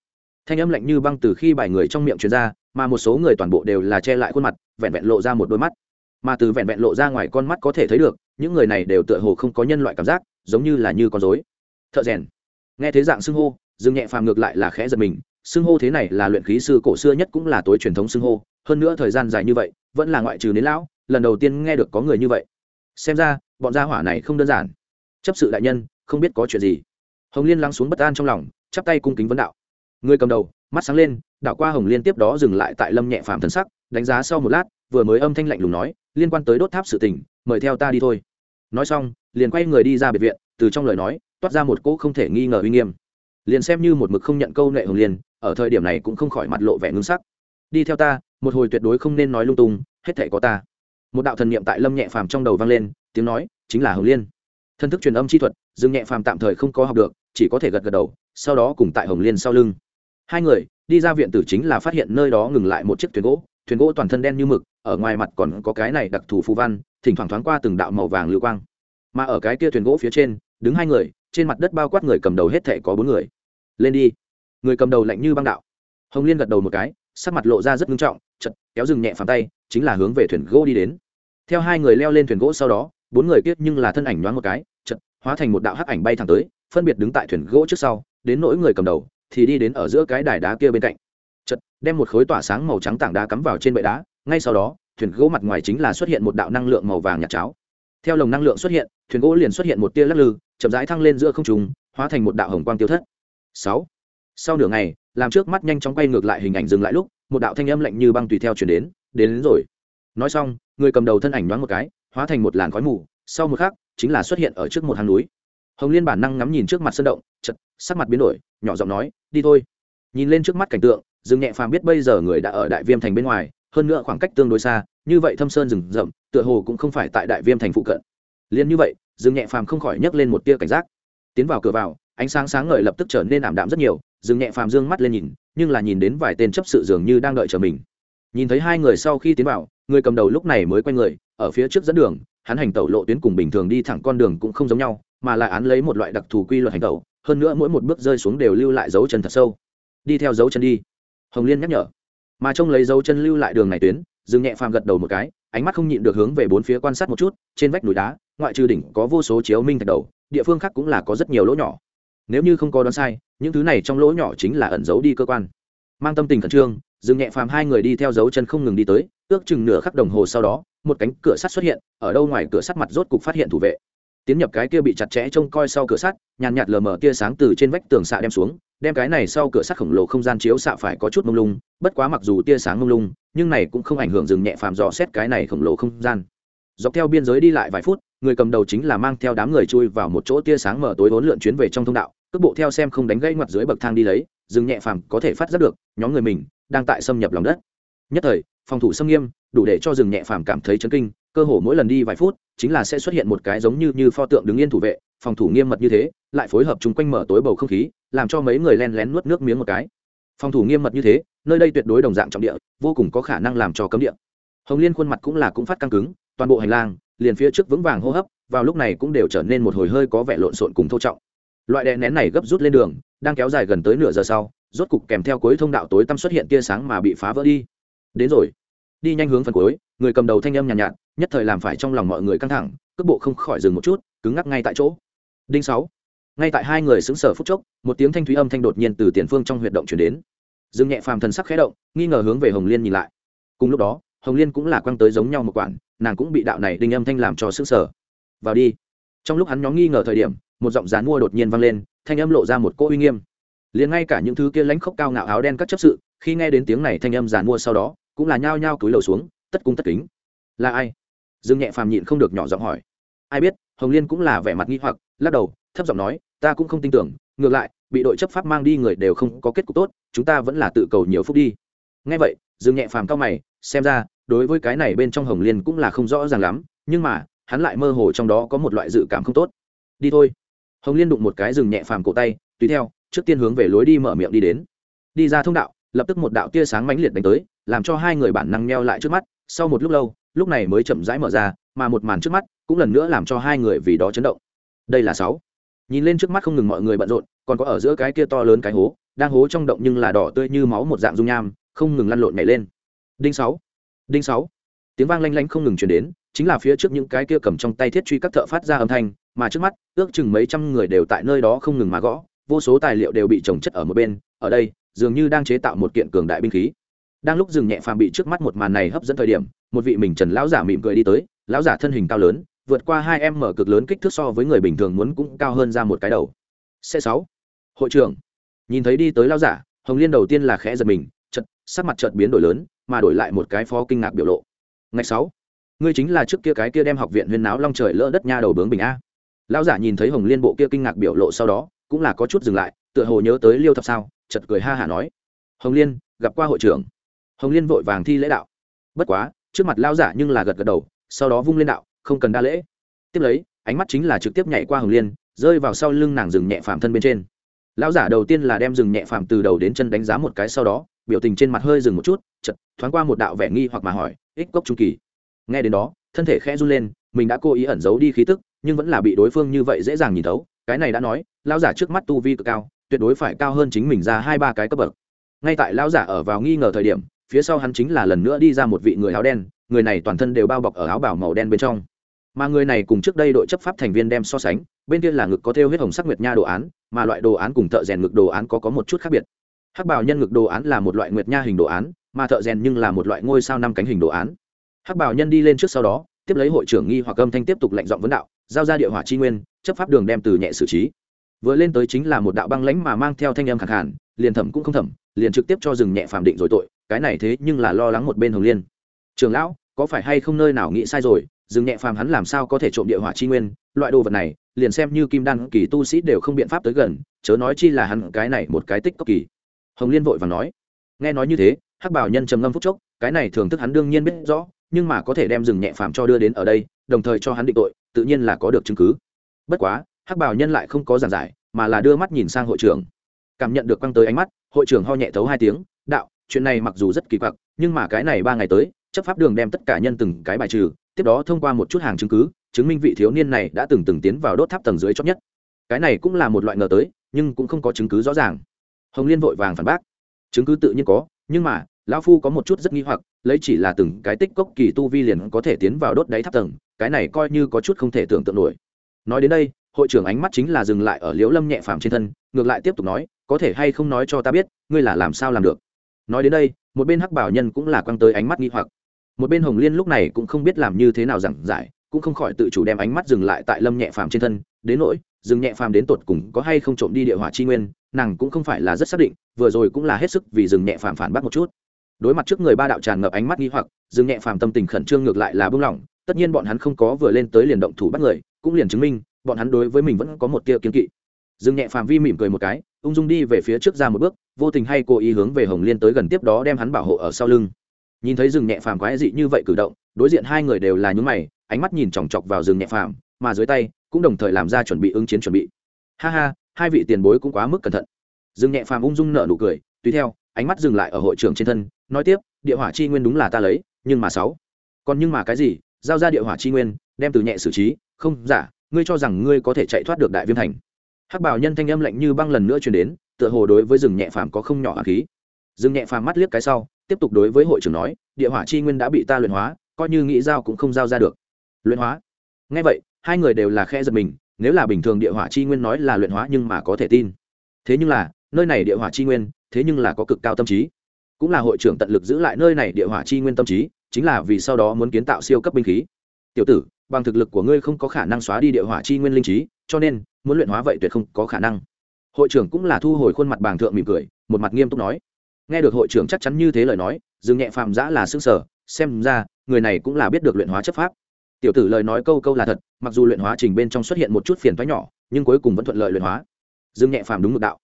Thanh âm lạnh như băng từ khi bài người trong miệng truyền ra, mà một số người toàn bộ đều là che lại khuôn mặt, vẹn vẹn lộ ra một đôi mắt mà từ vẹn vẹn lộ ra ngoài con mắt có thể thấy được, những người này đều tựa hồ không có nhân loại cảm giác, giống như là như con dối thợ rèn. Nghe thế dạng xưng hô, dương nhẹ phàm ngược lại là khẽ giật mình, xưng hô thế này là luyện khí sư cổ xưa nhất cũng là tối truyền thống xưng hô, hơn nữa thời gian dài như vậy, vẫn là ngoại trừ đến lão, lần đầu tiên nghe được có người như vậy. Xem ra, bọn gia hỏa này không đơn giản. Chấp sự đại nhân, không biết có chuyện gì. Hồng liên lắng xuống bất an trong lòng, chắp tay cung kính vấn đạo. Người cầm đầu, mắt sáng lên đạo qua hồng liên tiếp đó dừng lại tại lâm nhẹ phàm thân sắc đánh giá sau một lát, vừa mới âm thanh lạnh lùng nói, liên quan tới đốt tháp sự tình, mời theo ta đi thôi. Nói xong, liền quay người đi ra biệt viện, từ trong lời nói, toát ra một cỗ không thể nghi ngờ uy nghiêm. Liền xem như một mực không nhận câu nệ hồng liên ở thời điểm này cũng không khỏi mặt lộ vẻ ngưng sắc. Đi theo ta, một hồi tuyệt đối không nên nói lung tung, hết thể có ta. Một đạo thần niệm tại lâm nhẹ phàm trong đầu vang lên, tiếng nói, chính là hồng liên. Thân thức truyền âm chi thuật, dương nhẹ phàm tạm thời không có học được, chỉ có thể gật gật đầu, sau đó cùng tại hồng liên sau lưng. Hai người, đi ra viện tử chính là phát hiện nơi đó ngừng lại một chiếc thuyền gỗ thuyền gỗ toàn thân đen như mực, ở ngoài mặt còn có cái này đặc thù phù văn, thỉnh thoảng thoáng qua từng đạo màu vàng lưu quang. Mà ở cái kia thuyền gỗ phía trên, đứng hai người, trên mặt đất bao quát người cầm đầu hết thể có bốn người. Lên đi. Người cầm đầu lạnh như băng đạo. Hồng liên gật đầu một cái, sắc mặt lộ ra rất nghiêm trọng, chật, kéo rừng nhẹ phàm tay, chính là hướng về thuyền gỗ đi đến. Theo hai người leo lên thuyền gỗ sau đó, bốn người kiết nhưng là thân ảnh nhoáng một cái, chật, hóa thành một đạo hắc ảnh bay thẳng tới, phân biệt đứng tại thuyền gỗ trước sau, đến nỗi người cầm đầu, thì đi đến ở giữa cái đài đá kia bên cạnh chật đem một khối tỏa sáng màu trắng tảng đá cắm vào trên bệ đá ngay sau đó thuyền gỗ mặt ngoài chính là xuất hiện một đạo năng lượng màu vàng nhạt cháo. Theo lồng năng lượng xuất hiện thuyền gỗ liền xuất hiện một tia lắc lư chậm rãi thăng lên giữa không trùng hóa thành một đạo hồng quang tiêu thất. Sáu. Sau nửa ngày làm trước mắt nhanh chóng quay ngược lại hình ảnh dừng lại lúc một đạo thanh âm lạnh như băng tùy theo chuyển đến đến, đến rồi. Nói xong người cầm đầu thân ảnh đoán một cái hóa thành một làn khói mù sau một khắc chính là xuất hiện ở trước một hang núi. Hồng liên bản năng ngắm nhìn trước mặt sân động chật sắc mặt biến đổi nhỏ giọng nói đi thôi. Nhìn lên trước mắt cảnh tượng dương nhẹ phàm biết bây giờ người đã ở đại viêm thành bên ngoài, hơn nữa khoảng cách tương đối xa, như vậy thâm sơn rừng rậm, tựa hồ cũng không phải tại đại viêm thành phụ cận. Liền như vậy dương nhẹ phàm không khỏi nhấc lên một tia cảnh giác. Tiến vào cửa vào, ánh sáng sáng ngời lập tức trở nên ảm đạm rất nhiều dương nhẹ phàm dương mắt lên nhìn, nhưng là nhìn đến vài tên chấp sự dường như đang đợi chờ mình. Nhìn thấy hai người sau khi tiến vào, người cầm đầu lúc này mới quay người, ở phía trước dẫn đường, hắn hành tẩu lộ tuyến cùng bình thường đi thẳng con đường cũng không giống nhau, mà lại án lấy một loại đặc thù quy luật hành tẩu, hơn nữa mỗi một bước rơi xuống đều lưu lại dấu chân thật sâu. Đi theo dấu chân đi hồng liên nhắc nhở. Mà trông lấy dấu chân lưu lại đường này tuyến, dương nhẹ phàm gật đầu một cái, ánh mắt không nhịn được hướng về bốn phía quan sát một chút, trên vách núi đá, ngoại trừ đỉnh có vô số chiếu minh thạch đầu, địa phương khác cũng là có rất nhiều lỗ nhỏ. Nếu như không có đoán sai, những thứ này trong lỗ nhỏ chính là ẩn giấu đi cơ quan. Mang tâm tình khẩn trương, dương nhẹ phàm hai người đi theo dấu chân không ngừng đi tới, ước chừng nửa khắc đồng hồ sau đó, một cánh cửa sắt xuất hiện, ở đâu ngoài cửa sắt mặt rốt cục phát hiện thủ vệ tiến nhập cái kia bị chặt chẽ trông coi sau cửa sắt, nhàn nhạt lờ mờ tia sáng từ trên vách tường xạ đem xuống, đem cái này sau cửa sắt khổng lồ không gian chiếu xạ phải có chút mông lung, bất quá mặc dù tia sáng mông lung, nhưng này cũng không ảnh hưởng dừng nhẹ phàm dò xét cái này khổng lồ không gian. Dọc theo biên giới đi lại vài phút, người cầm đầu chính là mang theo đám người chui vào một chỗ tia sáng mở tối vốn lượn chuyến về trong thông đạo, cước bộ theo xem không đánh gãy ngoặt dưới bậc thang đi lấy dừng nhẹ phàm có thể phát giác được, nhóm người mình đang tại xâm nhập lòng đất. Nhất thời, phòng thủ xâm nghiêm, đủ để cho dừng nhẹ phàm cảm thấy chấn kinh, cơ hồ mỗi lần đi vài phút chính là sẽ xuất hiện một cái giống như như pho tượng đứng yên thủ vệ phòng thủ nghiêm mật như thế lại phối hợp chung quanh mở tối bầu không khí làm cho mấy người len lén nuốt nước miếng một cái. Phòng thủ nghiêm mật như thế nơi đây tuyệt đối đồng dạng trọng địa vô cùng có khả năng làm cho cấm địa. Hồng liên khuôn mặt cũng là cũng phát căng cứng toàn bộ hành lang liền phía trước vững vàng hô hấp vào lúc này cũng đều trở nên một hồi hơi có vẻ lộn xộn cùng thô trọng. Loại đè nén này gấp rút lên đường đang kéo dài gần tới nửa giờ sau rốt cục kèm theo cuối thông đạo tối tăm xuất hiện tia sáng mà bị phá vỡ đi. Đến rồi. Đi nhanh hướng phần cuối người cầm đầu thanh âm nhàn nhạt, nhạt nhất thời làm phải trong lòng mọi người căng thẳng, cước bộ không khỏi dừng một chút, cứng ngắc ngay tại chỗ. Đinh sáu, ngay tại hai người xứng sở phút chốc, một tiếng thanh thúy âm thanh đột nhiên từ tiền phương trong huyệt động chuyển đến. Dương nhẹ phàm thần sắc khẽ động, nghi ngờ hướng về hồng liên nhìn lại. Cùng lúc đó, hồng liên cũng là quăng tới giống nhau một quản, nàng cũng bị đạo này đinh âm thanh làm cho xứng sở vào đi. Trong lúc hắn nhóm nghi ngờ thời điểm, một giọng dán mua đột nhiên vang lên, thanh âm lộ ra một cỗ uy nghiêm. Liền ngay cả những thứ kia lãnh khốc cao ngạo áo đen các chấp sự, khi nghe đến tiếng này thanh âm giàn mua sau đó, cũng là nhao nhao cúi lầu xuống, tất cung tất kính. Là ai? Dương nhẹ phàm nhịn không được nhỏ giọng hỏi. Ai biết, hồng liên cũng là vẻ mặt nghi hoặc, lắc đầu, thấp giọng nói, ta cũng không tin tưởng, ngược lại, bị đội chấp pháp mang đi người đều không có kết cục tốt, chúng ta vẫn là tự cầu nhiều phút đi. Ngay vậy, dương nhẹ phàm cao mày, xem ra, đối với cái này bên trong hồng liên cũng là không rõ ràng lắm, nhưng mà, hắn lại mơ hồ trong đó có một loại dự cảm không tốt. Đi thôi. Hồng liên đụng một cái rừng nhẹ phàm cổ tay, tùy theo, trước tiên hướng về lối đi mở miệng đi đến. Đi ra thông đạo, lập tức một đạo tia sáng mãnh liệt đánh tới, làm cho hai người bản năng meo lại trước mắt, sau một lúc lâu lúc này mới chậm rãi mở ra, mà một màn trước mắt cũng lần nữa làm cho hai người vì đó chấn động. Đây là sáu. Nhìn lên trước mắt không ngừng mọi người bận rộn, còn có ở giữa cái kia to lớn cái hố, đang hố trong động nhưng là đỏ tươi như máu một dạng dung nham, không ngừng lăn lộn nhảy lên. Đinh sáu. Đinh sáu. Tiếng vang lanh lanh không ngừng chuyển đến, chính là phía trước những cái kia cầm trong tay thiết truy các thợ phát ra âm thanh, mà trước mắt, ước chừng mấy trăm người đều tại nơi đó không ngừng mà gõ, vô số tài liệu đều bị trồng chất ở một bên, ở đây, dường như đang chế tạo một kiện cường đại binh khí đang lúc dừng nhẹ phàm bị trước mắt một màn này hấp dẫn thời điểm, một vị mình trần lão giả mỉm cười đi tới, lão giả thân hình cao lớn, vượt qua hai em mở cực lớn kích thước so với người bình thường muốn cũng cao hơn ra một cái đầu. C sáu. Hội trưởng. Nhìn thấy đi tới lão giả, hồng liên đầu tiên là khẽ giật mình chật sắc mặt chợt biến đổi lớn, mà đổi lại một cái phó kinh ngạc biểu lộ. Ngày sáu. Ngươi chính là trước kia cái kia đem học viện huyên náo long trời lỡ đất nha đầu bướng bình a. Lão giả nhìn thấy hồng liên bộ kia kinh ngạc biểu lộ sau đó, cũng là có chút dừng lại, tựa hồ nhớ tới liêu thập sao chật cười ha hả nói. Hồng liên, gặp qua hội trưởng hồng liên vội vàng thi lễ đạo. Bất quá, trước mặt lao giả nhưng là gật gật đầu, sau đó vung lên đạo, không cần đa lễ. Tiếp lấy, ánh mắt chính là trực tiếp nhảy qua hồng liên, rơi vào sau lưng nàng rừng nhẹ phàm thân bên trên. Lão giả đầu tiên là đem rừng nhẹ phàm từ đầu đến chân đánh giá một cái sau đó, biểu tình trên mặt hơi dừng một chút chật thoáng qua một đạo vẻ nghi hoặc mà hỏi, ích cốc trung kỳ? Nghe đến đó, thân thể khẽ run lên, mình đã cố ý ẩn giấu đi khí tức, nhưng vẫn là bị đối phương như vậy dễ dàng nhìn thấu, cái này đã nói, lão giả trước mắt tu vi cực cao, tuyệt đối phải cao hơn chính mình ra hai ba cái cấp bậc. Ngay tại lão giả ở vào nghi ngờ thời điểm phía sau hắn chính là lần nữa đi ra một vị người áo đen, người này toàn thân đều bao bọc ở áo bảo màu đen bên trong. Mà người này cùng trước đây đội chấp pháp thành viên đem so sánh, bên kia là ngực có theo huyết hồng sắc nguyệt nha đồ án, mà loại đồ án cùng thợ rèn ngực đồ án có có một chút khác biệt. Hắc bảo nhân ngực đồ án là một loại nguyệt nha hình đồ án, mà thợ rèn nhưng là một loại ngôi sao năm cánh hình đồ án. Hắc bảo nhân đi lên trước sau đó, tiếp lấy hội trưởng nghi hoặc âm thanh tiếp tục lệnh giọng vấn đạo, giao ra địa hỏa chi nguyên, chấp pháp đường đem từ nhẹ xử trí. Vừa lên tới chính là một đạo băng lãnh mà mang theo thanh âm khẳng hẳn liền thẩm cũng không thẩm, liền trực tiếp cho dừng nhẹ phạm định rồi tội cái này thế nhưng là lo lắng một bên hồng liên. Trường lão, có phải hay không nơi nào nghĩ sai rồi, dừng nhẹ phàm hắn làm sao có thể trộm địa hỏa chi nguyên, loại đồ vật này, liền xem như kim đan kỳ tu sĩ đều không biện pháp tới gần, chớ nói chi là hắn cái này một cái tích cốc kỳ. Hồng liên vội và nói, nghe nói như thế, hắc bảo nhân trầm ngâm phúc chốc, cái này thường thức hắn đương nhiên biết rõ, nhưng mà có thể đem Dừng nhẹ phàm cho đưa đến ở đây, đồng thời cho hắn định tội, tự nhiên là có được chứng cứ. Bất quá, hắc bảo nhân lại không có giảng giải, mà là đưa mắt nhìn sang hội trưởng. Cảm nhận được quăng tới ánh mắt, hội trưởng ho nhẹ thấu hai tiếng, đạo chuyện này mặc dù rất kỳ quặc, nhưng mà cái này ba ngày tới, chấp pháp đường đem tất cả nhân từng cái bài trừ, tiếp đó thông qua một chút hàng chứng cứ, chứng minh vị thiếu niên này đã từng từng tiến vào đốt tháp tầng dưới chót nhất. Cái này cũng là một loại ngờ tới, nhưng cũng không có chứng cứ rõ ràng. Hồng liên vội vàng phản bác. Chứng cứ tự nhiên có, nhưng mà, lão phu có một chút rất nghi hoặc, lấy chỉ là từng cái tích cốc kỳ tu vi liền có thể tiến vào đốt đáy tháp tầng, cái này coi như có chút không thể tưởng tượng nổi. Nói đến đây, hội trưởng ánh mắt chính là dừng lại ở liễu lâm nhẹ phàm trên thân, ngược lại tiếp tục nói, có thể hay không nói cho ta biết, ngươi là làm sao làm được? Nói đến đây, một bên hắc bảo nhân cũng là quăng tới ánh mắt nghi hoặc. Một bên hồng liên lúc này cũng không biết làm như thế nào giảng giải, cũng không khỏi tự chủ đem ánh mắt dừng lại tại lâm nhẹ phàm trên thân. Đến nỗi dừng nhẹ phàm đến tột cùng có hay không trộm đi địa hỏa chi nguyên, nàng cũng không phải là rất xác định, vừa rồi cũng là hết sức vì dừng nhẹ phàm phản bác một chút. Đối mặt trước người ba đạo tràn ngập ánh mắt nghi hoặc dừng nhẹ phàm tâm tình khẩn trương ngược lại là bưng lỏng tất nhiên bọn hắn không có vừa lên tới liền động thủ bắt người, cũng liền chứng minh, bọn hắn đối với mình vẫn có một tia kiên kỵ dừng nhẹ phàm vi mỉm cười một cái, ung dung đi về phía trước ra một bước, vô tình hay cố ý hướng về hồng liên tới gần tiếp đó đem hắn bảo hộ ở sau lưng. Nhìn thấy rừng nhẹ phàm quái dị như vậy cử động, đối diện hai người đều là nhún mày, ánh mắt nhìn chòng chọc vào rừng nhẹ phàm mà dưới tay cũng đồng thời làm ra chuẩn bị ứng chiến chuẩn bị. Ha ha, hai vị tiền bối cũng quá mức cẩn thận. Rừng nhẹ phàm ung dung nở nụ cười, tùy theo, ánh mắt dừng lại ở hội trưởng trên thân, nói tiếp, địa hỏa chi nguyên đúng là ta lấy, nhưng mà sáu. Còn nhưng mà cái gì? Giao ra địa hỏa chi nguyên, đem từ nhẹ xử trí. Không, giả, ngươi cho rằng ngươi có thể chạy thoát được đại viêm thành hắc bảo nhân thanh âm lạnh như băng lần nữa truyền đến, tựa hồ đối với rừng nhẹ phàm có không nhỏ hạt khí. Rừng nhẹ phàm mắt liếc cái sau, tiếp tục đối với hội trưởng nói, địa hỏa chi nguyên đã bị ta luyện hóa, coi như nghĩ giao cũng không giao ra được. Luyện hóa? Ngay vậy, hai người đều là khe giật mình, nếu là bình thường địa hỏa chi nguyên nói là luyện hóa nhưng mà có thể tin. Thế nhưng là, nơi này địa hỏa chi nguyên, thế nhưng là có cực cao tâm trí. Cũng là hội trưởng tận lực giữ lại nơi này địa hỏa chi nguyên tâm trí, chính là vì sau đó muốn kiến tạo siêu cấp binh khí. Tiểu tử, bằng thực lực của ngươi không có khả năng xóa đi địa hỏa chi nguyên linh trí cho nên, muốn luyện hóa vậy tuyệt không có khả năng. Hội trưởng cũng là thu hồi khuôn mặt bàng thượng mỉm cười, một mặt nghiêm túc nói. Nghe được hội trưởng chắc chắn như thế lời nói dừng nhẹ phàm giã là xương sở xem ra, người này cũng là biết được luyện hóa chất pháp. Tiểu tử lời nói câu câu là thật, mặc dù luyện hóa trình bên trong xuất hiện một chút phiền thoái nhỏ, nhưng cuối cùng vẫn thuận lợi luyện hóa. Dừng nhẹ phàm đúng mực đạo.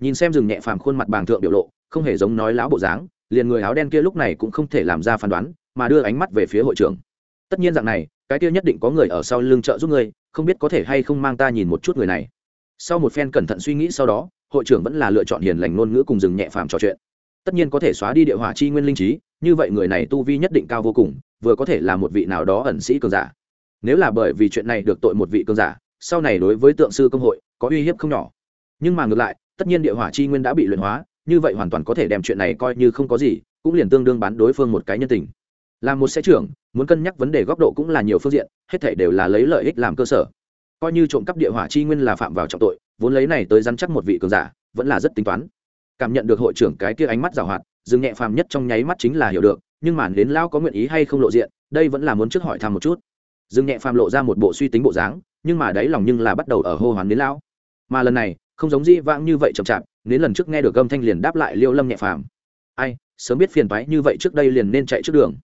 Nhìn xem dừng nhẹ phàm khuôn mặt bàng thượng biểu lộ, không hề giống nói lão bộ dáng, liền người áo đen kia lúc này cũng không thể làm ra phán đoán, mà đưa ánh mắt về phía hội trưởng tất nhiên dạng này, cái kia nhất định có người ở sau lưng trợ giúp ngươi, không biết có thể hay không mang ta nhìn một chút người này. Sau một phen cẩn thận suy nghĩ sau đó, hội trưởng vẫn là lựa chọn hiền lành ngôn ngữ cùng dừng nhẹ phàm trò chuyện. Tất nhiên có thể xóa đi địa hỏa chi nguyên linh trí, như vậy người này tu vi nhất định cao vô cùng, vừa có thể là một vị nào đó ẩn sĩ cường giả. Nếu là bởi vì chuyện này được tội một vị cường giả, sau này đối với tượng sư công hội, có uy hiếp không nhỏ. Nhưng mà ngược lại, tất nhiên địa hỏa chi nguyên đã bị luyện hóa, như vậy hoàn toàn có thể đem chuyện này coi như không có gì, cũng liền tương đương bán đối phương một cái nhân tình là một xe trưởng muốn cân nhắc vấn đề góc độ cũng là nhiều phương diện hết thể đều là lấy lợi ích làm cơ sở. Coi như trộm cắp địa hỏa chi nguyên là phạm vào trọng tội vốn lấy này tới dăn chắc một vị cường giả vẫn là rất tính toán. Cảm nhận được hội trưởng cái kia ánh mắt giảo hoạt dừng nhẹ phàm nhất trong nháy mắt chính là hiểu được nhưng mà đến lao có nguyện ý hay không lộ diện đây vẫn là muốn trước hỏi thăm một chút. Dừng nhẹ phàm lộ ra một bộ suy tính bộ dáng nhưng mà đáy lòng nhưng là bắt đầu ở hô hoán đến lao, mà lần này không giống di vãng như vậy chậm chạp đến lần trước nghe được gâm thanh liền đáp lại liêu lâm nhẹ phàm. Ai sớm biết phiền toái như vậy trước đây liền nên chạy trước đường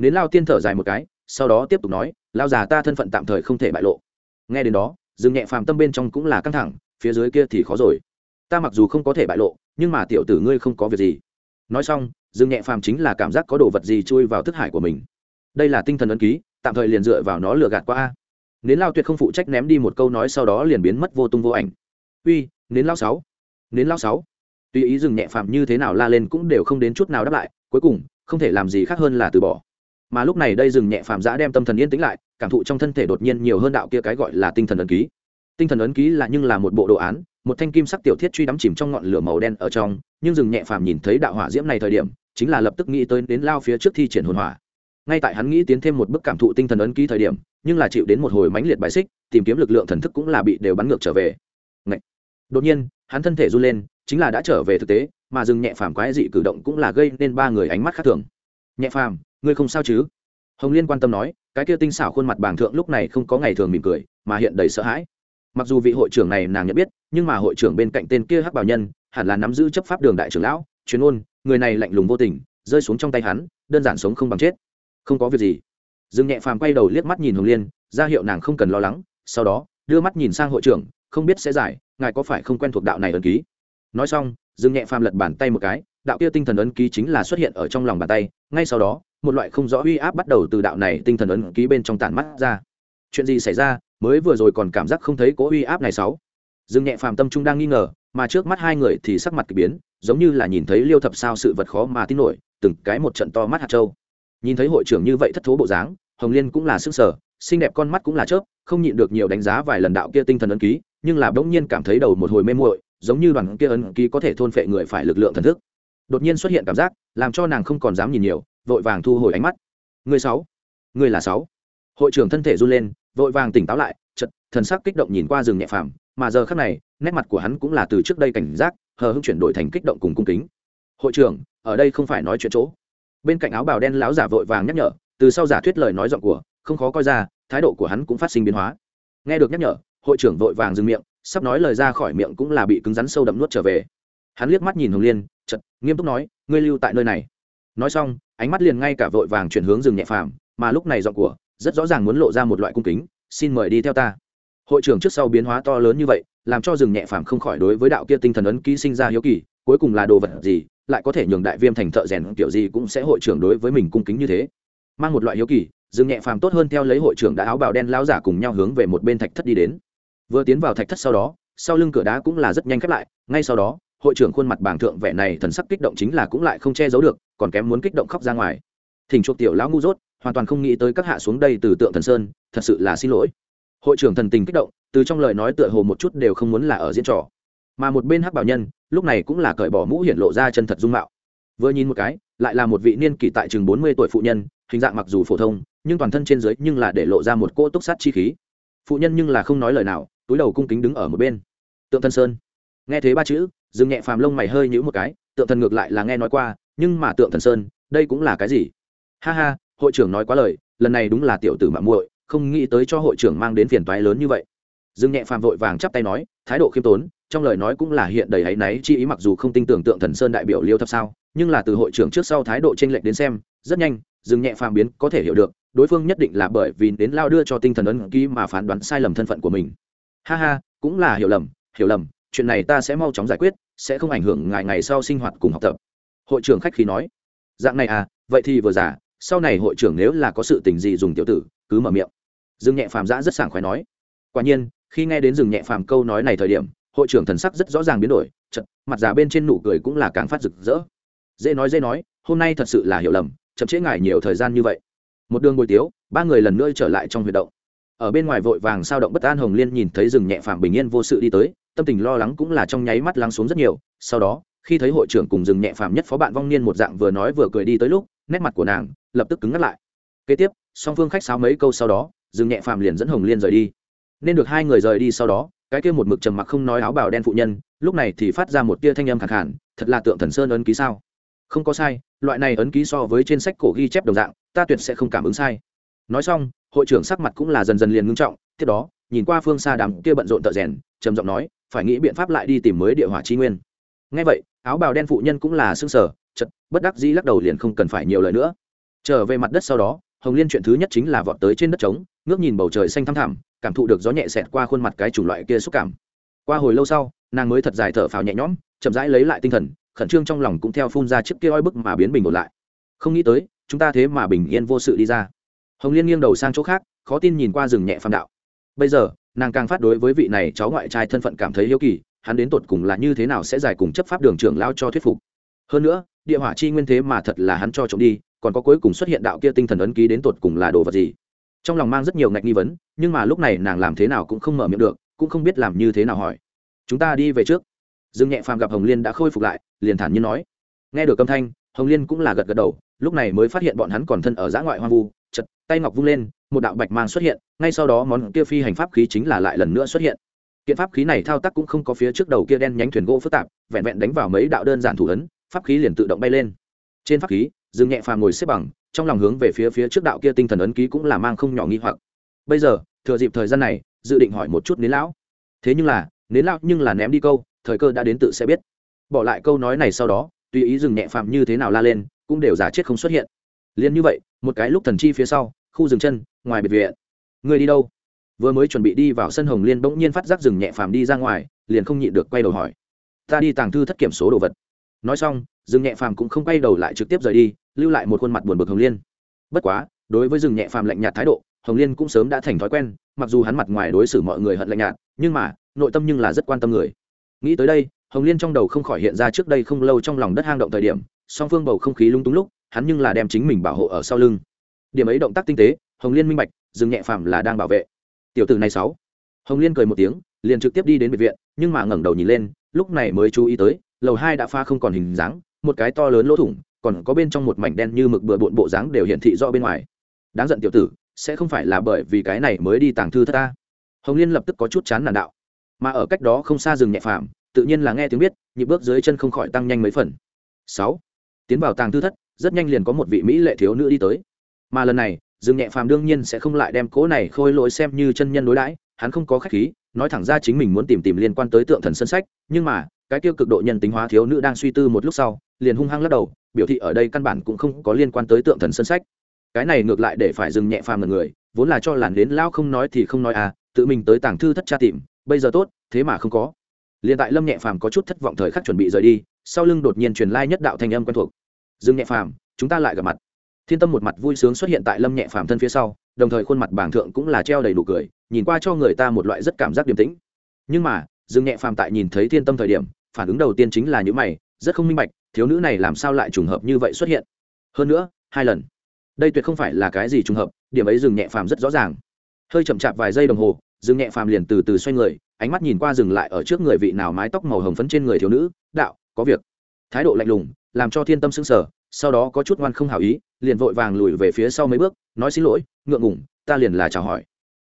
nến lao tiên thở dài một cái, sau đó tiếp tục nói, lao già ta thân phận tạm thời không thể bại lộ. Nghe đến đó dừng nhẹ phàm tâm bên trong cũng là căng thẳng, phía dưới kia thì khó rồi. Ta mặc dù không có thể bại lộ, nhưng mà tiểu tử ngươi không có việc gì. Nói xong, dương nhẹ phàm chính là cảm giác có đồ vật gì chui vào thức hải của mình. Đây là tinh thần ấn ký, tạm thời liền dựa vào nó lừa gạt qua a. Nến lao tuyệt không phụ trách ném đi một câu nói sau đó liền biến mất vô tung vô ảnh. Uy nến lao sáu nến lao sáu. Tuy ý dừng nhẹ phàm như thế nào la lên cũng đều không đến chút nào đáp lại, cuối cùng, không thể làm gì khác hơn là từ bỏ mà lúc này đây dừng nhẹ phàm giã đem tâm thần yên tĩnh lại, cảm thụ trong thân thể đột nhiên nhiều hơn đạo kia cái gọi là tinh thần ấn ký. Tinh thần ấn ký là nhưng là một bộ đồ án, một thanh kim sắc tiểu thiết truy đắm chìm trong ngọn lửa màu đen ở trong, nhưng dừng nhẹ phàm nhìn thấy đạo hỏa diễm này thời điểm, chính là lập tức nghĩ tới đến lao phía trước thi triển hồn hỏa. Ngay tại hắn nghĩ tiến thêm một bước cảm thụ tinh thần ấn ký thời điểm, nhưng là chịu đến một hồi mãnh liệt bài xích, tìm kiếm lực lượng thần thức cũng là bị đều bắn ngược trở về. Ngậy. đột nhiên, hắn thân thể run lên, chính là đã trở về thực tế, mà dừng nhẹ phàm quái dị cử động cũng là gây nên ba người ánh mắt khác thường. Nhẹ phàm ngươi không sao chứ? Hồng liên quan tâm nói, cái kia tinh xảo khuôn mặt bàng thượng lúc này không có ngày thường mỉm cười, mà hiện đầy sợ hãi. Mặc dù vị hội trưởng này nàng nhận biết, nhưng mà hội trưởng bên cạnh tên kia hắc bảo nhân, hẳn là nắm giữ chấp pháp đường đại trưởng lão, chuyên ôn người này lạnh lùng vô tình, rơi xuống trong tay hắn, đơn giản sống không bằng chết. Không có việc gì. Dương nhẹ phàm quay đầu liếc mắt nhìn hồng liên, ra hiệu nàng không cần lo lắng, sau đó, đưa mắt nhìn sang hội trưởng, không biết sẽ giải, ngài có phải không quen thuộc đạo này ấn ký? Nói xong, dương nhẹ phàm lật bàn tay một cái, đạo kia tinh thần ấn ký chính là xuất hiện ở trong lòng bàn tay, ngay sau đó một loại không rõ uy áp bắt đầu từ đạo này tinh thần ấn ký bên trong tản mắt ra. Chuyện gì xảy ra? Mới vừa rồi còn cảm giác không thấy cố uy áp này sáu. Dương nhẹ phàm tâm trung đang nghi ngờ, mà trước mắt hai người thì sắc mặt kỳ biến, giống như là nhìn thấy liêu thập sao sự vật khó mà tin nổi, từng cái một trận to mắt hạt trâu nhìn thấy hội trưởng như vậy thất thố bộ dáng, hồng liên cũng là sức sở xinh đẹp con mắt cũng là chớp, không nhịn được nhiều đánh giá vài lần đạo kia tinh thần ấn ký, nhưng là bỗng nhiên cảm thấy đầu một hồi mê muội, giống như đoàn kia ấn ký có thể thôn phệ người phải lực lượng thần thức. Đột nhiên xuất hiện cảm giác, làm cho nàng không còn dám nhìn nhiều vội vàng thu hồi ánh mắt. Người sáu, người là sáu. Hội trưởng thân thể run lên, vội vàng tỉnh táo lại chật thần sắc kích động nhìn qua rừng nhẹ phàm, mà giờ khắc này, nét mặt của hắn cũng là từ trước đây cảnh giác, hờ hững chuyển đổi thành kích động cùng cung kính. Hội trưởng, ở đây không phải nói chuyện chỗ. Bên cạnh áo bào đen lão giả vội vàng nhắc nhở, từ sau giả thuyết lời nói giọng của, không khó coi ra, thái độ của hắn cũng phát sinh biến hóa. Nghe được nhắc nhở, hội trưởng vội vàng dừng miệng, sắp nói lời ra khỏi miệng cũng là bị cứng rắn sâu đậm nuốt trở về. Hắn liếc mắt nhìn hồng liên chật nghiêm túc nói, ngươi lưu tại nơi này. Nói xong ánh mắt liền ngay cả vội vàng chuyển hướng rừng nhẹ phàm, mà lúc này giọng của, rất rõ ràng muốn lộ ra một loại cung kính, xin mời đi theo ta. Hội trưởng trước sau biến hóa to lớn như vậy, làm cho rừng nhẹ phàm không khỏi đối với đạo kia tinh thần ấn ký sinh ra hiếu kỳ, cuối cùng là đồ vật gì, lại có thể nhường đại viêm thành thợ rèn kiểu gì cũng sẽ hội trưởng đối với mình cung kính như thế. Mang một loại hiếu kỳ, rừng nhẹ phàm tốt hơn theo lấy hội trưởng đã áo bào đen lao giả cùng nhau hướng về một bên thạch thất đi đến. Vừa tiến vào thạch thất sau đó, sau lưng cửa đá cũng là rất nhanh khép lại, ngay sau đó hội trưởng khuôn mặt bảng thượng vẻ này thần sắc kích động chính là cũng lại không che giấu được, còn kém muốn kích động khóc ra ngoài. Thỉnh chuộc tiểu lão ngu dốt, hoàn toàn không nghĩ tới các hạ xuống đây từ tượng thần sơn, thật sự là xin lỗi. Hội trưởng thần tình kích động, từ trong lời nói tựa hồ một chút đều không muốn là ở diễn trò. Mà một bên hắc bảo nhân, lúc này cũng là cởi bỏ mũ hiện lộ ra chân thật dung mạo. Vừa nhìn một cái, lại là một vị niên kỷ tại chừng bốn mươi tuổi phụ nhân, hình dạng mặc dù phổ thông, nhưng toàn thân trên dưới nhưng là để lộ ra một cỗ túc sát chi khí. Phụ nhân nhưng là không nói lời nào, túi đầu cung kính đứng ở một bên. Tượng thân sơn. Nghe thế ba chữ dừng nhẹ phàm lông mày hơi nhữ một cái, tượng thần ngược lại là nghe nói qua, nhưng mà tượng thần sơn, đây cũng là cái gì? Ha ha, hội trưởng nói quá lời, lần này đúng là tiểu tử mạng muội, không nghĩ tới cho hội trưởng mang đến phiền toái lớn như vậy. Dương nhẹ phàm vội vàng chắp tay nói, thái độ khiêm tốn, trong lời nói cũng là hiện đầy áy náy, chi ý mặc dù không tin tưởng tượng thần sơn đại biểu liêu thập sao, nhưng là từ hội trưởng trước sau thái độ tranh lệch đến xem, rất nhanh dương nhẹ phàm biến có thể hiểu được, đối phương nhất định là bởi vì đến lao đưa cho tinh thần ấn ký mà phán đoán sai lầm thân phận của mình. Ha ha, cũng là hiểu lầm hiểu lầm chuyện này ta sẽ mau chóng giải quyết, sẽ không ảnh hưởng ngài ngày sau sinh hoạt cùng học tập. Hội trưởng khách khí nói. Dạng này à vậy thì vừa giả sau này hội trưởng nếu là có sự tình gì dùng tiểu tử, cứ mở miệng. Dương nhẹ phàm giã rất sảng khoái nói. Quả nhiên, khi nghe đến dừng nhẹ phàm câu nói này thời điểm, hội trưởng thần sắc rất rõ ràng biến đổi chật mặt già bên trên nụ cười cũng là càng phát rực rỡ. Dễ nói dễ nói, hôm nay thật sự là hiểu lầm, chậm trễ ngài nhiều thời gian như vậy. Một đường ngồi tiếu, ba người lần nữa trở lại trong huyệt động. Ở bên ngoài vội vàng sao động bất an hồng liên nhìn thấy rừng nhẹ phàm bình yên vô sự đi tới tâm tình lo lắng cũng là trong nháy mắt lắng xuống rất nhiều. Sau đó, khi thấy hội trưởng cùng rừng nhẹ phàm nhất phó bạn vong niên một dạng vừa nói vừa cười đi tới lúc, nét mặt của nàng lập tức cứng ngắt lại. Kế tiếp, song phương khách sáo mấy câu sau đó, rừng nhẹ phàm liền dẫn hồng liên rời đi. Nên được hai người rời đi sau đó, cái kia một mực trầm mặc không nói áo bào đen phụ nhân, lúc này thì phát ra một tia thanh âm khẳng hẳn thật là tượng thần sơn ấn ký sao? Không có sai, loại này ấn ký so với trên sách cổ ghi chép đồng dạng, ta tuyệt sẽ không cảm ứng sai. Nói xong, hội trưởng sắc mặt cũng là dần dần liền ngưng trọng, tiếp đó, nhìn qua phương xa đám kia bận rộn tợ rèn trầm giọng nói, phải nghĩ biện pháp lại đi tìm mới địa hỏa chi nguyên. Ngay vậy, áo bào đen phụ nhân cũng là xương sở chật bất đắc dĩ lắc đầu liền không cần phải nhiều lời nữa. Trở về mặt đất sau đó, hồng liên chuyện thứ nhất chính là vọt tới trên đất trống, ngước nhìn bầu trời xanh thăm thẳm, cảm thụ được gió nhẹ xẹt qua khuôn mặt cái chủng loại kia xúc cảm. Qua hồi lâu sau, nàng mới thật dài thở phào nhẹ nhõm, chậm rãi lấy lại tinh thần, khẩn trương trong lòng cũng theo phun ra chiếc kia oi bức mà biến bình ổn lại. Không nghĩ tới, chúng ta thế mà bình yên vô sự đi ra. Hồng liên nghiêng đầu sang chỗ khác, khó tin nhìn qua rừng nhẹ phàm đạo. Bây giờ nàng càng phát đối với vị này cháu ngoại trai thân phận cảm thấy hiếu kỳ, hắn đến tột cùng là như thế nào sẽ giải cùng chấp pháp đường trưởng lao cho thuyết phục. Hơn nữa, địa hỏa chi nguyên thế mà thật là hắn cho trộm đi, còn có cuối cùng xuất hiện đạo kia tinh thần ấn ký đến tột cùng là đồ vật gì? Trong lòng mang rất nhiều ngạch nghi vấn, nhưng mà lúc này nàng làm thế nào cũng không mở miệng được, cũng không biết làm như thế nào hỏi. Chúng ta đi về trước. Dương nhẹ phàm gặp hồng liên đã khôi phục lại, liền thản nhiên nói. Nghe được âm thanh, hồng liên cũng là gật gật đầu, lúc này mới phát hiện bọn hắn còn thân ở giã ngoại hoang vu, chật, tay ngọc vung lên một đạo bạch mang xuất hiện, ngay sau đó món kia phi hành pháp khí chính là lại lần nữa xuất hiện. Kiện pháp khí này thao tác cũng không có phía trước đầu kia đen nhánh thuyền gỗ phức tạp, vẹn vẹn đánh vào mấy đạo đơn giản thủ ấn, pháp khí liền tự động bay lên. Trên pháp khí, dương nhẹ phàm ngồi xếp bằng, trong lòng hướng về phía phía trước đạo kia tinh thần ấn ký cũng là mang không nhỏ nghi hoặc. Bây giờ, thừa dịp thời gian này, dự định hỏi một chút nến lão. Thế nhưng là, nến lão nhưng là ném đi câu, thời cơ đã đến tự sẽ biết. Bỏ lại câu nói này sau đó, tùy ý dừng nhẹ phạm như thế nào la lên, cũng đều giả chết không xuất hiện. Liền như vậy, một cái lúc thần chi phía sau khu dừng chân, ngoài biệt viện. Người đi đâu? Vừa mới chuẩn bị đi vào sân hồng liên bỗng nhiên phát giác dừng nhẹ phàm đi ra ngoài, liền không nhịn được quay đầu hỏi. Ta đi tàng thư thất kiểm số đồ vật. Nói xong dừng nhẹ phàm cũng không quay đầu lại trực tiếp rời đi, lưu lại một khuôn mặt buồn bực hồng liên. Bất quá, đối với rừng nhẹ phàm lạnh nhạt thái độ, hồng liên cũng sớm đã thành thói quen, mặc dù hắn mặt ngoài đối xử mọi người hận lạnh nhạt, nhưng mà, nội tâm nhưng là rất quan tâm người. Nghĩ tới đây, hồng liên trong đầu không khỏi hiện ra trước đây không lâu trong lòng đất hang động thời điểm, song phương bầu không khí lung túng lúc, hắn nhưng là đem chính mình bảo hộ ở sau lưng điểm ấy động tác tinh tế, hồng liên minh bạch, dừng nhẹ phàm là đang bảo vệ. Tiểu tử này sáu. Hồng liên cười một tiếng, liền trực tiếp đi đến biệt viện, nhưng mà ngẩng đầu nhìn lên, lúc này mới chú ý tới, lầu hai đã pha không còn hình dáng, một cái to lớn lỗ thủng, còn có bên trong một mảnh đen như mực bừa bộn bộ dáng đều hiện thị rõ bên ngoài. Đáng giận tiểu tử, sẽ không phải là bởi vì cái này mới đi tàng thư thất ta. Hồng liên lập tức có chút chán nản đạo. Mà ở cách đó không xa rừng nhẹ phàm, tự nhiên là nghe tiếng biết, nhịp bước dưới chân không khỏi tăng nhanh mấy phần. Sáu. Tiến vào tàng thư thất, rất nhanh liền có một vị mỹ lệ thiếu nữ đi tới mà lần này, dương nhẹ phàm đương nhiên sẽ không lại đem cố này khôi lỗi xem như chân nhân đối đãi, hắn không có khách khí, nói thẳng ra chính mình muốn tìm tìm liên quan tới tượng thần sân sách, nhưng mà, cái tiêu cực độ nhân tính hóa thiếu nữ đang suy tư một lúc sau, liền hung hăng lắc đầu, biểu thị ở đây căn bản cũng không có liên quan tới tượng thần sân sách. Cái này ngược lại để phải dừng nhẹ phàm ngần người, vốn là cho làn đến lao không nói thì không nói à tự mình tới tảng thư thất tra tìm, bây giờ tốt, thế mà không có. Liền tại lâm nhẹ phàm có chút thất vọng thời khắc chuẩn bị rời đi, sau lưng đột nhiên truyền lai nhất đạo thanh âm quen thuộc. Dương nhẹ phàm, chúng ta lại gặp mặt thiên tâm một mặt vui sướng xuất hiện tại lâm nhẹ phàm thân phía sau, đồng thời khuôn mặt bảng thượng cũng là treo đầy đủ cười, nhìn qua cho người ta một loại rất cảm giác điềm tĩnh. Nhưng mà, dương nhẹ phàm tại nhìn thấy thiên tâm thời điểm, phản ứng đầu tiên chính là những mày, rất không minh bạch, thiếu nữ này làm sao lại trùng hợp như vậy xuất hiện? Hơn nữa, hai lần. Đây tuyệt không phải là cái gì trùng hợp, điểm ấy dừng nhẹ phàm rất rõ ràng. Hơi chậm chạp vài giây đồng hồ dừng nhẹ phàm liền từ từ xoay người, ánh mắt nhìn qua dừng lại ở trước người vị nào mái tóc màu hồng phấn trên người thiếu nữ, đạo, có việc. Thái độ lạnh lùng, làm cho thiên tâm sững sờ sau đó có chút ngoan không hảo ý, liền vội vàng lùi về phía sau mấy bước, nói xin lỗi, ngượng ngủng ta liền là chào hỏi.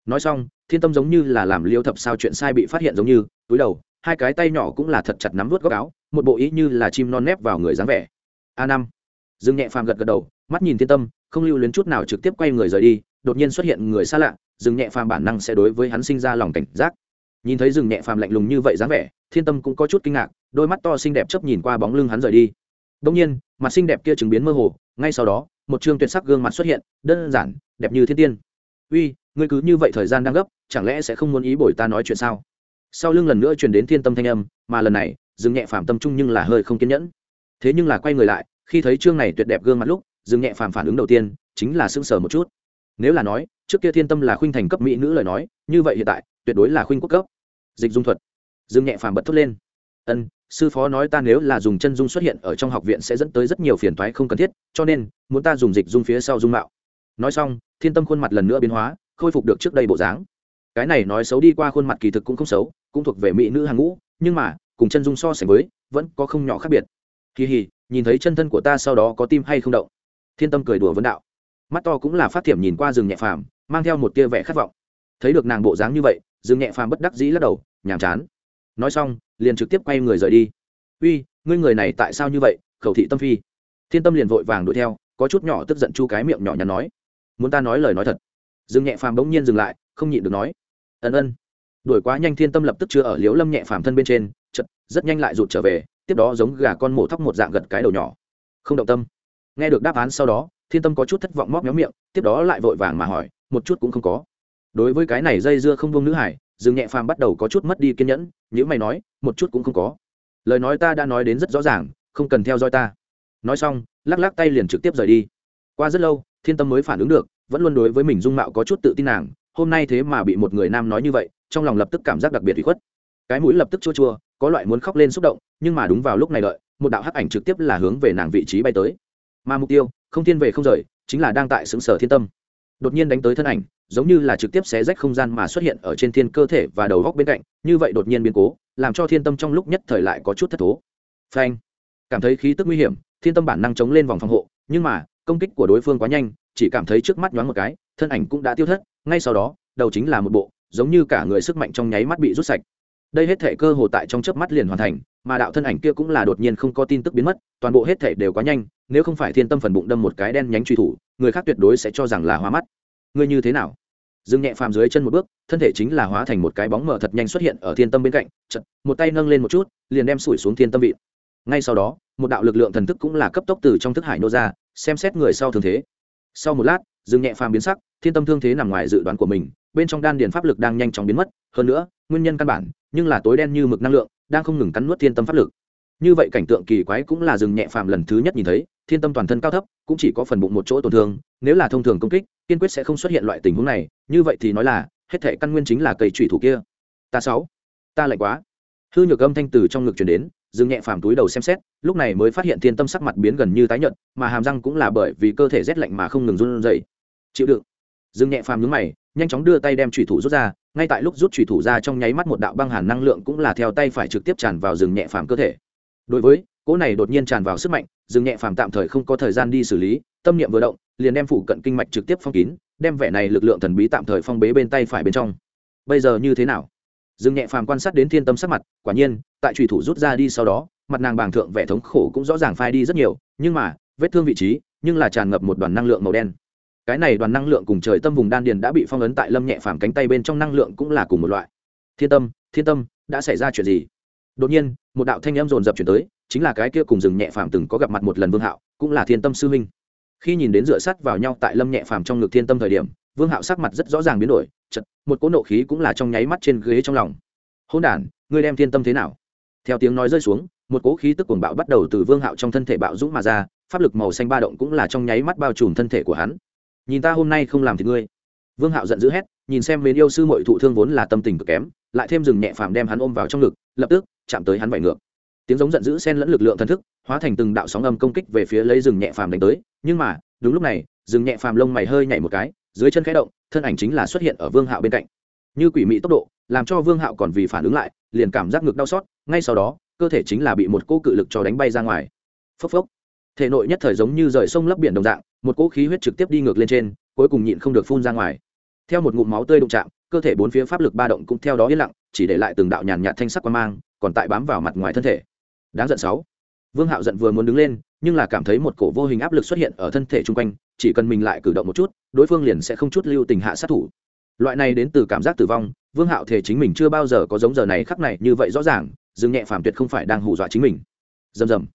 Nói xong, thiên tâm giống như là làm liêu thập sao chuyện sai bị phát hiện giống như, túi đầu, hai cái tay nhỏ cũng là thật chặt nắm vút góc áo, một bộ ý như là chim non nép vào người dáng vẻ. A năm. Dương nhẹ phàm gật gật đầu, mắt nhìn thiên tâm, không lưu luyến chút nào trực tiếp quay người rời đi, đột nhiên xuất hiện người xa lạ, dương nhẹ phàm bản năng sẽ đối với hắn sinh ra lòng cảnh giác. Nhìn thấy dừng nhẹ phàm lạnh lùng như vậy dáng vẻ, thiên tâm cũng có chút kinh ngạc, đôi mắt to xinh đẹp chấp nhìn qua bóng lưng hắn rời đi đông nhiên, mặt xinh đẹp kia chứng biến mơ hồ, ngay sau đó, một trương tuyệt sắc gương mặt xuất hiện, đơn giản, đẹp như thiên tiên. Uy, ngươi cứ như vậy thời gian đang gấp, chẳng lẽ sẽ không muốn ý bồi ta nói chuyện sao? Sau lưng lần nữa truyền đến thiên tâm thanh âm, mà lần này dừng nhẹ phàm tâm trung nhưng là hơi không kiên nhẫn. Thế nhưng là quay người lại, khi thấy trương này tuyệt đẹp gương mặt lúc dừng nhẹ phàm phản ứng đầu tiên chính là sững sờ một chút. Nếu là nói, trước kia thiên tâm là khuynh thành cấp mỹ nữ lời nói, như vậy hiện tại, tuyệt đối là khuynh quốc cấp. Dịch dung thuật. Dương nhẹ phàm bật thốt lên. Ân sư phó nói ta nếu là dùng chân dung xuất hiện ở trong học viện sẽ dẫn tới rất nhiều phiền toái không cần thiết, cho nên, muốn ta dùng dịch dung phía sau dung mạo. Nói xong, thiên tâm khuôn mặt lần nữa biến hóa, khôi phục được trước đây bộ dáng. Cái này nói xấu đi qua khuôn mặt kỳ thực cũng không xấu, cũng thuộc về mỹ nữ hàng ngũ, nhưng mà, cùng chân dung so sánh với, vẫn có không nhỏ khác biệt. Kỳ hì nhìn thấy chân thân của ta sau đó có tim hay không động? Thiên tâm cười đùa vấn đạo. Mắt to cũng là phát thiểm nhìn qua rừng nhẹ phàm, mang theo một tia vẻ khát vọng. Thấy được nàng bộ dáng như vậy dương nhẹ phàm bất đắc dĩ lắc đầu, nhàm chán. Nói xong liền trực tiếp quay người rời đi. Uy, ngươi người này tại sao như vậy, khẩu thị tâm phi? Thiên tâm liền vội vàng đuổi theo, có chút nhỏ tức giận chu cái miệng nhỏ nhắn nói. Muốn ta nói lời nói thật? Dương nhẹ phàm bỗng nhiên dừng lại, không nhịn được nói. Ân ân. Đuổi quá nhanh, thiên tâm lập tức chưa ở liếu lâm nhẹ phàm thân bên trên chật rất nhanh lại rụt trở về, tiếp đó giống gà con mổ thóc một dạng gật cái đầu nhỏ. Không động tâm. Nghe được đáp án sau đó, thiên tâm có chút thất vọng móc méo miệng, tiếp đó lại vội vàng mà hỏi, một chút cũng không có. Đối với cái này dây dưa không vương nữ hải dương nhẹ phàm bắt đầu có chút mất đi kiên nhẫn nếu mày nói, một chút cũng không có. Lời nói ta đã nói đến rất rõ ràng, không cần theo dõi ta. Nói xong, lắc lắc tay liền trực tiếp rời đi. Qua rất lâu, thiên tâm mới phản ứng được, vẫn luôn đối với mình dung mạo có chút tự tin nàng, hôm nay thế mà bị một người nam nói như vậy, trong lòng lập tức cảm giác đặc biệt bị khuất. Cái mũi lập tức chua chua, có loại muốn khóc lên xúc động, nhưng mà đúng vào lúc này đợi, một đạo hắc ảnh trực tiếp là hướng về nàng vị trí bay tới. Mà mục tiêu, không thiên về không rời, chính là đang tại xứng sở thiên tâm. Đột nhiên đánh tới thân ảnh giống như là trực tiếp xé rách không gian mà xuất hiện ở trên thiên cơ thể và đầu góc bên cạnh, như vậy đột nhiên biến cố, làm cho thiên tâm trong lúc nhất thời lại có chút thất thố. Phanh! Cảm thấy khí tức nguy hiểm, thiên tâm bản năng chống lên vòng phòng hộ, nhưng mà, công kích của đối phương quá nhanh, chỉ cảm thấy trước mắt nhoáng một cái, thân ảnh cũng đã tiêu thất, ngay sau đó, đầu chính là một bộ, giống như cả người sức mạnh trong nháy mắt bị rút sạch. Đây hết thể cơ hồ tại trong chớp mắt liền hoàn thành, mà đạo thân ảnh kia cũng là đột nhiên không có tin tức biến mất, toàn bộ hết thể đều quá nhanh, nếu không phải thiên tâm phần bụng đâm một cái đen nhánh truy thủ, người khác tuyệt đối sẽ cho rằng là hóa mắt. Ngươi như thế nào? Dừng nhẹ phàm dưới chân một bước, thân thể chính là hóa thành một cái bóng mờ thật nhanh xuất hiện ở thiên tâm bên cạnh, chật, một tay nâng lên một chút, liền đem sủi xuống thiên tâm vị. Ngay sau đó, một đạo lực lượng thần thức cũng là cấp tốc từ trong thức hải nô ra, xem xét người sau thường thế. Sau một lát, dừng nhẹ phàm biến sắc, thiên tâm thương thế nằm ngoài dự đoán của mình, bên trong đan điền pháp lực đang nhanh chóng biến mất, hơn nữa, nguyên nhân căn bản, nhưng là tối đen như mực năng lượng, đang không ngừng cắn nuốt thiên tâm pháp lực. Như vậy cảnh tượng kỳ quái cũng là dừng nhẹ phàm lần thứ nhất nhìn thấy thiên tâm toàn thân cao thấp, cũng chỉ có phần bụng một chỗ tổn thương, nếu là thông thường công kích, kiên quyết sẽ không xuất hiện loại tình huống này, như vậy thì nói là, hết thể căn nguyên chính là cây trụy thủ kia. Ta sáu, ta lạnh quá. Hư nhược âm thanh từ trong ngực chuyển đến dừng nhẹ phàm túi đầu xem xét, lúc này mới phát hiện thiên tâm sắc mặt biến gần như tái nhợt, mà hàm răng cũng là bởi vì cơ thể rét lạnh mà không ngừng run rẩy. Chịu đựng. Dừng nhẹ phàm nhướng mày, nhanh chóng đưa tay đem trùy thủ rút ra, ngay tại lúc rút trùy thủ ra trong nháy mắt một đạo băng hàn năng lượng cũng là theo tay phải trực tiếp tràn vào rừng nhẹ phàm cơ thể. Đối với, cỗ này đột nhiên tràn vào sức mạnh dừng nhẹ phàm tạm thời không có thời gian đi xử lý, tâm niệm vừa động, liền đem phụ cận kinh mạch trực tiếp phong kín, đem vẻ này lực lượng thần bí tạm thời phong bế bên tay phải bên trong. Bây giờ như thế nào? Dương nhẹ phàm quan sát đến thiên tâm sắc mặt, quả nhiên, tại trùy thủ rút ra đi sau đó, mặt nàng bàng thượng vẻ thống khổ cũng rõ ràng phai đi rất nhiều, nhưng mà, vết thương vị trí, nhưng là tràn ngập một đoàn năng lượng màu đen. Cái này đoàn năng lượng cùng trời tâm vùng đan điền đã bị phong ấn tại lâm nhẹ phàm cánh tay bên trong năng lượng cũng là cùng một loại. Thiên tâm thiên tâm, đã xảy ra chuyện gì? Đột nhiên, một đạo thanh âm rồn rập chuyển tới chính là cái kia cùng rừng nhẹ phàm từng có gặp mặt một lần vương hạo, cũng là thiên tâm sư huynh. Khi nhìn đến dựa sắt vào nhau tại lâm nhẹ phàm trong ngực thiên tâm thời điểm, vương hạo sắc mặt rất rõ ràng biến đổi chật một cỗ nộ khí cũng là trong nháy mắt trên ghế trong lòng. Hôn đản, ngươi đem thiên tâm thế nào? Theo tiếng nói rơi xuống, một cỗ khí tức cuồng bạo bắt đầu từ vương hạo trong thân thể bạo dũng mà ra, pháp lực màu xanh ba động cũng là trong nháy mắt bao trùm thân thể của hắn. Nhìn ta hôm nay không làm thì ngươi. Vương hạo giận dữ hét, nhìn xem mến yêu sư mội thụ thương vốn là tâm tình cực kém, lại thêm rừng nhẹ phàm đem hắn ôm vào trong ngực, lập tức chạm tới hắn vải ngược tiếng giống giận dữ xen lẫn lực lượng thần thức, hóa thành từng đạo sóng âm công kích về phía lấy rừng nhẹ phàm đánh tới. Nhưng mà, đúng lúc này, rừng nhẹ phàm lông mày hơi nhảy một cái, dưới chân khẽ động, thân ảnh chính là xuất hiện ở vương hạo bên cạnh. Như quỷ mị tốc độ, làm cho vương hạo còn vì phản ứng lại, liền cảm giác ngực đau xót, ngay sau đó, cơ thể chính là bị một cỗ cự lực cho đánh bay ra ngoài. Phốc phốc. Thể nội nhất thời giống như rời sông lấp biển đồng dạng, một cỗ khí huyết trực tiếp đi ngược lên trên, cuối cùng nhịn không được phun ra ngoài. Theo một ngụm máu tươi đụng chạm, cơ thể bốn phía pháp lực ba động cũng theo đó yên lặng, chỉ để lại từng đạo nhàn nhạt thanh sắc quan mang, còn tại bám vào mặt ngoài thân thể đáng giận sáu. Vương hạo giận vừa muốn đứng lên, nhưng là cảm thấy một cổ vô hình áp lực xuất hiện ở thân thể chung quanh, chỉ cần mình lại cử động một chút, đối phương liền sẽ không chút lưu tình hạ sát thủ. Loại này đến từ cảm giác tử vong, vương hạo thể chính mình chưa bao giờ có giống giờ này khắc này như vậy rõ ràng dừng nhẹ phàm tuyệt không phải đang hù dọa chính mình. Rầm rầm.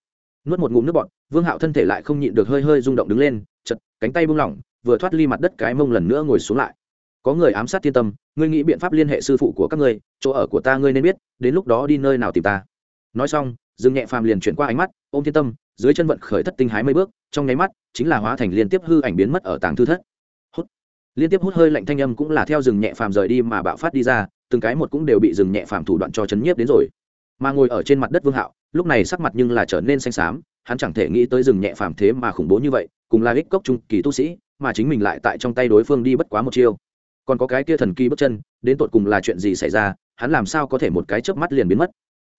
Nuốt một ngụm nước bọt, vương hạo thân thể lại không nhịn được hơi hơi rung động đứng lên, chật, cánh tay buông lỏng, vừa thoát ly mặt đất cái mông lần nữa ngồi xuống lại. Có người ám sát thiên tâm, ngươi nghĩ biện pháp liên hệ sư phụ của các ngươi, chỗ ở của ta ngươi nên biết, đến lúc đó đi nơi nào tìm ta. Nói xong dương nhẹ phàm liền chuyển qua ánh mắt, ôm thiên tâm, dưới chân vận khởi thất tinh hái mấy bước, trong nháy mắt, chính là hóa thành liên tiếp hư ảnh biến mất ở tàng thư thất. Hút. Liên tiếp hút hơi lạnh thanh âm cũng là theo rừng nhẹ phàm rời đi mà bạo phát đi ra, từng cái một cũng đều bị rừng nhẹ phàm thủ đoạn cho chấn nhiếp đến rồi. Mà ngồi ở trên mặt đất vương hạo, lúc này sắc mặt nhưng là trở nên xanh xám, hắn chẳng thể nghĩ tới rừng nhẹ phàm thế mà khủng bố như vậy, cùng là ích cốc trung kỳ tu sĩ, mà chính mình lại tại trong tay đối phương đi bất quá một chiêu. Còn có cái kia thần kỳ bước chân, đến tột cùng là chuyện gì xảy ra, hắn làm sao có thể một cái chớp mắt liền biến mất?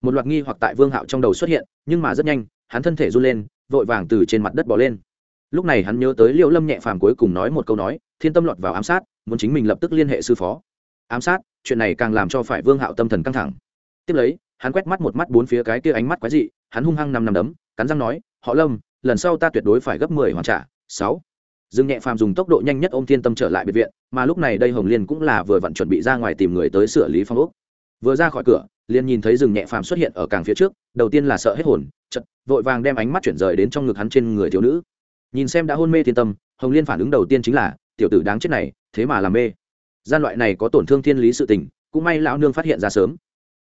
Một loạt nghi hoặc tại vương hạo trong đầu xuất hiện, nhưng mà rất nhanh, hắn thân thể run lên, vội vàng từ trên mặt đất bỏ lên. Lúc này hắn nhớ tới liệu lâm nhẹ phàm cuối cùng nói một câu nói, thiên tâm lọt vào ám sát, muốn chính mình lập tức liên hệ sư phó. Ám sát, chuyện này càng làm cho phải vương hạo tâm thần căng thẳng. Tiếp lấy, hắn quét mắt một mắt bốn phía cái kia ánh mắt quái dị, hắn hung hăng nằm nằm đấm, cắn răng nói, họ lâm, lần sau ta tuyệt đối phải gấp mười hoàn trả, sáu. Dương nhẹ phàm dùng tốc độ nhanh nhất ôm thiên tâm trở lại biệt viện, mà lúc này đây hồng liên cũng là vừa vặn chuẩn bị ra ngoài tìm người tới sửa lý phong ốc. Vừa ra khỏi cửa liền nhìn thấy rừng nhẹ phàm xuất hiện ở càng phía trước, đầu tiên là sợ hết hồn chật vội vàng đem ánh mắt chuyển rời đến trong ngực hắn trên người thiếu nữ. Nhìn xem đã hôn mê thiên tâm, hồng liên phản ứng đầu tiên chính là, tiểu tử đáng chết này, thế mà làm mê. Gian loại này có tổn thương thiên lý sự tình, cũng may lão nương phát hiện ra sớm.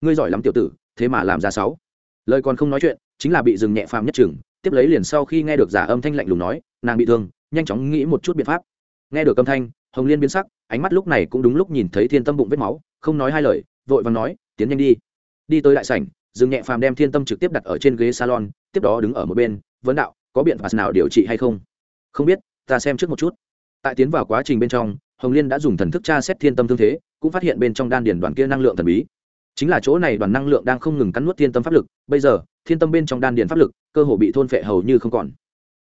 Ngươi giỏi lắm tiểu tử, thế mà làm ra sáu. Lời còn không nói chuyện, chính là bị rừng nhẹ phàm nhất chừng, tiếp lấy liền sau khi nghe được giả âm thanh lạnh lùng nói, nàng bị thương, nhanh chóng nghĩ một chút biện pháp. Nghe được âm thanh, hồng liên biến sắc, ánh mắt lúc này cũng đúng lúc nhìn thấy thiên tâm bụng vết máu, không nói hai lời, vội vàng nói, tiến nhanh đi đi tới đại sảnh, dương nhẹ phàm đem thiên tâm trực tiếp đặt ở trên ghế salon, tiếp đó đứng ở một bên, vấn đạo, có biện pháp nào điều trị hay không? Không biết, ta xem trước một chút. Tại tiến vào quá trình bên trong, hồng liên đã dùng thần thức tra xét thiên tâm thương thế, cũng phát hiện bên trong đan điền đoàn kia năng lượng thần bí. Chính là chỗ này đoàn năng lượng đang không ngừng cắn nuốt thiên tâm pháp lực, bây giờ, thiên tâm bên trong đan điền pháp lực, cơ hồ bị thôn phệ hầu như không còn.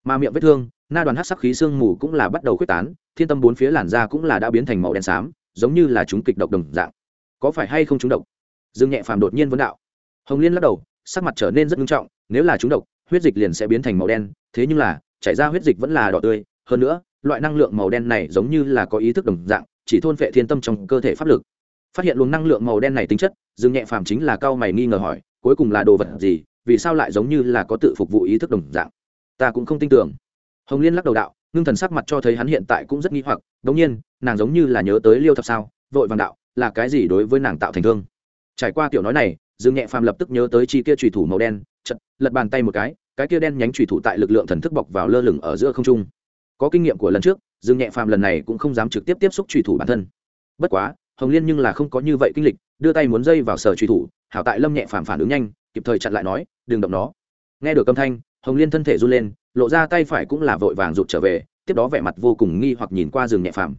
Mà miệng vết thương, na đoàn hát sắc khí sương mù cũng là bắt đầu khuếch tán, thiên tâm bốn phía làn da cũng là đã biến thành màu đen xám, giống như là chúng kịch độc đồng dạng. Có phải hay không chúng độc? Dương nhẹ phàm đột nhiên vấn đạo. Hồng liên lắc đầu, sắc mặt trở nên rất nghiêm trọng, nếu là chúng độc, huyết dịch liền sẽ biến thành màu đen, thế nhưng là, chảy ra huyết dịch vẫn là đỏ tươi, hơn nữa, loại năng lượng màu đen này giống như là có ý thức đồng dạng, chỉ thôn vệ thiên tâm trong cơ thể pháp lực. Phát hiện luồng năng lượng màu đen này tính chất, dương nhẹ phàm chính là cao mày nghi ngờ hỏi, cuối cùng là đồ vật gì, vì sao lại giống như là có tự phục vụ ý thức đồng dạng? Ta cũng không tin tưởng. Hồng liên lắc đầu đạo, ngưng thần sắc mặt cho thấy hắn hiện tại cũng rất nghi hoặc, đống nhiên, nàng giống như là nhớ tới liêu thập sao, vội vàng đạo, là cái gì đối với nàng tạo thành thương? Trải qua tiểu nói này, dương nhẹ phàm lập tức nhớ tới chi kia trùy thủ màu đen chật lật bàn tay một cái cái kia đen nhánh trùy thủ tại lực lượng thần thức bọc vào lơ lửng ở giữa không trung. Có kinh nghiệm của lần trước, dương nhẹ phàm lần này cũng không dám trực tiếp tiếp xúc trùy thủ bản thân. Bất quá, hồng liên nhưng là không có như vậy kinh lịch, đưa tay muốn dây vào sở trùy thủ, hảo tại lâm nhẹ phàm phản ứng nhanh, kịp thời chặn lại nói, đừng động nó. Nghe được âm thanh, hồng liên thân thể run lên, lộ ra tay phải cũng là vội vàng rụt trở về, tiếp đó vẻ mặt vô cùng nghi hoặc nhìn qua Dương nhẹ phàm.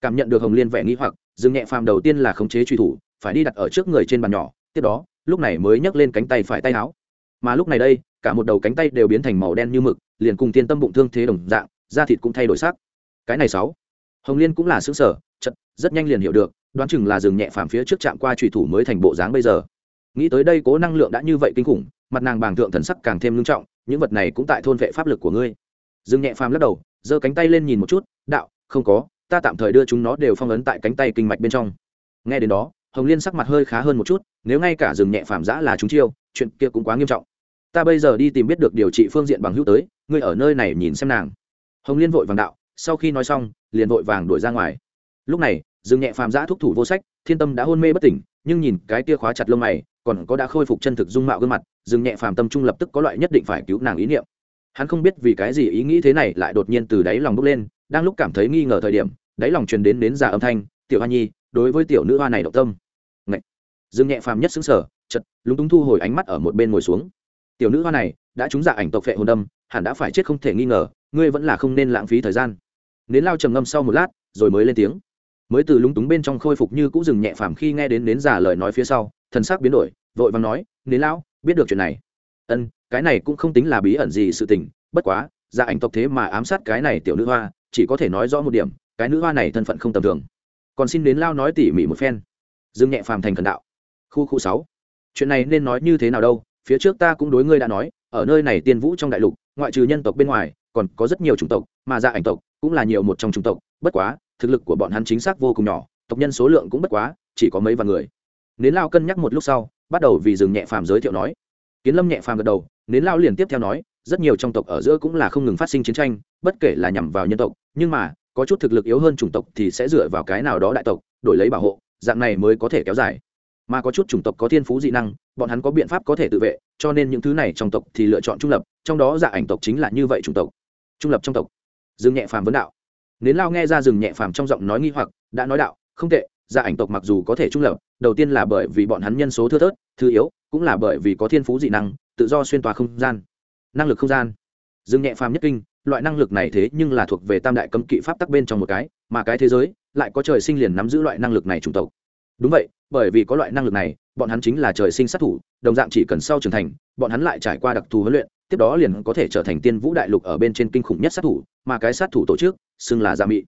Cảm nhận được hồng liên vẻ nghi hoặc, Dương nhẹ phàm đầu tiên là khống chế truy thủ phải đi đặt ở trước người trên bàn nhỏ, tiếp đó, lúc này mới nhấc lên cánh tay phải tay áo. Mà lúc này đây, cả một đầu cánh tay đều biến thành màu đen như mực, liền cùng tiên tâm bụng thương thế đồng dạng, da thịt cũng thay đổi sắc. Cái này sáu. Hồng liên cũng là xứ sở, chật, rất nhanh liền hiểu được, đoán chừng là dừng nhẹ phàm phía trước chạm qua trùy thủ mới thành bộ dáng bây giờ. Nghĩ tới đây cố năng lượng đã như vậy kinh khủng, mặt nàng bàng thượng thần sắc càng thêm nghiêm trọng, những vật này cũng tại thôn vệ pháp lực của ngươi. Dừng nhẹ phàm lắc đầu, giơ cánh tay lên nhìn một chút, đạo, không có, ta tạm thời đưa chúng nó đều phong ấn tại cánh tay kinh mạch bên trong. Nghe đến đó hồng liên sắc mặt hơi khá hơn một chút, nếu ngay cả rừng nhẹ phàm giã là chúng chiêu, chuyện kia cũng quá nghiêm trọng. Ta bây giờ đi tìm biết được điều trị phương diện bằng hữu tới, ngươi ở nơi này nhìn xem nàng. Hồng liên vội vàng đạo, sau khi nói xong, liền vội vàng đuổi ra ngoài. Lúc này, rừng nhẹ phàm giã thúc thủ vô sách, thiên tâm đã hôn mê bất tỉnh, nhưng nhìn cái kia khóa chặt lông mày, còn có đã khôi phục chân thực dung mạo gương mặt, rừng nhẹ phàm tâm trung lập tức có loại nhất định phải cứu nàng ý niệm. Hắn không biết vì cái gì ý nghĩ thế này lại đột nhiên từ đáy lòng bốc lên, đang lúc cảm thấy nghi ngờ thời điểm, đáy lòng truyền đến đến ra âm thanh, tiểu hoa nhi, đối với tiểu nữ hoa này động tâm dương nhẹ phàm nhất xứng sở chật lúng túng thu hồi ánh mắt ở một bên ngồi xuống. Tiểu nữ hoa này, đã trúng dạ ảnh tộc phệ hồn đâm, hẳn đã phải chết không thể nghi ngờ, ngươi vẫn là không nên lãng phí thời gian. Nến lao trầm ngâm sau một lát, rồi mới lên tiếng. Mới từ lúng túng bên trong khôi phục như cũ dừng nhẹ phàm khi nghe đến nến giả lời nói phía sau, thần sắc biến đổi, vội vàng nói, nến lão, biết được chuyện này. Ân, cái này cũng không tính là bí ẩn gì sự tình, bất quá dạ ảnh tộc thế mà ám sát cái này tiểu nữ hoa, chỉ có thể nói rõ một điểm, cái nữ hoa này thân phận không tầm thường. Còn xin đến lao nói tỉ mỉ một phen. Dương nhẹ phàm thành thần đạo khu khu sáu. Chuyện này nên nói như thế nào đâu, phía trước ta cũng đối ngươi đã nói, ở nơi này tiên vũ trong đại lục, ngoại trừ nhân tộc bên ngoài, còn có rất nhiều chủng tộc, mà dạ ảnh tộc cũng là nhiều một trong chủng tộc, bất quá, thực lực của bọn hắn chính xác vô cùng nhỏ, tộc nhân số lượng cũng bất quá, chỉ có mấy vạn người. Nến lao cân nhắc một lúc sau, bắt đầu vì dừng nhẹ phàm giới thiệu nói. Kiến lâm nhẹ phàm gật đầu, nến lao liền tiếp theo nói, rất nhiều trong tộc ở giữa cũng là không ngừng phát sinh chiến tranh, bất kể là nhằm vào nhân tộc, nhưng mà, có chút thực lực yếu hơn chủng tộc thì sẽ dựa vào cái nào đó đại tộc, đổi lấy bảo hộ, dạng này mới có thể kéo dài mà có chút chủng tộc có thiên phú dị năng, bọn hắn có biện pháp có thể tự vệ, cho nên những thứ này trong tộc thì lựa chọn trung lập, trong đó dạ ảnh tộc chính là như vậy chủng tộc. Trung lập trong tộc. Dương nhẹ phàm vấn đạo. Nến lao nghe ra rừng nhẹ phàm trong giọng nói nghi hoặc, đã nói đạo, không tệ gia ảnh tộc mặc dù có thể trung lập, đầu tiên là bởi vì bọn hắn nhân số thưa thớt, thứ yếu, cũng là bởi vì có thiên phú dị năng, tự do xuyên tòa không gian, năng lực không gian. Dương nhẹ phàm nhất kinh, loại năng lực này thế nhưng là thuộc về tam đại cấm kỵ pháp tắc bên trong một cái, mà cái thế giới lại có trời sinh liền nắm giữ loại năng lực này chủng tộc đúng vậy, bởi vì có loại năng lực này, bọn hắn chính là trời sinh sát thủ, đồng dạng chỉ cần sau trưởng thành, bọn hắn lại trải qua đặc thù huấn luyện, tiếp đó liền có thể trở thành tiên vũ đại lục ở bên trên kinh khủng nhất sát thủ, mà cái sát thủ tổ chức, xưng là gia mị.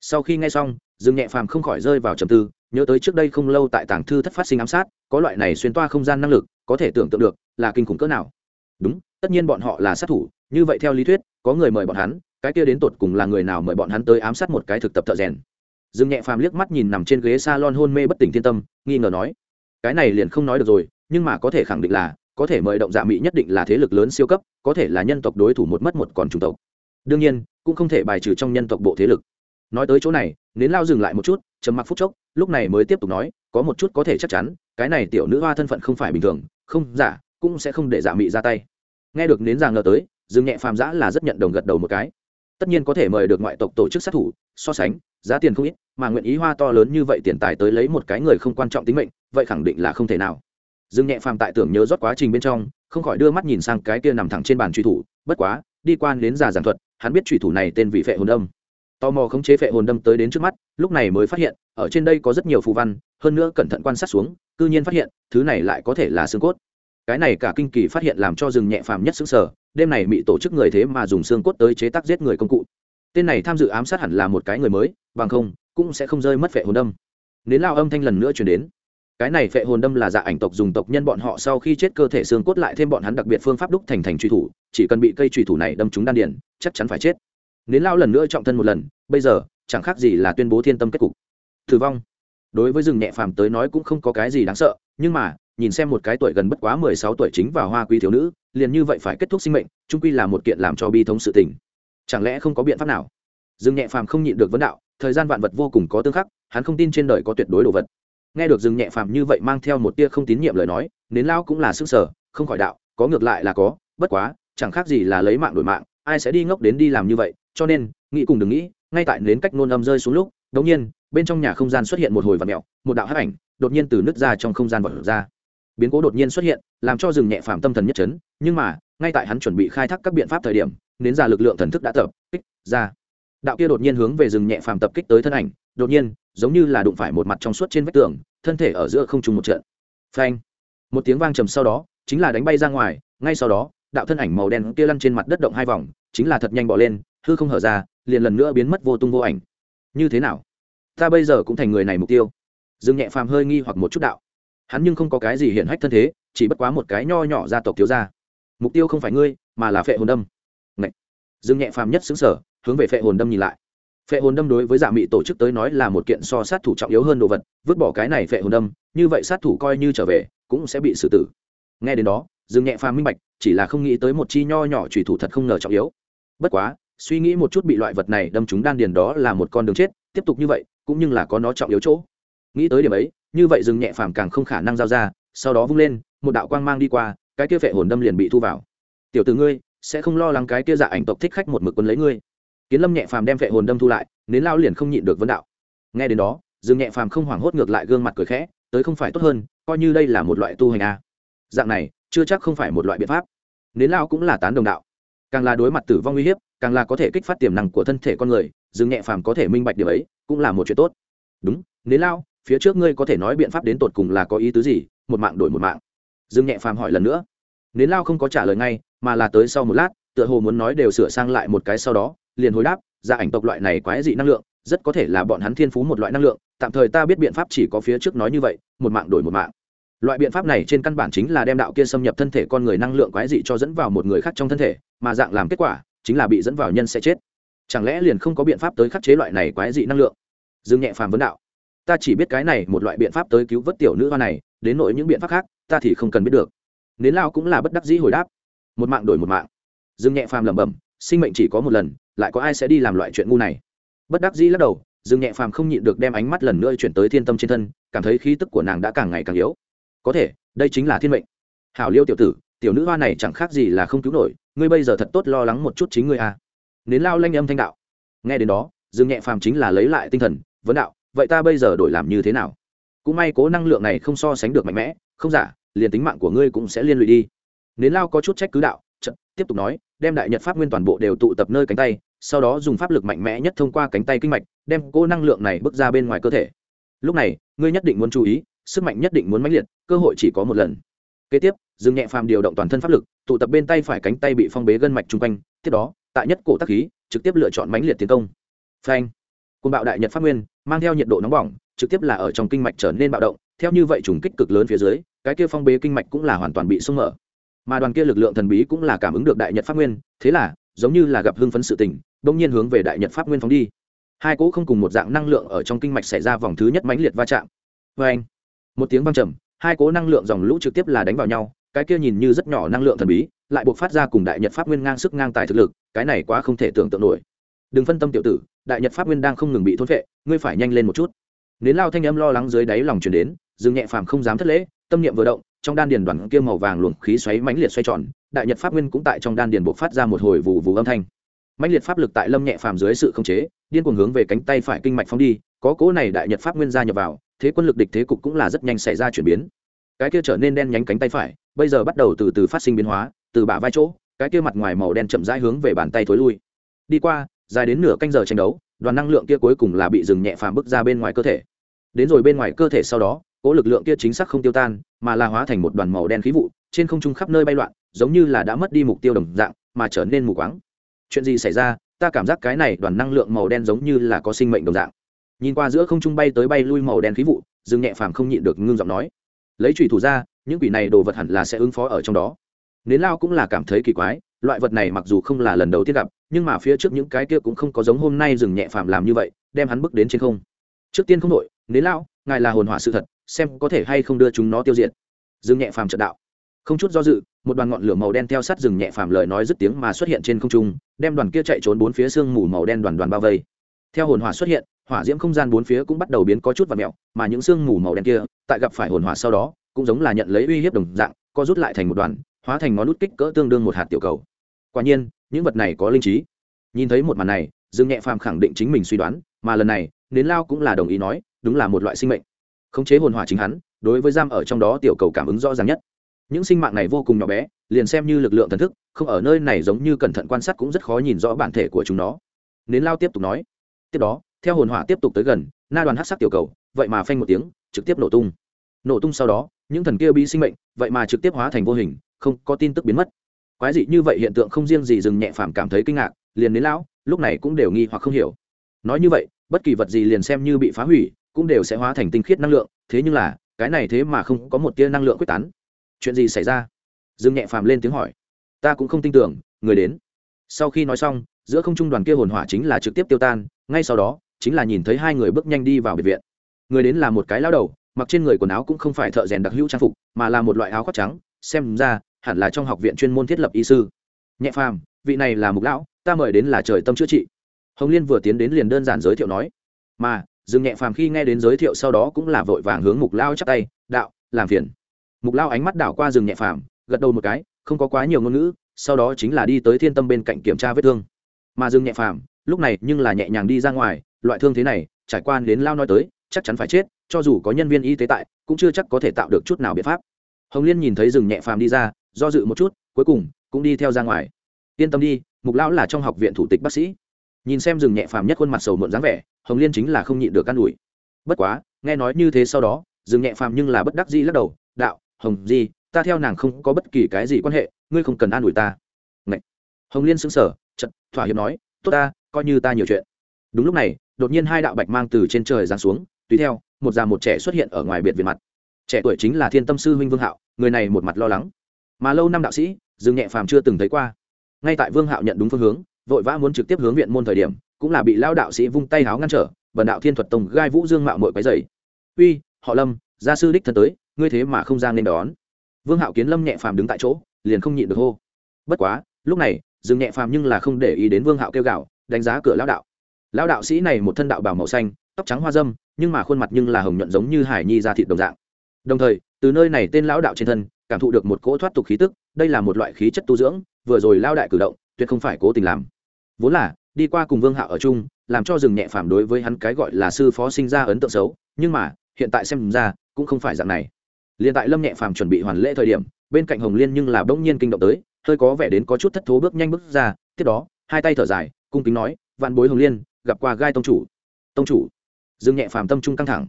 Sau khi nghe xong, dương nhẹ phàm không khỏi rơi vào trầm tư, nhớ tới trước đây không lâu tại tàng thư thất phát sinh ám sát, có loại này xuyên toa không gian năng lực, có thể tưởng tượng được, là kinh khủng cỡ nào. Đúng, tất nhiên bọn họ là sát thủ, như vậy theo lý thuyết, có người mời bọn hắn, cái kia đến tột cùng là người nào mời bọn hắn tới ám sát một cái thực tập thợ rèn? Dương nhẹ phàm liếc mắt nhìn nằm trên ghế s a lon hôn mê bất tỉnh thiên tâm, nghi ngờ nói, cái này liền không nói được rồi, nhưng mà có thể khẳng định là, có thể mời động dạ mỹ nhất định là thế lực lớn siêu cấp, có thể là nhân tộc đối thủ một mất một còn chủng tộc. Đương nhiên, cũng không thể bài trừ trong nhân tộc bộ thế lực. Nói tới chỗ này, nến lao dừng lại một chút chấm mặc phút chốc, lúc này mới tiếp tục nói, có một chút có thể chắc chắn, cái này tiểu nữ hoa thân phận không phải bình thường, không giả cũng sẽ không để dạ mị ra tay. Nghe được nến giàng ngờ tới, dương nhẹ phàm giã là rất nhận đồng gật đầu một cái tất nhiên có thể mời được ngoại tộc tổ chức sát thủ, so sánh, giá tiền không ít, mà nguyện ý hoa to lớn như vậy tiền tài tới lấy một cái người không quan trọng tính mệnh, vậy khẳng định là không thể nào. Dương nhẹ phàm tại tưởng nhớ rót quá trình bên trong, không khỏi đưa mắt nhìn sang cái kia nằm thẳng trên bàn truy thủ, bất quá, đi quan đến già giảng thuật, hắn biết truy thủ này tên vị phệ hồn đâm. Tò mò khống chế phệ hồn đâm tới đến trước mắt, lúc này mới phát hiện, ở trên đây có rất nhiều phù văn, hơn nữa cẩn thận quan sát xuống, cư nhiên phát hiện, thứ này lại có thể là xương cốt cái này cả kinh kỳ phát hiện làm cho rừng nhẹ phàm nhất xứng sở, đêm này bị tổ chức người thế mà dùng xương cốt tới chế tác giết người công cụ. Tên này tham dự ám sát hẳn là một cái người mới, bằng không, cũng sẽ không rơi mất phệ hồn đâm. Nến lao âm thanh lần nữa chuyển đến. Cái này phệ hồn đâm là dạ ảnh tộc dùng tộc nhân bọn họ sau khi chết cơ thể xương cốt lại thêm bọn hắn đặc biệt phương pháp đúc thành thành truy thủ, chỉ cần bị cây truy thủ này đâm trúng đan điền, chắc chắn phải chết. Nến lao lần nữa trọng thân một lần, bây giờ, chẳng khác gì là tuyên bố thiên tâm kết cục. Thử vong. Đối với rừng nhẹ phàm tới nói cũng không có cái gì đáng sợ, nhưng mà nhìn xem một cái tuổi gần bất quá mười sáu tuổi chính vào hoa quý thiếu nữ, liền như vậy phải kết thúc sinh mệnh trung quy là một kiện làm cho bi thống sự tình. Chẳng lẽ không có biện pháp nào? Dương nhẹ phàm không nhịn được vấn đạo, thời gian vạn vật vô cùng có tương khắc, hắn không tin trên đời có tuyệt đối đồ vật. Nghe được dương nhẹ phàm như vậy mang theo một tia không tín nhiệm lời nói, nến lao cũng là sức sở không khỏi đạo, có ngược lại là có, bất quá, chẳng khác gì là lấy mạng đổi mạng, ai sẽ đi ngốc đến đi làm như vậy, cho nên, nghĩ cùng đừng nghĩ, ngay tại nến cách nôn âm rơi xuống lúc, đột nhiên, bên trong nhà không gian xuất hiện một hồi vật mẹo một đạo hắc ảnh, đột nhiên từ nứt ra trong không gian vật ra biến cố đột nhiên xuất hiện, làm cho rừng nhẹ phàm tâm thần nhất chấn, nhưng mà, ngay tại hắn chuẩn bị khai thác các biện pháp thời điểm, nến ra lực lượng thần thức đã tập kích ra. Đạo kia đột nhiên hướng về rừng nhẹ phàm tập kích tới thân ảnh, đột nhiên, giống như là đụng phải một mặt trong suốt trên vách tường, thân thể ở giữa không trùng một trận. Phanh! Một tiếng vang trầm sau đó, chính là đánh bay ra ngoài, ngay sau đó, đạo thân ảnh màu đen kia lăn trên mặt đất động hai vòng, chính là thật nhanh bỏ lên, hư không hở ra, liền lần nữa biến mất vô tung vô ảnh. Như thế nào? Ta bây giờ cũng thành người này mục tiêu. Dương nhẹ phàm hơi nghi hoặc một chút đạo hắn nhưng không có cái gì hiện hách thân thế, chỉ bất quá một cái nho nhỏ gia tộc thiếu gia. Mục tiêu không phải ngươi, mà là phệ hồn đâm. Ngậy. dương nhẹ phàm nhất xứng sở hướng về phệ hồn đâm nhìn lại. Phệ hồn đâm đối với dạ mị tổ chức tới nói là một kiện so sát thủ trọng yếu hơn đồ vật, vứt bỏ cái này phệ hồn đâm, như vậy sát thủ coi như trở về, cũng sẽ bị xử tử. Nghe đến đó, dương nhẹ phàm minh bạch, chỉ là không nghĩ tới một chi nho nhỏ trùy thủ thật không ngờ trọng yếu. Bất quá, suy nghĩ một chút bị loại vật này đâm chúng đan điền đó là một con đường chết, tiếp tục như vậy, cũng như là có nó trọng yếu chỗ. Nghĩ tới điểm ấy như vậy rừng nhẹ phàm càng không khả năng giao ra, sau đó vung lên, một đạo quang mang đi qua, cái kia vệ hồn đâm liền bị thu vào. Tiểu từ ngươi, sẽ không lo lắng cái kia dạ ảnh tộc thích khách một mực quân lấy ngươi. Kiến lâm nhẹ phàm đem vệ hồn đâm thu lại nến lao liền không nhịn được vấn đạo. Nghe đến đó, rừng nhẹ phàm không hoảng hốt ngược lại gương mặt cười khẽ, tới không phải tốt hơn, coi như đây là một loại tu hành a. Dạng này, chưa chắc không phải một loại biện pháp. Nến lao cũng là tán đồng đạo. Càng là đối mặt tử vong uy hiếp, càng là có thể kích phát tiềm năng của thân thể con người dừng nhẹ phàm có thể minh bạch điều ấy, cũng là một chuyện tốt. Đúng nến lao phía trước ngươi có thể nói biện pháp đến tột cùng là có ý tứ gì, một mạng đổi một mạng. Dương nhẹ phàm hỏi lần nữa. Nến lao không có trả lời ngay, mà là tới sau một lát, tựa hồ muốn nói đều sửa sang lại một cái sau đó, liền hồi đáp ra ảnh tộc loại này quái dị năng lượng, rất có thể là bọn hắn thiên phú một loại năng lượng, tạm thời ta biết biện pháp chỉ có phía trước nói như vậy, một mạng đổi một mạng. Loại biện pháp này trên căn bản chính là đem đạo kia xâm nhập thân thể con người năng lượng quái dị cho dẫn vào một người khác trong thân thể, mà dạng làm kết quả, chính là bị dẫn vào nhân sẽ chết. Chẳng lẽ liền không có biện pháp tới khắc chế loại này quái dị năng lượng? Dương nhẹ phàm vấn đạo ta chỉ biết cái này một loại biện pháp tới cứu vớt tiểu nữ hoa này, đến nỗi những biện pháp khác, ta thì không cần biết được. Nến lao cũng là bất đắc dĩ hồi đáp. Một mạng đổi một mạng. Dương nhẹ phàm lẩm bẩm, sinh mệnh chỉ có một lần, lại có ai sẽ đi làm loại chuyện ngu này? Bất đắc dĩ lắc đầu, dương nhẹ phàm không nhịn được đem ánh mắt lần nữa chuyển tới thiên tâm trên thân, cảm thấy khí tức của nàng đã càng ngày càng yếu. Có thể, đây chính là thiên mệnh. Hảo liêu tiểu tử, tiểu nữ hoa này chẳng khác gì là không cứu nổi, ngươi bây giờ thật tốt lo lắng một chút chính ngươi à. nến lao lanh âm thanh đạo. Nghe đến đó, dương nhẹ phàm chính là lấy lại tinh thần, vấn đạo vậy ta bây giờ đổi làm như thế nào? Cũng may cố năng lượng này không so sánh được mạnh mẽ không giả liền tính mạng của ngươi cũng sẽ liên lụy đi. Nến lao có chút trách cứ đạo chậm, tiếp tục nói đem đại nhật pháp nguyên toàn bộ đều tụ tập nơi cánh tay sau đó dùng pháp lực mạnh mẽ nhất thông qua cánh tay kinh mạch đem cố năng lượng này bước ra bên ngoài cơ thể. Lúc này ngươi nhất định muốn chú ý sức mạnh nhất định muốn mãnh liệt cơ hội chỉ có một lần. Kế tiếp dừng nhẹ phàm điều động toàn thân pháp lực tụ tập bên tay phải cánh tay bị phong bế gân mạch chung quanh tiếp đó tại nhất cổ tắc khí trực tiếp lựa chọn mãnh liệt tiến công. Phanh côn bạo đại nhật pháp nguyên, mang theo nhiệt độ nóng bỏng, trực tiếp là ở trong kinh mạch trở nên bạo động, theo như vậy trùng kích cực lớn phía dưới, cái kia phong bế kinh mạch cũng là hoàn toàn bị sung mở. Mà đoàn kia lực lượng thần bí cũng là cảm ứng được đại nhật pháp nguyên, thế là, giống như là gặp hưng phấn sự tình, bỗng nhiên hướng về đại nhật pháp nguyên phóng đi. Hai cỗ không cùng một dạng năng lượng ở trong kinh mạch xảy ra vòng thứ nhất mãnh liệt va chạm. Vê anh một tiếng vang trầm, hai cỗ năng lượng dòng lũ trực tiếp là đánh vào nhau, cái kia nhìn như rất nhỏ năng lượng thần bí, lại buộc phát ra cùng đại nhật pháp nguyên ngang sức ngang tài thực lực, cái này quá không thể tưởng tượng nổi đừng phân tâm tiểu tử, đại nhật pháp nguyên đang không ngừng bị thôn vệ ngươi phải nhanh lên một chút. Nến lao thanh âm lo lắng dưới đáy lòng chuyển đến, dương nhẹ phàm không dám thất lễ, tâm niệm vừa động, trong đan điền đoàn kia màu vàng luồng khí xoáy mãnh liệt xoay tròn, đại nhật pháp nguyên cũng tại trong đan điền bộc phát ra một hồi vụ vụ âm thanh. Mãnh liệt pháp lực tại lâm nhẹ phàm dưới sự khống chế, điên cuồng hướng về cánh tay phải kinh mạch phóng đi, có cỗ này đại nhật pháp nguyên gia nhập vào, thế quân lực địch thế cục cũng là rất nhanh xảy ra chuyển biến. Cái kia trở nên đen nhánh cánh tay phải, bây giờ bắt đầu từ từ phát sinh biến hóa, từ bả vai chỗ, cái kia mặt ngoài màu đen chậm rãi hướng về bàn tay thối lui. Đi qua dài đến nửa canh giờ tranh đấu, đoàn năng lượng kia cuối cùng là bị dừng nhẹ phàm bước ra bên ngoài cơ thể. Đến rồi bên ngoài cơ thể sau đó cỗ lực lượng kia chính xác không tiêu tan, mà là hóa thành một đoàn màu đen khí vụ, trên không trung khắp nơi bay loạn, giống như là đã mất đi mục tiêu đồng dạng, mà trở nên mù quáng. Chuyện gì xảy ra? Ta cảm giác cái này đoàn năng lượng màu đen giống như là có sinh mệnh đồng dạng. Nhìn qua giữa không trung bay tới bay lui màu đen khí vụ dừng nhẹ phàm không nhịn được ngưng giọng nói. Lấy trùy thủ ra, những quỷ này đồ vật hẳn là sẽ ứng phó ở trong đó. Nến lao cũng là cảm thấy kỳ quái, loại vật này mặc dù không là lần đầu tiên gặp nhưng mà phía trước những cái kia cũng không có giống hôm nay dừng nhẹ phàm làm như vậy, đem hắn bước đến trên không. Trước tiên không đội nến lão, ngài là hồn hỏa sự thật, xem có thể hay không đưa chúng nó tiêu diệt. Dừng nhẹ phàm trận đạo. Không chút do dự, một đoàn ngọn lửa màu đen theo sát rừng nhẹ phàm lời nói dứt tiếng mà xuất hiện trên không trung, đem đoàn kia chạy trốn bốn phía sương mù màu đen đoàn đoàn bao vây. Theo hồn hỏa xuất hiện, hỏa diễm không gian bốn phía cũng bắt đầu biến có chút và mẹo, mà những sương mù màu đen kia, tại gặp phải hồn hỏa sau đó, cũng giống là nhận lấy uy hiếp đồng dạng, co rút lại thành một đoàn, hóa thành ngón nút kích cỡ tương đương một hạt tiểu cầu. Quả nhiên những vật này có linh trí. Nhìn thấy một màn này, dương nhẹ phàm khẳng định chính mình suy đoán, mà lần này, nến lao cũng là đồng ý nói, đúng là một loại sinh mệnh. Khống chế hồn hỏa chính hắn, đối với giam ở trong đó tiểu cầu cảm ứng rõ ràng nhất. Những sinh mạng này vô cùng nhỏ bé, liền xem như lực lượng thần thức, không ở nơi này giống như cẩn thận quan sát cũng rất khó nhìn rõ bản thể của chúng nó. Nến lao tiếp tục nói. Tiếp đó, theo hồn hỏa tiếp tục tới gần, na đoàn hát sắc tiểu cầu, vậy mà phanh một tiếng, trực tiếp nổ tung. Nổ tung sau đó, những thần kia bị sinh mệnh, vậy mà trực tiếp hóa thành vô hình, không có tin tức biến mất quái dị như vậy hiện tượng không riêng gì dừng nhẹ phàm cảm thấy kinh ngạc, liền đến lão, lúc này cũng đều nghi hoặc không hiểu. Nói như vậy, bất kỳ vật gì liền xem như bị phá hủy, cũng đều sẽ hóa thành tinh khiết năng lượng, thế nhưng là, cái này thế mà không có một tia năng lượng quyết tán. Chuyện gì xảy ra? Dương nhẹ phàm lên tiếng hỏi. Ta cũng không tin tưởng, người đến. Sau khi nói xong, giữa không trung đoàn kia hồn hỏa chính là trực tiếp tiêu tan, ngay sau đó, chính là nhìn thấy hai người bước nhanh đi vào biệt viện. Người đến là một cái lao đầu, mặc trên người quần áo cũng không phải thợ rèn đặc hữu trang phục, mà là một loại áo khoác trắng, xem ra hẳn là trong học viện chuyên môn thiết lập y sư. Nhẹ phàm, vị này là mục lão, ta mời đến là trời tâm chữa trị. Hồng liên vừa tiến đến liền đơn giản giới thiệu nói, mà, dương nhẹ phàm khi nghe đến giới thiệu sau đó cũng là vội vàng hướng mục lao chắp tay, đạo, làm phiền. Mục lao ánh mắt đảo qua rừng nhẹ phàm, gật đầu một cái, không có quá nhiều ngôn ngữ, sau đó chính là đi tới thiên tâm bên cạnh kiểm tra vết thương. Mà rừng nhẹ phàm, lúc này nhưng là nhẹ nhàng đi ra ngoài, loại thương thế này, trải qua đến lao nói tới, chắc chắn phải chết, cho dù có nhân viên y tế tại, cũng chưa chắc có thể tạo được chút nào biện pháp. Hồng liên nhìn thấy rừng nhẹ phàm đi ra do dự một chút, cuối cùng cũng đi theo ra ngoài. Yên tâm đi, mục lão là trong học viện thủ tịch bác sĩ. Nhìn xem rừng nhẹ phàm nhất khuôn mặt sầu muộn dáng vẻ, hồng liên chính là không nhịn được can ủi. Bất quá, nghe nói như thế sau đó, rừng nhẹ phàm nhưng là bất đắc dĩ lắc đầu, đạo, hồng di, ta theo nàng không có bất kỳ cái gì quan hệ, ngươi không cần an ủi ta. Ngậy. hồng liên xứng sở chật thỏa hiệp nói, tốt ta, coi như ta nhiều chuyện. Đúng lúc này, đột nhiên hai đạo bạch mang từ trên trời giáng xuống, tùy theo, một già một trẻ xuất hiện ở ngoài biệt viện mặt. Trẻ tuổi chính là thiên tâm sư huynh vương hạo, người này một mặt lo lắng mà lâu năm đạo sĩ, dương nhẹ phàm chưa từng thấy qua. Ngay tại vương hạo nhận đúng phương hướng, vội vã muốn trực tiếp hướng viện môn thời điểm, cũng là bị lao đạo sĩ vung tay háo ngăn trở, bần đạo thiên thuật tông gai vũ dương mạo mội cái dày uy, họ lâm, gia sư đích thân tới, ngươi thế mà không ra nên đón. Vương hạo kiến lâm nhẹ phàm đứng tại chỗ, liền không nhịn được hô. Bất quá, lúc này, dương nhẹ phàm nhưng là không để ý đến vương hạo kêu gạo đánh giá cửa lao đạo. Lao đạo sĩ này một thân đạo bào màu xanh, tóc trắng hoa dâm, nhưng mà khuôn mặt nhưng là hồng nhuận giống như hải nhi ra thịt đồng dạng. Đồng thời, từ nơi này tên lão đạo trên thân cảm thụ được một cỗ thoát tục khí tức, đây là một loại khí chất tu dưỡng, vừa rồi lao đại cử động, tuyệt không phải cố tình làm. Vốn là, đi qua cùng vương hạo ở chung, làm cho rừng nhẹ phàm đối với hắn cái gọi là sư phó sinh ra ấn tượng xấu, nhưng mà, hiện tại xem ra, cũng không phải dạng này. Liền tại lâm nhẹ phàm chuẩn bị hoàn lễ thời điểm, bên cạnh hồng liên nhưng là bỗng nhiên kinh động tới, hơi có vẻ đến có chút thất thố bước nhanh bước ra, tiếp đó, hai tay thở dài, cung kính nói, vạn bối hồng liên, gặp qua gai tông chủ. Tông chủ? Dương nhẹ phàm tâm trung căng thẳng.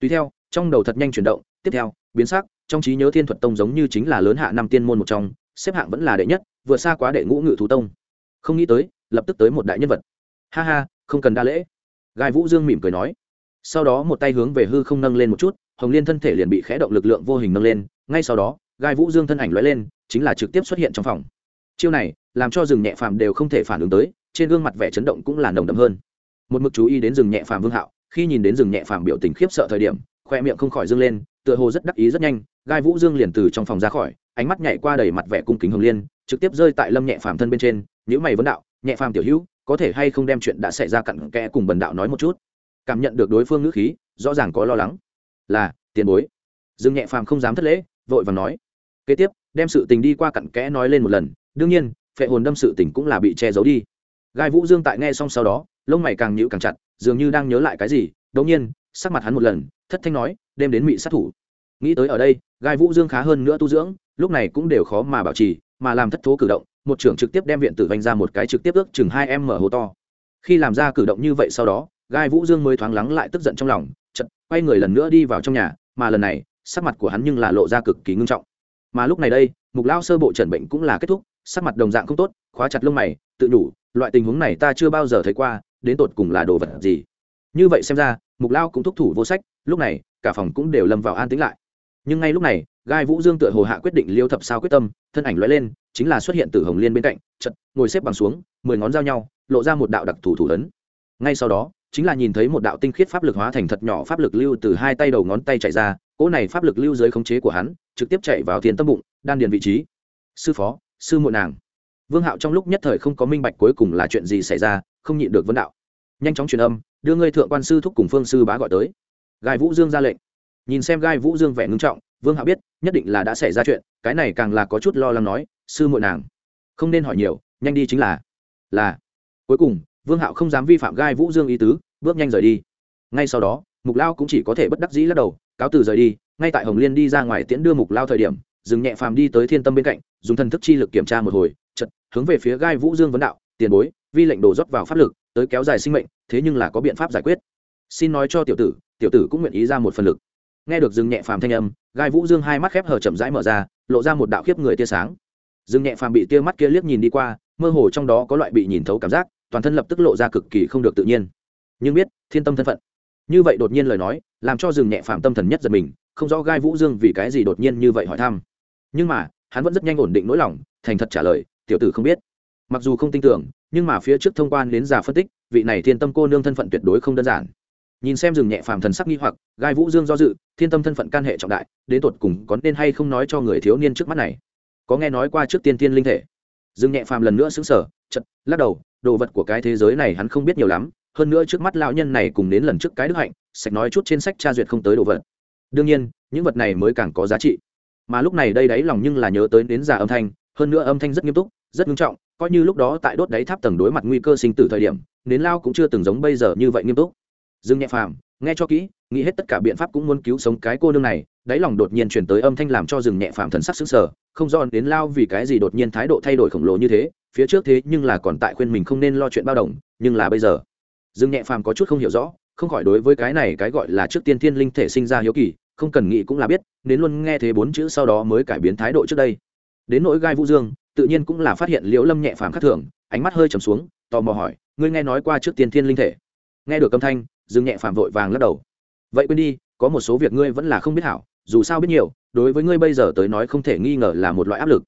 Tùy theo, trong đầu thật nhanh chuyển động tiếp theo, biến sắc, trong trí nhớ thiên thuật tông giống như chính là lớn hạ năm tiên môn một trong, xếp hạng vẫn là đệ nhất, vừa xa quá đệ ngũ ngự thú tông. Không nghĩ tới, lập tức tới một đại nhân vật. Ha ha, không cần đa lễ. Gai vũ dương mỉm cười nói. Sau đó một tay hướng về hư không nâng lên một chút, hồng liên thân thể liền bị khẽ động lực lượng vô hình nâng lên, ngay sau đó, gai vũ dương thân ảnh lóe lên, chính là trực tiếp xuất hiện trong phòng. Chiêu này, làm cho rừng nhẹ phàm đều không thể phản ứng tới, trên gương mặt vẻ chấn động cũng là nồng đậm hơn. Một mực chú ý đến rừng nhẹ phàm vương hạo, khi nhìn đến rừng nhẹ phàm biểu tình khiếp sợ thời điểm, khoe miệng không khỏi dâng lên tựa hồ rất đắc ý rất nhanh, gai vũ dương liền từ trong phòng ra khỏi, ánh mắt nhảy qua đầy mặt vẻ cung kính hồng liên, trực tiếp rơi tại lâm nhẹ phàm thân bên trên nhữ mày vấn đạo, nhẹ phàm tiểu hữu, có thể hay không đem chuyện đã xảy ra cặn kẽ cùng bần đạo nói một chút? Cảm nhận được đối phương ngữ khí, rõ ràng có lo lắng. Là, tiền bối. Dương nhẹ phàm không dám thất lễ, vội và nói. Kế tiếp, đem sự tình đi qua cặn kẽ nói lên một lần, đương nhiên, phệ hồn đâm sự tình cũng là bị che giấu đi. Gai vũ dương tại nghe xong sau đó, lông mày càng nhịu càng chặt, dường như đang nhớ lại cái gì đống nhiên sắc mặt hắn một lần, thất thanh nói đem đến mị sát thủ. Nghĩ tới ở đây, gai vũ dương khá hơn nữa tu dưỡng, lúc này cũng đều khó mà bảo trì, mà làm thất thố cử động, một trưởng trực tiếp đem viện tử vanh ra một cái trực tiếp ước chừng hai em mở hố to. Khi làm ra cử động như vậy sau đó, gai vũ dương mới thoáng lắng lại tức giận trong lòng chật quay người lần nữa đi vào trong nhà, mà lần này, sắc mặt của hắn nhưng là lộ ra cực kỳ ngưng trọng. Mà lúc này đây, mục lao sơ bộ trần bệnh cũng là kết thúc, sắc mặt đồng dạng không tốt, khóa chặt lông mày, tự đủ, loại tình huống này ta chưa bao giờ thấy qua, đến tột cùng là đồ vật gì? Như vậy xem ra mục lao cũng thúc thủ vô sách, lúc này, cả phòng cũng đều lâm vào an tĩnh lại. Nhưng ngay lúc này, gai vũ dương tựa hồ hạ quyết định liêu thập sao quyết tâm, thân ảnh l lên, chính là xuất hiện từ hồng liên bên cạnh chật ngồi xếp bằng xuống, mười ngón giao nhau, lộ ra một đạo đặc thủ thủ ấn. Ngay sau đó, chính là nhìn thấy một đạo tinh khiết pháp lực hóa thành thật nhỏ pháp lực lưu từ hai tay đầu ngón tay chạy ra, cỗ này pháp lực lưu dưới khống chế của hắn, trực tiếp chạy vào tiền tâm bụng, đan điền vị trí. Sư phó, sư muội nàng. Vương hạo trong lúc nhất thời không có minh bạch cuối cùng là chuyện gì xảy ra, không nhịn được vấn đạo nhanh chóng truyền âm, đưa ngươi thượng quan sư thúc cùng phương sư bá gọi tới. Gai vũ dương ra lệnh. Nhìn xem gai vũ dương vẻ ngưng trọng, vương hạo biết, nhất định là đã xảy ra chuyện, cái này càng là có chút lo lắng nói, sư muội nàng, không nên hỏi nhiều, nhanh đi chính là. Là. Cuối cùng, vương hạo không dám vi phạm gai vũ dương ý tứ, bước nhanh rời đi. Ngay sau đó, mục lao cũng chỉ có thể bất đắc dĩ lắc đầu, cáo từ rời đi, ngay tại hồng liên đi ra ngoài tiễn đưa mục lao thời điểm, dừng nhẹ phàm đi tới thiên tâm bên cạnh, dùng thần thức chi lực kiểm tra một hồi chật hướng về phía gai vũ dương vấn đạo, tiền bối, vi lệnh đổ dốc vào pháp lực tới kéo dài sinh mệnh, thế nhưng là có biện pháp giải quyết. Xin nói cho tiểu tử tiểu tử cũng nguyện ý ra một phần lực. Nghe được dừng nhẹ phàm thanh âm, gai vũ dương hai mắt khép hờ chậm rãi mở ra, lộ ra một đạo khiếp người tia sáng. Dừng nhẹ phàm bị tia mắt kia liếc nhìn đi qua, mơ hồ trong đó có loại bị nhìn thấu cảm giác, toàn thân lập tức lộ ra cực kỳ không được tự nhiên. Nhưng biết, thiên tâm thân phận. Như vậy đột nhiên lời nói, làm cho dừng nhẹ phàm tâm thần nhất giật mình, không rõ gai vũ dương vì cái gì đột nhiên như vậy hỏi thăm. Nhưng mà, hắn vẫn rất nhanh ổn định nỗi lòng, thành thật trả lời, tiểu tử không biết. Mặc dù không tin tưởng nhưng mà phía trước thông quan đến giả phân tích, vị này thiên tâm cô nương thân phận tuyệt đối không đơn giản. Nhìn xem rừng nhẹ phàm thần sắc nghi hoặc, gai vũ dương do dự, thiên tâm thân phận can hệ trọng đại, đến tột cùng có nên hay không nói cho người thiếu niên trước mắt này. Có nghe nói qua trước tiên tiên linh thể. Rừng nhẹ phàm lần nữa xứng sở chật lắc đầu, đồ vật của cái thế giới này hắn không biết nhiều lắm, hơn nữa trước mắt lão nhân này cùng đến lần trước cái đức hạnh, sạch nói chút trên sách tra duyệt không tới đồ vật. Đương nhiên, những vật này mới càng có giá trị. Mà lúc này đây đáy lòng nhưng là nhớ tới đến già âm thanh, hơn nữa âm thanh rất nghiêm túc, rất nghiêm trọng coi như lúc đó tại đốt đáy tháp tầng đối mặt nguy cơ sinh tử thời điểm, nến lao cũng chưa từng giống bây giờ như vậy nghiêm túc. Dương nhẹ phàm, nghe cho kỹ, nghĩ hết tất cả biện pháp cũng muốn cứu sống cái cô nương này, đáy lòng đột nhiên chuyển tới âm thanh làm cho rừng nhẹ phàm thần sắc xứng sở không do đến lao vì cái gì đột nhiên thái độ thay đổi khổng lồ như thế, phía trước thế nhưng là còn tại khuyên mình không nên lo chuyện bao đồng, nhưng là bây giờ rừng nhẹ phàm có chút không hiểu rõ, không khỏi đối với cái này cái gọi là trước tiên thiên linh thể sinh ra hiếu kỳ, không cần nghĩ cũng là biết đến luôn nghe thế bốn chữ sau đó mới cải biến thái độ trước đây. Đến nỗi gai vũ dương tự nhiên cũng là phát hiện liễu lâm nhẹ phàm khắc thường, ánh mắt hơi trầm xuống, tò mò hỏi, ngươi nghe nói qua trước tiên thiên linh thể? Nghe được âm thanh, dương nhẹ phàm vội vàng lắc đầu. Vậy quên đi, có một số việc ngươi vẫn là không biết hảo, dù sao biết nhiều, đối với ngươi bây giờ tới nói không thể nghi ngờ là một loại áp lực.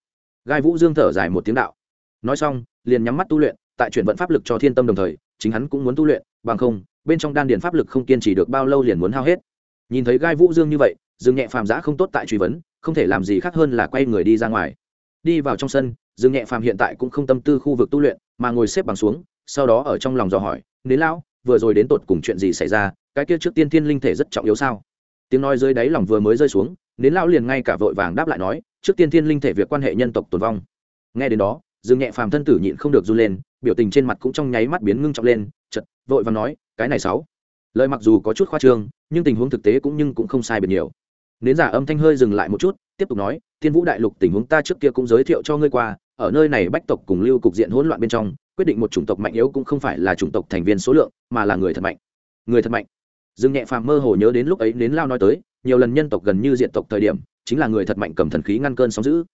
Gai vũ dương thở dài một tiếng đạo. Nói xong, liền nhắm mắt tu luyện, tại chuyển vận pháp lực cho thiên tâm đồng thời, chính hắn cũng muốn tu luyện, bằng không, bên trong đan điền pháp lực không kiên trì được bao lâu liền muốn hao hết. Nhìn thấy gai vũ dương như vậy, dương nhẹ phàm giã không tốt tại truy vấn, không thể làm gì khác hơn là quay người đi ra ngoài đi vào trong sân, dương nhẹ phàm hiện tại cũng không tâm tư khu vực tu luyện, mà ngồi xếp bằng xuống, sau đó ở trong lòng dò hỏi, nến lão, vừa rồi đến tột cùng chuyện gì xảy ra? Cái kia trước tiên thiên linh thể rất trọng yếu sao? Tiếng nói dưới đáy lòng vừa mới rơi xuống, nến lão liền ngay cả vội vàng đáp lại nói, trước tiên thiên linh thể việc quan hệ nhân tộc tồn vong. Nghe đến đó, dương nhẹ phàm thân tử nhịn không được run lên, biểu tình trên mặt cũng trong nháy mắt biến ngưng trọng lên chật vội và nói, cái này sáu. Lời mặc dù có chút khoa trương, nhưng tình huống thực tế cũng nhưng cũng không sai biệt nhiều nến giả âm thanh hơi dừng lại một chút, tiếp tục nói thiên vũ đại lục tình huống ta trước kia cũng giới thiệu cho ngươi qua, ở nơi này bách tộc cùng lưu cục diện hỗn loạn bên trong, quyết định một chủng tộc mạnh yếu cũng không phải là chủng tộc thành viên số lượng, mà là người thật mạnh. Người thật mạnh? Dương nhẹ phàm mơ hồ nhớ đến lúc ấy đến lao nói tới, nhiều lần nhân tộc gần như diện tộc thời điểm, chính là người thật mạnh cầm thần khí ngăn cơn sóng giữ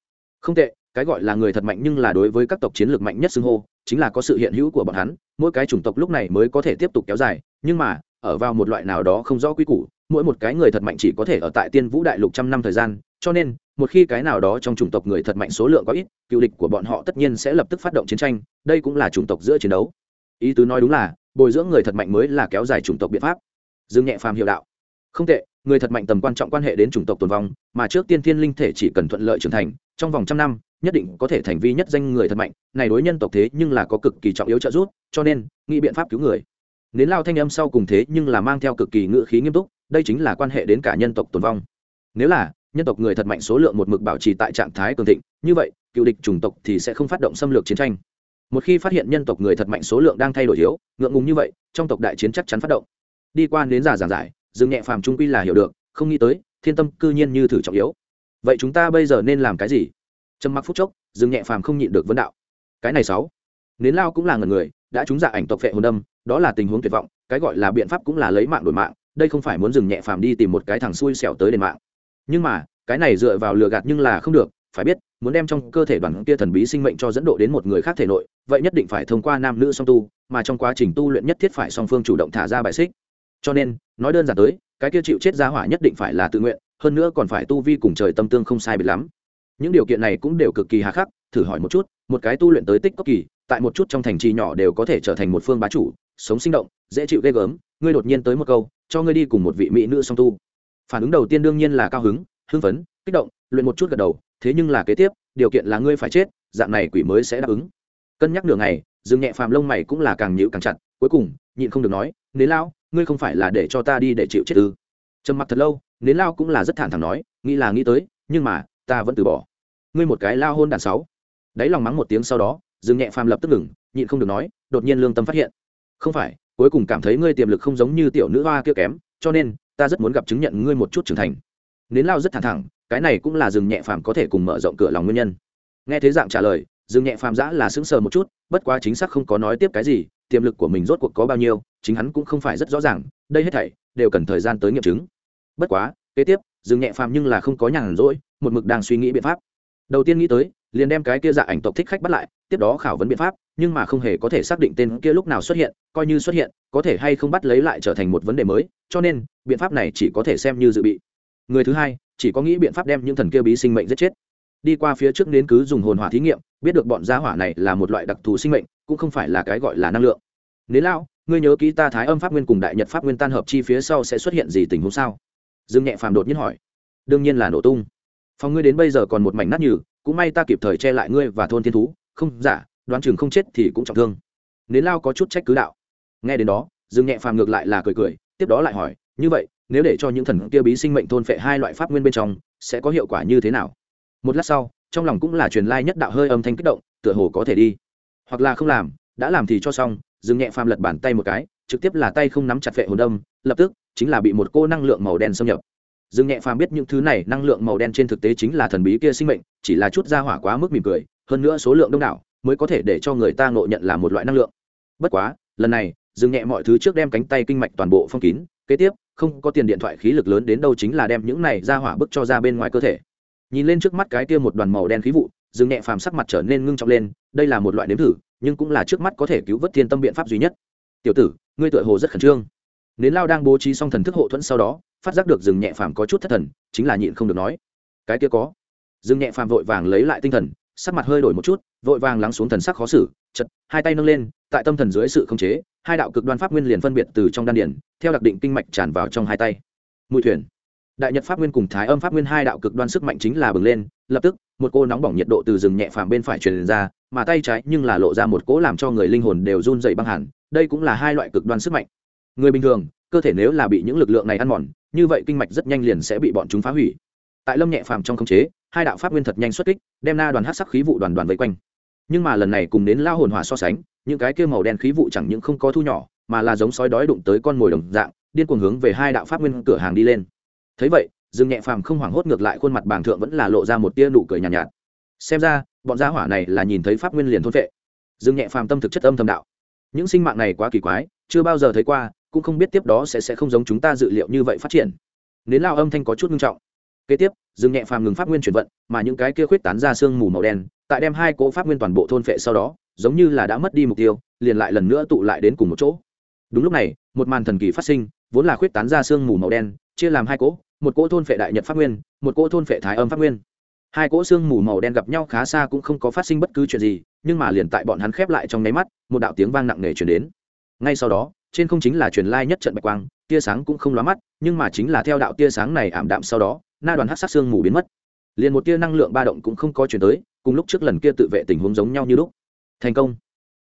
không tệ, cái gọi là người thật mạnh nhưng là đối với các tộc chiến lược mạnh nhất xưng hô, chính là có sự hiện hữu của bọn hắn, mỗi cái chủng tộc lúc này mới có thể tiếp tục kéo dài, nhưng mà, ở vào một loại nào đó không rõ quy củ mỗi một cái người thật mạnh chỉ có thể ở tại tiên vũ đại lục trăm năm thời gian, cho nên, một khi cái nào đó trong chủng tộc người thật mạnh số lượng có ít, cựu địch của bọn họ tất nhiên sẽ lập tức phát động chiến tranh, đây cũng là chủng tộc giữa chiến đấu. Ý tứ nói đúng là, bồi dưỡng người thật mạnh mới là kéo dài chủng tộc biện pháp. Dương nhẹ phàm hiệu đạo. Không tệ, người thật mạnh tầm quan trọng quan hệ đến chủng tộc tồn vong, mà trước tiên thiên linh thể chỉ cần thuận lợi trưởng thành, trong vòng trăm năm, nhất định có thể thành vi nhất danh người thật mạnh, này đối nhân tộc thế nhưng là có cực kỳ trọng yếu trợ giúp, cho nên, nghĩ biện pháp cứu người. Nến lao thanh âm sau cùng thế nhưng là mang theo cực kỳ ngựa khí nghiêm túc đây chính là quan hệ đến cả nhân tộc tồn vong. Nếu là, nhân tộc người thật mạnh số lượng một mực bảo trì tại trạng thái cường thịnh, như vậy, cựu địch chủng tộc thì sẽ không phát động xâm lược chiến tranh. Một khi phát hiện nhân tộc người thật mạnh số lượng đang thay đổi thiếu ngượng ngùng như vậy, trong tộc đại chiến chắc chắn phát động. Đi qua đến giả giảng giải, dương nhẹ phàm trung quy là hiểu được, không nghĩ tới, thiên tâm cư nhiên như thử trọng yếu. Vậy chúng ta bây giờ nên làm cái gì? Trầm mặc phút chốc, dương nhẹ phàm không nhịn được vấn đạo. Cái này sáu. Nến lao cũng là ngần người, đã trúng dạ ảnh tộc phệ hồn đâm, đó là tình huống tuyệt vọng, cái gọi là biện pháp cũng là lấy mạng đổi mạng đây không phải muốn dừng nhẹ phàm đi tìm một cái thằng xui xẻo tới đền mạng. Nhưng mà, cái này dựa vào lừa gạt nhưng là không được, phải biết, muốn đem trong cơ thể đoàn kia thần bí sinh mệnh cho dẫn độ đến một người khác thể nội, vậy nhất định phải thông qua nam nữ song tu, mà trong quá trình tu luyện nhất thiết phải song phương chủ động thả ra bài xích. Cho nên, nói đơn giản tới, cái kia chịu chết giá hỏa nhất định phải là tự nguyện, hơn nữa còn phải tu vi cùng trời tâm tương không sai biệt lắm. Những điều kiện này cũng đều cực kỳ hà khắc, thử hỏi một chút, một cái tu luyện tới tích cốc kỳ, tại một chút trong thành trì nhỏ đều có thể trở thành một phương bá chủ, sống sinh động, dễ chịu ghê gớm, ngươi đột nhiên tới một câu cho ngươi đi cùng một vị mỹ nữ song tu. Phản ứng đầu tiên đương nhiên là cao hứng, hưng phấn, kích động, luyện một chút gật đầu, thế nhưng là kế tiếp, điều kiện là ngươi phải chết, dạng này quỷ mới sẽ đáp ứng. Cân nhắc nửa ngày dừng nhẹ phàm lông mày cũng là càng nhịu càng chặt, cuối cùng, nhịn không được nói, nến lao, ngươi không phải là để cho ta đi để chịu chết ư? Trầm mặc thật lâu, nến lao cũng là rất thản thắn nói, nghĩ là nghĩ tới, nhưng mà, ta vẫn từ bỏ. Ngươi một cái lao hôn đàn sáu. Đáy lòng mắng một tiếng sau đó, dương nhẹ phàm lập tức ngừng, nhịn không được nói, đột nhiên lương tâm phát hiện. Không phải cuối cùng cảm thấy ngươi tiềm lực không giống như tiểu nữ hoa kia kém, cho nên, ta rất muốn gặp chứng nhận ngươi một chút trưởng thành. Nến lao rất thẳng thẳng, cái này cũng là rừng nhẹ phàm có thể cùng mở rộng cửa lòng nguyên nhân. Nghe thế dạng trả lời rừng nhẹ phàm giã là sững sờ một chút, bất quá chính xác không có nói tiếp cái gì, tiềm lực của mình rốt cuộc có bao nhiêu, chính hắn cũng không phải rất rõ ràng, đây hết thảy đều cần thời gian tới nghiệm chứng. Bất quá, kế tiếp rừng nhẹ phàm nhưng là không có nhàn rỗi, một mực đang suy nghĩ biện pháp đầu tiên nghĩ tới, liền đem cái kia dạ ảnh tộc thích khách bắt lại, tiếp đó khảo vấn biện pháp, nhưng mà không hề có thể xác định tên kia lúc nào xuất hiện, coi như xuất hiện, có thể hay không bắt lấy lại trở thành một vấn đề mới, cho nên, biện pháp này chỉ có thể xem như dự bị. Người thứ hai, chỉ có nghĩ biện pháp đem những thần kia bí sinh mệnh giết chết. Đi qua phía trước đến cứ dùng hồn hỏa thí nghiệm, biết được bọn gia hỏa này là một loại đặc thù sinh mệnh, cũng không phải là cái gọi là năng lượng. Nếu lao ngươi nhớ kỹ ta thái âm pháp nguyên cùng đại nhật pháp nguyên tan hợp chi phía sau sẽ xuất hiện gì tình huống sao? Dương nhẹ phàm đột nhiên hỏi. Đương nhiên là nổ tung phòng ngươi đến bây giờ còn một mảnh nát nhừ, cũng may ta kịp thời che lại ngươi và thôn thiên thú, không giả đoán chừng không chết thì cũng trọng thương. Nến lao có chút trách cứ đạo. Nghe đến đó, dương nhẹ phàm ngược lại là cười cười, tiếp đó lại hỏi, như vậy, nếu để cho những thần kia bí sinh mệnh thôn phệ hai loại pháp nguyên bên trong, sẽ có hiệu quả như thế nào? Một lát sau, trong lòng cũng là truyền lai nhất đạo hơi âm thanh kích động, tựa hồ có thể đi. Hoặc là không làm, đã làm thì cho xong, dương nhẹ phàm lật bàn tay một cái, trực tiếp là tay không nắm chặt phệ hồn đâm lập tức, chính là bị một cô năng lượng màu đen xâm nhập. Dương nhẹ phàm biết những thứ này năng lượng màu đen trên thực tế chính là thần bí kia sinh mệnh, chỉ là chút ra hỏa quá mức mỉm cười, hơn nữa số lượng đông đảo, mới có thể để cho người ta ngộ nhận là một loại năng lượng. Bất quá, lần này, Dương nhẹ mọi thứ trước đem cánh tay kinh mạch toàn bộ phong kín, kế tiếp, không có tiền điện thoại khí lực lớn đến đâu chính là đem những này ra hỏa bức cho ra bên ngoài cơ thể. Nhìn lên trước mắt cái kia một đoàn màu đen khí vụ, Dương nhẹ phàm sắc mặt trở nên ngưng trọng lên, đây là một loại nếm thử, nhưng cũng là trước mắt có thể cứu vớt thiên tâm biện pháp duy nhất. Tiểu tử, ngươi tựa hồ rất khẩn trương. Nến lao đang bố trí xong thần thức hộ thuẫn sau đó phát giác được dừng nhẹ phàm có chút thất thần, chính là nhịn không được nói. Cái kia có. Dừng nhẹ phàm vội vàng lấy lại tinh thần, sắc mặt hơi đổi một chút, vội vàng lắng xuống thần sắc khó xử chật hai tay nâng lên, tại tâm thần dưới sự khống chế, hai đạo cực đoan pháp nguyên liền phân biệt từ trong đan điển theo đặc định kinh mạch tràn vào trong hai tay. Mùi thuyền. Đại nhật pháp nguyên cùng thái âm pháp nguyên hai đạo cực đoan sức mạnh chính là bừng lên, lập tức, một cô nóng bỏng nhiệt độ từ rừng nhẹ phàm bên phải truyền ra, mà tay trái nhưng là lộ ra một cỗ làm cho người linh hồn đều run dày băng hẳn, đây cũng là hai loại cực đoan sức mạnh. Người bình thường cơ thể nếu là bị những lực lượng này ăn mòn như vậy kinh mạch rất nhanh liền sẽ bị bọn chúng phá hủy. Tại lâm nhẹ phàm trong khống chế hai đạo pháp nguyên thật nhanh xuất kích đem na đoàn hát sắc khí vụ đoàn đoàn vây quanh. Nhưng mà lần này cùng đến lao hồn hòa so sánh những cái kia màu đen khí vụ chẳng những không có thu nhỏ mà là giống sói đói đụng tới con mồi đồng dạng điên cuồng hướng về hai đạo pháp nguyên cửa hàng đi lên. Thấy vậy dương nhẹ phàm không hoảng hốt ngược lại khuôn mặt bàng thượng vẫn là lộ ra một tia nụ cười nhàn nhạt, nhạt. Xem ra bọn gia hỏa này là nhìn thấy pháp nguyên liền thôn vệ dương nhẹ phàm tâm thực chất âm thầm đạo. Những sinh mạng này quá kỳ quái chưa bao giờ thấy qua cũng không biết tiếp đó sẽ sẽ không giống chúng ta dự liệu như vậy phát triển. Nến lao âm thanh có chút nghiêm trọng. Kế tiếp dương nhẹ phàm ngừng pháp nguyên chuyển vận, mà những cái kia khuyết tán ra sương mù màu đen, tại đem hai cỗ pháp nguyên toàn bộ thôn phệ sau đó, giống như là đã mất đi mục tiêu, liền lại lần nữa tụ lại đến cùng một chỗ. Đúng lúc này, một màn thần kỳ phát sinh, vốn là khuyết tán ra sương mù màu đen, chia làm hai cỗ, một cỗ thôn phệ đại nhật pháp nguyên, một cỗ thôn phệ thái âm pháp nguyên. Hai cỗ xương mù màu đen gặp nhau khá xa cũng không có phát sinh bất cứ chuyện gì, nhưng mà liền tại bọn hắn khép lại trong nháy mắt, một đạo tiếng vang nặng nề chuyển đến. Ngay sau đó trên không chính là truyền lai nhất trận bạch quang, tia sáng cũng không lóa mắt, nhưng mà chính là theo đạo tia sáng này ảm đạm sau đó, na đoàn hát sát xương mù biến mất. Liền một tia năng lượng ba động cũng không có chuyển tới, cùng lúc trước lần kia tự vệ tình huống giống nhau như lúc. Thành công.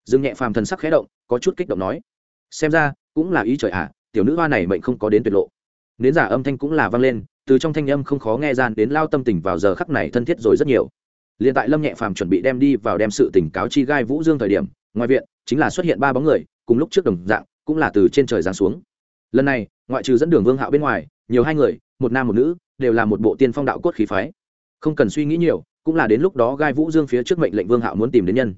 Dương nhẹ phàm thần sắc khẽ động, có chút kích động nói. Xem ra, cũng là ý trời ạ, tiểu nữ hoa này mệnh không có đến tuyệt lộ. Nến giả âm thanh cũng là vang lên, từ trong thanh âm không khó nghe gian đến lao tâm tình vào giờ khắc này thân thiết rồi rất nhiều. Liền tại lâm nhẹ phàm chuẩn bị đem đi vào đem sự tỉnh cáo chi gai vũ dương thời điểm, ngoài viện, chính là xuất hiện ba bóng người, cùng lúc trước đồng dạng cũng là từ trên trời giáng xuống. Lần này, ngoại trừ dẫn đường vương hạo bên ngoài, nhiều hai người, một nam một nữ, đều là một bộ tiên phong đạo cốt khí phái. Không cần suy nghĩ nhiều, cũng là đến lúc đó gai vũ dương phía trước mệnh lệnh vương hạo muốn tìm đến nhân.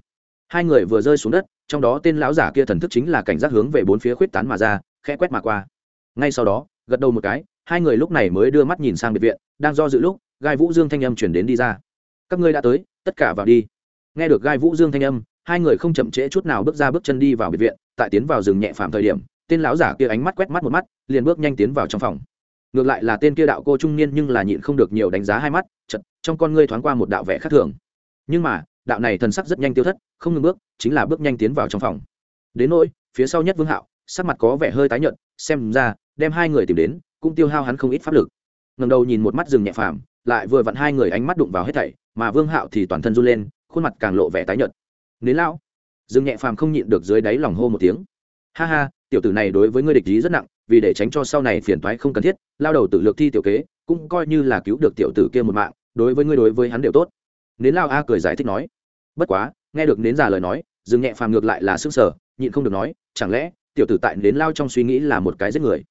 Hai người vừa rơi xuống đất, trong đó tên lão giả kia thần thức chính là cảnh giác hướng về bốn phía khuyết tán mà ra, khẽ quét mà qua. Ngay sau đó, gật đầu một cái, hai người lúc này mới đưa mắt nhìn sang biệt viện, đang do dự lúc, gai vũ dương thanh âm chuyển đến đi ra. Các ngươi đã tới, tất cả vào đi. Nghe được gai vũ dương thanh âm hai người không chậm trễ chút nào bước ra bước chân đi vào biệt viện, tại tiến vào rừng nhẹ phạm thời điểm, tên lão giả kia ánh mắt quét mắt một mắt, liền bước nhanh tiến vào trong phòng. Ngược lại là tên kia đạo cô trung niên nhưng là nhịn không được nhiều đánh giá hai mắt, chật, trong con ngươi thoáng qua một đạo vẻ khác thường. Nhưng mà, đạo này thần sắc rất nhanh tiêu thất, không ngừng bước, chính là bước nhanh tiến vào trong phòng. Đến nỗi, phía sau nhất vương hạo, sắc mặt có vẻ hơi tái nhợt, xem ra, đem hai người tìm đến, cũng tiêu hao hắn không ít pháp lực. Ngầm đầu nhìn một mắt rừng nhẹ phàm, lại vừa vặn hai người ánh mắt đụng vào hết thảy, mà vương hạo thì toàn thân run lên, khuôn mặt càng lộ vẻ tái nhợt nến lão, Dương nhẹ phàm không nhịn được dưới đáy lòng hô một tiếng. Ha ha, tiểu tử này đối với ngươi địch ý rất nặng, vì để tránh cho sau này phiền toái không cần thiết, lao đầu tự lược thi tiểu kế, cũng coi như là cứu được tiểu tử kia một mạng, đối với ngươi đối với hắn đều tốt. Nến lao a cười giải thích nói. Bất quá, nghe được nến già lời nói, Dương nhẹ phàm ngược lại là sức sở nhịn không được nói, chẳng lẽ, tiểu tử tại nến lao trong suy nghĩ là một cái giết người?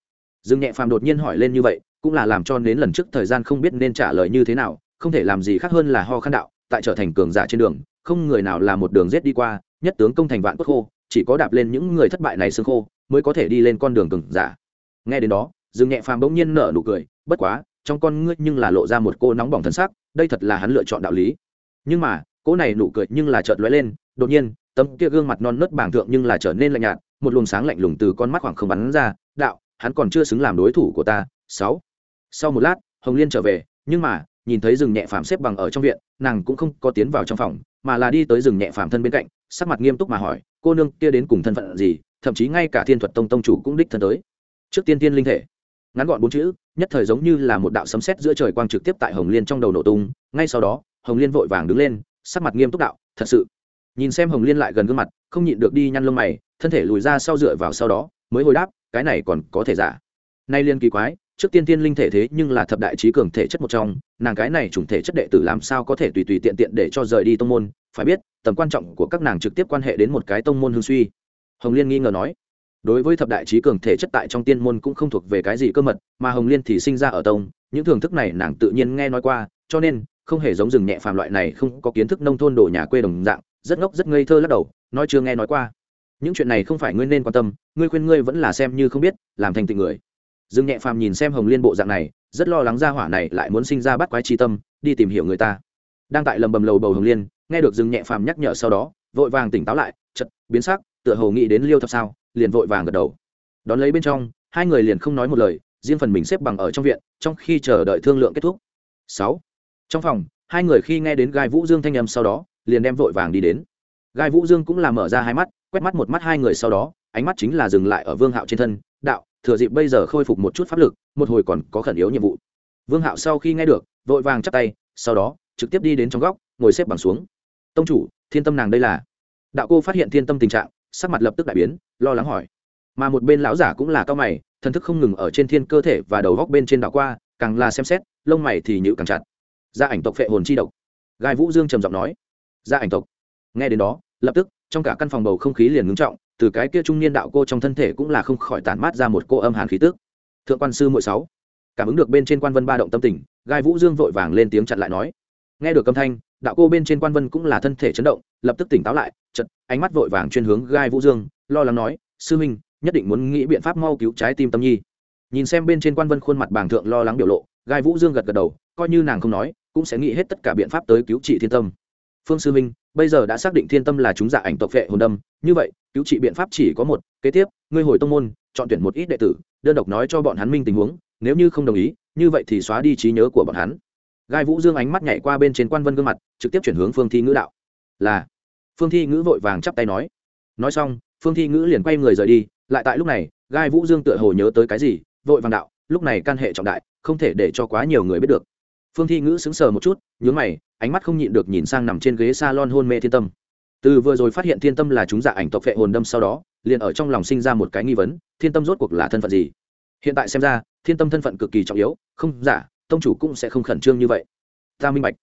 Dương nhẹ phàm đột nhiên hỏi lên như vậy, cũng là làm cho nến lần trước thời gian không biết nên trả lời như thế nào, không thể làm gì khác hơn là ho khăn đạo, tại trở thành cường giả trên đường không người nào là một đường rết đi qua, nhất tướng công thành vạn quốc khô, chỉ có đạp lên những người thất bại này xương khô, mới có thể đi lên con đường cừng giả. Nghe đến đó, dương nhẹ phàm bỗng nhiên nở nụ cười, bất quá, trong con ngươi nhưng là lộ ra một cô nóng bỏng thân xác đây thật là hắn lựa chọn đạo lý. Nhưng mà cô này nụ cười nhưng là chợt lóe lên, đột nhiên, tấm kia gương mặt non nớt bảng thượng nhưng là trở nên lạnh nhạt, một luồng sáng lạnh lùng từ con mắt khoảng không bắn ra, đạo, hắn còn chưa xứng làm đối thủ của ta. Sáu. Sau một lát, hồng liên trở về, nhưng mà nhìn thấy rừng nhẹ phàm xếp bằng ở trong viện, nàng cũng không có tiến vào trong phòng, mà là đi tới rừng nhẹ phàm thân bên cạnh, sắc mặt nghiêm túc mà hỏi, cô nương kia đến cùng thân phận gì? Thậm chí ngay cả thiên thuật tông tông chủ cũng đích thân tới. Trước tiên tiên linh thể. Ngắn gọn bốn chữ, nhất thời giống như là một đạo sấm sét giữa trời quang trực tiếp tại hồng liên trong đầu nổ tung. Ngay sau đó, hồng liên vội vàng đứng lên, sắc mặt nghiêm túc đạo, thật sự. Nhìn xem hồng liên lại gần gương mặt, không nhịn được đi nhăn lông mày, thân thể lùi ra sau dựa vào sau đó, mới hồi đáp, cái này còn có thể giả. Nay liên kỳ quái trước tiên tiên linh thể thế nhưng là thập đại trí cường thể chất một trong, nàng cái này chủng thể chất đệ tử làm sao có thể tùy tùy tiện tiện để cho rời đi tông môn? Phải biết, tầm quan trọng của các nàng trực tiếp quan hệ đến một cái tông môn hương suy. Hồng liên nghi ngờ nói, đối với thập đại trí cường thể chất tại trong tiên môn cũng không thuộc về cái gì cơ mật, mà hồng liên thì sinh ra ở tông, những thưởng thức này nàng tự nhiên nghe nói qua, cho nên không hề giống rừng nhẹ phàm loại này không có kiến thức nông thôn đồ nhà quê đồng dạng, rất ngốc, rất ngây thơ lắc đầu, nói chưa nghe nói qua. Những chuyện này không phải ngươi nên quan tâm, ngươi khuyên ngươi vẫn là xem như không biết, làm thành tình người dương nhẹ phàm nhìn xem hồng liên bộ dạng này, rất lo lắng ra hỏa này lại muốn sinh ra bắt quái chi tâm, đi tìm hiểu người ta. Đang tại lầm bầm lầu bầu hồng liên, nghe được dương nhẹ phàm nhắc nhở sau đó, vội vàng tỉnh táo lại chật biến sắc, tựa hồ nghĩ đến liêu thập sao, liền vội vàng gật đầu. Đón lấy bên trong, hai người liền không nói một lời, riêng phần mình xếp bằng ở trong viện, trong khi chờ đợi thương lượng kết thúc. Sáu. Trong phòng, hai người khi nghe đến gai vũ dương thanh âm sau đó, liền đem vội vàng đi đến. Gai vũ dương cũng là mở ra hai mắt, quét mắt một mắt hai người sau đó, ánh mắt chính là dừng lại ở vương hạo trên thân, đạo thừa dịp bây giờ khôi phục một chút pháp lực, một hồi còn có khẩn yếu nhiệm vụ. Vương hạo sau khi nghe được, vội vàng chắp tay, sau đó, trực tiếp đi đến trong góc, ngồi xếp bằng xuống. Tông chủ, thiên tâm nàng đây là? Đạo cô phát hiện thiên tâm tình trạng, sắc mặt lập tức đại biến, lo lắng hỏi. Mà một bên lão giả cũng là cao mày, thần thức không ngừng ở trên thiên cơ thể và đầu góc bên trên đảo qua, càng là xem xét, lông mày thì nhữ càng chặt. Gia ảnh tộc phệ hồn chi độc. Gai vũ dương trầm giọng nói. Gia ảnh tộc. Nghe đến đó, lập tức, trong cả căn phòng bầu không khí liền ngưng trọng từ cái kia trung niên đạo cô trong thân thể cũng là không khỏi tản mát ra một cô âm hàn khí tức. Thượng quan sư mỗi sáu, cảm ứng được bên trên quan vân ba động tâm tình, gai vũ dương vội vàng lên tiếng chặn lại nói. Nghe được âm thanh, đạo cô bên trên quan vân cũng là thân thể chấn động, lập tức tỉnh táo lại chật ánh mắt vội vàng chuyên hướng gai vũ dương, lo lắng nói, sư huynh, nhất định muốn nghĩ biện pháp mau cứu trái tim tâm nhi. Nhìn xem bên trên quan vân khuôn mặt bàng thượng lo lắng biểu lộ, gai vũ dương gật gật đầu, coi như nàng không nói, cũng sẽ nghĩ hết tất cả biện pháp tới cứu trị thiên tâm phương sư minh, bây giờ đã xác định thiên tâm là chúng dạ ảnh tộc vệ hồn đâm. Như vậy, cứu trị biện pháp chỉ có một, kế tiếp, ngươi hồi tông môn, chọn tuyển một ít đệ tử, đơn độc nói cho bọn hắn minh tình huống, nếu như không đồng ý, như vậy thì xóa đi trí nhớ của bọn hắn. Gai vũ dương ánh mắt nhảy qua bên trên quan vân gương mặt, trực tiếp chuyển hướng phương thi ngữ đạo. Là. Phương thi ngữ vội vàng chắp tay nói. Nói xong, phương thi ngữ liền quay người rời đi, lại tại lúc này, gai vũ dương tựa hồ nhớ tới cái gì, vội vàng đạo, lúc này can hệ trọng đại, không thể để cho quá nhiều người biết được phương thi ngữ sững sờ một chút nhướng mày ánh mắt không nhịn được nhìn sang nằm trên ghế s a lon hôn mê thiên tâm. Từ vừa rồi phát hiện thiên tâm là chúng dạ ảnh tộc phệ hồn đâm sau đó liền ở trong lòng sinh ra một cái nghi vấn thiên tâm rốt cuộc là thân phận gì? Hiện tại xem ra thiên tâm thân phận cực kỳ trọng yếu không giả dạ, tông chủ cũng sẽ không khẩn trương như vậy. Ta minh bạch.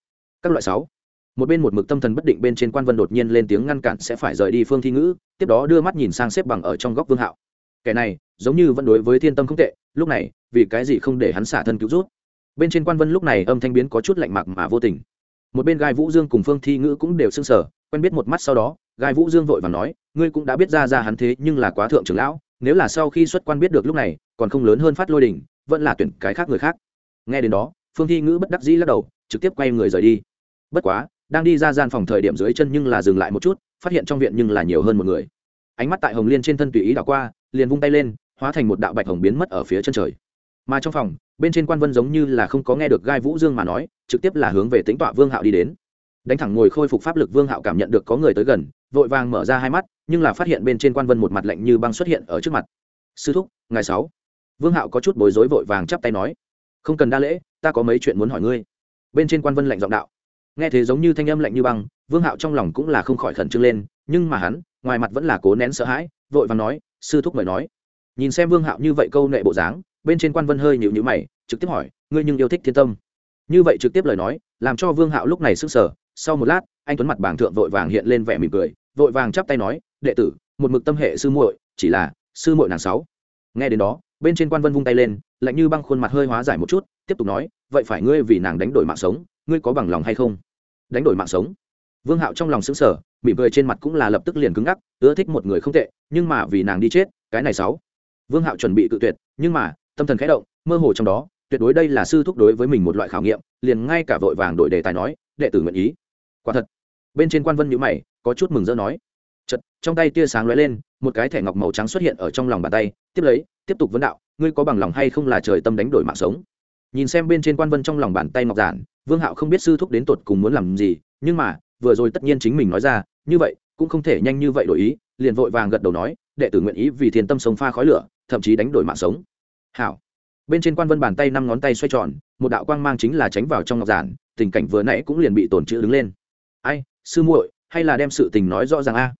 Các loại sáu. Một bên một mực tâm thần bất định bên trên quan vân đột nhiên lên tiếng ngăn cản sẽ phải rời đi phương thi ngữ tiếp đó đưa mắt nhìn sang xếp bằng ở trong góc vương hạo. Kẻ này giống như vẫn đối với thiên tâm không tệ lúc này vì cái gì không để hắn xả thân cứu rút? Bên trên quan vân lúc này âm thanh biến có chút lạnh mặc mà vô tình. Một bên gai vũ dương cùng phương thi ngữ cũng đều s ư n g sở quen biết một mắt sau đó, gai vũ dương vội và nói, ngươi cũng đã biết ra ra hắn thế nhưng là quá thượng trưởng lão, nếu là sau khi xuất quan biết được lúc này, còn không lớn hơn phát lôi đình vẫn là tuyển cái khác người khác. Nghe đến đó, phương thi ngữ bất đắc dĩ lắc đầu, trực tiếp quay người rời đi. Bất quá, đang đi ra gian phòng thời điểm dưới chân nhưng là dừng lại một chút, phát hiện trong viện nhưng là nhiều hơn một người. Ánh mắt tại hồng liên trên thân tùy ý đảo qua, liền vung tay lên, hóa thành một đạo bạch hồng biến mất ở phía chân trời mà trong phòng, bên trên quan vân giống như là không có nghe được gai vũ dương mà nói, trực tiếp là hướng về tính tọa vương hạo đi đến. Đánh thẳng ngồi khôi phục pháp lực vương hạo cảm nhận được có người tới gần, vội vàng mở ra hai mắt, nhưng là phát hiện bên trên quan vân một mặt lạnh như băng xuất hiện ở trước mặt. Sư thúc ngày sáu. Vương hạo có chút bối rối vội vàng chắp tay nói, không cần đa lễ, ta có mấy chuyện muốn hỏi ngươi. Bên trên quan vân lạnh giọng đạo. Nghe thế giống như thanh âm lạnh như băng, vương hạo trong lòng cũng là không khỏi khẩn trương lên, nhưng mà hắn, ngoài mặt vẫn là cố nén sợ hãi, vội vàng nói, sư thúc mời nói. Nhìn xem vương hạo như vậy câu nệ bộ dáng bên trên quan vân hơi nhịu nhữ mày, trực tiếp hỏi, ngươi nhưng yêu thích thiên tâm? Như vậy trực tiếp lời nói, làm cho vương hạo lúc này sức sở sau một lát, anh tuấn mặt bảng thượng vội vàng hiện lên vẻ mỉm cười, vội vàng chắp tay nói, đệ tử, một mực tâm hệ sư muội, chỉ là sư muội nàng sáu. Nghe đến đó, bên trên quan vân vung tay lên, lạnh như băng khuôn mặt hơi hóa giải một chút, tiếp tục nói, vậy phải ngươi vì nàng đánh đổi mạng sống, ngươi có bằng lòng hay không? Đánh đổi mạng sống? Vương hạo trong lòng xứng sở mỉm cười trên mặt cũng là lập tức liền cứng ngắc, ưa thích một người không tệ, nhưng mà vì nàng đi chết, cái này sáu. Vương hạo chuẩn bị cự tuyệt, nhưng mà tâm thần khẽ động, mơ hồ trong đó, tuyệt đối đây là sư thúc đối với mình một loại khảo nghiệm, liền ngay cả vội vàng đổi đề tài nói, đệ tử nguyện ý. Quả thật, bên trên quan vân nhữ mày, có chút mừng rỡ nói chật trong tay tia sáng lóe lên, một cái thẻ ngọc màu trắng xuất hiện ở trong lòng bàn tay, tiếp lấy, tiếp tục vấn đạo, ngươi có bằng lòng hay không là trời tâm đánh đổi mạng sống? Nhìn xem bên trên quan vân trong lòng bàn tay ngọc giản, vương hạo không biết sư thúc đến tột cùng muốn làm gì, nhưng mà, vừa rồi tất nhiên chính mình nói ra, như vậy, cũng không thể nhanh như vậy đổi ý, liền vội vàng gật đầu nói, đệ tử nguyện ý vì thiên tâm sống pha khói lửa, thậm chí đánh đổi mạng sống hảo. Bên trên quan vân bàn tay năm ngón tay xoay tròn, một đạo quang mang chính là tránh vào trong ngọc giản, tình cảnh vừa nãy cũng liền bị tổn chữ đứng lên. Ai, sư muội, hay là đem sự tình nói rõ ràng a?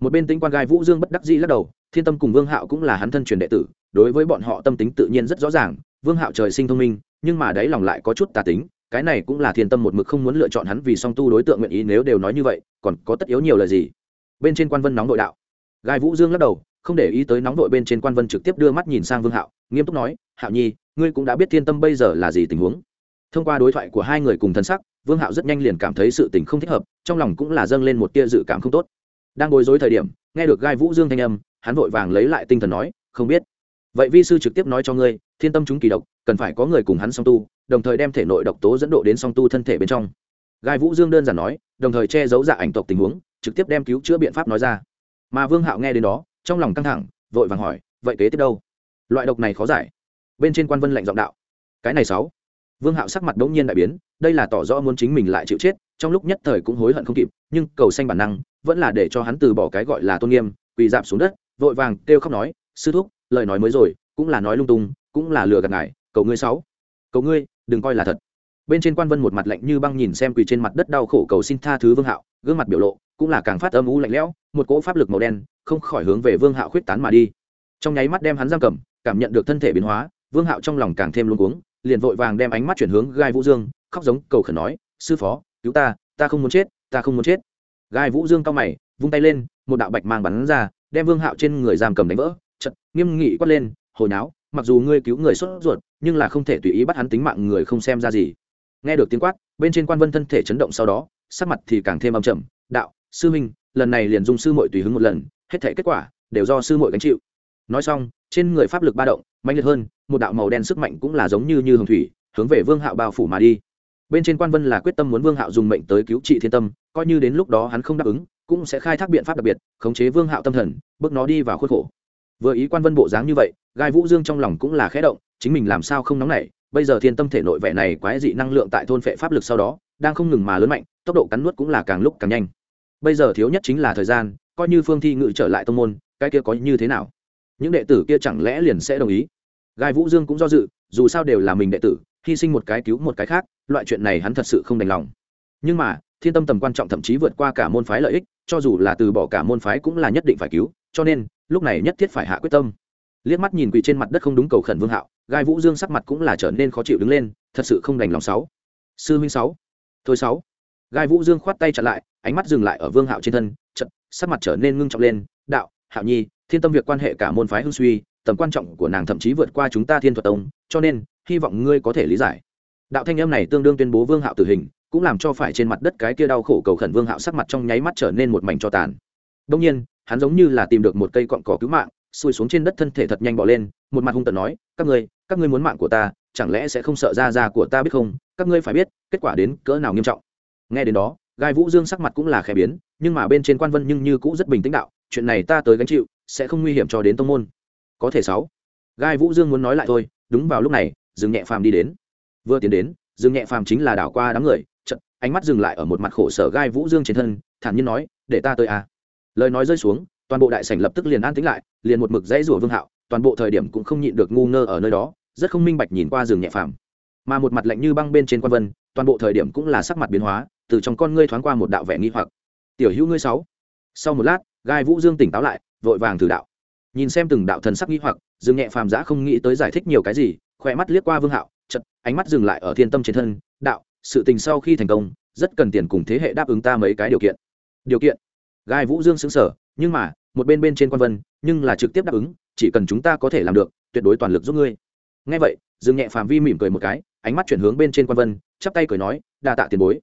Một bên tính quan gai vũ dương bất đắc dĩ lắc đầu, thiên tâm cùng vương hạo cũng là hắn thân truyền đệ tử, đối với bọn họ tâm tính tự nhiên rất rõ ràng, vương hạo trời sinh thông minh, nhưng mà đáy lòng lại có chút tà tính, cái này cũng là thiên tâm một mực không muốn lựa chọn hắn vì song tu đối tượng nguyện ý nếu đều nói như vậy, còn có tất yếu nhiều lời gì? Bên trên quan vân nóng nội đạo. Gai vũ dương lắc đầu, không để ý tới nóng đội bên trên quan vân trực tiếp đưa mắt nhìn sang vương hạo nghiêm túc nói, hạo nhi, ngươi cũng đã biết thiên tâm bây giờ là gì tình huống. Thông qua đối thoại của hai người cùng thân sắc, vương hạo rất nhanh liền cảm thấy sự tình không thích hợp, trong lòng cũng là dâng lên một tia dự cảm không tốt. Đang bối rối thời điểm, nghe được gai vũ dương thanh âm, hắn vội vàng lấy lại tinh thần nói, không biết. Vậy vi sư trực tiếp nói cho ngươi, thiên tâm chúng kỳ độc, cần phải có người cùng hắn song tu, đồng thời đem thể nội độc tố dẫn độ đến song tu thân thể bên trong. Gai vũ dương đơn giản nói, đồng thời che giấu dạ ảnh tộc tình huống, trực tiếp đem cứu chữa biện pháp nói ra. Mà vương hạo nghe đến đó, trong lòng căng thẳng, vội vàng hỏi, vậy kế tiếp đâu? Loại độc này khó giải. Bên trên quan vân lệnh giọng đạo. Cái này sáu. Vương hạo sắc mặt đ ố n g nhiên đại biến, đây là tỏ rõ muốn chính mình lại chịu chết, trong lúc nhất thời cũng hối hận không kịp, nhưng cầu xanh bản năng, vẫn là để cho hắn từ bỏ cái gọi là tôn nghiêm, quỳ dạp xuống đất, vội vàng kêu khóc nói, sư thúc, lời nói mới rồi, cũng là nói lung tung, cũng là lừa gạt ngài, cầu ngươi sáu. Cầu ngươi, đừng coi là thật. Bên trên quan vân một mặt lạnh như băng nhìn xem quỳ trên mặt đất đau khổ cầu xin tha thứ vương hạo, gương mặt biểu lộ cũng là càng phát âm u lạnh lẽo, một cỗ pháp lực màu đen, không khỏi hướng về vương hạo khuyết tán mà đi trong nháy mắt đem hắn giam cầm, cảm nhận được thân thể biến hóa, vương hạo trong lòng càng thêm luống cuống, liền vội vàng đem ánh mắt chuyển hướng gai vũ dương, khóc giống cầu khẩn nói, sư phó, cứu ta ta không muốn chết, ta không muốn chết. Gai vũ dương cao mày, vung tay lên, một đạo bạch mang bắn ra, đem vương hạo trên người giam cầm đánh vỡ chật nghiêm nghị quát lên, hồi náo, mặc dù ngươi cứu người xuất ruột, nhưng là không thể tùy ý bắt hắn tính mạng người không xem ra gì. Nghe được tiếng quát, bên trên quan vân thân thể chấn động sau đó, sắc mặt thì càng thêm âm trầm, đạo, sư minh lần này liền dùng sư muội tùy hứng một lần, hết thể kết quả đều do sư muội gánh chịu nói xong, trên người pháp lực ba động mạnh liệt hơn, một đạo màu đen sức mạnh cũng là giống như như hồng thủy, hướng về vương hạo bao phủ mà đi. Bên trên quan vân là quyết tâm muốn vương hạo dùng mệnh tới cứu trị thiên tâm, coi như đến lúc đó hắn không đáp ứng, cũng sẽ khai thác biện pháp đặc biệt, khống chế vương hạo tâm thần, bước nó đi vào khuất khổ. Vừa ý quan vân bộ dáng như vậy, gai vũ dương trong lòng cũng là khẽ động, chính mình làm sao không nóng nảy, bây giờ thiên tâm thể nội vẻ này quái dị năng lượng tại thôn phệ pháp lực sau đó, đang không ngừng mà lớn mạnh, tốc độ cắn nuốt cũng là càng lúc càng nhanh. Bây giờ thiếu nhất chính là thời gian, coi như phương thi ngự trở lại tông môn, cái kia có như thế nào? Những đệ tử kia chẳng lẽ liền sẽ đồng ý? Gai vũ dương cũng do dự, dù sao đều là mình đệ tử, hy sinh một cái cứu một cái khác, loại chuyện này hắn thật sự không đành lòng. Nhưng mà, thiên tâm tầm quan trọng thậm chí vượt qua cả môn phái lợi ích, cho dù là từ bỏ cả môn phái cũng là nhất định phải cứu, cho nên, lúc này nhất thiết phải hạ quyết tâm. Liếc mắt nhìn quỳ trên mặt đất không đúng cầu khẩn vương hạo, gai vũ dương sắc mặt cũng là trở nên khó chịu đứng lên, thật sự không đành lòng sáu. Sư huynh sáu. Thôi sáu. Gai vũ dương khoát tay chặn lại, ánh mắt dừng lại ở vương hạo trên thân chật sắc mặt trở nên ngưng trọng lên, đạo hạo nhi, thiên tâm việc quan hệ cả môn phái hưng suy, tầm quan trọng của nàng thậm chí vượt qua chúng ta thiên thuật tông, cho nên, hy vọng ngươi có thể lý giải. Đạo thanh âm này tương đương tuyên bố vương hạo tử hình, cũng làm cho phải trên mặt đất cái kia đau khổ cầu khẩn vương hạo sắc mặt trong nháy mắt trở nên một mảnh cho tàn. Đông nhiên, hắn giống như là tìm được một cây cọn cỏ cứu mạng xui xuống trên đất thân thể thật nhanh bỏ lên, một mặt hung tợn nói, các ngươi các ngươi muốn mạng của ta, chẳng lẽ sẽ không sợ ra ra của ta biết không? Các ngươi phải biết, kết quả đến cỡ nào nghiêm trọng. Nghe đến đó gai vũ dương sắc mặt cũng là khẽ biến, nhưng mà bên trên quan vân nhưng như cũng rất bình tĩnh đạo, chuyện này ta tới gánh chịu, sẽ không nguy hiểm cho đến tông môn. Có thể sáu. Gai vũ dương muốn nói lại thôi, đúng vào lúc này, dương nhẹ phàm đi đến. Vừa tiến đến, dương nhẹ phàm chính là đảo qua đám người chật ánh mắt dừng lại ở một mặt khổ sở gai vũ dương trên thân, thản nhiên nói, để ta tới à. lời nói rơi xuống, toàn bộ đại sảnh lập tức liền an tĩnh lại, liền một mực dãy rủa vương hạo, toàn bộ thời điểm cũng không nhịn được ngu ngơ ở nơi đó, rất không minh bạch nhìn qua dương nhẹ phàm. Mà một mặt lạnh như băng bên trên quan vân, toàn bộ thời điểm cũng là sắc mặt biến hóa từ trong con ngươi thoáng qua một đạo vẻ nghi hoặc. Tiểu hữu ngươi sáu. Sau một lát, gai vũ dương tỉnh táo lại, vội vàng thử đạo. Nhìn xem từng đạo thần sắc nghi hoặc, dương nhẹ phàm giã không nghĩ tới giải thích nhiều cái gì khoe mắt liếc qua vương hạo chật ánh mắt dừng lại ở thiên tâm trên thân, đạo, sự tình sau khi thành công, rất cần tiền cùng thế hệ đáp ứng ta mấy cái điều kiện. Điều kiện? Gai vũ dương xứng sở nhưng mà, một bên bên trên quan vân, nhưng là trực tiếp đáp ứng, chỉ cần chúng ta có thể làm được, tuyệt đối toàn lực giúp ngươi. Ngay vậy, dương nhẹ phàm vi mỉm cười một cái, ánh mắt chuyển hướng bên trên quan vân, chắp tay cười nói, đa tạ tiền bối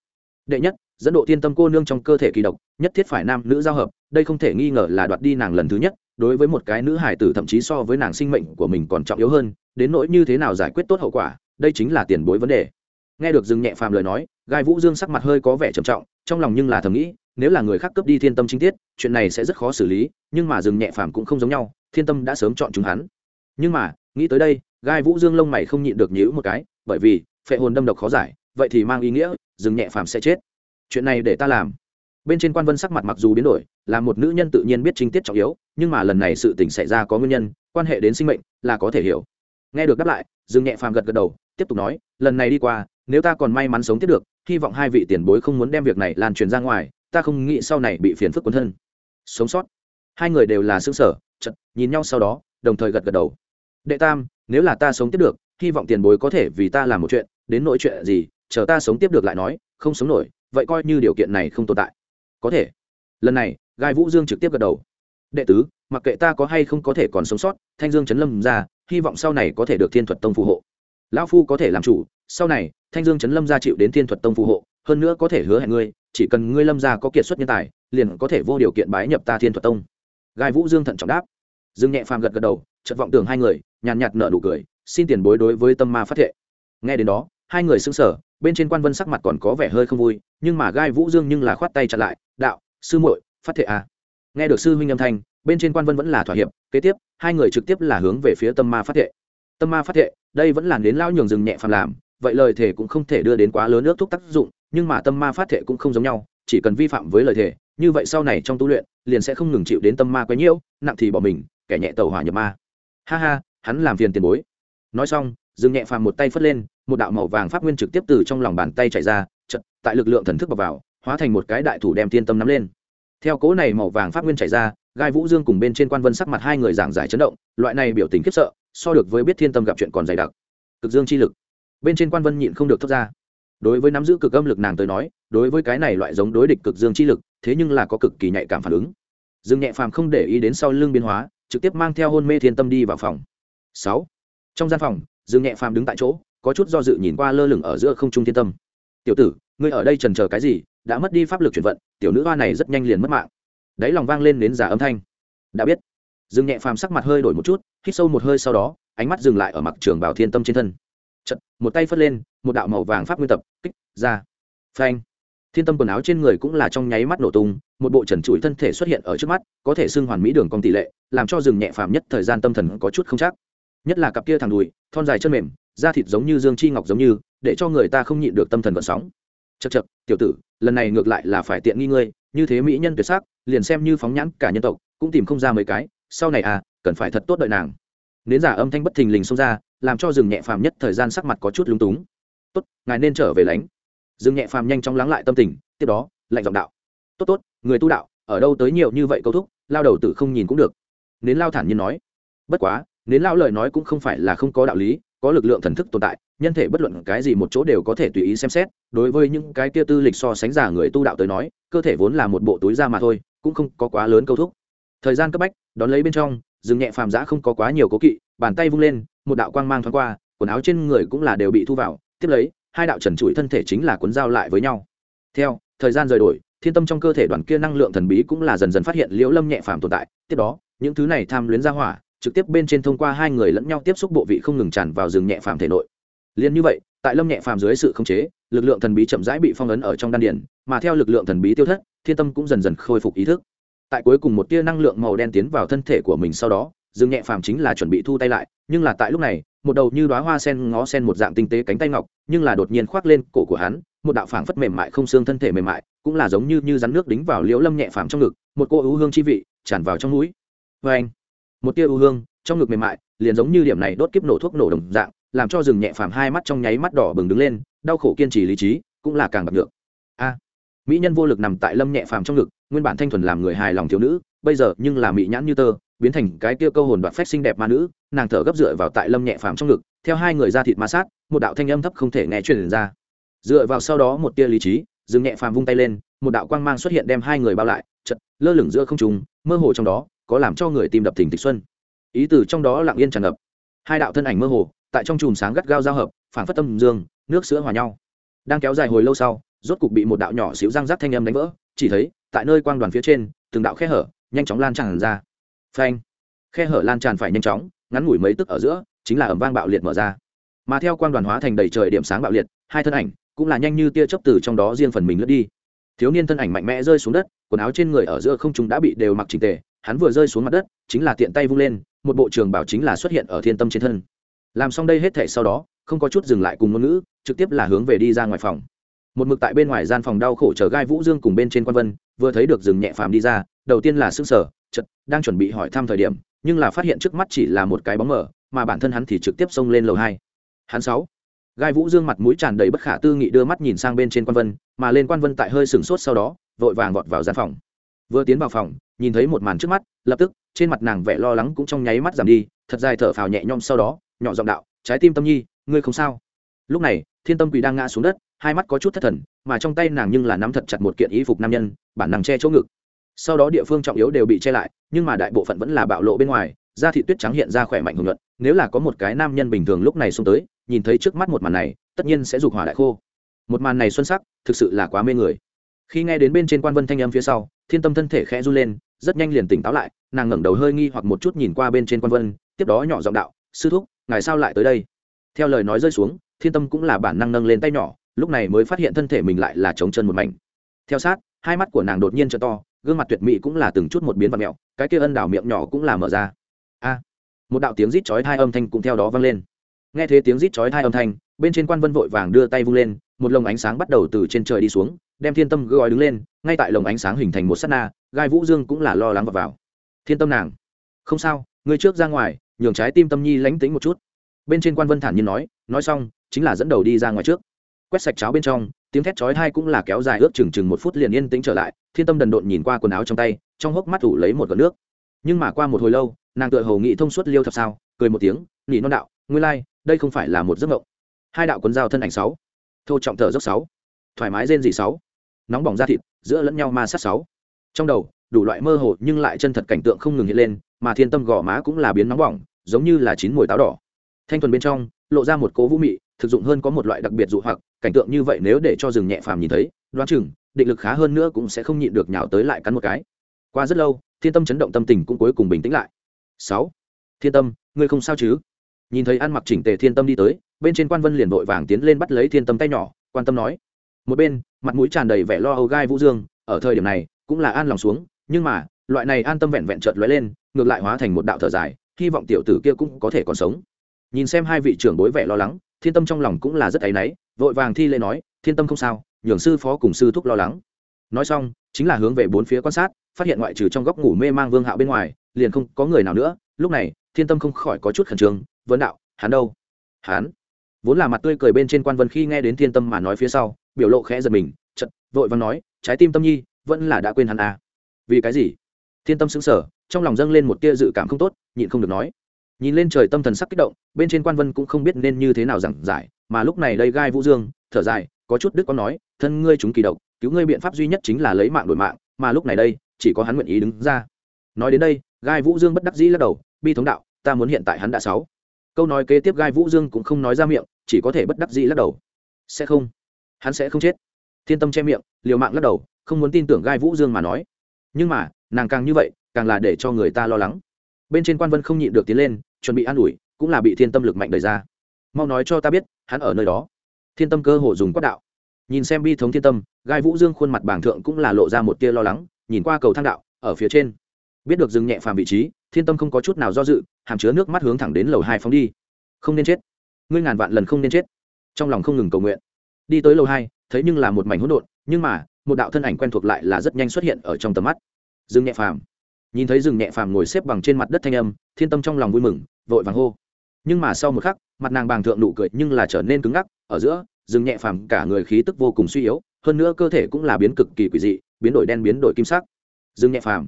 đệ nhất, dẫn độ thiên tâm cô nương trong cơ thể kỳ độc, nhất thiết phải nam nữ giao hợp, đây không thể nghi ngờ là đoạt đi nàng lần thứ nhất, đối với một cái nữ hải tử thậm chí so với nàng sinh mệnh của mình còn trọng yếu hơn, đến nỗi như thế nào giải quyết tốt hậu quả, đây chính là tiền bối vấn đề. Nghe được dừng nhẹ phàm lời nói, gai vũ dương sắc mặt hơi có vẻ trầm trọng, trong lòng nhưng là thầm nghĩ, nếu là người khác cướp đi thiên tâm chính tiết, chuyện này sẽ rất khó xử lý, nhưng mà dừng nhẹ phàm cũng không giống nhau, thiên tâm đã sớm chọn chúng hắn. Nhưng mà, nghĩ tới đây, gai vũ dương lông mày không nhịn được nhữ một cái, bởi vì, phệ hồn đâm độc khó giải vậy thì mang ý nghĩa dừng nhẹ phàm sẽ chết. Chuyện này để ta làm. Bên trên quan vân sắc mặt mặc dù biến đổi, là một nữ nhân tự nhiên biết chính tiết trọng yếu, nhưng mà lần này sự tình xảy ra có nguyên nhân, quan hệ đến sinh mệnh là có thể hiểu. Nghe được đáp lại dừng nhẹ phàm gật gật đầu, tiếp tục nói, lần này đi qua, nếu ta còn may mắn sống tiếp được, hy vọng hai vị tiền bối không muốn đem việc này lan truyền ra ngoài, ta không nghĩ sau này bị phiền phức quấn thân. Sống sót. Hai người đều là xương sở chật nhìn nhau sau đó, đồng thời gật gật đầu. Đệ tam, nếu là ta sống tiếp được, hy vọng tiền bối có thể vì ta làm một chuyện, đến nỗi chuyện gì chờ ta sống tiếp được lại nói, không sống nổi, vậy coi như điều kiện này không tồn tại. Có thể. Lần này, gai vũ dương trực tiếp gật đầu. Đệ tứ, mặc kệ ta có hay không có thể còn sống sót, thanh dương chấn lâm ra, hy vọng sau này có thể được thiên thuật tông phù hộ. Lão phu có thể làm chủ, sau này, thanh dương chấn lâm ra chịu đến thiên thuật tông phù hộ, hơn nữa có thể hứa hẹn ngươi, chỉ cần ngươi lâm ra có kiệt xuất nhân tài, liền có thể vô điều kiện bái nhập ta thiên thuật tông. Gai vũ dương thận trọng đáp. Dương nhẹ phàm gật gật đầu chật vọng tưởng hai người, nhàn nhạt nở nụ cười, xin tiền bối đối với tâm ma phát thệ. Nghe đến đó, hai người xứng sở bên trên quan vân sắc mặt còn có vẻ hơi không vui, nhưng mà gai vũ dương nhưng là khoát tay chặn lại, đạo, sư muội, phát thệ à. nghe được sư huynh âm thanh, bên trên quan vân vẫn là thỏa hiệp, kế tiếp, hai người trực tiếp là hướng về phía tâm ma phát thệ. Tâm ma phát thệ, đây vẫn là đến lao nhường rừng nhẹ phàm làm, vậy lời thề cũng không thể đưa đến quá lớn nước thúc tác dụng, nhưng mà tâm ma phát thệ cũng không giống nhau, chỉ cần vi phạm với lời thề, như vậy sau này trong tu luyện, liền sẽ không ngừng chịu đến tâm ma quấy nhiễu, nặng thì bỏ mình, kẻ nhẹ tàu hỏa nhập ma. Ha ha, hắn làm phiền tiền bối. Nói xong dừng nhẹ phàm một tay phất lên, một đạo màu vàng pháp nguyên trực tiếp từ trong lòng bàn tay chạy ra, chật, tại lực lượng thần thức bọc vào, hóa thành một cái đại thủ đem thiên tâm nắm lên. Theo cố này màu vàng pháp nguyên chạy ra, gai vũ dương cùng bên trên quan vân sắc mặt hai người giảng giải chấn động, loại này biểu tình khiếp sợ, so được với biết thiên tâm gặp chuyện còn dày đặc. Cực dương chi lực. Bên trên quan vân nhịn không được thốt ra. Đối với nắm giữ cực âm lực nàng tới nói, đối với cái này loại giống đối địch cực dương chi lực, thế nhưng là có cực kỳ nhạy cảm phản ứng. Dương nhẹ phàm không để ý đến sau lưng biến hóa, trực tiếp mang theo hôn mê thiên tâm đi vào phòng. Sáu. Trong gian phòng dương nhẹ phàm đứng tại chỗ có chút do dự nhìn qua lơ lửng ở giữa không trung thiên tâm. Tiểu tử ngươi ở đây trần chờ cái gì? Đã mất đi pháp lực chuyển vận tiểu nữ hoa này rất nhanh liền mất mạng. Đáy lòng vang lên đến giả âm thanh. Đã biết. Dương nhẹ phàm sắc mặt hơi đổi một chút hít sâu một hơi sau đó ánh mắt dừng lại ở mặt trường bảo thiên tâm trên thân. Chật, một tay phất lên một đạo màu vàng pháp nguyên tập kích ra. Phanh. Thiên tâm quần áo trên người cũng là trong nháy mắt nổ tung một bộ trần trụi thân thể xuất hiện ở trước mắt có thể xưng hoàn mỹ đường cong tỷ lệ làm cho rừng nhẹ phàm nhất thời gian tâm thần có chút không chắc nhất là cặp kia thẳng đùi, thon dài chân mềm, da thịt giống như dương chi ngọc giống như, để cho người ta không nhịn được tâm thần vận sóng. Chật chật tiểu tử, lần này ngược lại là phải tiện nghi ngươi, như thế mỹ nhân tuyệt sắc, liền xem như phóng nhãn cả nhân tộc, cũng tìm không ra mấy cái, sau này à cần phải thật tốt đợi nàng. Nến giả âm thanh bất thình lình xông ra, làm cho rừng nhẹ phàm nhất thời gian sắc mặt có chút lúng túng. Tốt, ngài nên trở về lánh. Rừng nhẹ phàm nhanh chóng lắng lại tâm tình, tiếp đó, lạnh giọng đạo. Tốt tốt, người tu đạo, ở đâu tới nhiều như vậy câu thúc, lao đầu tử không nhìn cũng được. Nến lao thản nhiên nói. Bất quá nến lao lời nói cũng không phải là không có đạo lý, có lực lượng thần thức tồn tại, nhân thể bất luận cái gì một chỗ đều có thể tùy ý xem xét, đối với những cái kia tư lịch so sánh giả người tu đạo tới nói, cơ thể vốn là một bộ túi da mà thôi, cũng không có quá lớn câu thúc. Thời gian cấp bách, đón lấy bên trong, rừng nhẹ phàm giã không có quá nhiều cố kỵ, bàn tay vung lên, một đạo quang mang thoáng qua, quần áo trên người cũng là đều bị thu vào, tiếp lấy, hai đạo trần trụi thân thể chính là cuốn dao lại với nhau. Theo, thời gian rời đổi, thiên tâm trong cơ thể đoàn kia năng lượng thần bí cũng là dần dần phát hiện liễu lâm nhẹ phàm tồn tại, tiếp đó, những thứ này tham luyến ra hỏa trực tiếp bên trên thông qua hai người lẫn nhau tiếp xúc bộ vị không ngừng tràn vào rừng nhẹ phàm thể nội. Liên như vậy, tại lâm nhẹ phàm dưới sự khống chế, lực lượng thần bí chậm rãi bị phong ấn ở trong đan điển mà theo lực lượng thần bí tiêu thất, thiên tâm cũng dần dần khôi phục ý thức. Tại cuối cùng một tia năng lượng màu đen tiến vào thân thể của mình sau đó dương nhẹ phàm chính là chuẩn bị thu tay lại, nhưng là tại lúc này, một đầu như đoá hoa sen ngó sen một dạng tinh tế cánh tay ngọc, nhưng là đột nhiên khoác lên cổ của hắn, một đạo phảng phất mềm mại không xương thân thể mềm mại, cũng là giống như như rắn nước đính vào liễu lâm nhẹ phàm trong ngực, một cô ưu hương chi vị tràn vào trong mũi. Vê anh một tia ưu hương, trong ngực mềm mại, liền giống như điểm này đốt kiếp nổ thuốc nổ đồng dạng, làm cho rừng nhẹ phàm hai mắt trong nháy mắt đỏ bừng đứng lên, đau khổ kiên trì lý trí, cũng là càng bật được a, mỹ nhân vô lực nằm tại lâm nhẹ phàm trong ngực, nguyên bản thanh thuần làm người hài lòng thiếu nữ, bây giờ nhưng là mỹ nhãn như tơ, biến thành cái kia câu hồn đoạt phách xinh đẹp ma nữ, nàng thở gấp dựa vào tại lâm nhẹ phàm trong ngực, theo hai người ra thịt ma sát, một đạo thanh âm thấp không thể nghe truyền ra. Dựa vào sau đó một tia lý trí dừng nhẹ phàm vung tay lên, một đạo quang mang xuất hiện đem hai người bao lại, chật, lơ lửng giữa không trùng mơ hồ trong đó có làm cho người tìm đập thỉnh thịch xuân. Ý từ trong đó lặng yên tràn ngập. Hai đạo thân ảnh mơ hồ, tại trong chùm sáng gắt gao giao hợp phản phất tâm dương, nước sữa hòa nhau. Đang kéo dài hồi lâu sau, rốt cục bị một đạo nhỏ xíu răng rắc thanh âm đánh vỡ, chỉ thấy, tại nơi quang đoàn phía trên, từng đạo khe hở, nhanh chóng lan tràn ra. Phanh! Khe hở lan tràn phải nhanh chóng, ngắn ngủi mấy tức ở giữa, chính là ẩm vang bạo liệt mở ra. Mà theo quang đoàn hóa thành đầy trời điểm sáng bạo liệt, hai thân ảnh cũng là nhanh như tia chớp từ trong đó riêng phần mình lướt đi. Thiếu niên thân ảnh mạnh mẽ rơi xuống đất, quần áo trên người ở giữa không chúng đã bị đều mặc chỉnh tề hắn vừa rơi xuống mặt đất, chính là tiện tay vung lên, một bộ trường bảo chính là xuất hiện ở thiên tâm trên thân. Làm xong đây hết thể sau đó, không có chút dừng lại cùng ngôn ngữ, trực tiếp là hướng về đi ra ngoài phòng. Một mực tại bên ngoài gian phòng đau khổ chờ gai vũ dương cùng bên trên quan vân, vừa thấy được rừng nhẹ phàm đi ra, đầu tiên là s ư n g sở chật đang chuẩn bị hỏi thăm thời điểm, nhưng là phát hiện trước mắt chỉ là một cái bóng mở mà bản thân hắn thì trực tiếp xông lên lầu hai. Hắn sáu. Gai vũ dương mặt mũi tràn đầy bất khả tư nghị đưa mắt nhìn sang bên trên quan vân, mà lên quan vân tại hơi sửng sốt sau đó, vội vàng vọt vào gian phòng. Vừa tiến vào phòng nhìn thấy một màn trước mắt, lập tức, trên mặt nàng vẻ lo lắng cũng trong nháy mắt giảm đi, thật dài thở phào nhẹ nhõm sau đó, nhỏ giọng đạo, trái tim tâm nhi, ngươi không sao? Lúc này, thiên tâm quỳ đang ngã xuống đất, hai mắt có chút thất thần, mà trong tay nàng nhưng là nắm thật chặt một kiện y phục nam nhân, bản nàng che chỗ ngực. Sau đó địa phương trọng yếu đều bị che lại, nhưng mà đại bộ phận vẫn là bạo lộ bên ngoài, da thị tuyết trắng hiện ra khỏe mạnh hưởng luận nếu là có một cái nam nhân bình thường lúc này xuống tới, nhìn thấy trước mắt một màn này, tất nhiên sẽ dục hỏa đại khô. Một màn này xuân sắc, thực sự là quá mê người. Khi nghe đến bên trên quan vân thanh âm phía sau, thiên tâm thân thể khẽ run lên rất nhanh liền tỉnh táo lại, nàng ngẩng đầu hơi nghi hoặc một chút nhìn qua bên trên quan vân, tiếp đó nhỏ giọng đạo, sư thúc, ngài sao lại tới đây? Theo lời nói rơi xuống, thiên tâm cũng là bản năng nâng lên tay nhỏ, lúc này mới phát hiện thân thể mình lại là trống chân một mảnh. Theo sát, hai mắt của nàng đột nhiên trở to, gương mặt tuyệt mỹ cũng là từng chút một biến vật mẹo cái kia ân đảo miệng nhỏ cũng là mở ra. A! Một đạo tiếng rít chói hai âm thanh cũng theo đó vang lên. Nghe thấy tiếng rít chói hai âm thanh, bên trên quan vân vội vàng đưa tay vung lên, một lồng ánh sáng bắt đầu từ trên trời đi xuống, đem thiên tâm gói đứng lên, ngay tại lồng ánh sáng hình thành một s á t na gai vũ dương cũng là lo lắng vào, vào. thiên tâm nàng. Không sao ngươi trước ra ngoài nhường trái tim tâm nhi lánh tính một chút. Bên trên quan vân thản nhiên nói nói xong chính là dẫn đầu đi ra ngoài trước. Quét sạch cháo bên trong tiếng thét chói hai cũng là kéo dài ước chừng chừng một phút liền yên tĩnh trở lại thiên tâm đần độn nhìn qua quần áo trong tay trong hốc mắt ủ lấy một gợn nước. Nhưng mà qua một hồi lâu nàng tựa hầu nghị thông suốt liêu thật sao cười một tiếng nỉ non đạo nguyên lai、like, đây không phải là một giấc mộng. Hai đạo quần dao thân ảnh sáu. Thô trọng thở dốc sáu. Thoải mái rên dị sáu. Nóng bỏng da thịt giữa lẫn nhau ma sát sáu trong đầu, đủ loại mơ hồ nhưng lại chân thật cảnh tượng không ngừng hiện lên, mà thiên tâm gò má cũng là biến nóng bỏng, giống như là chín mùi táo đỏ. Thanh thuần bên trong, lộ ra một cố vũ mị, thực dụng hơn có một loại đặc biệt dụ hoặc, cảnh tượng như vậy nếu để cho rừng nhẹ phàm nhìn thấy, đoán chừng, định lực khá hơn nữa cũng sẽ không nhịn được nhào tới lại cắn một cái. Qua rất lâu, thiên tâm chấn động tâm tình cũng cuối cùng bình tĩnh lại. Sáu, thiên tâm, ngươi không sao chứ? Nhìn thấy ăn mặc chỉnh tề thiên tâm đi tới, bên trên quan vân liền vội vàng tiến lên bắt lấy thiên tâm tay nhỏ, quan tâm nói. Một bên, mặt mũi tràn đầy vẻ lo âu gai vũ dương, ở thời điểm này cũng là an lòng xuống, nhưng mà, loại này an tâm vẹn vẹn trợt lóe lên, ngược lại hóa thành một đạo thở dài, hy vọng tiểu tử kia cũng có thể còn sống. Nhìn xem hai vị trưởng bối vẻ lo lắng, thiên tâm trong lòng cũng là rất áy náy, vội vàng thi lễ nói, thiên tâm không sao, nhường sư phó cùng sư thúc lo lắng. Nói xong, chính là hướng về bốn phía quan sát, phát hiện ngoại trừ trong góc ngủ mê mang vương hạo bên ngoài, liền không có người nào nữa. Lúc này, thiên tâm không khỏi có chút khẩn trương vấn đạo, hắn đâu? Hắn? Vốn là mặt tươi cười bên trên quan vân khi nghe đến thiên tâm mà nói phía sau, biểu lộ khẽ giật mình chật vội và nói, trái tim tâm nhi vẫn là đã quên hắn à. vì cái gì? Thiên tâm xứng sở trong lòng dâng lên một tia dự cảm không tốt, nhịn không được nói. Nhìn lên trời tâm thần sắc kích động, bên trên quan vân cũng không biết nên như thế nào giảng giải, mà lúc này đây gai vũ dương, thở dài, có chút đức có nói, thân ngươi chúng kỳ độc, cứu ngươi biện pháp duy nhất chính là lấy mạng đổi mạng, mà lúc này đây, chỉ có hắn nguyện ý đứng ra. Nói đến đây, gai vũ dương bất đắc dĩ lắc đầu, bi thống đạo, ta muốn hiện tại hắn đã sáu. Câu nói kế tiếp gai vũ dương cũng không nói ra miệng, chỉ có thể bất đắc dĩ lắc đầu. Sẽ không, hắn sẽ không chết. Thiên tâm che miệng, liều mạng lắc đầu không muốn tin tưởng gai vũ dương mà nói. Nhưng mà, nàng càng như vậy, càng là để cho người ta lo lắng. Bên trên quan vân không nhịn được tiến lên, chuẩn bị an ủi, cũng là bị thiên tâm lực mạnh đẩy ra. Mau nói cho ta biết, hắn ở nơi đó. Thiên tâm cơ hồ dùng quát đạo. Nhìn xem bi thống thiên tâm, gai vũ dương khuôn mặt bảng thượng cũng là lộ ra một tia lo lắng, nhìn qua cầu thang đạo, ở phía trên. Biết được dừng nhẹ phàm vị trí, thiên tâm không có chút nào do dự, hàm chứa nước mắt hướng thẳng đến lầu hai phóng đi. Không nên chết. Ngươi ngàn vạn lần không nên chết. Trong lòng không ngừng cầu nguyện. Đi tới lầu hai, thấy nhưng là một mảnh hỗn độn, nhưng mà một đạo thân ảnh quen thuộc lại là rất nhanh xuất hiện ở trong tầm mắt. Dừng nhẹ phàm. Nhìn thấy dương nhẹ phàm ngồi xếp bằng trên mặt đất thanh âm, thiên tâm trong lòng vui mừng, vội vàng hô. Nhưng mà sau một khắc, mặt nàng bàng thượng nụ cười nhưng là trở nên cứng ngắc, ở giữa dương nhẹ phàm cả người khí tức vô cùng suy yếu, hơn nữa cơ thể cũng là biến cực kỳ quỷ dị, biến đổi đen biến đổi kim sắc. Dương nhẹ phàm.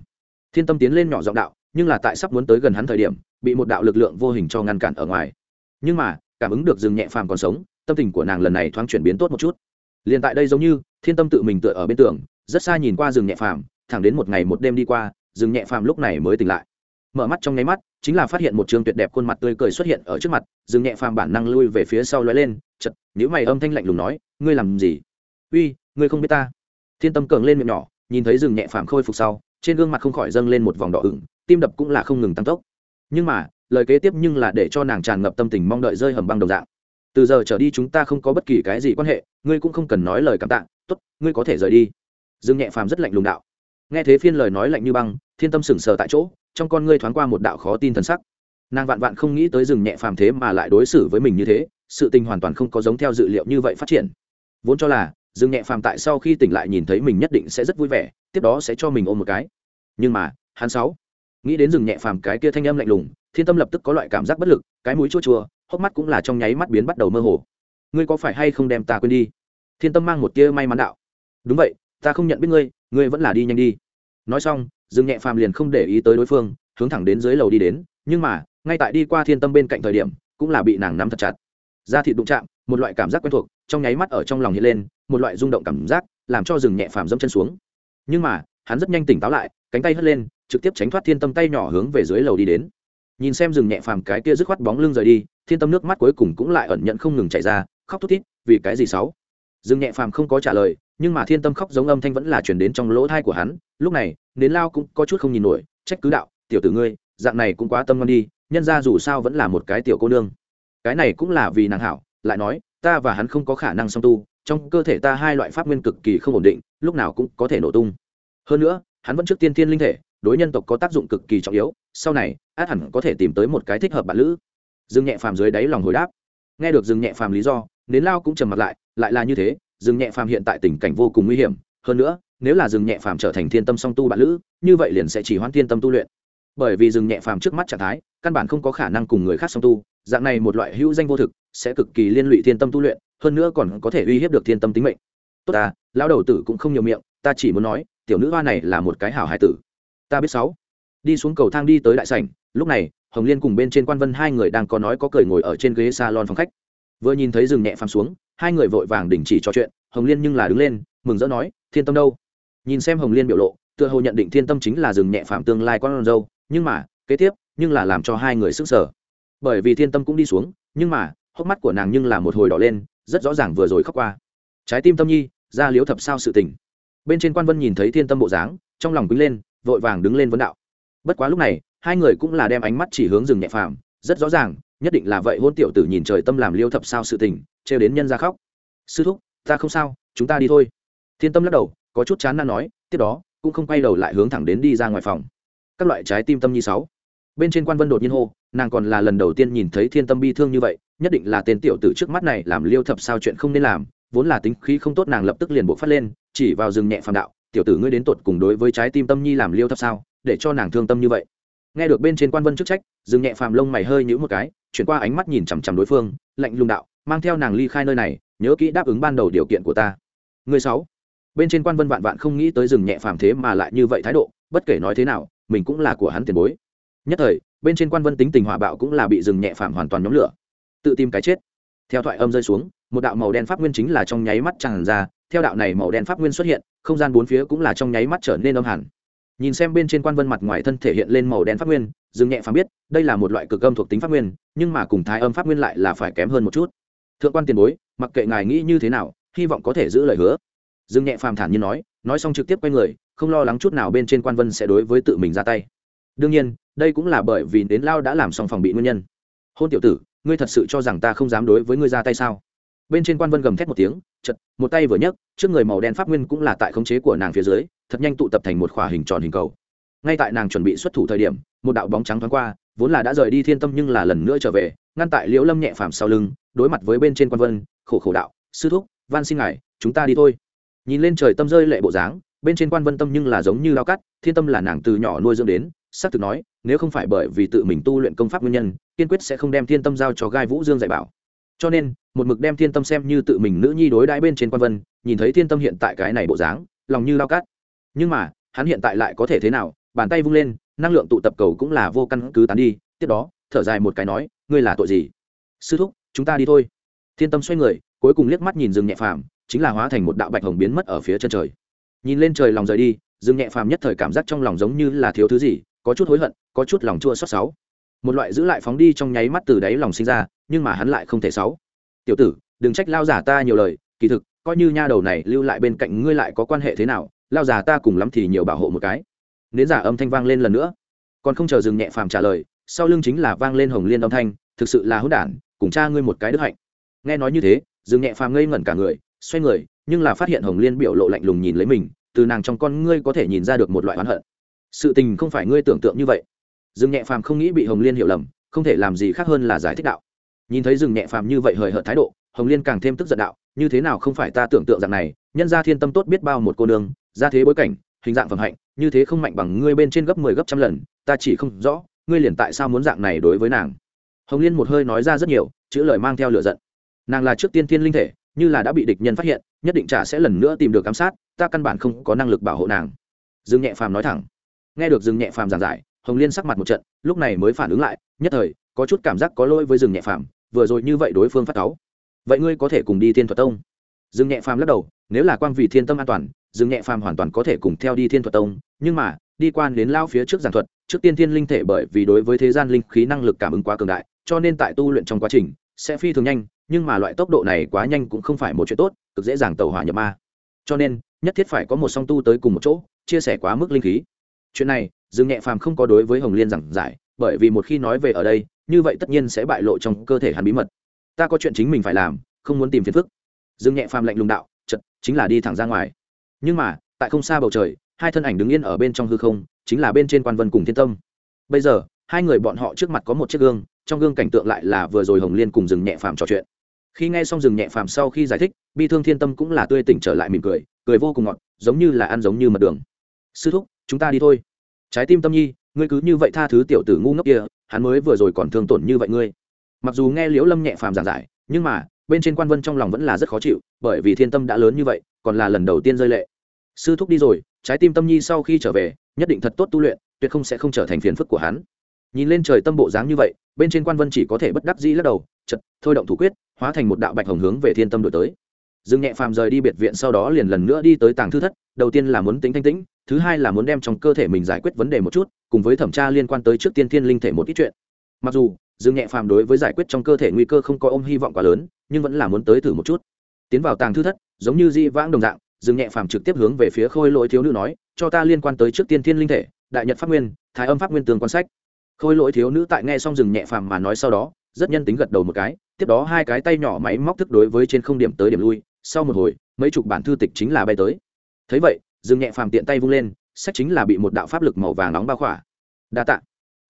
Thiên tâm tiến lên nhỏ giọng đạo, nhưng là tại sắp muốn tới gần hắn thời điểm, bị một đạo lực lượng vô hình cho ngăn cản ở ngoài. Nhưng mà, cảm ứng được dương nhẹ phàm còn sống, tâm tình của nàng lần này thoáng chuyển biến tốt một chút. Liền tại đây giống như thiên tâm tự mình tựa ở bên tường, rất xa nhìn qua rừng nhẹ phàm, thẳng đến một ngày một đêm đi qua, rừng nhẹ phàm lúc này mới tỉnh lại. Mở mắt trong nháy mắt, chính là phát hiện một trường tuyệt đẹp khuôn mặt tươi cười xuất hiện ở trước mặt, rừng nhẹ phàm bản năng lui về phía sau lóe lên chật nhữ mày âm thanh lạnh lùng nói, ngươi làm gì? Uy, ngươi không biết ta. Thiên tâm cường lên miệng nhỏ, nhìn thấy rừng nhẹ phàm khôi phục sau, trên gương mặt không khỏi dâng lên một vòng đỏ ửng, tim đập cũng là không ngừng tăng tốc. Nhưng mà, lời kế tiếp nhưng là để cho nàng tràn ngập tâm tình mong đợi rơi hầm băng đồng dạng. Từ giờ trở đi chúng ta không có bất kỳ cái gì quan hệ, ngươi cũng không cần nói lời cảm tạ tốt, ngươi có thể rời đi. Dương nhẹ phàm rất lạnh lùng đạo. Nghe thế phiên lời nói lạnh như băng, thiên tâm sững sờ tại chỗ, trong con ngươi thoáng qua một đạo khó tin thần sắc. Nàng vạn vạn không nghĩ tới rừng nhẹ phàm thế mà lại đối xử với mình như thế, sự tình hoàn toàn không có giống theo dự liệu như vậy phát triển. Vốn cho là rừng nhẹ phàm tại sau khi tỉnh lại nhìn thấy mình nhất định sẽ rất vui vẻ, tiếp đó sẽ cho mình ôm một cái. Nhưng mà, hắn sáu, nghĩ đến rừng nhẹ phàm cái kia thanh âm lạnh lùng, thiên tâm lập tức có loại cảm giác bất lực, cái mũi chua chua, hốc mắt cũng là trong nháy mắt biến bắt đầu mơ hồ. Ngươi có phải hay không đem ta quên đi? Thiên tâm mang một tia may mắn đạo. Đúng vậy, ta không nhận biết ngươi ngươi vẫn là đi nhanh đi. Nói xong, dương nhẹ phàm liền không để ý tới đối phương, hướng thẳng đến dưới lầu đi đến, nhưng mà, ngay tại đi qua thiên tâm bên cạnh thời điểm, cũng là bị nàng nắm thật chặt. Da thịt đụng chạm, một loại cảm giác quen thuộc, trong nháy mắt ở trong lòng hiện lên, một loại rung động cảm giác, làm cho rừng nhẹ phàm dẫm chân xuống. Nhưng mà, hắn rất nhanh tỉnh táo lại, cánh tay hất lên, trực tiếp tránh thoát thiên tâm tay nhỏ hướng về dưới lầu đi đến. Nhìn xem rừng nhẹ phàm cái kia dứt khoát bóng lưng rời đi, thiên tâm nước mắt cuối cùng cũng lại ẩn nhận không ngừng chảy ra, khóc thút thít, vì cái gì xấu Dương nhẹ phàm không có trả lời, nhưng mà thiên tâm khóc giống âm thanh vẫn là chuyển đến trong lỗ thai của hắn. Lúc này đến lao cũng có chút không nhìn nổi, trách cứ đạo, tiểu tử ngươi, dạng này cũng quá tâm ngon đi, nhân ra dù sao vẫn là một cái tiểu cô nương. Cái này cũng là vì nàng hảo, lại nói, ta và hắn không có khả năng song tu, trong cơ thể ta hai loại pháp nguyên cực kỳ không ổn định, lúc nào cũng có thể nổ tung. Hơn nữa, hắn vẫn trước tiên tiên linh thể, đối nhân tộc có tác dụng cực kỳ trọng yếu, sau này, át hẳn có thể tìm tới một cái thích hợp bạn lữ. Dương nhẹ phàm dưới đáy lòng hồi đáp. Nghe được dương nhẹ phàm lý do, nến lao cũng trầm mặt lại lại là như thế dương nhẹ phàm hiện tại tình cảnh vô cùng nguy hiểm. Hơn nữa, nếu là dương nhẹ phàm trở thành thiên tâm song tu bạn lữ, như vậy liền sẽ chỉ hoãn thiên tâm tu luyện. Bởi vì dương nhẹ phàm trước mắt trạng thái, căn bản không có khả năng cùng người khác song tu, dạng này một loại hữu danh vô thực, sẽ cực kỳ liên lụy thiên tâm tu luyện, hơn nữa còn có thể uy hiếp được thiên tâm tính mệnh. Tốt ta, lão đầu tử cũng không nhiều miệng, ta chỉ muốn nói, tiểu nữ hoa này là một cái hảo hải tử. Ta biết sáu. Đi xuống cầu thang đi tới đại sảnh, lúc này, hồng liên cùng bên trên quan vân hai người đang có nói có cười ngồi ở trên ghế salon phòng khách. Vừa nhìn thấy rừng nhẹ phàm xuống hai người vội vàng đình chỉ trò chuyện, hồng liên nhưng là đứng lên, mừng rỡ nói, thiên tâm đâu? Nhìn xem hồng liên biểu lộ, tựa hồ nhận định thiên tâm chính là dừng nhẹ phạm tương lai con dâu, nhưng mà, kế tiếp, nhưng là làm cho hai người sức sở bởi vì thiên tâm cũng đi xuống, nhưng mà, hốc mắt của nàng nhưng là một hồi đỏ lên, rất rõ ràng vừa rồi khóc qua. Trái tim tâm nhi, ra liếu thập sao sự tình. Bên trên quan vân nhìn thấy thiên tâm bộ dáng, trong lòng quýnh lên, vội vàng đứng lên vấn đạo. Bất quá lúc này, hai người cũng là đem ánh mắt chỉ hướng rừng nhẹ phàm, rất rõ ràng, nhất định là vậy hôn tiểu tử nhìn trời tâm làm liêu thập sao sự tình trêu đến nhân ra khóc. Sư thúc, ta không sao, chúng ta đi thôi. Thiên tâm lắc đầu, có chút chán nản nói, tiếp đó, cũng không quay đầu lại hướng thẳng đến đi ra ngoài phòng. Các loại trái tim tâm nhi sáu. Bên trên quan vân đột nhiên hô, nàng còn là lần đầu tiên nhìn thấy thiên tâm bi thương như vậy, nhất định là tên tiểu tử trước mắt này làm liêu thập sao chuyện không nên làm, vốn là tính khí không tốt nàng lập tức liền bộ phát lên, chỉ vào rừng nhẹ phàm đạo, tiểu tử ngươi đến tột cùng đối với trái tim tâm nhi làm liêu thập sao, để cho nàng thương tâm như vậy. Nghe được bên trên quan vân chức trách, rừng nhẹ phàm lông mày hơi nhữ một cái, chuyển qua ánh mắt nhìn chằm chằm đối phương, lạnh lùng đạo mang theo nàng ly khai nơi này, nhớ kỹ đáp ứng ban đầu điều kiện của ta. Người sáu. Bên trên quan vân vạn vạn không nghĩ tới rừng nhẹ phàm thế mà lại như vậy thái độ, bất kể nói thế nào, mình cũng là của hắn tiền bối. Nhất thời, bên trên quan vân tính tình hòa bạo cũng là bị rừng nhẹ phàm hoàn toàn nhóm lửa. Tự tìm cái chết. Theo thoại âm rơi xuống, một đạo màu đen pháp nguyên chính là trong nháy mắt tràn ra, theo đạo này màu đen pháp nguyên xuất hiện, không gian bốn phía cũng là trong nháy mắt trở nên âm hẳn. Nhìn xem bên trên quan vân mặt ngoài thân thể hiện lên màu đen pháp nguyên dương nhẹ phàm biết, đây là một loại cực âm thuộc tính pháp nguyên, nhưng mà cùng thái âm pháp nguyên lại là phải kém hơn một chút thượng quan tiền bối, mặc kệ ngài nghĩ như thế nào, hy vọng có thể giữ lời hứa. Dương nhẹ phàm thản như nói nói xong trực tiếp quay người, không lo lắng chút nào bên trên quan vân sẽ đối với tự mình ra tay. Đương nhiên, đây cũng là bởi vì đến lao đã làm xong phòng bị nguyên nhân. Hôn tiểu tử, ngươi thật sự cho rằng ta không dám đối với ngươi ra tay sao? Bên trên quan vân gầm thét một tiếng chật một tay vừa nhấc, trước người màu đen pháp nguyên cũng là tại khống chế của nàng phía dưới, thật nhanh tụ tập thành một khỏa hình tròn hình cầu. Ngay tại nàng chuẩn bị xuất thủ thời điểm, một đạo bóng trắng thoáng qua vốn là đã rời đi thiên tâm nhưng là lần nữa trở về, ngăn tại liễu lâm nhẹ phàm sau lưng, đối mặt với bên trên quan vân, khổ khổ đạo, sư thúc, van xin ngài, chúng ta đi thôi. Nhìn lên trời tâm rơi lệ bộ dáng, bên trên quan vân tâm nhưng là giống như lao cắt, thiên tâm là nàng từ nhỏ nuôi dưỡng đến xác thực nói, nếu không phải bởi vì tự mình tu luyện công pháp nguyên nhân, kiên quyết sẽ không đem thiên tâm giao cho gai vũ dương dạy bảo. Cho nên, một mực đem thiên tâm xem như tự mình nữ nhi đối đãi bên trên quan vân, nhìn thấy thiên tâm hiện tại cái này bộ dáng, lòng như lao cắt. Nhưng mà, hắn hiện tại lại có thể thế nào? Bàn tay vung lên năng lượng tụ tập cầu cũng là vô căn cứ tán đi, tiếp đó, thở dài một cái nói, ngươi là tội gì? Sư thúc, chúng ta đi thôi. Thiên tâm xoay người, cuối cùng liếc mắt nhìn rừng nhẹ phàm, chính là hóa thành một đạo bạch hồng biến mất ở phía chân trời. Nhìn lên trời lòng rời đi dương nhẹ phàm nhất thời cảm giác trong lòng giống như là thiếu thứ gì, có chút hối hận, có chút lòng chua xót sáu một loại giữ lại phóng đi trong nháy mắt từ đáy lòng sinh ra, nhưng mà hắn lại không thể sáu tiểu tử, đừng trách lao giả ta nhiều lời, kỳ thực, coi như nha đầu này lưu lại bên cạnh ngươi lại có quan hệ thế nào, lao giả ta cùng lắm thì nhiều bảo hộ một cái nến giả âm thanh vang lên lần nữa. Còn không chờ dừng nhẹ phàm trả lời, sau lưng chính là vang lên hồng liên âm thanh, thực sự là hỗn đản, cùng cha ngươi một cái đức hạnh. Nghe nói như thế, dừng nhẹ phàm ngây ngẩn cả người, xoay người, nhưng là phát hiện hồng liên biểu lộ lạnh lùng nhìn lấy mình, từ nàng trong con ngươi có thể nhìn ra được một loại oán hận. Sự tình không phải ngươi tưởng tượng như vậy. Dừng nhẹ phàm không nghĩ bị hồng liên hiểu lầm, không thể làm gì khác hơn là giải thích đạo. Nhìn thấy dừng nhẹ phàm như vậy hời hợt thái độ, hồng liên càng thêm tức giận đạo, như thế nào không phải ta tưởng tượng rằng này, nhân gia thiên tâm tốt biết bao một cô nương ra thế bối cảnh, hình dạng phẩm hạnh như thế không mạnh bằng ngươi bên trên gấp mười 10 gấp trăm lần, ta chỉ không rõ, ngươi liền tại sao muốn dạng này đối với nàng. Hồng liên một hơi nói ra rất nhiều, chữ lời mang theo lửa giận. Nàng là trước tiên thiên linh thể, như là đã bị địch nhân phát hiện, nhất định trả sẽ lần nữa tìm được giám sát, ta căn bản không có năng lực bảo hộ nàng. Dương nhẹ phàm nói thẳng. Nghe được dương nhẹ phàm giảng giải, hồng liên sắc mặt một trận, lúc này mới phản ứng lại, nhất thời, có chút cảm giác có lỗi với dương nhẹ phàm, vừa rồi như vậy đối phương phát cáu. Vậy ngươi có thể cùng đi thiên thuật tông? Dương nhẹ phàm lắc đầu, nếu là quang vì thiên tâm an toàn dương nhẹ phàm hoàn toàn có thể cùng theo đi thiên thuật tông, nhưng mà, đi quan đến lao phía trước giảng thuật, trước tiên thiên linh thể bởi vì đối với thế gian linh khí năng lực cảm ứng quá cường đại, cho nên tại tu luyện trong quá trình, sẽ phi thường nhanh, nhưng mà loại tốc độ này quá nhanh cũng không phải một chuyện tốt, cực dễ dàng tàu hỏa nhập ma. Cho nên, nhất thiết phải có một song tu tới cùng một chỗ, chia sẻ quá mức linh khí. Chuyện này dương nhẹ phàm không có đối với hồng liên giảng giải, bởi vì một khi nói về ở đây, như vậy tất nhiên sẽ bại lộ trong cơ thể hắn bí mật. Ta có chuyện chính mình phải làm, không muốn tìm phiền phức. Dương nhẹ phàm lạnh lùng đạo, chật, chính là đi thẳng ra ngoài nhưng mà, tại không xa bầu trời, hai thân ảnh đứng yên ở bên trong hư không, chính là bên trên quan vân cùng thiên tâm. Bây giờ, hai người bọn họ trước mặt có một chiếc gương, trong gương cảnh tượng lại là vừa rồi hồng liên cùng rừng nhẹ phàm trò chuyện. Khi nghe xong rừng nhẹ phàm sau khi giải thích, bi thương thiên tâm cũng là tươi tỉnh trở lại mỉm cười cười vô cùng ngọt, giống như là ăn giống như mật đường. Sư thúc, chúng ta đi thôi. Trái tim tâm nhi, ngươi cứ như vậy tha thứ tiểu tử ngu ngốc kia, hắn mới vừa rồi còn thương tổn như vậy ngươi. Mặc dù nghe liễu lâm nhẹ phàm giảng giải, nhưng mà, bên trên quan vân trong lòng vẫn là rất khó chịu, bởi vì thiên tâm đã lớn như vậy, còn là lần đầu tiên rơi lệ sư thúc đi rồi, trái tim tâm nhi sau khi trở về, nhất định thật tốt tu luyện, tuyệt không sẽ không trở thành phiền phức của hắn. Nhìn lên trời tâm bộ dáng như vậy, bên trên quan vân chỉ có thể bất đắc dĩ lắc đầu, chật, thôi động thủ quyết, hóa thành một đạo bạch hồng hướng về thiên tâm đổi tới. Dương nhẹ phàm rời đi biệt viện sau đó liền lần nữa đi tới tàng thư thất, đầu tiên là muốn tính thanh tĩnh, thứ hai là muốn đem trong cơ thể mình giải quyết vấn đề một chút, cùng với thẩm tra liên quan tới trước tiên thiên linh thể một ít chuyện. Mặc dù, dương nhẹ phàm đối với giải quyết trong cơ thể nguy cơ không có ôm hy vọng quá lớn, nhưng vẫn là muốn tới thử một chút. Tiến vào tàng thư thất, giống như di vãng đồng dạng dừng nhẹ phàm trực tiếp hướng về phía khôi lỗi thiếu nữ nói, cho ta liên quan tới trước tiên thiên linh thể, đại nhật pháp nguyên, thái âm pháp nguyên tường quan sách. Khôi lỗi thiếu nữ tại nghe xong dừng nhẹ phàm mà nói sau đó, rất nhân tính gật đầu một cái, tiếp đó hai cái tay nhỏ máy móc thức đối với trên không điểm tới điểm lui, sau một hồi, mấy chục bản thư tịch chính là bay tới. Thấy vậy, dừng nhẹ phàm tiện tay vung lên, sách chính là bị một đạo pháp lực màu vàng nóng bao khỏa. Đa tạ.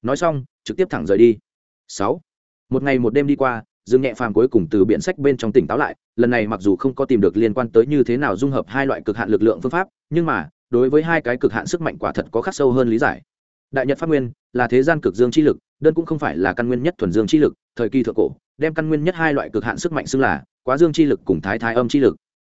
Nói xong, trực tiếp thẳng rời đi. Sáu. Một ngày một đêm đi qua dương nhẹ phàm cuối cùng từ biện sách bên trong tỉnh táo lại, lần này mặc dù không có tìm được liên quan tới như thế nào dung hợp hai loại cực hạn lực lượng phương pháp, nhưng mà, đối với hai cái cực hạn sức mạnh quả thật có khắc sâu hơn lý giải. Đại nhật pháp nguyên là thế gian cực dương chi lực, đơn cũng không phải là căn nguyên nhất thuần dương chi lực, thời kỳ thượng cổ, đem căn nguyên nhất hai loại cực hạn sức mạnh xưng là quá dương chi lực cùng thái thái âm chi lực.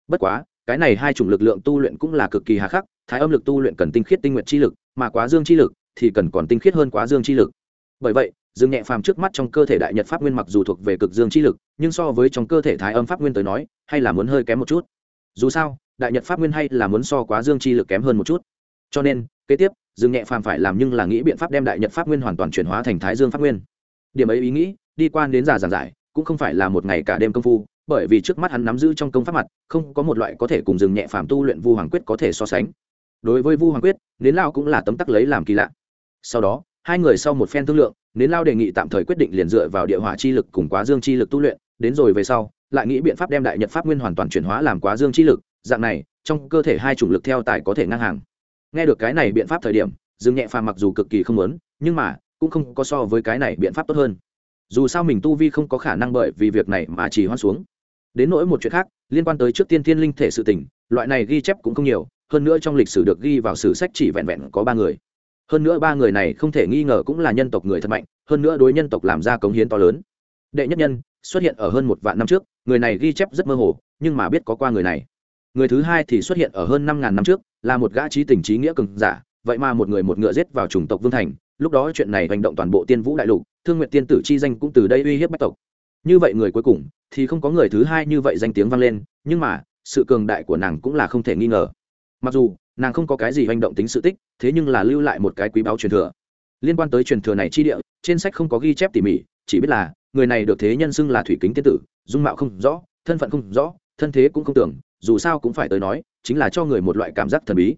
Bất quá, cái này hai chủng lực lượng tu luyện cũng là cực kỳ hà khắc, thái âm lực tu luyện cần tinh khiết tinh nguyện chi lực, mà quá dương chi lực thì cần còn tinh khiết hơn quá dương chi lực. Bởi vậy dương nhẹ phàm trước mắt trong cơ thể đại nhật pháp nguyên mặc dù thuộc về cực dương chi lực, nhưng so với trong cơ thể thái âm pháp nguyên tới nói, hay là muốn hơi kém một chút. Dù sao, đại nhật pháp nguyên hay là muốn so quá dương chi lực kém hơn một chút. Cho nên, kế tiếp, dương nhẹ phàm phải làm nhưng là nghĩ biện pháp đem đại nhật pháp nguyên hoàn toàn chuyển hóa thành thái dương pháp nguyên. Điểm ấy ý nghĩ, đi quan đến giả giảng giải, cũng không phải là một ngày cả đêm công phu, bởi vì trước mắt hắn nắm giữ trong công pháp mặt, không có một loại có thể cùng dừng nhẹ phàm tu luyện vu hoàng quyết có thể so sánh. Đối với vu hoàng quyết nến lao cũng là tấm tắc lấy làm kỳ lạ. Sau đó hai người sau một phen thương lượng nến lao đề nghị tạm thời quyết định liền dựa vào địa hỏa chi lực cùng quá dương chi lực tu luyện, đến rồi về sau, lại nghĩ biện pháp đem đại nhật pháp nguyên hoàn toàn chuyển hóa làm quá dương chi lực, dạng này, trong cơ thể hai chủng lực theo tài có thể ngang hàng. Nghe được cái này biện pháp thời điểm, dương nhẹ phàm mặc dù cực kỳ không muốn, nhưng mà, cũng không có so với cái này biện pháp tốt hơn. Dù sao mình tu vi không có khả năng bởi vì việc này mà chỉ hoan xuống. Đến nỗi một chuyện khác, liên quan tới trước tiên thiên linh thể sự tình, loại này ghi chép cũng không nhiều, hơn nữa trong lịch sử được ghi vào sử sách chỉ vẹn vẹn có ba người hơn nữa ba người này không thể nghi ngờ cũng là nhân tộc người thật mạnh, hơn nữa đối nhân tộc làm ra cống hiến to lớn. Đệ nhất nhân xuất hiện ở hơn một vạn năm trước, người này ghi chép rất mơ hồ, nhưng mà biết có qua người này. Người thứ hai thì xuất hiện ở hơn năm ngàn năm trước, là một gã trí tình trí nghĩa cường giả, vậy mà một người một ngựa giết vào chủng tộc vương thành, lúc đó chuyện này hành động toàn bộ tiên vũ đại lục, thương nguyện tiên tử chi danh cũng từ đây uy hiếp bách tộc. Như vậy người cuối cùng thì không có người thứ hai như vậy danh tiếng vang lên, nhưng mà sự cường đại của nàng cũng là không thể nghi ngờ. Mặc dù nàng không có cái gì hành động tính sự tích, thế nhưng là lưu lại một cái quý báu truyền thừa. Liên quan tới truyền thừa này chi địa, trên sách không có ghi chép tỉ mỉ, chỉ biết là người này được thế nhân xưng là thủy kính tiên tử, dung mạo không rõ, thân phận không rõ, thân thế cũng không tưởng, dù sao cũng phải tới nói, chính là cho người một loại cảm giác thần bí.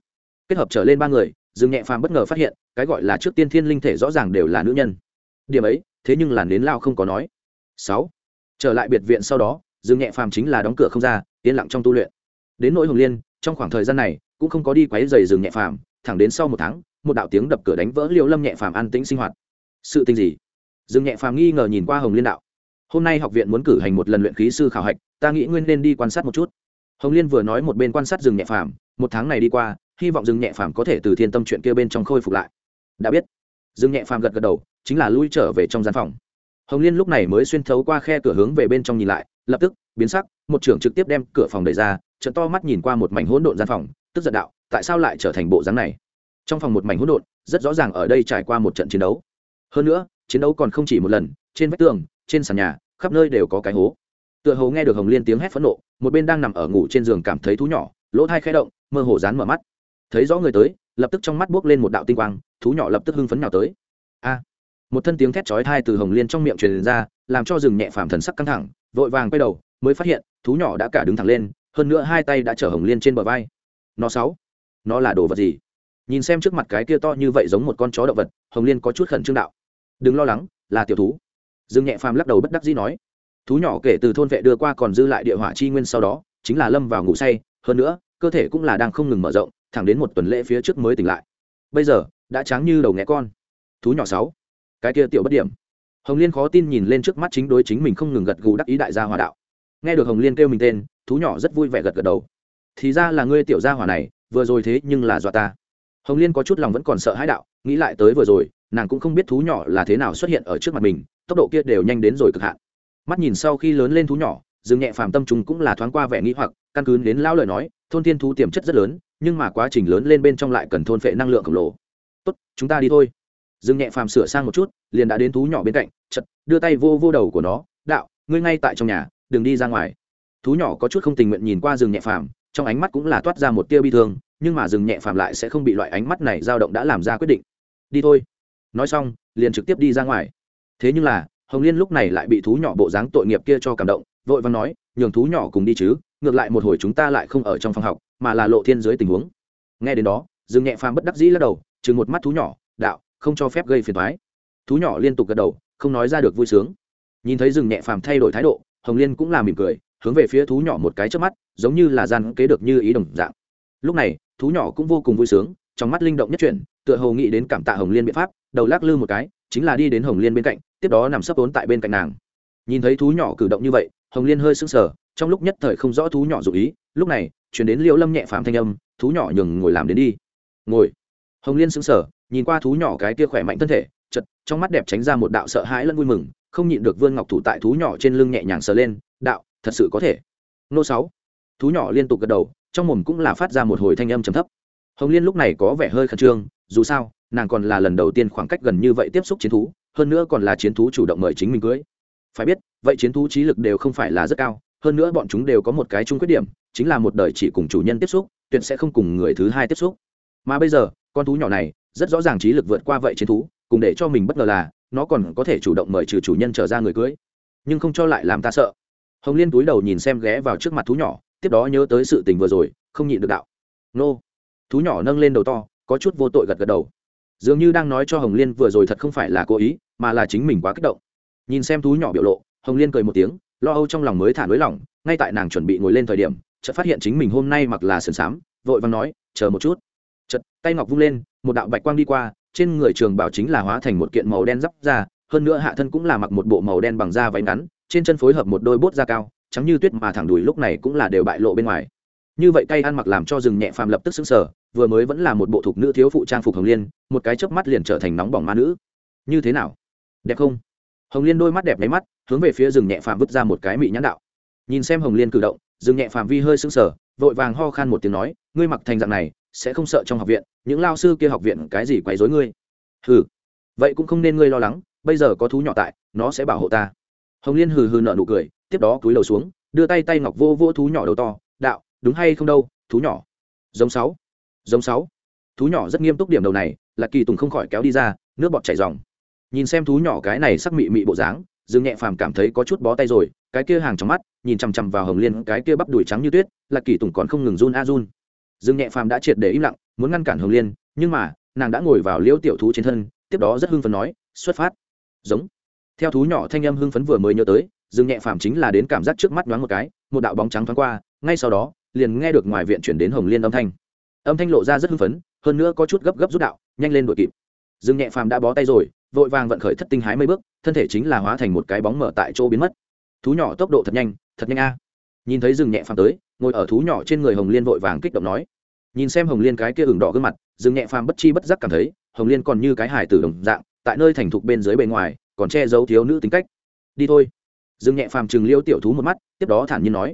Kết hợp trở lên ba người, dương nhẹ phàm bất ngờ phát hiện, cái gọi là trước tiên thiên linh thể rõ ràng đều là nữ nhân. Điểm ấy, thế nhưng là nến lao không có nói. Sáu, trở lại biệt viện sau đó, dương nhẹ phàm chính là đóng cửa không ra, yên lặng trong tu luyện. Đến nỗi hồng liên, trong khoảng thời gian này cũng không có đi quấy giày dương nhẹ phàm, thẳng đến sau một tháng, một đạo tiếng đập cửa đánh vỡ liêu lâm nhẹ phàm an tĩnh sinh hoạt. Sự tình gì? Dương nhẹ phàm nghi ngờ nhìn qua hồng liên đạo. Hôm nay học viện muốn cử hành một lần luyện khí sư khảo hạch, ta nghĩ nguyên nên đi quan sát một chút. Hồng liên vừa nói một bên quan sát rừng nhẹ phàm, một tháng này đi qua, hy vọng rừng nhẹ phàm có thể từ thiên tâm chuyện kia bên trong khôi phục lại. Đã biết. Rừng nhẹ phàm gật gật đầu, chính là lui trở về trong gian phòng. Hồng liên lúc này mới xuyên thấu qua khe cửa hướng về bên trong nhìn lại, lập tức, biến sắc, một trưởng trực tiếp đem cửa phòng đẩy ra trận to mắt nhìn qua một mảnh hỗn độn gian phòng tức giận đạo, tại sao lại trở thành bộ dáng này? Trong phòng một mảnh hỗn độn, rất rõ ràng ở đây trải qua một trận chiến đấu. Hơn nữa, chiến đấu còn không chỉ một lần, trên vách tường, trên sàn nhà, khắp nơi đều có cái hố. Tựa hồ nghe được hồng liên tiếng hét phẫn nộ, một bên đang nằm ở ngủ trên giường cảm thấy thú nhỏ, lỗ thai khẽ động, mơ hồ dán mở mắt. Thấy rõ người tới, lập tức trong mắt buốc lên một đạo tinh quang, thú nhỏ lập tức hưng phấn nào tới. A! Một thân tiếng thét chói thai từ hồng liên trong miệng truyền ra, làm cho rừng nhẹ phàm thần sắc căng thẳng, vội vàng quay đầu, mới phát hiện, thú nhỏ đã cả đứng thẳng lên, hơn nữa hai tay đã chở hồng liên trên bờ vai nó sáu. Nó là đồ vật gì? Nhìn xem trước mặt cái kia to như vậy giống một con chó động vật, hồng liên có chút khẩn trương đạo. Đừng lo lắng, là tiểu thú. Dương nhẹ phàm lắc đầu bất đắc dĩ nói. Thú nhỏ kể từ thôn vệ đưa qua còn dư lại địa hỏa chi nguyên sau đó, chính là lâm vào ngủ say. Hơn nữa, cơ thể cũng là đang không ngừng mở rộng, thẳng đến một tuần lễ phía trước mới tỉnh lại. Bây giờ, đã trắng như đầu nghe con. Thú nhỏ sáu. Cái kia tiểu bất điểm. Hồng liên khó tin nhìn lên trước mắt chính đối chính mình không ngừng gật gù đắc ý đại gia hòa đạo. Nghe được hồng liên kêu mình tên, thú nhỏ rất vui vẻ gật gật đầu thì ra là ngươi tiểu gia hỏa này, vừa rồi thế nhưng là dọa ta. Hồng liên có chút lòng vẫn còn sợ hãi đạo, nghĩ lại tới vừa rồi, nàng cũng không biết thú nhỏ là thế nào xuất hiện ở trước mặt mình, tốc độ kia đều nhanh đến rồi cực hạn. Mắt nhìn sau khi lớn lên thú nhỏ, dương nhẹ phàm tâm chúng cũng là thoáng qua vẻ nghĩ hoặc, căn cứ đến lão lời nói, thôn thiên thú tiềm chất rất lớn, nhưng mà quá trình lớn lên bên trong lại cần thôn phệ năng lượng khổng lồ. Tốt, chúng ta đi thôi. Dương nhẹ phàm sửa sang một chút, liền đã đến thú nhỏ bên cạnh chật đưa tay vô vô đầu của nó, đạo, ngươi ngay tại trong nhà, đừng đi ra ngoài. Thú nhỏ có chút không tình nguyện nhìn qua Dương nhẹ phàm trong ánh mắt cũng là toát ra một tia bi thương, nhưng mà Dừng nhẹ phàm lại sẽ không bị loại ánh mắt này dao động đã làm ra quyết định. Đi thôi. Nói xong, liền trực tiếp đi ra ngoài. Thế nhưng là, hồng liên lúc này lại bị thú nhỏ bộ dáng tội nghiệp kia cho cảm động, vội và nói, nhường thú nhỏ cùng đi chứ, ngược lại một hồi chúng ta lại không ở trong phòng học, mà là lộ thiên dưới tình huống. Nghe đến đó, Dừng nhẹ phàm bất đắc dĩ lắc đầu chừng một mắt thú nhỏ, đạo, không cho phép gây phiền thoái thú nhỏ liên tục gật đầu, không nói ra được vui sướng. Nhìn thấy rừng nhẹ phàm thay đổi thái độ, hồng liên cũng là mỉm cười, hướng về phía thú nhỏ một cái trước mắt giống như là gian kế được như ý đồng dạng. Lúc này, thú nhỏ cũng vô cùng vui sướng, trong mắt linh động nhất chuyển, tựa hồ nghĩ đến cảm tạ hồng liên biện pháp, đầu lắc lư một cái, chính là đi đến hồng liên bên cạnh, tiếp đó nằm sấp vốn tại bên cạnh nàng. Nhìn thấy thú nhỏ cử động như vậy, hồng liên hơi sững sờ, trong lúc nhất thời không rõ thú nhỏ dụ ý, lúc này, chuyển đến liễu lâm nhẹ phàm thanh âm, thú nhỏ nhường ngồi làm đến đi. Ngồi. Hồng liên sững sờ, nhìn qua thú nhỏ cái kia khỏe mạnh thân thể chật trong mắt đẹp tránh ra một đạo sợ hãi lẫn vui mừng, không nhịn được vươn ngọc thủ tại thú nhỏ trên lưng nhẹ nhàng sờ lên, đạo, thật sự có thể. Nô sáu thú nhỏ liên tục gật đầu, trong mồm cũng là phát ra một hồi thanh âm trầm thấp. Hồng liên lúc này có vẻ hơi khẩn trương, dù sao, nàng còn là lần đầu tiên khoảng cách gần như vậy tiếp xúc chiến thú, hơn nữa còn là chiến thú chủ động mời chính mình cưới. Phải biết, vậy chiến thú trí lực đều không phải là rất cao, hơn nữa bọn chúng đều có một cái chung khuyết điểm, chính là một đời chỉ cùng chủ nhân tiếp xúc, tuyệt sẽ không cùng người thứ hai tiếp xúc. Mà bây giờ, con thú nhỏ này, rất rõ ràng trí lực vượt qua vậy chiến thú, cùng để cho mình bất ngờ là, nó còn có thể chủ động mời trừ chủ nhân trở ra người cưới. Nhưng không cho lại làm ta sợ. Hồng liên túi đầu nhìn xem ghé vào trước mặt thú nhỏ tiếp đó nhớ tới sự tình vừa rồi, không nhịn được đạo. Nô. Thú nhỏ nâng lên đầu to, có chút vô tội gật gật đầu. Dường như đang nói cho hồng liên vừa rồi thật không phải là cố ý, mà là chính mình quá kích động. Nhìn xem thú nhỏ biểu lộ, hồng liên cười một tiếng, lo âu trong lòng mới thả nới lỏng ngay tại nàng chuẩn bị ngồi lên thời điểm, chợt phát hiện chính mình hôm nay mặc là sườn xám, vội vàng nói, chờ một chút. Chợt, tay ngọc vung lên, một đạo bạch quang đi qua, trên người trường bảo chính là hóa thành một kiện màu đen giáp ra, hơn nữa hạ thân cũng là mặc một bộ màu đen bằng da váy ngắn, trên chân phối hợp một đôi bốt da cao trắng như tuyết mà thẳng đùi lúc này cũng là đều bại lộ bên ngoài. Như vậy cay ăn mặc làm cho rừng nhẹ phàm lập tức xứng sở vừa mới vẫn là một bộ thục nữ thiếu phụ trang phục hồng liên, một cái chớp mắt liền trở thành nóng bỏng ma nữ. Như thế nào? Đẹp không? Hồng liên đôi mắt đẹp máy mắt, hướng về phía rừng nhẹ phàm vứt ra một cái mị nhãn đạo. Nhìn xem hồng liên cử động, rừng nhẹ phàm vi hơi sững sờ, vội vàng ho khan một tiếng nói, ngươi mặc thành dạng này, sẽ không sợ trong học viện, những lao sư kia học viện cái gì quấy rối ngươi? Hừ, vậy cũng không nên ngươi lo lắng, bây giờ có thú nhỏ tại, nó sẽ bảo hộ ta. Hồng liên hừ hừ nợ nụ cười tiếp đó cúi đầu xuống, đưa tay tay ngọc vô vô thú nhỏ đầu to, đạo, đúng hay không đâu, thú nhỏ? Giống sáu giống sáu. Thú nhỏ rất nghiêm túc điểm đầu này là kỳ tùng không khỏi kéo đi ra, nước bọt chảy dòng. Nhìn xem thú nhỏ cái này sắc mị mị bộ dáng, dương nhẹ phàm cảm thấy có chút bó tay rồi, cái kia hàng trong mắt, nhìn chằm chằm vào hồng liên, cái kia bắp đùi trắng như tuyết là kỳ tùng còn không ngừng run a run. Dương nhẹ phàm đã triệt để im lặng, muốn ngăn cản hồng liên, nhưng mà, nàng đã ngồi vào liễu tiểu thú trên thân, tiếp đó rất hưng phấn nói, xuất phát. Giống. Theo thú nhỏ thanh âm hưng phấn vừa mới nhớ tới Dừng nhẹ phàm chính là đến cảm giác trước mắt đoán một cái, một đạo bóng trắng thoáng qua, ngay sau đó, liền nghe được ngoài viện chuyển đến hồng liên âm thanh. Âm thanh lộ ra rất hưng phấn, hơn nữa có chút gấp gấp rút đạo, nhanh lên đội kịp. Dừng nhẹ phàm đã bó tay rồi, vội vàng vận khởi thất tinh hái mấy bước, thân thể chính là hóa thành một cái bóng mở tại chỗ biến mất. Thú nhỏ tốc độ thật nhanh thật nhanh a. Nhìn thấy Dừng nhẹ phàm tới, ngồi ở thú nhỏ trên người hồng liên vội vàng kích động nói. Nhìn xem hồng liên cái kia ửng đỏ gương mặt, Dừng nhẹ phàm bất chi bất giác cảm thấy, hồng liên còn như cái hải tử đồng dạng, tại nơi thành thục bên dưới bề ngoài, còn che giấu thiếu nữ tính cách. Đi thôi dương nhẹ phàm chừng liêu tiểu thú một mắt, tiếp đó thản nhiên nói,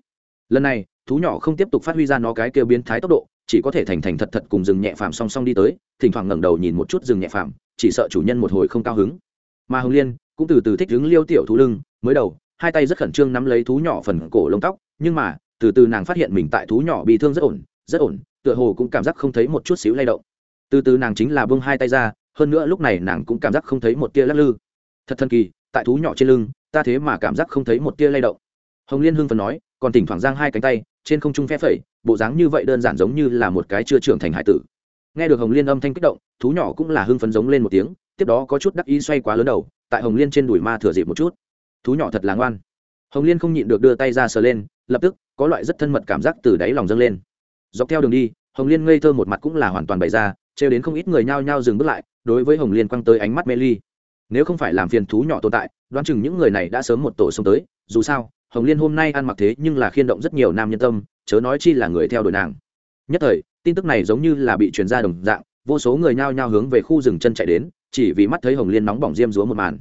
lần này, thú nhỏ không tiếp tục phát huy ra nó cái kêu biến thái tốc độ, chỉ có thể thành thành thật thật cùng rừng nhẹ phàm song song đi tới, thỉnh thoảng ngẩng đầu nhìn một chút rừng nhẹ phàm, chỉ sợ chủ nhân một hồi không cao hứng. Mà hồng liên cũng từ từ thích đứng liêu tiểu thú lưng, mới đầu, hai tay rất khẩn trương nắm lấy thú nhỏ phần cổ lông tóc, nhưng mà, từ từ nàng phát hiện mình tại thú nhỏ bị thương rất ổn rất ổn, tựa hồ cũng cảm giác không thấy một chút xíu lay động. Từ từ nàng chính là bông hai tay ra, hơn nữa lúc này nàng cũng cảm giác không thấy một tia lắc lư. Thật thần kỳ, tại thú nhỏ trên lưng ta thế mà cảm giác không thấy một tia lay động. Hồng liên hưng phần nói, còn thỉnh thoảng giang hai cánh tay, trên không trung phe phẩy, bộ dáng như vậy đơn giản giống như là một cái chưa trưởng thành hải tử. Nghe được hồng liên âm thanh kích động, thú nhỏ cũng là hưng phấn giống lên một tiếng, tiếp đó có chút đắc ý xoay quá lớn đầu, tại hồng liên trên đùi ma thừa dịp một chút. Thú nhỏ thật là ngoan. Hồng liên không nhịn được đưa tay ra sờ lên, lập tức, có loại rất thân mật cảm giác từ đáy lòng dâng lên. Dọc theo đường đi, hồng liên ngây thơ một mặt cũng là hoàn toàn bày ra, trêu đến không ít người nhao nhao dừng bước lại, đối với hồng liên quăng tới ánh mắt mê ly nếu không phải làm phiền thú nhỏ tồn tại, đoán chừng những người này đã sớm một tổ xông tới. Dù sao, hồng liên hôm nay ăn mặc thế nhưng là khiên động rất nhiều nam nhân tâm, chớ nói chi là người theo đuổi nàng. Nhất thời, tin tức này giống như là bị truyền ra đồng dạng, vô số người nhao nhao hướng về khu rừng chân chạy đến, chỉ vì mắt thấy hồng liên nóng bỏng diêm dúa một màn.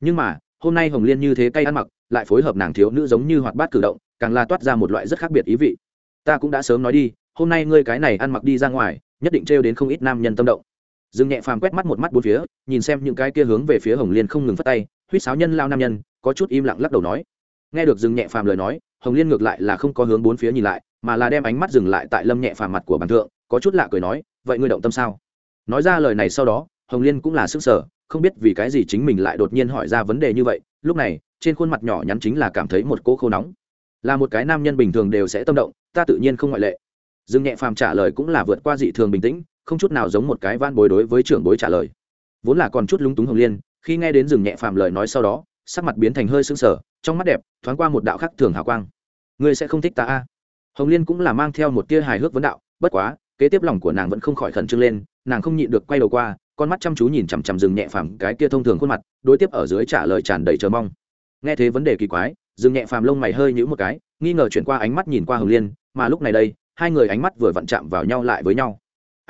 Nhưng mà, hôm nay hồng liên như thế cay ăn mặc, lại phối hợp nàng thiếu nữ giống như hoạt bát cử động, càng là toát ra một loại rất khác biệt ý vị. Ta cũng đã sớm nói đi, hôm nay ngươi cái này ăn mặc đi ra ngoài, nhất định trêu đến không ít nam nhân tâm động dương nhẹ phàm quét mắt một mắt bốn phía, nhìn xem những cái kia hướng về phía hồng liên không ngừng phát tay huýt sáo nhân lao nam nhân, có chút im lặng lắc đầu nói. Nghe được dương nhẹ phàm lời nói, hồng liên ngược lại là không có hướng bốn phía nhìn lại, mà là đem ánh mắt dừng lại tại lâm nhẹ phàm mặt của bàn thượng, có chút lạ cười nói, vậy ngươi động tâm sao? Nói ra lời này sau đó, hồng liên cũng là sức sở không biết vì cái gì chính mình lại đột nhiên hỏi ra vấn đề như vậy, lúc này, trên khuôn mặt nhỏ nhắn chính là cảm thấy một cỗ khô nóng. Là một cái nam nhân bình thường đều sẽ tâm động, ta tự nhiên không ngoại lệ. Dương nhẹ phàm trả lời cũng là vượt qua dị thường bình tĩnh không chút nào giống một cái van bối đối với trưởng bối trả lời. Vốn là còn chút lúng túng hồng liên, khi nghe đến rừng nhẹ phàm lời nói sau đó, sắc mặt biến thành hơi sưng sờ, trong mắt đẹp, thoáng qua một đạo khắc thường hào quang. Ngươi sẽ không thích ta a? Hồng liên cũng là mang theo một tia hài hước vấn đạo, bất quá, kế tiếp lòng của nàng vẫn không khỏi khẩn trương lên, nàng không nhịn được quay đầu qua, con mắt chăm chú nhìn chằm chằm rừng nhẹ phàm cái kia thông thường khuôn mặt, đối tiếp ở dưới trả lời tràn đầy chờ mong. Nghe thế vấn đề kỳ quái, rừng nhẹ phàm lông mày hơi nhũ một cái, nghi ngờ chuyển qua ánh mắt nhìn qua hồng liên, mà lúc này đây, hai người ánh mắt vừa vặn chạm vào nhau lại với nhau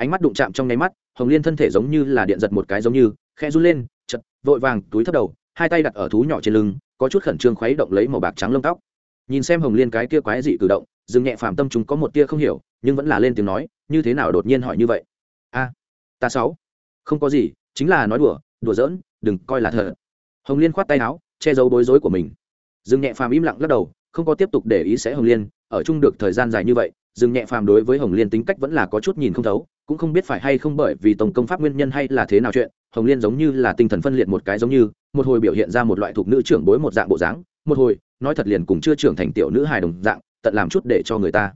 ánh mắt đụng chạm trong nháy mắt, hồng liên thân thể giống như là điện giật một cái giống như khe run lên, chật, vội vàng túi thấp đầu, hai tay đặt ở thú nhỏ trên lưng, có chút khẩn trương khuấy động lấy màu bạc trắng lông tóc. Nhìn xem hồng liên cái kia quái dị cử động dừng nhẹ phàm tâm chúng có một tia không hiểu, nhưng vẫn là lên tiếng nói, như thế nào đột nhiên hỏi như vậy? A, ta sáu. Không có gì, chính là nói đùa đùa giỡn, đừng coi là thợ hồng liên khoát tay áo, che giấu bối rối của mình. Dừng nhẹ phàm im lặng lắc đầu, không có tiếp tục để ý sẽ hồng liên, ở chung được thời gian dài như vậy dừng nhẹ phàm đối với hồng liên tính cách vẫn là có chút nhìn không thấu, cũng không biết phải hay không bởi vì tổng công pháp nguyên nhân hay là thế nào chuyện, hồng liên giống như là tinh thần phân liệt một cái giống như, một hồi biểu hiện ra một loại thuộc nữ trưởng bối một dạng bộ dáng, một hồi, nói thật liền cùng chưa trưởng thành tiểu nữ hài đồng dạng, tận làm chút để cho người ta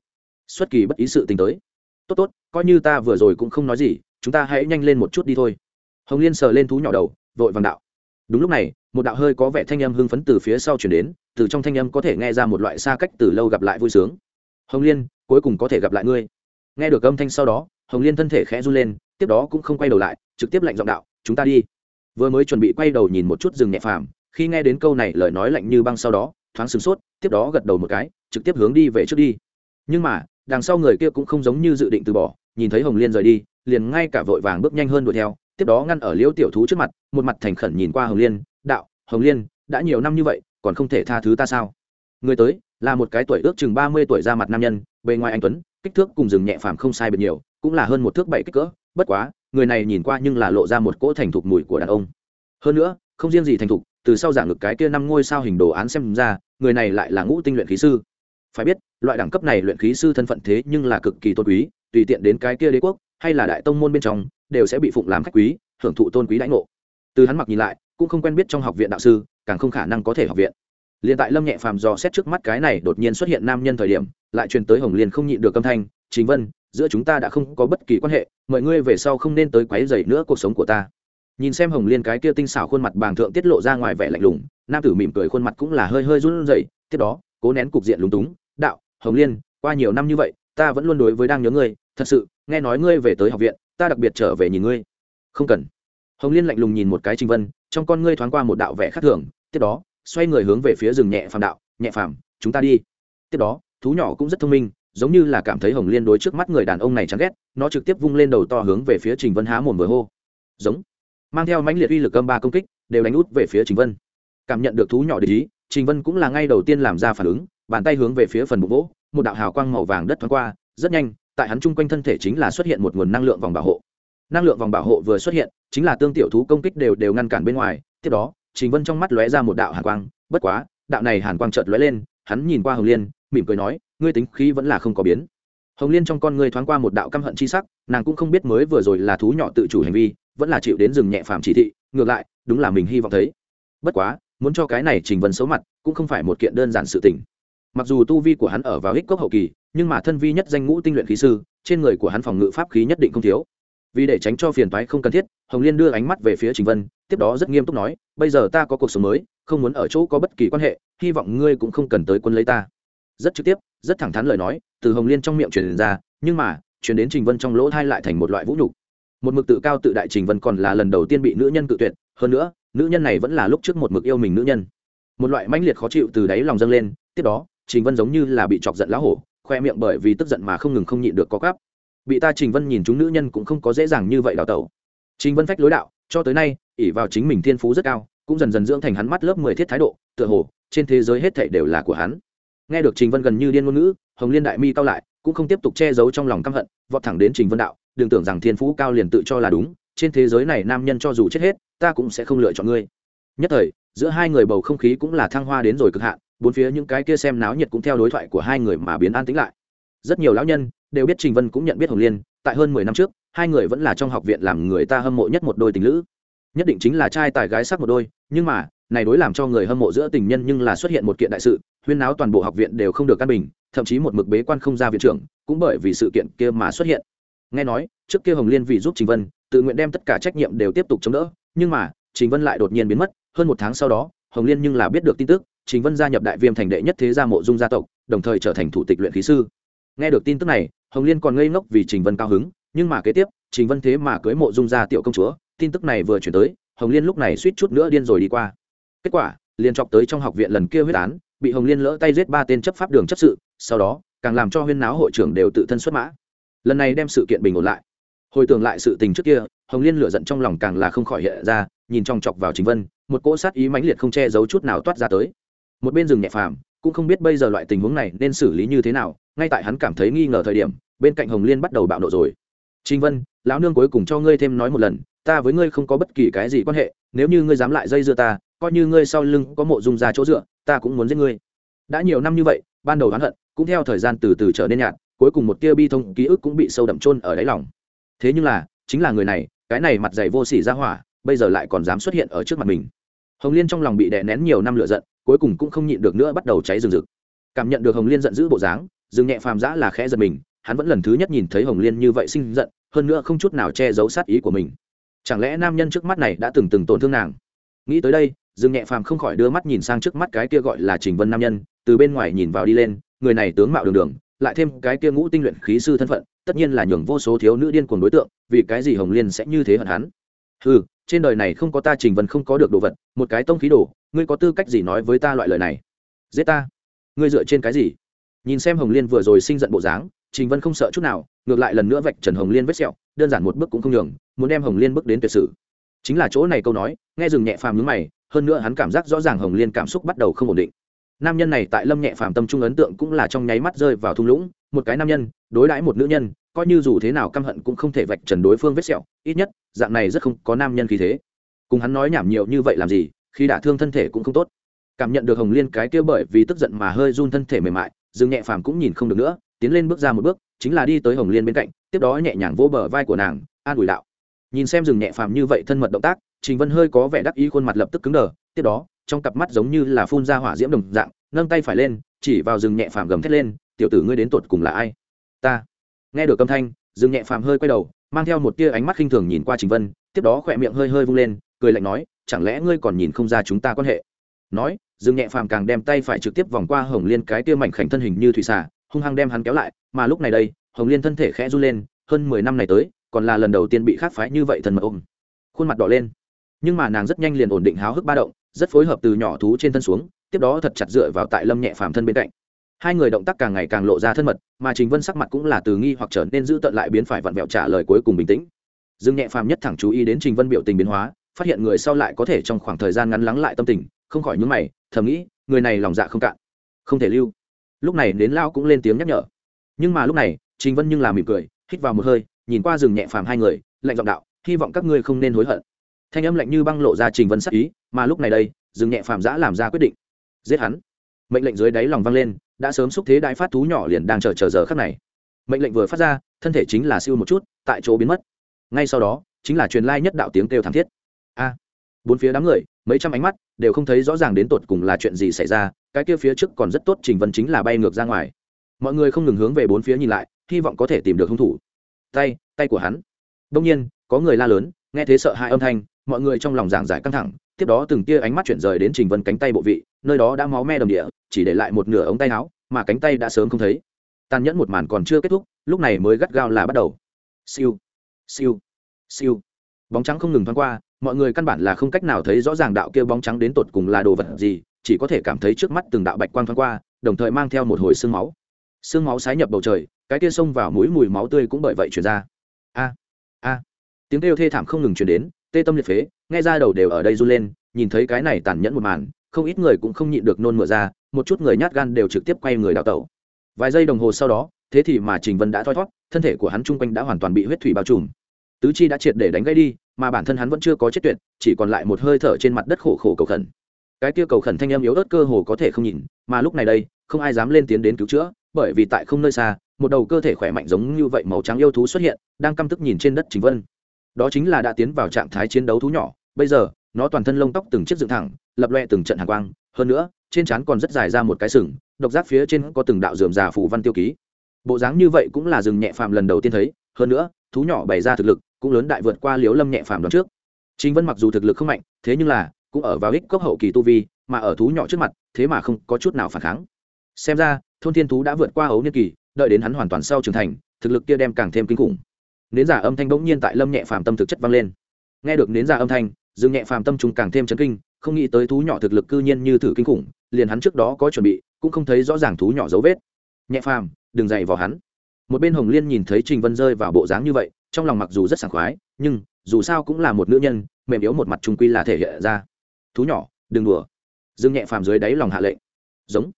xuất kỳ bất ý sự tình tới. Tốt tốt, coi như ta vừa rồi cũng không nói gì, chúng ta hãy nhanh lên một chút đi thôi. Hồng liên sờ lên thú nhỏ đầu, vội vàng đạo. Đúng lúc này, một đạo hơi có vẻ thanh âm hưng phấn từ phía sau chuyển đến, từ trong thanh âm có thể nghe ra một loại xa cách từ lâu gặp lại vui sướng. Hồng liên cuối cùng có thể gặp lại ngươi. Nghe được âm thanh sau đó, hồng liên thân thể khẽ run lên, tiếp đó cũng không quay đầu lại, trực tiếp lạnh giọng đạo, chúng ta đi. Vừa mới chuẩn bị quay đầu nhìn một chút rừng nhẹ phàm, khi nghe đến câu này lời nói lạnh như băng sau đó, thoáng sửng sốt, tiếp đó gật đầu một cái, trực tiếp hướng đi về trước đi. Nhưng mà, đằng sau người kia cũng không giống như dự định từ bỏ, nhìn thấy hồng liên rời đi, liền ngay cả vội vàng bước nhanh hơn đuổi theo, tiếp đó ngăn ở liễu tiểu thú trước mặt, một mặt thành khẩn nhìn qua hồng liên, đạo, hồng liên, đã nhiều năm như vậy, còn không thể tha thứ ta sao? Người tới, là một cái tuổi ước chừng ba mươi tuổi ra mặt nam nhân bề ngoài anh tuấn, kích thước cùng rừng nhẹ phàm không sai biệt nhiều, cũng là hơn một thước bảy kích cỡ, bất quá, người này nhìn qua nhưng là lộ ra một cỗ thành thục mùi của đàn ông. Hơn nữa, không riêng gì thành thục, từ sau giảng ngực cái kia năm ngôi sao hình đồ án xem ra, người này lại là ngũ tinh luyện khí sư. Phải biết, loại đẳng cấp này luyện khí sư thân phận thế nhưng là cực kỳ tôn quý, tùy tiện đến cái kia đế quốc, hay là đại tông môn bên trong, đều sẽ bị phụng làm khách quý, hưởng thụ tôn quý đãi ngộ. Từ hắn mặc nhìn lại, cũng không quen biết trong học viện đạo sư, càng không khả năng có thể học viện liền tại lâm nhẹ phàm dò xét trước mắt cái này đột nhiên xuất hiện nam nhân thời điểm, lại truyền tới hồng liên không nhịn được âm thanh chính vân, giữa chúng ta đã không có bất kỳ quan hệ, mọi ngươi về sau không nên tới quấy rầy nữa cuộc sống của ta. Nhìn xem hồng liên cái kia tinh xảo khuôn mặt bàng thượng tiết lộ ra ngoài vẻ lạnh lùng, nam tử mỉm cười khuôn mặt cũng là hơi hơi run rẩy, tiếp đó, cố nén cục diện lúng túng, đạo, hồng liên, qua nhiều năm như vậy, ta vẫn luôn đối với đang nhớ ngươi, thật sự, nghe nói ngươi về tới học viện, ta đặc biệt trở về nhìn ngươi. Không cần. Hồng liên lạnh lùng nhìn một cái trình vân, trong con ngươi thoáng qua một đạo vẻ khác thường, tiếp đó xoay người hướng về phía rừng nhẹ phàm đạo, nhẹ phàm, chúng ta đi. Tiếp đó, thú nhỏ cũng rất thông minh, giống như là cảm thấy hồng liên đối trước mắt người đàn ông này chán ghét, nó trực tiếp vung lên đầu to hướng về phía trình vân há mồm vừa hô. Giống. Mang theo mãnh liệt uy lực âm ba công kích, đều đánh út về phía trình vân. Cảm nhận được thú nhỏ để ý, trình vân cũng là ngay đầu tiên làm ra phản ứng, bàn tay hướng về phía phần bụng vỗ, một đạo hào quang màu vàng đất thoáng qua, rất nhanh, tại hắn chung quanh thân thể chính là xuất hiện một nguồn năng lượng vòng bảo hộ. Năng lượng vòng bảo hộ vừa xuất hiện, chính là tương tiểu thú công kích đều đều ngăn cản bên ngoài, tiếp đó trình vân trong mắt lóe ra một đạo hàn quang, bất quá, đạo này hàn quang chợt lóe lên, hắn nhìn qua hồng liên, mỉm cười nói, ngươi tính khí vẫn là không có biến. Hồng liên trong con ngươi thoáng qua một đạo căm hận chi sắc, nàng cũng không biết mới vừa rồi là thú nhỏ tự chủ hành vi, vẫn là chịu đến rừng nhẹ phàm chỉ thị, ngược lại, đúng là mình hy vọng thấy. Bất quá, muốn cho cái này trình vân xấu mặt, cũng không phải một kiện đơn giản sự tình. Mặc dù tu vi của hắn ở vào ích cốc hậu kỳ, nhưng mà thân vi nhất danh ngũ tinh luyện khí sư, trên người của hắn phòng ngự pháp khí nhất định không thiếu vì để tránh cho phiền toái không cần thiết, hồng liên đưa ánh mắt về phía trình vân, tiếp đó rất nghiêm túc nói, bây giờ ta có cuộc sống mới, không muốn ở chỗ có bất kỳ quan hệ, hy vọng ngươi cũng không cần tới quân lấy ta. Rất trực tiếp, rất thẳng thắn lời nói, từ hồng liên trong miệng truyền ra, nhưng mà, truyền đến trình vân trong lỗ thai lại thành một loại vũ nhục. Một mực tự cao tự đại trình vân còn là lần đầu tiên bị nữ nhân cự tuyệt, hơn nữa, nữ nhân này vẫn là lúc trước một mực yêu mình nữ nhân. Một loại mãnh liệt khó chịu từ đáy lòng dâng lên, tiếp đó, trình vân giống như là bị chọc giận lá hổ, khoe miệng bởi vì tức giận mà không ngừng không nhịn được có cắp bị ta trình vân nhìn chúng nữ nhân cũng không có dễ dàng như vậy đào tẩu. Trình vân phách lối đạo, cho tới nay ỉ vào chính mình thiên phú rất cao, cũng dần dần dưỡng thành hắn mắt lớp mười thiết thái độ, tựa hồ, trên thế giới hết thảy đều là của hắn. Nghe được trình vân gần như điên ngôn ngữ, hồng liên đại mi cao lại, cũng không tiếp tục che giấu trong lòng căm hận, vọt thẳng đến trình vân đạo, đừng tưởng rằng thiên phú cao liền tự cho là đúng, trên thế giới này nam nhân cho dù chết hết, ta cũng sẽ không lựa chọn ngươi. Nhất thời, giữa hai người bầu không khí cũng là thăng hoa đến rồi cực hạn, bốn phía những cái kia xem náo nhiệt cũng theo đối thoại của hai người mà biến an tĩnh lại. Rất nhiều lão nhân đều biết trình vân cũng nhận biết hồng liên, tại hơn mười năm trước, hai người vẫn là trong học viện làm người ta hâm mộ nhất một đôi tình lữ. Nhất định chính là trai tài gái sắc một đôi, nhưng mà, này đối làm cho người hâm mộ giữa tình nhân nhưng là xuất hiện một kiện đại sự, huyên náo toàn bộ học viện đều không được căn bình, thậm chí một mực bế quan không ra viện trưởng, cũng bởi vì sự kiện kia mà xuất hiện. Nghe nói, trước kia hồng liên vì giúp trình vân, tự nguyện đem tất cả trách nhiệm đều tiếp tục chống đỡ, nhưng mà, trình vân lại đột nhiên biến mất, hơn một tháng sau đó, hồng liên nhưng là biết được tin tức, trình vân gia nhập đại viêm thành đệ nhất thế gia mộ dung gia tộc, đồng thời trở thành thủ tịch luyện khí sư. Nghe được tin tức này hồng liên còn ngây ngốc vì trình vân cao hứng, nhưng mà kế tiếp, trình vân thế mà cưới mộ dung gia tiểu công chúa, tin tức này vừa chuyển tới, hồng liên lúc này suýt chút nữa điên rồi đi qua. Kết quả liên chọc tới trong học viện lần kia huyết án, bị hồng liên lỡ tay giết ba tên chấp pháp đường chấp sự, sau đó, càng làm cho huyên náo hội trưởng đều tự thân xuất mã. Lần này đem sự kiện bình ổn lại. Hồi tưởng lại sự tình trước kia, hồng liên lửa giận trong lòng càng là không khỏi hiện ra, nhìn trong chọc vào chính vân, một cỗ sát ý mãnh liệt không che giấu chút nào toát ra tới. Một bên rừng nhẹ phàm, cũng không biết bây giờ loại tình huống này nên xử lý như thế nào, ngay tại hắn cảm thấy nghi ngờ thời điểm bên cạnh hồng liên bắt đầu bạo nộ rồi. Trinh vân, lão nương cuối cùng cho ngươi thêm nói một lần, ta với ngươi không có bất kỳ cái gì quan hệ, nếu như ngươi dám lại dây dưa ta, coi như ngươi sau lưng có mộ dung ra chỗ dựa, ta cũng muốn giết ngươi. Đã nhiều năm như vậy, ban đầu oán hận, cũng theo thời gian từ từ trở nên nhạt, cuối cùng một tia bi thông ký ức cũng bị sâu đậm chôn ở đáy lòng. Thế nhưng là, chính là người này, cái này mặt dày vô sỉ ra hỏa, bây giờ lại còn dám xuất hiện ở trước mặt mình. Hồng liên trong lòng bị đè nén nhiều năm lửa giận, cuối cùng cũng không nhịn được nữa bắt đầu cháy rừng rực. Cảm nhận được hồng liên giận dữ bộ dáng dừng nhẹ phàm giã là khẽ giật mình hắn vẫn lần thứ nhất nhìn thấy hồng liên như vậy sinh giận, hơn nữa không chút nào che giấu sát ý của mình. Chẳng lẽ nam nhân trước mắt này đã từng từng tổn thương nàng? Nghĩ tới đây, dương nhẹ phàm không khỏi đưa mắt nhìn sang trước mắt cái kia gọi là trình vân nam nhân, từ bên ngoài nhìn vào đi lên, người này tướng mạo đường đường, lại thêm cái kia ngũ tinh luyện khí sư thân phận, tất nhiên là nhường vô số thiếu nữ điên cuồng đối tượng, vì cái gì hồng liên sẽ như thế hận hắn? Ừ trên đời này không có ta trình vân không có được đồ vật, một cái tông khí đồ, ngươi có tư cách gì nói với ta loại lời này? Giết ta? Ngươi dựa trên cái gì? Nhìn xem hồng liên vừa rồi sinh giận bộ dáng trình vân không sợ chút nào, ngược lại lần nữa vạch trần hồng liên vết sẹo, đơn giản một bước cũng không nhường, muốn đem hồng liên bước đến tuyệt sự chính là chỗ này câu nói, nghe dừng nhẹ phàm nhướng mày, hơn nữa hắn cảm giác rõ ràng hồng liên cảm xúc bắt đầu không ổn định. Nam nhân này tại lâm nhẹ phàm tâm trung ấn tượng cũng là trong nháy mắt rơi vào thung lũng, một cái nam nhân, đối đãi một nữ nhân, coi như dù thế nào căm hận cũng không thể vạch trần đối phương vết sẹo, ít nhất, dạng này rất không có nam nhân khí thế. Cùng hắn nói nhảm nhiều như vậy làm gì, khi đả thương thân thể cũng không tốt. Cảm nhận được hồng liên cái kia bởi vì tức giận mà hơi run thân thể mềm mại dương nhẹ phàm cũng nhìn không được nữa tiến lên bước ra một bước, chính là đi tới hồng liên bên cạnh, tiếp đó nhẹ nhàng vỗ bờ vai của nàng, an ủi đạo. Nhìn xem rừng nhẹ phàm như vậy thân mật động tác, trình vân hơi có vẻ đắc ý khuôn mặt lập tức cứng đờ, tiếp đó, trong cặp mắt giống như là phun ra hỏa diễm đồng dạng, nâng tay phải lên, chỉ vào rừng nhẹ phàm gầm thét lên, tiểu tử ngươi đến tột cùng là ai? Ta. Nghe được âm thanh, rừng nhẹ phàm hơi quay đầu, mang theo một tia ánh mắt khinh thường nhìn qua trình vân, tiếp đó khỏe miệng hơi hơi vung lên, cười lạnh nói, chẳng lẽ ngươi còn nhìn không ra chúng ta quan hệ? Nói, rừng nhẹ phàm càng đem tay phải trực tiếp vòng qua hồng liên cái tia mảnh khảnh thân hình như thủy xà hung hăng đem hắn kéo lại, mà lúc này đây, hồng liên thân thể khẽ run lên, hơn mười năm này tới, còn là lần đầu tiên bị khác phái như vậy thần mật ôm. Khuôn mặt đỏ lên. Nhưng mà nàng rất nhanh liền ổn định háo hức ba động, rất phối hợp từ nhỏ thú trên thân xuống, tiếp đó thật chặt dựa vào tại lâm nhẹ phàm thân bên cạnh. Hai người động tác càng ngày càng lộ ra thân mật, mà trình vân sắc mặt cũng là từ nghi hoặc trở nên giữ tận lại biến phải vặn vẹo trả lời cuối cùng bình tĩnh. Dương nhẹ phàm nhất thẳng chú ý đến trình vân biểu tình biến hóa, phát hiện người sau lại có thể trong khoảng thời gian ngắn lắng lại tâm tình, không khỏi nhúng mày, thầm nghĩ, người này lòng dạ không cạn, không thể lưu lúc này đến lao cũng lên tiếng nhắc nhở. Nhưng mà lúc này, trình vân nhưng là mỉm cười, hít vào một hơi, nhìn qua rừng nhẹ phàm hai người, lạnh giọng đạo, hy vọng các ngươi không nên hối hận. Thanh âm lạnh như băng lộ ra trình vân sắc ý, mà lúc này đây, rừng nhẹ phàm giã làm ra quyết định. Giết hắn. Mệnh lệnh dưới đáy lòng vang lên, đã sớm xúc thế đại phát thú nhỏ liền đang chờ chờ giờ khắc này. Mệnh lệnh vừa phát ra, thân thể chính là siêu một chút, tại chỗ biến mất. Ngay sau đó, chính là truyền lai nhất đạo tiếng kêu thảm thiết. A. Bốn phía đám người, mấy trăm ánh mắt, đều không thấy rõ ràng đến tột cùng là chuyện gì xảy ra cái kia phía trước còn rất tốt, trình vân chính là bay ngược ra ngoài. Mọi người không ngừng hướng về bốn phía nhìn lại, hy vọng có thể tìm được hung thủ. Tay tay của hắn. Đông nhiên, có người la lớn, nghe thế sợ hãi âm thanh, mọi người trong lòng giảng giải căng thẳng, tiếp đó từng tia ánh mắt chuyển rời đến trình vân cánh tay bộ vị, nơi đó đã máu me đầm địa, chỉ để lại một nửa ống tay áo, mà cánh tay đã sớm không thấy. Tàn nhẫn một màn còn chưa kết thúc, lúc này mới gắt gao là bắt đầu. Siêu siêu siêu. Bóng trắng không ngừng thoáng qua, mọi người căn bản là không cách nào thấy rõ ràng đạo kia bóng trắng đến tột cùng là đồ vật gì chỉ có thể cảm thấy trước mắt từng đạo bạch quang thoáng qua, đồng thời mang theo một hồi sương máu. Sương máu sái nhập bầu trời, cái kia xông vào mũi mùi máu tươi cũng bởi vậy chuyển ra. A a. Tiếng kêu thê thảm không ngừng chuyển đến, tê tâm liệt phế, nghe ra đầu đều ở đây run lên, nhìn thấy cái này tàn nhẫn một màn, không ít người cũng không nhịn được nôn mửa ra, một chút người nhát gan đều trực tiếp quay người đào tẩu. Vài giây đồng hồ sau đó, thế thì mà trình vân đã thoi thót thân thể của hắn chung quanh đã hoàn toàn bị huyết thủy bao trùm. Tứ chi đã triệt để đánh gãy đi, mà bản thân hắn vẫn chưa có chết tuyệt, chỉ còn lại một hơi thở trên mặt đất khổ khổ cầu khẩn cái kia cầu khẩn thanh em yếu ớt cơ hồ có thể không nhìn, mà lúc này đây, không ai dám lên tiến đến cứu chữa, bởi vì tại không nơi xa, một đầu cơ thể khỏe mạnh giống như vậy màu trắng yêu thú xuất hiện, đang căm tức nhìn trên đất chính vân. Đó chính là đã tiến vào trạng thái chiến đấu thú nhỏ, bây giờ, nó toàn thân lông tóc từng chiếc dựng thẳng, lập loe từng trận hàng quang, hơn nữa, trên trán còn rất dài ra một cái sừng, độc giác phía trên có từng đạo dườm già phủ văn tiêu ký. Bộ dáng như vậy cũng là rừng nhẹ phàm lần đầu tiên thấy, hơn nữa, thú nhỏ bày ra thực lực cũng lớn đại vượt qua liếu lâm nhẹ phàm đón trước. Chính vân mặc dù thực lực không mạnh, thế nhưng là cũng ở vào ích cốc hậu kỳ tu vi, mà ở thú nhỏ trước mặt, thế mà không có chút nào phản kháng. Xem ra, thôn thiên thú đã vượt qua ấu niên kỳ, đợi đến hắn hoàn toàn sau trưởng thành, thực lực kia đem càng thêm kinh khủng. Nến giả âm thanh bỗng nhiên tại lâm nhẹ phàm tâm thực chất vang lên. Nghe được nến giả âm thanh, dương nhẹ phàm tâm chúng càng thêm chấn kinh, không nghĩ tới thú nhỏ thực lực cư nhiên như thử kinh khủng, liền hắn trước đó có chuẩn bị, cũng không thấy rõ ràng thú nhỏ dấu vết. Nhẹ phàm, đừng dậy vào hắn. Một bên hồng liên nhìn thấy trình vân rơi vào bộ dáng như vậy, trong lòng mặc dù rất sảng khoái, nhưng dù sao cũng là một nữ nhân, mềm yếu một mặt trung quy là thể hiện ra thú nhỏ, đừng đùa. Dương nhẹ phàm dưới đáy lòng hạ lệnh. Giống.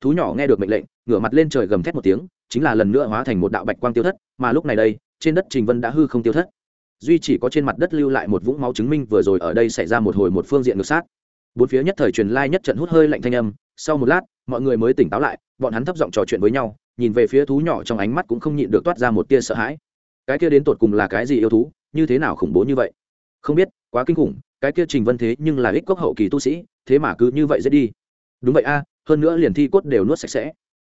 Thú nhỏ nghe được mệnh lệnh, ngửa mặt lên trời gầm thét một tiếng, chính là lần nữa hóa thành một đạo bạch quang tiêu thất, mà lúc này đây, trên đất trình vân đã hư không tiêu thất. Duy chỉ có trên mặt đất lưu lại một vũng máu chứng minh vừa rồi ở đây xảy ra một hồi một phương diện ngược sát. Bốn phía nhất thời truyền lai nhất trận hút hơi lạnh thanh âm, sau một lát, mọi người mới tỉnh táo lại, bọn hắn thấp giọng trò chuyện với nhau, nhìn về phía thú nhỏ trong ánh mắt cũng không nhịn được toát ra một tia sợ hãi. Cái kia đến tột cùng là cái gì yêu thú, như thế nào khủng bố như vậy? Không biết quá kinh khủng, cái kia trình vân thế nhưng là ích cốc hậu kỳ tu sĩ, thế mà cứ như vậy dễ đi. Đúng vậy a, hơn nữa liền thi cốt đều nuốt sạch sẽ.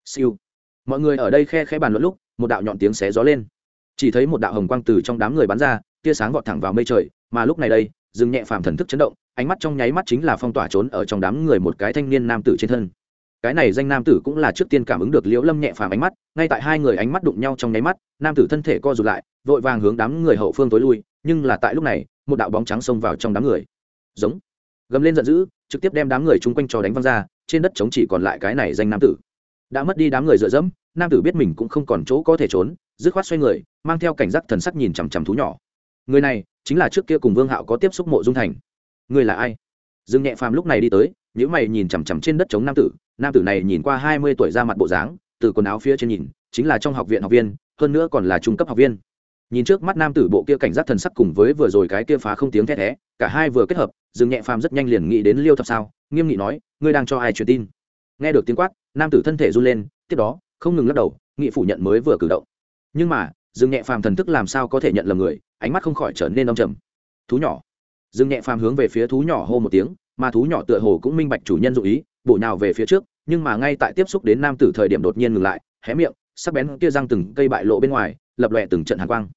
Siêu. Mọi người ở đây khe khẽ bàn luận lúc, một đạo nhọn tiếng xé gió lên. Chỉ thấy một đạo hồng quang từ trong đám người bắn ra, tia sáng vọt thẳng vào mây trời, mà lúc này đây dừng nhẹ phàm thần thức chấn động, ánh mắt trong nháy mắt chính là phong tỏa trốn ở trong đám người một cái thanh niên nam tử trên thân. Cái này danh nam tử cũng là trước tiên cảm ứng được liễu lâm nhẹ phàm ánh mắt, ngay tại hai người ánh mắt đụng nhau trong nháy mắt, nam tử thân thể co rụt lại, vội vàng hướng đám người hậu phương tối lui, nhưng là tại lúc này một đạo bóng trắng xông vào trong đám người. Giống. Gầm lên giận dữ, trực tiếp đem đám người chung quanh cho đánh văng ra, trên đất trống chỉ còn lại cái này danh nam tử. Đã mất đi đám người dựa dẫm, nam tử biết mình cũng không còn chỗ có thể trốn, dứt khoát xoay người, mang theo cảnh giác thần sắc nhìn chằm chằm thú nhỏ. Người này chính là trước kia cùng vương hạo có tiếp xúc mộ dung thành. Người là ai? Dương nhẹ phàm lúc này đi tới những mày nhìn chằm chằm trên đất chống nam tử. Nam tử này nhìn qua hai mươi tuổi ra mặt bộ dáng, từ quần áo phía trên nhìn, chính là trong học viện học viên, hơn nữa còn là trung cấp học viên nhìn trước mắt nam tử bộ kia cảnh giác thần sắc cùng với vừa rồi cái kia phá không tiếng thét thé cả hai vừa kết hợp, dương nhẹ phàm rất nhanh liền nghĩ đến liêu thập sao, nghiêm nghị nói, ngươi đang cho ai truyền tin? Nghe được tiếng quát, nam tử thân thể run lên, tiếp đó, không ngừng lắc đầu, nghị phủ nhận mới vừa cử động. Nhưng mà, dương nhẹ phàm thần thức làm sao có thể nhận lầm người, ánh mắt không khỏi trở nên đông trầm. Thú nhỏ. Dương nhẹ phàm hướng về phía thú nhỏ hô một tiếng, mà thú nhỏ tựa hồ cũng minh bạch chủ nhân dụ ý, bổ nhào về phía trước, nhưng mà ngay tại tiếp xúc đến nam tử thời điểm đột nhiên ngừng lại, hé miệng, sắc bén kia răng từng cây bại lộ bên ngoài lập lòe từng trận hàn quang.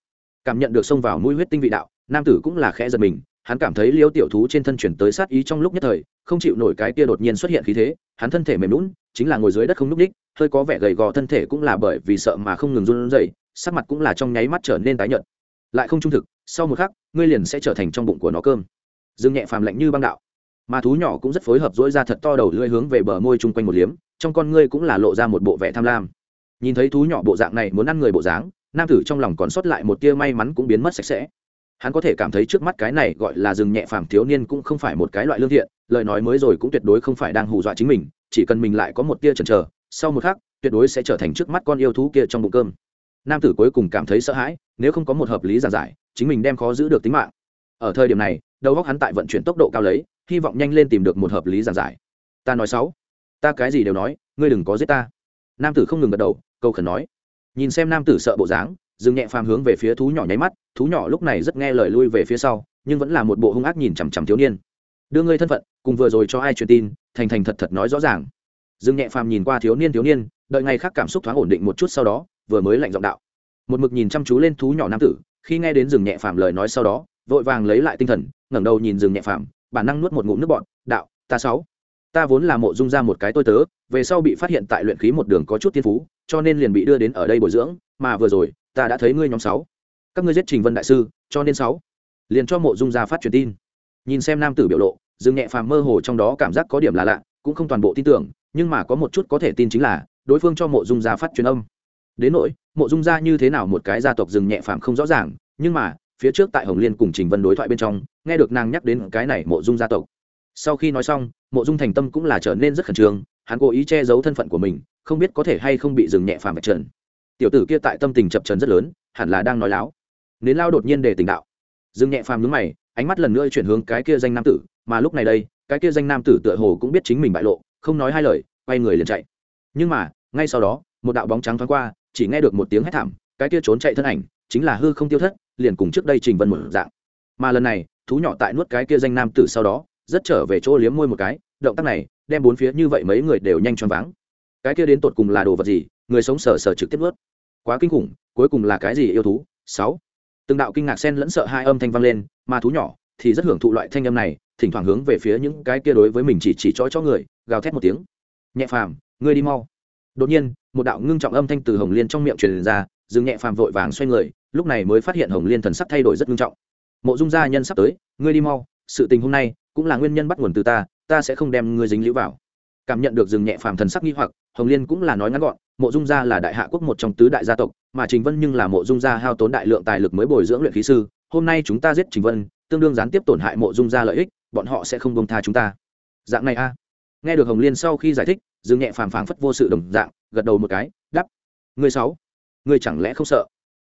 Cảm nhận được xông vào mũi huyết tinh vị đạo, nam tử cũng là khẽ giật mình, hắn cảm thấy liêu tiểu thú trên thân chuyển tới sát ý trong lúc nhất thời, không chịu nổi cái kia đột nhiên xuất hiện khí thế, hắn thân thể mềm lún chính là ngồi dưới đất không núp đích hơi có vẻ gầy gò thân thể cũng là bởi vì sợ mà không ngừng run rẩy, sắc mặt cũng là trong nháy mắt trở nên tái nhợt. Lại không trung thực, sau một khắc, ngươi liền sẽ trở thành trong bụng của nó cơm. Dương nhẹ phàm lạnh như băng đạo. Mà thú nhỏ cũng rất phối hợp dỗi ra thật to đầu lưỡi hướng về bờ môi chung quanh một liếm, trong con ngươi cũng là lộ ra một bộ vẻ tham lam. Nhìn thấy thú nhỏ bộ dạng này muốn ăn người bộ dáng nam tử trong lòng còn sót lại một tia may mắn cũng biến mất sạch sẽ. Hắn có thể cảm thấy trước mắt cái này gọi là rừng nhẹ phàm thiếu niên cũng không phải một cái loại lương thiện, lời nói mới rồi cũng tuyệt đối không phải đang hù dọa chính mình, chỉ cần mình lại có một tia chần chờ, sau một khắc, tuyệt đối sẽ trở thành trước mắt con yêu thú kia trong bụng cơm. Nam tử cuối cùng cảm thấy sợ hãi, nếu không có một hợp lý giản giải, chính mình đem khó giữ được tính mạng. Ở thời điểm này, đầu óc hắn tại vận chuyển tốc độ cao lấy, hy vọng nhanh lên tìm được một hợp lý giản giải. Ta nói sáu ta cái gì đều nói, ngươi đừng có giết ta. Nam tử không ngừng gật đầu câu khẩn nói nhìn xem nam tử sợ bộ dáng, dừng nhẹ phàm hướng về phía thú nhỏ nháy mắt, thú nhỏ lúc này rất nghe lời lui về phía sau, nhưng vẫn là một bộ hung ác nhìn chằm chằm thiếu niên. Đưa ngươi thân phận, cùng vừa rồi cho ai truyền tin, thành thành thật thật nói rõ ràng. Dừng nhẹ phàm nhìn qua thiếu niên thiếu niên, đợi ngày khác cảm xúc thoáng ổn định một chút sau đó, vừa mới lạnh giọng đạo. Một mực nhìn chăm chú lên thú nhỏ nam tử, khi nghe đến dừng nhẹ phàm lời nói sau đó, vội vàng lấy lại tinh thần, ngẩng đầu nhìn dừng nhẹ phàm, bản năng nuốt một ngụm nước bọn đạo, ta sáu, ta vốn là mộ dung ra một cái tôi tớ, về sau bị phát hiện tại luyện khí một đường có chút tiên phú cho nên liền bị đưa đến ở đây bồi dưỡng, mà vừa rồi, ta đã thấy ngươi nhóm sáu. Các ngươi giết trình vân đại sư, cho nên sáu. Liền cho mộ dung ra phát truyền tin. Nhìn xem nam tử biểu lộ, dương nhẹ phàm mơ hồ trong đó cảm giác có điểm là lạ, cũng không toàn bộ tin tưởng, nhưng mà có một chút có thể tin chính là, đối phương cho mộ dung gia phát truyền âm. Đến nỗi, mộ dung gia như thế nào một cái gia tộc rừng nhẹ phàm không rõ ràng, nhưng mà, phía trước tại hồng liên cùng trình vân đối thoại bên trong, nghe được nàng nhắc đến cái này mộ dung gia tộc. Sau khi nói xong, mộ dung thành tâm cũng là trở nên rất khẩn trương hắn cố ý che giấu thân phận của mình, không biết có thể hay không bị dừng nhẹ phàm vạch trần. Tiểu tử kia tại tâm tình chập trần rất lớn, hẳn là đang nói láo. Nến lao đột nhiên để tình đạo. Dừng nhẹ phàm nhướng mày, ánh mắt lần nữa chuyển hướng cái kia danh nam tử, mà lúc này đây, cái kia danh nam tử tựa hồ cũng biết chính mình bại lộ, không nói hai lời, quay người liền chạy. Nhưng mà, ngay sau đó, một đạo bóng trắng thoáng qua, chỉ nghe được một tiếng hét thảm, cái kia trốn chạy thân ảnh, chính là hư không tiêu thất, liền cùng trước đây trình vân một dạng. Mà lần này, thú nhỏ tại nuốt cái kia danh nam tử sau đó, rất trở về chỗ liếm môi một cái động tác này đem bốn phía như vậy mấy người đều nhanh choáng váng. Cái kia đến tột cùng là đồ vật gì? Người sống sờ sờ trực tiếp ướt quá kinh khủng, cuối cùng là cái gì yêu thú? Sáu. Từng đạo kinh ngạc sen lẫn sợ hai âm thanh vang lên, mà thú nhỏ thì rất hưởng thụ loại thanh âm này, thỉnh thoảng hướng về phía những cái kia đối với mình chỉ chỉ cho cho người, gào thét một tiếng. Nhẹ phàm, ngươi đi mau. Đột nhiên, một đạo ngưng trọng âm thanh từ hồng liên trong miệng truyền ra dừng nhẹ phàm vội vàng xoay người, lúc này mới phát hiện hồng liên thần sắc thay đổi rất ngưng trọng. Mộ dung gia nhân sắp tới, ngươi đi mau, sự tình hôm nay cũng là nguyên nhân bắt nguồn từ ta ta sẽ không đem ngươi dính lũ vào. Cảm nhận được dừng nhẹ phàm thần sắc nghi hoặc, hồng liên cũng là nói ngắn gọn, mộ dung gia là đại hạ quốc một trong tứ đại gia tộc, mà trình vân nhưng là mộ dung gia hao tốn đại lượng tài lực mới bồi dưỡng luyện khí sư. Hôm nay chúng ta giết trình vân, tương đương gián tiếp tổn hại mộ dung gia lợi ích, bọn họ sẽ không bông tha chúng ta. Dạng này a. Nghe được hồng liên sau khi giải thích dừng nhẹ phàm phảng phất vô sự đồng dạng, gật đầu một cái đắp người sáu người chẳng lẽ không sợ?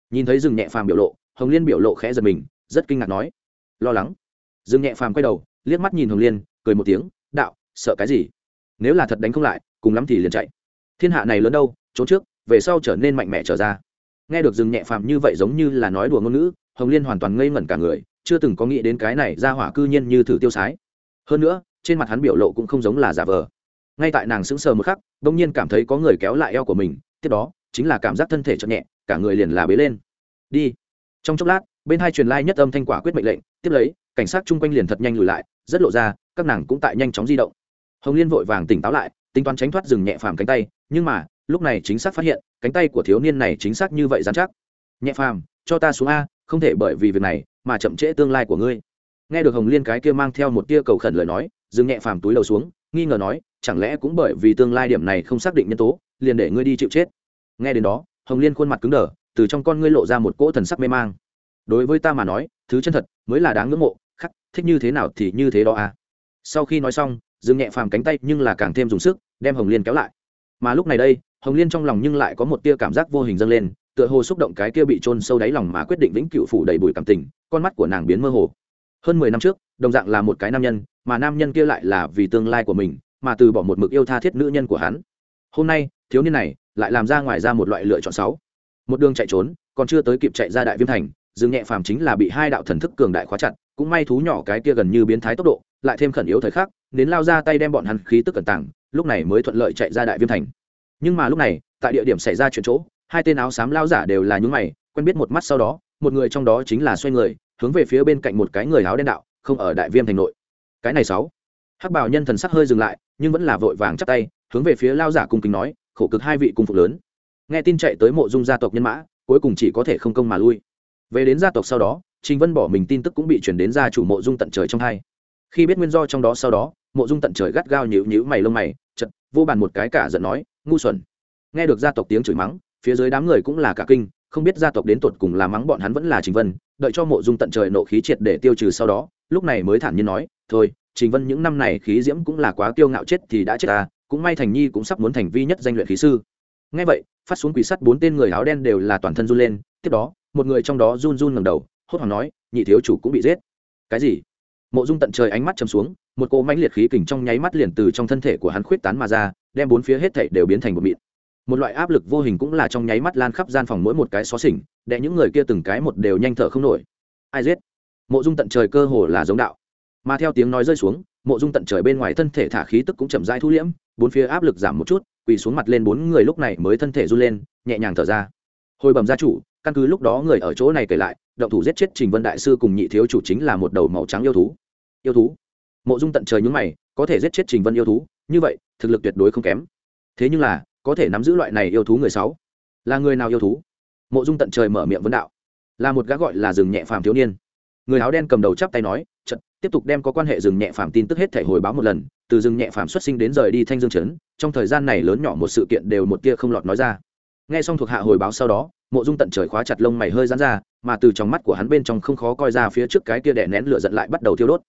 Nhìn thấy dừng nhẹ phàm biểu lộ, hồng liên biểu lộ khẽ giật mình, rất kinh ngạc nói. Lo lắng. Dừng nhẹ phàm quay đầu, liếc mắt nhìn hồng liên cười một tiếng, đạo, sợ cái gì? Nếu là thật đánh không lại, cùng lắm thì liền chạy. Thiên hạ này lớn đâu, trốn trước, về sau trở nên mạnh mẽ trở ra. Nghe được dừng nhẹ phàm như vậy giống như là nói đùa ngôn ngữ, hồng liên hoàn toàn ngây ngẩn cả người, chưa từng có nghĩ đến cái này ra hỏa cư nhiên như thử tiêu sái. Hơn nữa, trên mặt hắn biểu lộ cũng không giống là giả vờ. Ngay tại nàng sững sờ một khắc, bỗng nhiên cảm thấy có người kéo lại eo của mình, tiếp đó, chính là cảm giác thân thể chậm nhẹ, cả người liền là bế lên. Đi. Trong chốc lát, bên hai truyền lai nhất âm thanh quả quyết mệnh lệnh, tiếp lấy, cảnh sát chung quanh liền thật nhanh lùi lại, rất lộ ra các nàng cũng tại nhanh chóng di động. Hồng liên vội vàng tỉnh táo lại, tính toán tránh thoát rừng nhẹ phàm cánh tay, nhưng mà, lúc này chính xác phát hiện, cánh tay của thiếu niên này chính xác như vậy dán chắc. Nhẹ phàm, cho ta xuống a, không thể bởi vì việc này mà chậm trễ tương lai của ngươi. Nghe được hồng liên cái kia mang theo một tia cầu khẩn lời nói dừng nhẹ phàm túi đầu xuống, nghi ngờ nói, chẳng lẽ cũng bởi vì tương lai điểm này không xác định nhân tố, liền để ngươi đi chịu chết? Nghe đến đó, hồng liên khuôn mặt cứng đờ, từ trong con ngươi lộ ra một cỗ thần sắc mê mang. Đối với ta mà nói, thứ chân thật mới là đáng ngưỡng mộ, khắc, thích như thế nào thì như thế đó à sau khi nói xong dừng nhẹ phàm cánh tay nhưng là càng thêm dùng sức, đem hồng liên kéo lại. Mà lúc này đây, hồng liên trong lòng nhưng lại có một tia cảm giác vô hình dâng lên, tựa hồ xúc động cái kia bị trôn sâu đáy lòng mà quyết định vĩnh cựu phủ đầy bụi cảm tình, con mắt của nàng biến mơ hồ. Hơn mười năm trước, đồng dạng là một cái nam nhân, mà nam nhân kia lại là vì tương lai của mình, mà từ bỏ một mực yêu tha thiết nữ nhân của hắn. Hôm nay, thiếu niên này lại làm ra ngoài ra một loại lựa chọn sáu một đường chạy trốn, còn chưa tới kịp chạy ra đại viêm thành, dương nhẹ phàm chính là bị hai đạo thần thức cường đại khóa chặt, cũng may thú nhỏ cái kia gần như biến thái tốc độ lại thêm khẩn yếu thời khắc đến lao ra tay đem bọn hắn khí tức cẩn tàng, lúc này mới thuận lợi chạy ra đại viêm thành. Nhưng mà lúc này, tại địa điểm xảy ra chuyện chỗ, hai tên áo xám lao giả đều là những mày, quen biết một mắt sau đó, một người trong đó chính là xoay người, hướng về phía bên cạnh một cái người áo đen đạo, không ở đại viêm thành nội. Cái này sáu. Hắc bảo nhân thần sắc hơi dừng lại, nhưng vẫn là vội vàng chắp tay, hướng về phía lao giả cung kính nói, khổ cực hai vị cung phục lớn. Nghe tin chạy tới mộ dung gia tộc nhân mã, cuối cùng chỉ có thể không công mà lui. Về đến gia tộc sau đó, trình vân bỏ mình tin tức cũng bị chuyển đến gia chủ mộ dung tận trời trong hai khi biết nguyên do trong đó sau đó, mộ dung tận trời gắt gao nhịu nhịu mày lông mày chật vô bàn một cái cả giận nói, ngu xuẩn. Nghe được gia tộc tiếng chửi mắng, phía dưới đám người cũng là cả kinh, không biết gia tộc đến tột cùng là mắng bọn hắn vẫn là trình vân, đợi cho mộ dung tận trời nộ khí triệt để tiêu trừ sau đó, lúc này mới thản nhiên nói, thôi, trình vân những năm này khí diễm cũng là quá kiêu ngạo chết thì đã chết ta cũng may thành nhi cũng sắp muốn thành vi nhất danh luyện khí sư. Ngay vậy, phát xuống quỷ sắt bốn tên người áo đen đều là toàn thân run lên, tiếp đó, một người trong đó run run ngầm đầu, hốt hoảng nói, nhị thiếu chủ cũng bị giết. Cái gì? Mộ dung tận trời ánh mắt chầm xuống, một cỗ mãnh liệt khí kình trong nháy mắt liền từ trong thân thể của hắn khuyết tán mà ra, đem bốn phía hết thảy đều biến thành một mịn. Một loại áp lực vô hình cũng là trong nháy mắt lan khắp gian phòng mỗi một cái xó xỉnh, để những người kia từng cái một đều nhanh thở không nổi. Ai giết? Mộ dung tận trời cơ hồ là giống đạo. Mà theo tiếng nói rơi xuống, mộ dung tận trời bên ngoài thân thể thả khí tức cũng chậm rãi thu liễm, bốn phía áp lực giảm một chút, quỳ xuống mặt lên bốn người lúc này mới thân thể run lên, nhẹ nhàng thở ra. Hồi bẩm gia chủ, căn cứ lúc đó người ở chỗ này kể lại, động thủ giết chết trình vân đại sư cùng nhị thiếu chủ chính là một đầu màu trắng yêu thú yêu thú. Mộ dung tận trời nhúng mày, có thể giết chết trình vân yêu thú, như vậy, thực lực tuyệt đối không kém. Thế nhưng là, có thể nắm giữ loại này yêu thú người sáu, là người nào yêu thú? Mộ dung tận trời mở miệng vấn đạo. Là một gã gọi là rừng nhẹ phàm thiếu niên. Người áo đen cầm đầu chắp tay nói trận tiếp tục đem có quan hệ rừng nhẹ phàm tin tức hết thể hồi báo một lần, từ rừng nhẹ phàm xuất sinh đến rời đi thanh dương trấn, trong thời gian này lớn nhỏ một sự kiện đều một tia không lọt nói ra. Nghe xong thuộc hạ hồi báo sau đó, mộ dung tận trời khóa chặt lông mày hơi dán ra, mà từ trong mắt của hắn bên trong không khó coi ra phía trước cái kia đè nén lửa giận lại bắt đầu thiêu đốt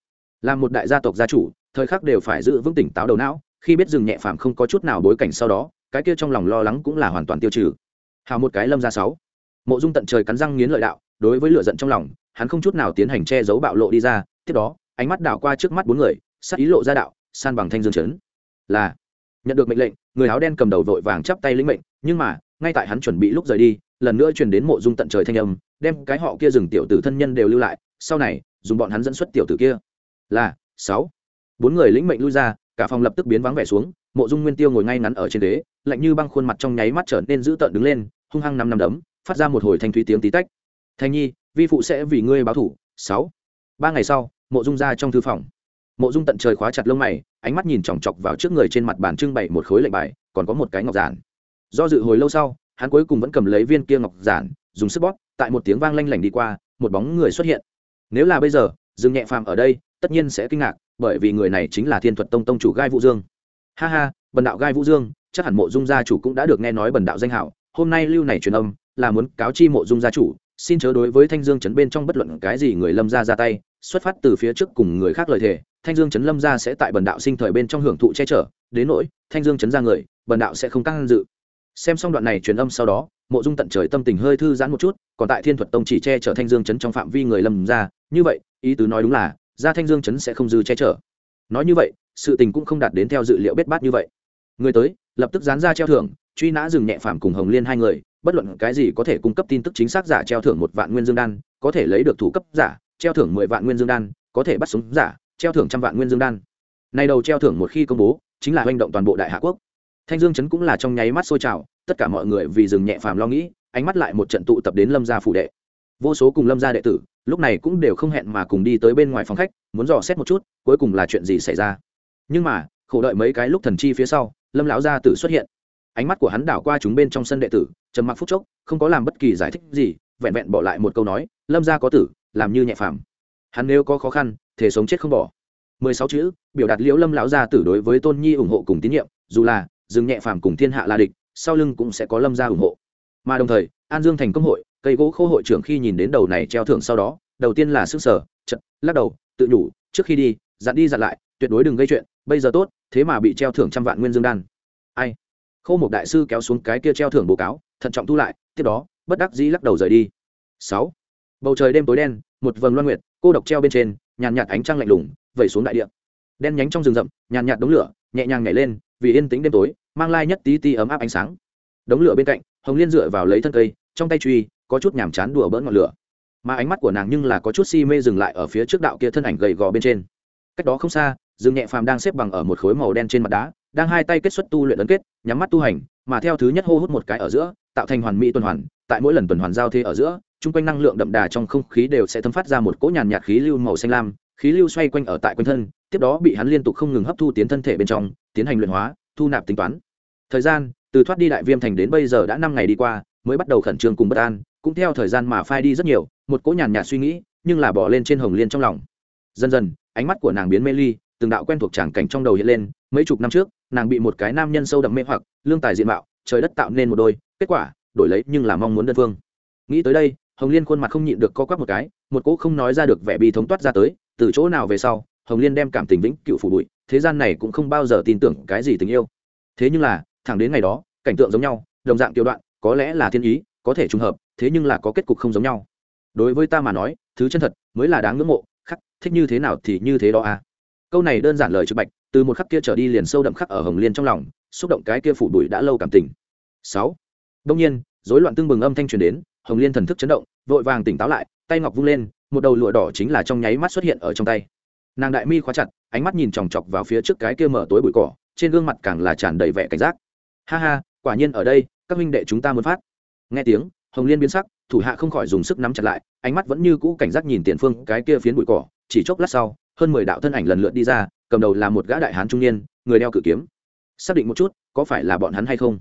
là một đại gia tộc gia chủ, thời khắc đều phải giữ vững tỉnh táo đầu não, khi biết rừng nhẹ phàm không có chút nào bối cảnh sau đó, cái kia trong lòng lo lắng cũng là hoàn toàn tiêu trừ. Hào một cái lâm ra sáu. Mộ dung tận trời cắn răng nghiến lợi đạo, đối với lửa giận trong lòng, hắn không chút nào tiến hành che giấu bạo lộ đi ra, tiếp đó, ánh mắt đảo qua trước mắt bốn người, sắc ý lộ ra đạo, san bằng thanh dương chấn. Là, nhận được mệnh lệnh, người áo đen cầm đầu vội vàng chắp tay lĩnh mệnh, nhưng mà, ngay tại hắn chuẩn bị lúc rời đi, lần nữa truyền đến mộ dung tận trời thanh âm, đem cái họ kia dừng tiểu tử thân nhân đều lưu lại, sau này, dùng bọn hắn dẫn xuất tiểu tử kia là sáu. Bốn người lĩnh mệnh lui ra, cả phòng lập tức biến vắng vẻ xuống, mộ dung nguyên tiêu ngồi ngay ngắn ở trên ghế, lạnh như băng khuôn mặt trong nháy mắt trở nên dữ tợn đứng lên, hung hăng năm năm đấm, phát ra một hồi thanh thúy tiếng tí tách. Thanh nhi, vi phụ sẽ vì ngươi báo thủ, sáu. Ba ngày sau, mộ dung ra trong thư phòng. Mộ dung tận trời khóa chặt lông mày, ánh mắt nhìn chòng chọc vào trước người trên mặt bàn trưng bày một khối lệnh bài, còn có một cái ngọc giản. Do dự hồi lâu sau, hắn cuối cùng vẫn cầm lấy viên kia ngọc giản, dùng sức bóp, tại một tiếng vang lanh lảnh đi qua, một bóng người xuất hiện. Nếu là bây giờ, dừng nhẹ phàm ở đây tất nhiên sẽ kinh ngạc, bởi vì người này chính là thiên thuật tông tông chủ gai vũ dương. Ha ha, bần đạo gai vũ dương, chắc hẳn mộ dung gia chủ cũng đã được nghe nói bần đạo danh hảo, hôm nay lưu này truyền âm, là muốn cáo chi mộ dung gia chủ, xin chớ đối với thanh dương chấn bên trong bất luận cái gì người lâm gia ra tay, xuất phát từ phía trước cùng người khác lời thề, thanh dương chấn lâm gia sẽ tại bần đạo sinh thời bên trong hưởng thụ che chở, đến nỗi, thanh dương chấn ra người, bần đạo sẽ không tăng dự. Xem xong đoạn này truyền âm sau đó, mộ dung tận trời tâm tình hơi thư giãn một chút, còn tại thiên thuật tông chỉ che chở thanh dương chấn trong phạm vi người lâm gia, như vậy, ý tứ nói đúng là ra thanh dương chấn sẽ không dư che chở. Nói như vậy, sự tình cũng không đạt đến theo dự liệu bết bát như vậy. Người tới, lập tức dán ra treo thưởng, truy nã dừng nhẹ phàm cùng hồng liên hai người, bất luận cái gì có thể cung cấp tin tức chính xác giả treo thưởng một vạn nguyên dương đan, có thể lấy được thủ cấp giả, treo thưởng mười vạn nguyên dương đan, có thể bắt sống giả, treo thưởng trăm vạn nguyên dương đan. Này đầu treo thưởng một khi công bố, chính là hành động toàn bộ đại hạ quốc. Thanh dương chấn cũng là trong nháy mắt sôi trào, tất cả mọi người vì dừng nhẹ phàm lo nghĩ, ánh mắt lại một trận tụ tập đến lâm gia phủ đệ. Vô số cùng lâm gia đệ tử lúc này cũng đều không hẹn mà cùng đi tới bên ngoài phòng khách, muốn dò xét một chút, cuối cùng là chuyện gì xảy ra. Nhưng mà, khổ đợi mấy cái lúc thần chi phía sau, lâm lão gia tử xuất hiện. Ánh mắt của hắn đảo qua chúng bên trong sân đệ tử, trầm mặc phút chốc, không có làm bất kỳ giải thích gì, vẹn vẹn bỏ lại một câu nói, lâm gia có tử, làm như nhẹ phàm. Hắn nếu có khó khăn thể sống chết không bỏ. Mười sáu chữ, biểu đạt liễu lâm lão gia tử đối với tôn nhi ủng hộ cùng tín nhiệm, dù là, dừng nhẹ phàm cùng thiên hạ là địch, sau lưng cũng sẽ có lâm gia ủng hộ. Mà đồng thời, an dương thành công hội cây gỗ khô hội trưởng khi nhìn đến đầu này treo thưởng sau đó, đầu tiên là sức sở chật, lắc đầu, tự nhủ, trước khi đi, dặn đi dặn lại, tuyệt đối đừng gây chuyện, bây giờ tốt, thế mà bị treo thưởng trăm vạn nguyên dương đan. Ai? Khô một đại sư kéo xuống cái kia treo thưởng bố cáo, thận trọng thu lại, tiếp đó, bất đắc dĩ lắc đầu rời đi. Sáu. Bầu trời đêm tối đen, một vầng loan nguyệt, cô độc treo bên trên, nhàn nhạt ánh trăng lạnh lùng, vẩy xuống đại địa. Đen nhánh trong rừng rậm, nhàn nhạt đống lửa, nhẹ nhàng nhảy lên, vì yên tĩnh đêm tối, mang lai nhất tí tí ấm áp ánh sáng. Đống lửa bên cạnh, hồng liên dựa vào lấy thân cây, trong tay truy có chút nhàm chán đùa bỡn ngọn lửa. Mà ánh mắt của nàng nhưng là có chút si mê dừng lại ở phía trước đạo kia thân ảnh gầy gò bên trên. Cách đó không xa, dương nhẹ phàm đang xếp bằng ở một khối màu đen trên mặt đá, đang hai tay kết xuất tu luyện ấn kết, nhắm mắt tu hành, mà theo thứ nhất hô hút một cái ở giữa, tạo thành hoàn mỹ tuần hoàn, tại mỗi lần tuần hoàn giao thế ở giữa, chung quanh năng lượng đậm đà trong không khí đều sẽ thấm phát ra một cỗ nhàn nhạt khí lưu màu xanh lam, khí lưu xoay quanh ở tại quanh thân, tiếp đó bị hắn liên tục không ngừng hấp thu tiến thân thể bên trong, tiến hành luyện hóa, thu nạp tính toán. Thời gian, từ thoát đi đại viêm thành đến bây giờ đã năm ngày đi qua, mới bắt đầu khẩn trương cùng bất an cũng theo thời gian mà phai đi rất nhiều, một cỗ nhàn nhạt suy nghĩ, nhưng là bỏ lên trên hồng liên trong lòng. Dần dần, ánh mắt của nàng biến mê ly, từng đạo quen thuộc tràng cảnh trong đầu hiện lên, mấy chục năm trước, nàng bị một cái nam nhân sâu đậm mê hoặc, lương tài diện mạo, trời đất tạo nên một đôi, kết quả, đổi lấy nhưng là mong muốn đơn phương. Nghĩ tới đây, hồng liên khuôn mặt không nhịn được co quắp một cái, một cỗ không nói ra được vẻ bi thống toát ra tới, từ chỗ nào về sau, hồng liên đem cảm tình vĩnh cựu phủ bụi, thế gian này cũng không bao giờ tin tưởng cái gì tình yêu. Thế nhưng là, thẳng đến ngày đó, cảnh tượng giống nhau, đồng dạng tiểu đoạn, có lẽ là thiên ý, có thể trùng hợp thế nhưng là có kết cục không giống nhau. Đối với ta mà nói, thứ chân thật mới là đáng ngưỡng mộ, khắc, thích như thế nào thì như thế đó à. Câu này đơn giản lời trực bạch, từ một khắc kia trở đi liền sâu đậm khắc ở hồng liên trong lòng, xúc động cái kia phủ bụi đã lâu cảm tình. Sáu. Đông nhiên, rối loạn tương bừng âm thanh truyền đến, hồng liên thần thức chấn động, vội vàng tỉnh táo lại, tay ngọc vung lên, một đầu lụa đỏ chính là trong nháy mắt xuất hiện ở trong tay. Nàng đại mi khóa chặt, ánh mắt nhìn chòng chọc vào phía trước cái kia mở tối bụi cỏ, trên gương mặt càng là tràn đầy vẻ cảnh giác. Ha ha, quả nhiên ở đây, các huynh đệ chúng ta muốn phát. Nghe tiếng hồng liên biến sắc, thủ hạ không khỏi dùng sức nắm chặt lại, ánh mắt vẫn như cũ cảnh giác nhìn tiền phương, cái kia phiến bụi cỏ, chỉ chốc lát sau, hơn mười đạo thân ảnh lần lượt đi ra, cầm đầu là một gã đại hán trung niên, người đeo cự kiếm. Xác định một chút, có phải là bọn hắn hay không?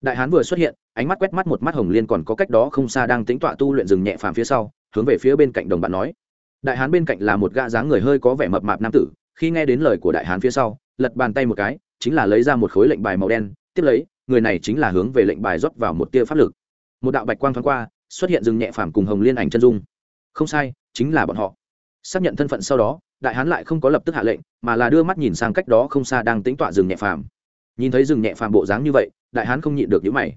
Đại hán vừa xuất hiện, ánh mắt quét mắt một mắt hồng liên còn có cách đó không xa đang tính tọa tu luyện rừng nhẹ phàm phía sau, hướng về phía bên cạnh đồng bạn nói. Đại hán bên cạnh là một gã dáng người hơi có vẻ mập mạp nam tử, khi nghe đến lời của đại hán phía sau, lật bàn tay một cái, chính là lấy ra một khối lệnh bài màu đen, tiếp lấy, người này chính là hướng về lệnh bài rót vào một tia pháp lực một đạo bạch quang thoáng qua, xuất hiện rừng nhẹ phàm cùng hồng liên ảnh chân dung. Không sai, chính là bọn họ. Xác nhận thân phận sau đó, đại hán lại không có lập tức hạ lệnh, mà là đưa mắt nhìn sang cách đó không xa đang tính tọa rừng nhẹ phàm. Nhìn thấy rừng nhẹ phàm bộ dáng như vậy, đại hán không nhịn được những mày.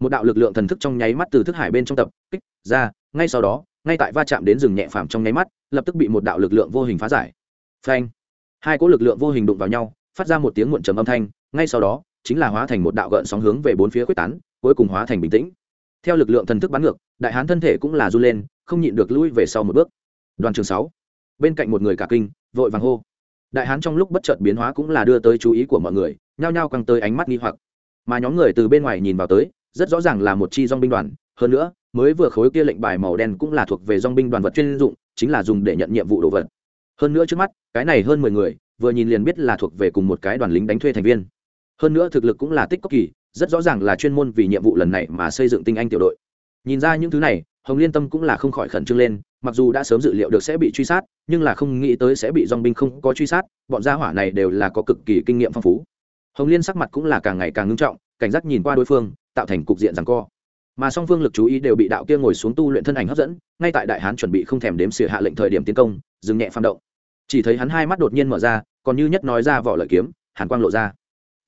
Một đạo lực lượng thần thức trong nháy mắt từ thức hải bên trong tập, kích, ra, ngay sau đó, ngay tại va chạm đến rừng nhẹ phàm trong nháy mắt, lập tức bị một đạo lực lượng vô hình phá giải. Phanh! Hai cỗ lực lượng vô hình đụng vào nhau, phát ra một tiếng muộn trầm âm thanh, ngay sau đó, chính là hóa thành một đạo gợn sóng hướng về bốn phía quyết tán, cuối cùng hóa thành bình tĩnh theo lực lượng thần thức bắn ngược, đại hán thân thể cũng là run lên, không nhịn được lui về sau một bước. Đoàn trường sáu, bên cạnh một người cả kinh, vội vàng hô. Đại hán trong lúc bất chợt biến hóa cũng là đưa tới chú ý của mọi người, nhao nhao căng tới ánh mắt nghi hoặc. Mà nhóm người từ bên ngoài nhìn vào tới, rất rõ ràng là một chi dong binh đoàn, hơn nữa, mới vừa khối kia lệnh bài màu đen cũng là thuộc về dong binh đoàn vật chuyên dụng, chính là dùng để nhận nhiệm vụ đồ vật. Hơn nữa trước mắt, cái này hơn mười người, vừa nhìn liền biết là thuộc về cùng một cái đoàn lính đánh thuê thành viên. Hơn nữa thực lực cũng là tích cốc kỳ rất rõ ràng là chuyên môn vì nhiệm vụ lần này mà xây dựng tinh anh tiểu đội. Nhìn ra những thứ này, hồng liên tâm cũng là không khỏi khẩn trương lên, mặc dù đã sớm dự liệu được sẽ bị truy sát, nhưng là không nghĩ tới sẽ bị dong binh không có truy sát, bọn gia hỏa này đều là có cực kỳ kinh nghiệm phong phú. Hồng liên sắc mặt cũng là càng ngày càng ngưng trọng, cảnh giác nhìn qua đối phương, tạo thành cục diện rằng co. Mà song phương lực chú ý đều bị đạo kia ngồi xuống tu luyện thân ảnh hấp dẫn, ngay tại đại hán chuẩn bị không thèm đếm xỉa hạ lệnh thời điểm tiến công, dừng nhẹ phàm động. Chỉ thấy hắn hai mắt đột nhiên mở ra, còn như nhất nói ra vỏ lợi kiếm, hàn quang lộ ra.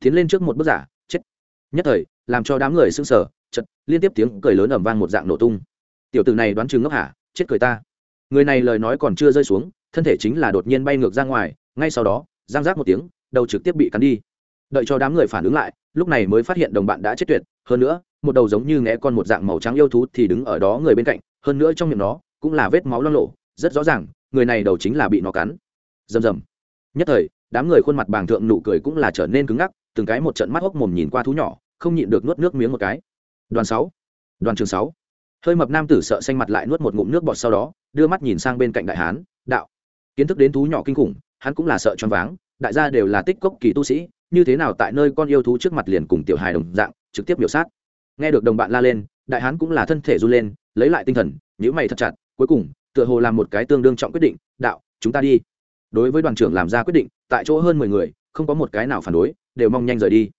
Tiến lên trước một bước giả nhất thời, làm cho đám người sưng sờ chật liên tiếp tiếng cười lớn ầm vang một dạng nổ tung. Tiểu tử này đoán chừng ngốc hả? Chết cười ta. Người này lời nói còn chưa rơi xuống, thân thể chính là đột nhiên bay ngược ra ngoài, ngay sau đó, giang giác một tiếng, đầu trực tiếp bị cắn đi. Đợi cho đám người phản ứng lại, lúc này mới phát hiện đồng bạn đã chết tuyệt, hơn nữa, một đầu giống như ngẽ con một dạng màu trắng yêu thú thì đứng ở đó người bên cạnh, hơn nữa trong miệng nó, cũng là vết máu lo lộ rất rõ ràng, người này đầu chính là bị nó cắn. Rầm rầm. Nhất thời, đám người khuôn mặt bàng thượng nụ cười cũng là trở nên cứng ngắc từng cái một trận mắt hốc mồm nhìn qua thú nhỏ, không nhịn được nuốt nước miếng một cái. Đoàn sáu, đoàn trường sáu. Hơi mập nam tử sợ xanh mặt lại nuốt một ngụm nước bọt sau đó, đưa mắt nhìn sang bên cạnh đại hán, đạo. Kiến thức đến thú nhỏ kinh khủng, hắn cũng là sợ choáng váng, đại gia đều là tích cốc kỳ tu sĩ, như thế nào tại nơi con yêu thú trước mặt liền cùng tiểu hài đồng dạng, trực tiếp biểu sát. Nghe được đồng bạn la lên, đại hán cũng là thân thể run lên, lấy lại tinh thần nhữ mày thật chặt, cuối cùng, tựa hồ làm một cái tương đương trọng quyết định, đạo, chúng ta đi. Đối với đoàn trưởng làm ra quyết định, tại chỗ hơn mười người không có một cái nào phản đối, đều mong nhanh rời đi.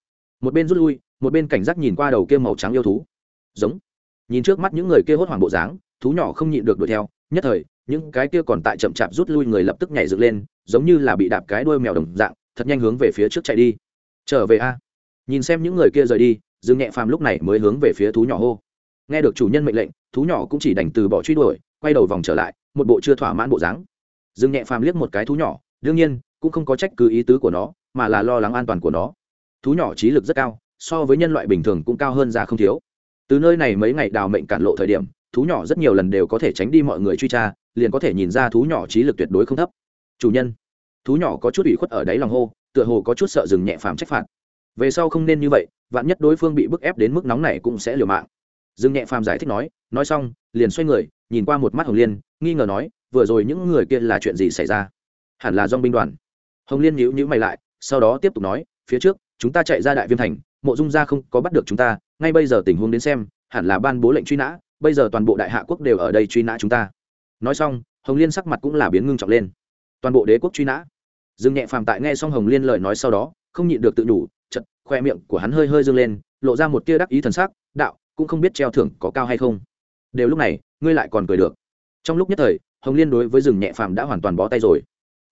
Một bên rút lui, một bên cảnh giác nhìn qua đầu kia màu trắng yêu thú. Giống. Nhìn trước mắt những người kia hốt hoảng bộ dáng, thú nhỏ không nhịn được đuổi theo, nhất thời, những cái kia còn tại chậm chạp rút lui người lập tức nhảy dựng lên, giống như là bị đạp cái đuôi mèo đồng dạng, thật nhanh hướng về phía trước chạy đi. Trở về a. Nhìn xem những người kia rời đi, dương nhẹ phàm lúc này mới hướng về phía thú nhỏ hô. Nghe được chủ nhân mệnh lệnh, thú nhỏ cũng chỉ đành từ bỏ truy đuổi, quay đầu vòng trở lại, một bộ chưa thỏa mãn bộ dáng. Dương nhẹ phàm liếc một cái thú nhỏ, đương nhiên, cũng không có trách cứ ý tứ của nó mà là lo lắng an toàn của nó. Thú nhỏ trí lực rất cao, so với nhân loại bình thường cũng cao hơn ra không thiếu. Từ nơi này mấy ngày đào mệnh cản lộ thời điểm, thú nhỏ rất nhiều lần đều có thể tránh đi mọi người truy tra, liền có thể nhìn ra thú nhỏ trí lực tuyệt đối không thấp. Chủ nhân, thú nhỏ có chút ủy khuất ở đáy lòng hô, tựa hồ có chút sợ dừng nhẹ phàm trách phạt. Về sau không nên như vậy, vạn nhất đối phương bị bức ép đến mức nóng này cũng sẽ liều mạng. Dừng nhẹ phàm giải thích nói nói xong, liền xoay người, nhìn qua một mắt hồng liên, nghi ngờ nói, vừa rồi những người kia là chuyện gì xảy ra? Hẳn là dong binh đoàn. Hồng liên nhíu nhíu mày lại sau đó tiếp tục nói, phía trước, chúng ta chạy ra đại viêm thành, mộ dung gia không có bắt được chúng ta, ngay bây giờ tình huống đến xem, hẳn là ban bố lệnh truy nã, bây giờ toàn bộ đại hạ quốc đều ở đây truy nã chúng ta. Nói xong, hồng liên sắc mặt cũng là biến ngưng trọng lên. Toàn bộ đế quốc truy nã? Dương nhẹ phàm tại nghe xong hồng liên lời nói sau đó, không nhịn được tự đủ chật khoe miệng của hắn hơi hơi dâng lên, lộ ra một tia đắc ý thần sắc, đạo, cũng không biết treo thưởng có cao hay không? Đều lúc này, ngươi lại còn cười được. Trong lúc nhất thời, hồng liên đối với rừng nhẹ phàm đã hoàn toàn bó tay rồi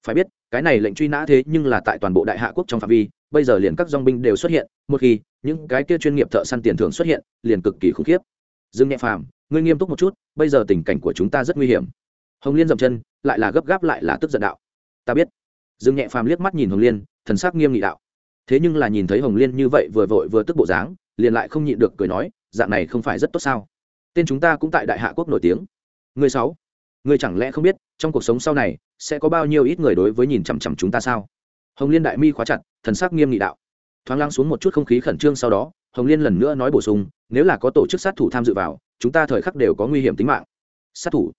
phải biết, cái này lệnh truy nã thế nhưng là tại toàn bộ đại hạ quốc trong phạm vi, bây giờ liền các dong binh đều xuất hiện, một khi những cái kia chuyên nghiệp thợ săn tiền thưởng xuất hiện, liền cực kỳ khủng khiếp. Dương nhẹ phàm, ngươi nghiêm túc một chút, bây giờ tình cảnh của chúng ta rất nguy hiểm. Hồng liên dậm chân, lại là gấp gáp lại là tức giận đạo. Ta biết. Dương nhẹ phàm liếc mắt nhìn hồng liên, thần sắc nghiêm nghị đạo. Thế nhưng là nhìn thấy hồng liên như vậy vừa vội vừa tức bộ dáng, liền lại không nhịn được cười nói, dạng này không phải rất tốt sao? Tên chúng ta cũng tại đại hạ quốc nổi tiếng. Người sáu, người chẳng lẽ không biết, trong cuộc sống sau này sẽ có bao nhiêu ít người đối với nhìn chằm chằm chúng ta sao? Hồng liên đại mi khóa chặt, thần sắc nghiêm nghị đạo. Thoáng lăng xuống một chút không khí khẩn trương sau đó, hồng liên lần nữa nói bổ sung, nếu là có tổ chức sát thủ tham dự vào, chúng ta thời khắc đều có nguy hiểm tính mạng. Sát thủ?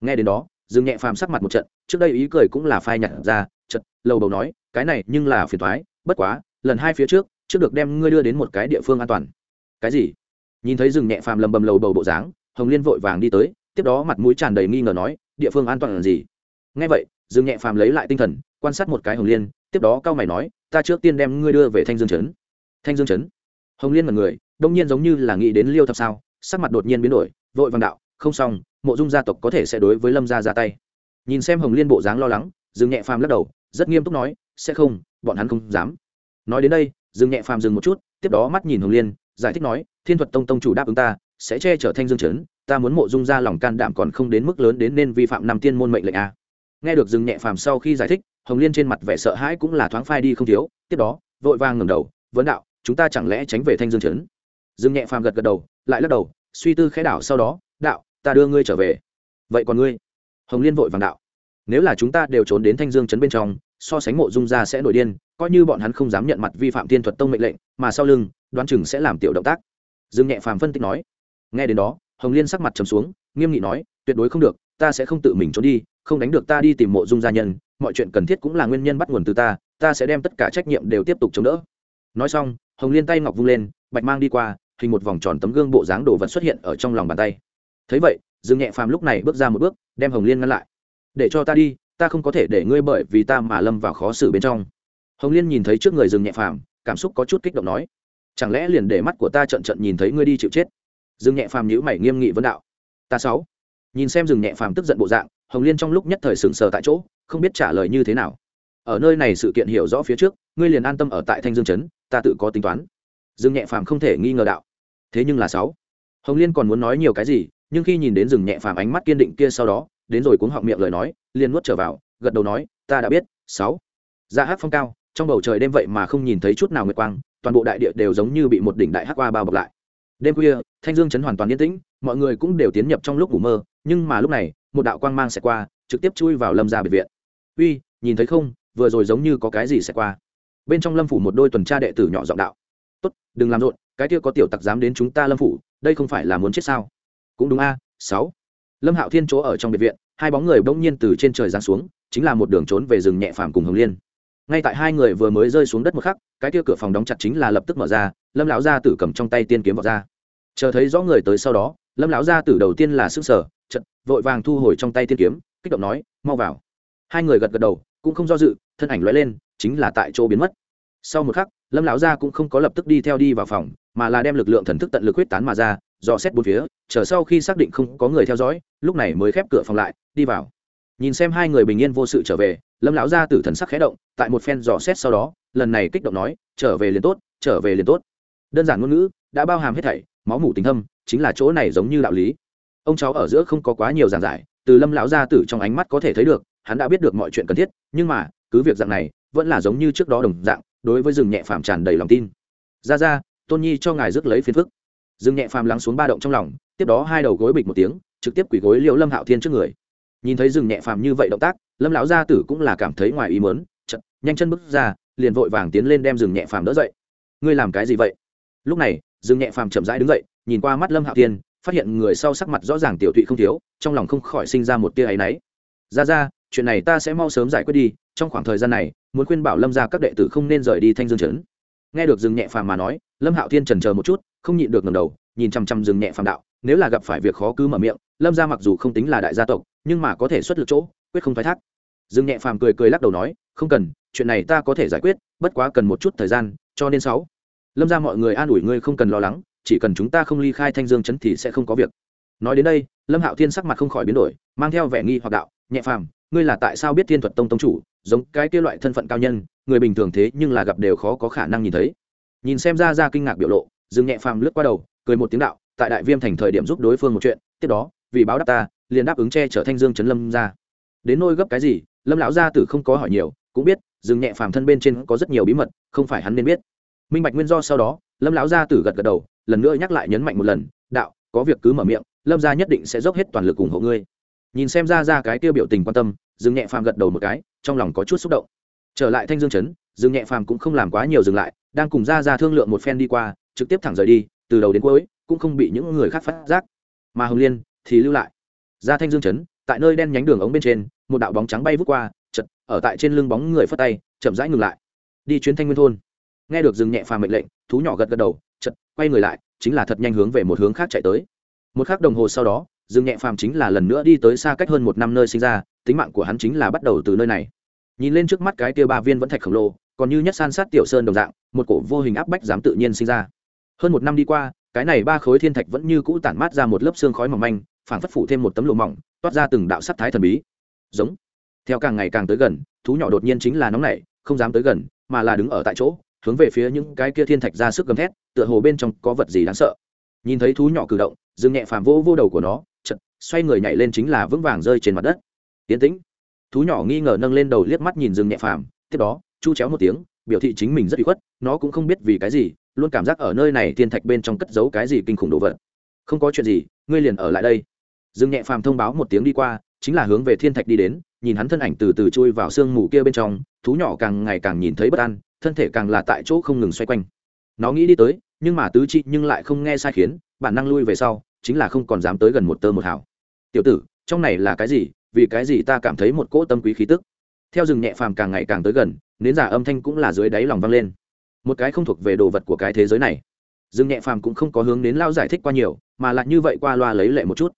Nghe đến đó, dương nhẹ phàm sắc mặt một trận, trước đây ý cười cũng là phai nhặt ra chật lầu bầu nói, cái này nhưng là phiền thoái bất quá, lần hai phía trước trước được đem ngươi đưa đến một cái địa phương an toàn. Cái gì? Nhìn thấy rừng nhẹ phàm lầm bầm lầu bầu bộ dáng, hồng liên vội vàng đi tới, tiếp đó mặt mũi tràn đầy nghi ngờ nói, địa phương an toàn là gì? Ngay vậy, dương nhẹ phàm lấy lại tinh thần, quan sát một cái hồng liên, tiếp đó cao mày nói, ta trước tiên đem ngươi đưa về thanh dương trấn. Thanh dương trấn? Hồng liên mật người, đông nhiên giống như là nghĩ đến liêu thập sao, sắc mặt đột nhiên biến đổi, vội vàng đạo, không xong, mộ dung gia tộc có thể sẽ đối với lâm gia ra tay. Nhìn xem hồng liên bộ dáng lo lắng, dương nhẹ phàm lắc đầu, rất nghiêm túc nói, sẽ không, bọn hắn không dám. Nói đến đây, dương nhẹ phàm dừng một chút, tiếp đó mắt nhìn hồng liên, giải thích nói, thiên thuật tông tông chủ đáp ứng ta, sẽ che chở thanh dương trấn, ta muốn mộ dung ra lòng can đảm còn không đến mức lớn đến nên vi phạm năm tiên môn mệnh lệnh a nghe được dương nhẹ phàm sau khi giải thích, hồng liên trên mặt vẻ sợ hãi cũng là thoáng phai đi không thiếu, tiếp đó, vội vàng ngẩng đầu, vấn đạo, chúng ta chẳng lẽ tránh về thanh dương trấn? Dương nhẹ phàm gật gật đầu, lại lắc đầu, suy tư khẽ đảo sau đó, đạo, ta đưa ngươi trở về. Vậy còn ngươi? Hồng liên vội vàng đạo, nếu là chúng ta đều trốn đến thanh dương trấn bên trong, so sánh mộ dung ra sẽ nổi điên, coi như bọn hắn không dám nhận mặt vi phạm tiên thuật tông mệnh lệnh, mà sau lưng, đoán chừng sẽ làm tiểu động tác. Dương nhẹ phàm phân tích nói. Nghe đến đó, hồng liên sắc mặt trầm xuống, nghiêm nghị nói, tuyệt đối không được, ta sẽ không tự mình trốn đi không đánh được ta đi tìm mộ dung gia nhân, mọi chuyện cần thiết cũng là nguyên nhân bắt nguồn từ ta ta sẽ đem tất cả trách nhiệm đều tiếp tục chống đỡ. Nói xong, hồng liên tay ngọc vung lên, bạch mang đi qua, hình một vòng tròn tấm gương bộ dáng đồ vật xuất hiện ở trong lòng bàn tay. Thấy vậy, dương nhẹ phàm lúc này bước ra một bước, đem hồng liên ngăn lại. Để cho ta đi, ta không có thể để ngươi bởi vì ta mà lâm vào khó xử bên trong. Hồng liên nhìn thấy trước người dương nhẹ phàm, cảm xúc có chút kích động nói, chẳng lẽ liền để mắt của ta trận trận nhìn thấy ngươi đi chịu chết? Dương nhẹ phàm nhữ mày nghiêm nghị vấn đạo, ta sáu. Nhìn xem dương nhẹ phàm tức giận bộ dạng hồng liên trong lúc nhất thời sừng sờ tại chỗ, không biết trả lời như thế nào. Ở nơi này sự kiện hiểu rõ phía trước, ngươi liền an tâm ở tại thanh dương trấn, ta tự có tính toán. Dương nhẹ phàm không thể nghi ngờ đạo. Thế nhưng là sáu. Hồng liên còn muốn nói nhiều cái gì, nhưng khi nhìn đến rừng nhẹ phàm ánh mắt kiên định kia sau đó, đến rồi cuống họng miệng lời nói, liền nuốt trở vào, gật đầu nói, ta đã biết, sáu. Dạ Ra hát phong cao, trong bầu trời đêm vậy mà không nhìn thấy chút nào nguyệt quang, toàn bộ đại địa đều giống như bị một đỉnh đại hắc qua bao bọc lại. Đêm khuya, thanh dương chấn hoàn toàn yên tĩnh, mọi người cũng đều tiến nhập trong lúc ngủ mơ, nhưng mà lúc này một đạo quang mang sẽ qua, trực tiếp chui vào lâm ra biệt viện. Uy, nhìn thấy không, vừa rồi giống như có cái gì sẽ qua. Bên trong lâm phủ một đôi tuần tra đệ tử nhỏ giọng đạo. Tốt, đừng làm rộn, cái kia có tiểu tặc dám đến chúng ta lâm phủ, đây không phải là muốn chết sao? Cũng đúng a, sáu. Lâm hạo thiên chỗ ở trong biệt viện, hai bóng người bỗng nhiên từ trên trời giáng xuống, chính là một đường trốn về rừng nhẹ phàm cùng hồng liên. Ngay tại hai người vừa mới rơi xuống đất một khắc, cái kia cửa phòng đóng chặt chính là lập tức mở ra, lâm lão gia tử cầm trong tay tiên kiếm vào ra. Chờ thấy rõ người tới sau đó, lâm lão gia tử đầu tiên là sức sở vội vàng thu hồi trong tay tiên kiếm, kích động nói, mau vào. Hai người gật gật đầu, cũng không do dự, thân ảnh lóe lên, chính là tại chỗ biến mất. Sau một khắc, lâm lão gia cũng không có lập tức đi theo đi vào phòng, mà là đem lực lượng thần thức tận lực huyết tán mà ra, dò xét bốn phía, chờ sau khi xác định không có người theo dõi, lúc này mới khép cửa phòng lại, đi vào. Nhìn xem hai người bình yên vô sự trở về, lâm lão gia tử thần sắc khẽ động, tại một phen dò xét sau đó, lần này kích động nói, trở về liền tốt, trở về liền tốt. Đơn giản ngôn ngữ, đã bao hàm hết thảy, máu mủ tình thâm, chính là chỗ này giống như đạo lý ông cháu ở giữa không có quá nhiều giảng giải, từ lâm lão gia tử trong ánh mắt có thể thấy được, hắn đã biết được mọi chuyện cần thiết, nhưng mà, cứ việc dạng này, vẫn là giống như trước đó đồng dạng, đối với rừng nhẹ phàm tràn đầy lòng tin. Ra ra, tôn nhi cho ngài rước lấy phiền phức. Rừng nhẹ phàm lắng xuống ba động trong lòng, tiếp đó hai đầu gối bịch một tiếng, trực tiếp quỳ gối liễu lâm hạo thiên trước người. Nhìn thấy rừng nhẹ phàm như vậy động tác, lâm lão gia tử cũng là cảm thấy ngoài ý mớn chật nhanh chân bước ra, liền vội vàng tiến lên đem rừng nhẹ phàm đỡ dậy. Ngươi làm cái gì vậy? Lúc này, rừng nhẹ phàm chậm rãi đứng dậy, nhìn qua mắt lâm hạo thiên phát hiện người sau sắc mặt rõ ràng tiểu thụy không thiếu, trong lòng không khỏi sinh ra một tia áy náy. Ra ra, chuyện này ta sẽ mau sớm giải quyết đi, trong khoảng thời gian này, muốn khuyên bảo lâm ra các đệ tử không nên rời đi thanh dương trấn. Nghe được rừng nhẹ phàm mà nói, lâm hạo thiên trần chờ một chút, không nhịn được ngầm đầu, nhìn chăm chăm rừng nhẹ phàm đạo, nếu là gặp phải việc khó cứ mở miệng, lâm ra mặc dù không tính là đại gia tộc, nhưng mà có thể xuất lực chỗ, quyết không thoái thác. Rừng nhẹ phàm cười cười lắc đầu nói, không cần, chuyện này ta có thể giải quyết, bất quá cần một chút thời gian, cho nên sáu. Lâm ra mọi người an ủi ngươi không cần lo lắng chỉ cần chúng ta không ly khai thanh dương chấn thì sẽ không có việc. Nói đến đây, lâm hạo thiên sắc mặt không khỏi biến đổi, mang theo vẻ nghi hoặc đạo, nhẹ phàm, ngươi là tại sao biết thiên thuật tông tông chủ, giống cái kia loại thân phận cao nhân, người bình thường thế nhưng là gặp đều khó có khả năng nhìn thấy. Nhìn xem ra ra kinh ngạc biểu lộ dừng nhẹ phàm lướt qua đầu, cười một tiếng đạo, tại đại viêm thành thời điểm giúp đối phương một chuyện, tiếp đó, vì báo đáp ta, liền đáp ứng che chở thanh dương trấn lâm ra. Đến nôi gấp cái gì, lâm lão gia tử không có hỏi nhiều, cũng biết dừng nhẹ phàm thân bên trên có rất nhiều bí mật, không phải hắn nên biết. Minh bạch nguyên do sau đó lâm lão gia tử gật gật đầu, lần nữa nhắc lại nhấn mạnh một lần, đạo, có việc cứ mở miệng, lâm gia nhất định sẽ dốc hết toàn lực ủng hộ ngươi. Nhìn xem ra ra cái tiêu biểu tình quan tâm, dương nhẹ phàm gật đầu một cái, trong lòng có chút xúc động. Trở lại thanh dương trấn, dương nhẹ phàm cũng không làm quá nhiều dừng lại, đang cùng ra ra thương lượng một phen đi qua, trực tiếp thẳng rời đi, từ đầu đến cuối, cũng không bị những người khác phát giác. Mà hồng liên thì lưu lại. Ra thanh dương trấn, tại nơi đen nhánh đường ống bên trên, một đạo bóng trắng bay vút qua chật ở tại trên lưng bóng người phất tay, chậm rãi ngừng lại. Đi chuyến thanh nguyên thôn nghe được dừng nhẹ phàm mệnh lệnh, thú nhỏ gật gật đầu chật quay người lại, chính là thật nhanh hướng về một hướng khác chạy tới. Một khắc đồng hồ sau đó, dừng nhẹ phàm chính là lần nữa đi tới xa cách hơn một năm nơi sinh ra, tính mạng của hắn chính là bắt đầu từ nơi này. Nhìn lên trước mắt cái tia ba viên vẫn thạch khổng lồ, còn như nhất san sát tiểu sơn đồng dạng, một cổ vô hình áp bách dám tự nhiên sinh ra. Hơn một năm đi qua, cái này ba khối thiên thạch vẫn như cũ tản mát ra một lớp xương khói mỏng manh phản phất phủ thêm một tấm lụa mỏng, toát ra từng đạo sắc thái thần bí. Giống. Theo càng ngày càng tới gần, thú nhỏ đột nhiên chính là nóng nảy, không dám tới gần, mà là đứng ở tại chỗ hướng về phía những cái kia thiên thạch ra sức gầm thét, tựa hồ bên trong có vật gì đáng sợ. Nhìn thấy thú nhỏ cử động, Dương nhẹ phàm vô vô đầu của nó chật xoay người nhảy lên chính là vững vàng rơi trên mặt đất. Tiến tĩnh. Thú nhỏ nghi ngờ nâng lên đầu liếc mắt nhìn Dương nhẹ phàm, tiếp đó, chu chéo một tiếng, biểu thị chính mình rất bị khuất, nó cũng không biết vì cái gì, luôn cảm giác ở nơi này thiên thạch bên trong cất giấu cái gì kinh khủng đồ vật. Không có chuyện gì, ngươi liền ở lại đây. Dương nhẹ phàm thông báo một tiếng đi qua chính là hướng về thiên thạch đi đến, nhìn hắn thân ảnh từ từ chui vào sương mù kia bên trong, thú nhỏ càng ngày càng nhìn thấy bất an, thân thể càng là tại chỗ không ngừng xoay quanh. Nó nghĩ đi tới, nhưng mà tứ chi nhưng lại không nghe sai khiến, bản năng lui về sau, chính là không còn dám tới gần một tơ một hào. Tiểu tử, trong này là cái gì? Vì cái gì ta cảm thấy một cỗ tâm quý khí tức? Theo rừng nhẹ phàm càng ngày càng tới gần, nến giả âm thanh cũng là dưới đáy lòng vang lên. Một cái không thuộc về đồ vật của cái thế giới này. Rừng nhẹ phàm cũng không có hướng đến lao giải thích qua nhiều, mà lại như vậy qua loa lấy lệ một chút.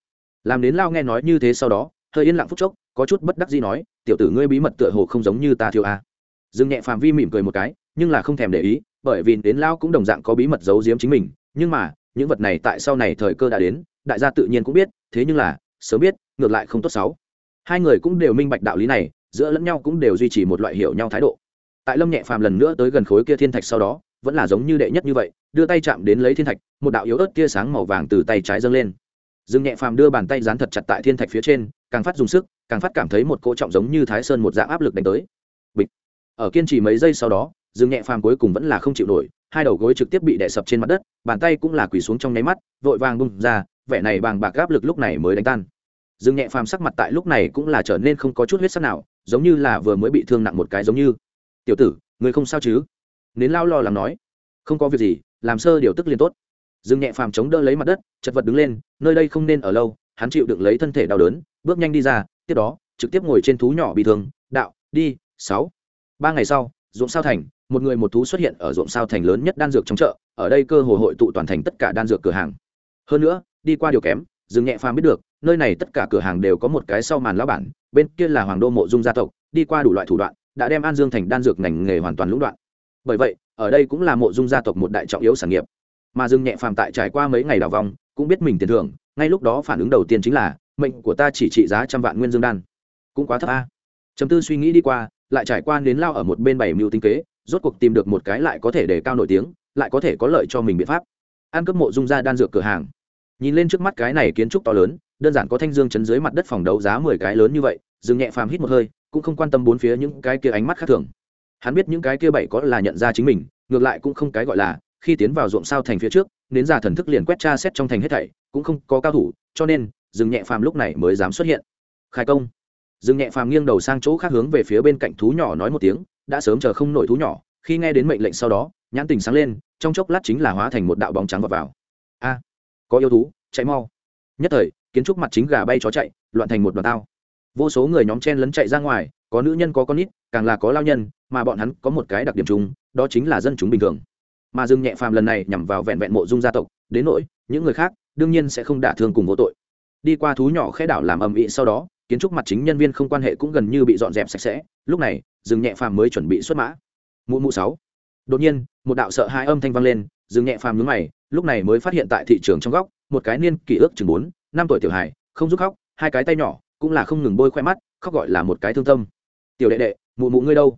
Làm đến lao nghe nói như thế sau đó hơi yên lặng phút chốc, có chút bất đắc gì nói, tiểu tử ngươi bí mật tựa hồ không giống như ta thiêu a. À. Dương nhẹ phàm vi mỉm cười một cái, nhưng là không thèm để ý, bởi vì đến lao cũng đồng dạng có bí mật giấu giếm chính mình, nhưng mà, những vật này tại sau này thời cơ đã đến, đại gia tự nhiên cũng biết, thế nhưng là, sớm biết, ngược lại không tốt xấu. Hai người cũng đều minh bạch đạo lý này, giữa lẫn nhau cũng đều duy trì một loại hiểu nhau thái độ. Tại lâm nhẹ phàm lần nữa tới gần khối kia thiên thạch sau đó, vẫn là giống như đệ nhất như vậy, đưa tay chạm đến lấy thiên thạch, một đạo yếu ớt tia sáng màu vàng từ tay trái dâng lên dương nhẹ phàm đưa bàn tay dán thật chặt tại thiên thạch phía trên, càng phát dùng sức, càng phát cảm thấy một cỗ trọng giống như thái sơn một dạng áp lực đánh tới. Bịch. Ở kiên trì mấy giây sau đó dương nhẹ phàm cuối cùng vẫn là không chịu nổi, hai đầu gối trực tiếp bị đè sập trên mặt đất, bàn tay cũng là quỳ xuống trong nháy mắt, vội vàng bung ra, vẻ này bàng bạc áp lực lúc này mới đánh tan. Dương nhẹ phàm sắc mặt tại lúc này cũng là trở nên không có chút huyết sắc nào, giống như là vừa mới bị thương nặng một cái giống như. Tiểu tử người không sao chứ? Nến lao lo làm nói. Không có việc gì, làm sơ điều tức liền tốt dương nhẹ phàm chống đỡ lấy mặt đất, chật vật đứng lên, nơi đây không nên ở lâu, hắn chịu đựng lấy thân thể đau đớn, bước nhanh đi ra, tiếp đó, trực tiếp ngồi trên thú nhỏ bị thương, đạo, đi, sáu. Ba ngày sau, ruộng sao thành, một người một thú xuất hiện ở ruộng sao thành lớn nhất đan dược trong chợ, ở đây cơ hồ hội tụ toàn thành tất cả đan dược cửa hàng. Hơn nữa, đi qua điều kém dương nhẹ phàm biết được, nơi này tất cả cửa hàng đều có một cái sau màn lão bản, bên kia là hoàng đô mộ dung gia tộc, đi qua đủ loại thủ đoạn, đã đem an dương thành đan dược ngành nghề hoàn toàn lũng đoạn. Bởi vậy, ở đây cũng là mộ dung gia tộc một đại trọng yếu sản nghiệp mà dương nhẹ phàm tại trải qua mấy ngày đào vòng, cũng biết mình tiền thưởng, ngay lúc đó phản ứng đầu tiên chính là, mệnh của ta chỉ trị giá trăm vạn nguyên dương đan. Cũng quá thấp a. Chấm tư suy nghĩ đi qua, lại trải qua đến lao ở một bên bảy mưu tinh kế, rốt cuộc tìm được một cái lại có thể để cao nổi tiếng, lại có thể có lợi cho mình biện pháp. Ăn cấp mộ dung ra đan dược cửa hàng. Nhìn lên trước mắt cái này kiến trúc to lớn, đơn giản có thanh dương chấn dưới mặt đất phòng đấu giá mười cái lớn như vậy Dương nhẹ phàm hít một hơi, cũng không quan tâm bốn phía những cái kia ánh mắt khác thường. Hắn biết những cái kia bảy có là nhận ra chính mình, ngược lại cũng không cái gọi là khi tiến vào ruộng sao thành phía trước, nến già thần thức liền quét tra xét trong thành hết thảy, cũng không có cao thủ, cho nên, rừng nhẹ phàm lúc này mới dám xuất hiện. Khai công. Rừng nhẹ phàm nghiêng đầu sang chỗ khác hướng về phía bên cạnh thú nhỏ nói một tiếng, đã sớm chờ không nổi thú nhỏ, khi nghe đến mệnh lệnh sau đó, nhãn tình sáng lên, trong chốc lát chính là hóa thành một đạo bóng trắng vào vào. A, có yêu thú, chạy mau. Nhất thời, kiến trúc mặt chính gà bay chó chạy, loạn thành một đoàn tao. Vô số người nhóm chen lấn chạy ra ngoài, có nữ nhân có con nít, càng là có lao nhân, mà bọn hắn có một cái đặc điểm chung, đó chính là dân chúng bình thường mà dương nhẹ phàm lần này nhằm vào vẹn vẹn mộ dung gia tộc, đến nỗi, những người khác, đương nhiên sẽ không đả thương cùng vô tội. Đi qua thú nhỏ khẽ đảo làm ầm ĩ sau đó, kiến trúc mặt chính nhân viên không quan hệ cũng gần như bị dọn dẹp sạch sẽ. Lúc này, dương nhẹ phàm mới chuẩn bị xuất mã. Mụ mụ sáu. Đột nhiên, một đạo sợ hai âm thanh vang lên, dương nhẹ phàm nhướng mày, lúc này mới phát hiện tại thị trường trong góc, một cái niên kỷ ước chừng bốn, năm tuổi tiểu hài, không giúp khóc, hai cái tay nhỏ, cũng là không ngừng bôi khoe mắt, khóc gọi là một cái thương tâm. Tiểu đệ đệ, mụ mụ ngươi đâu?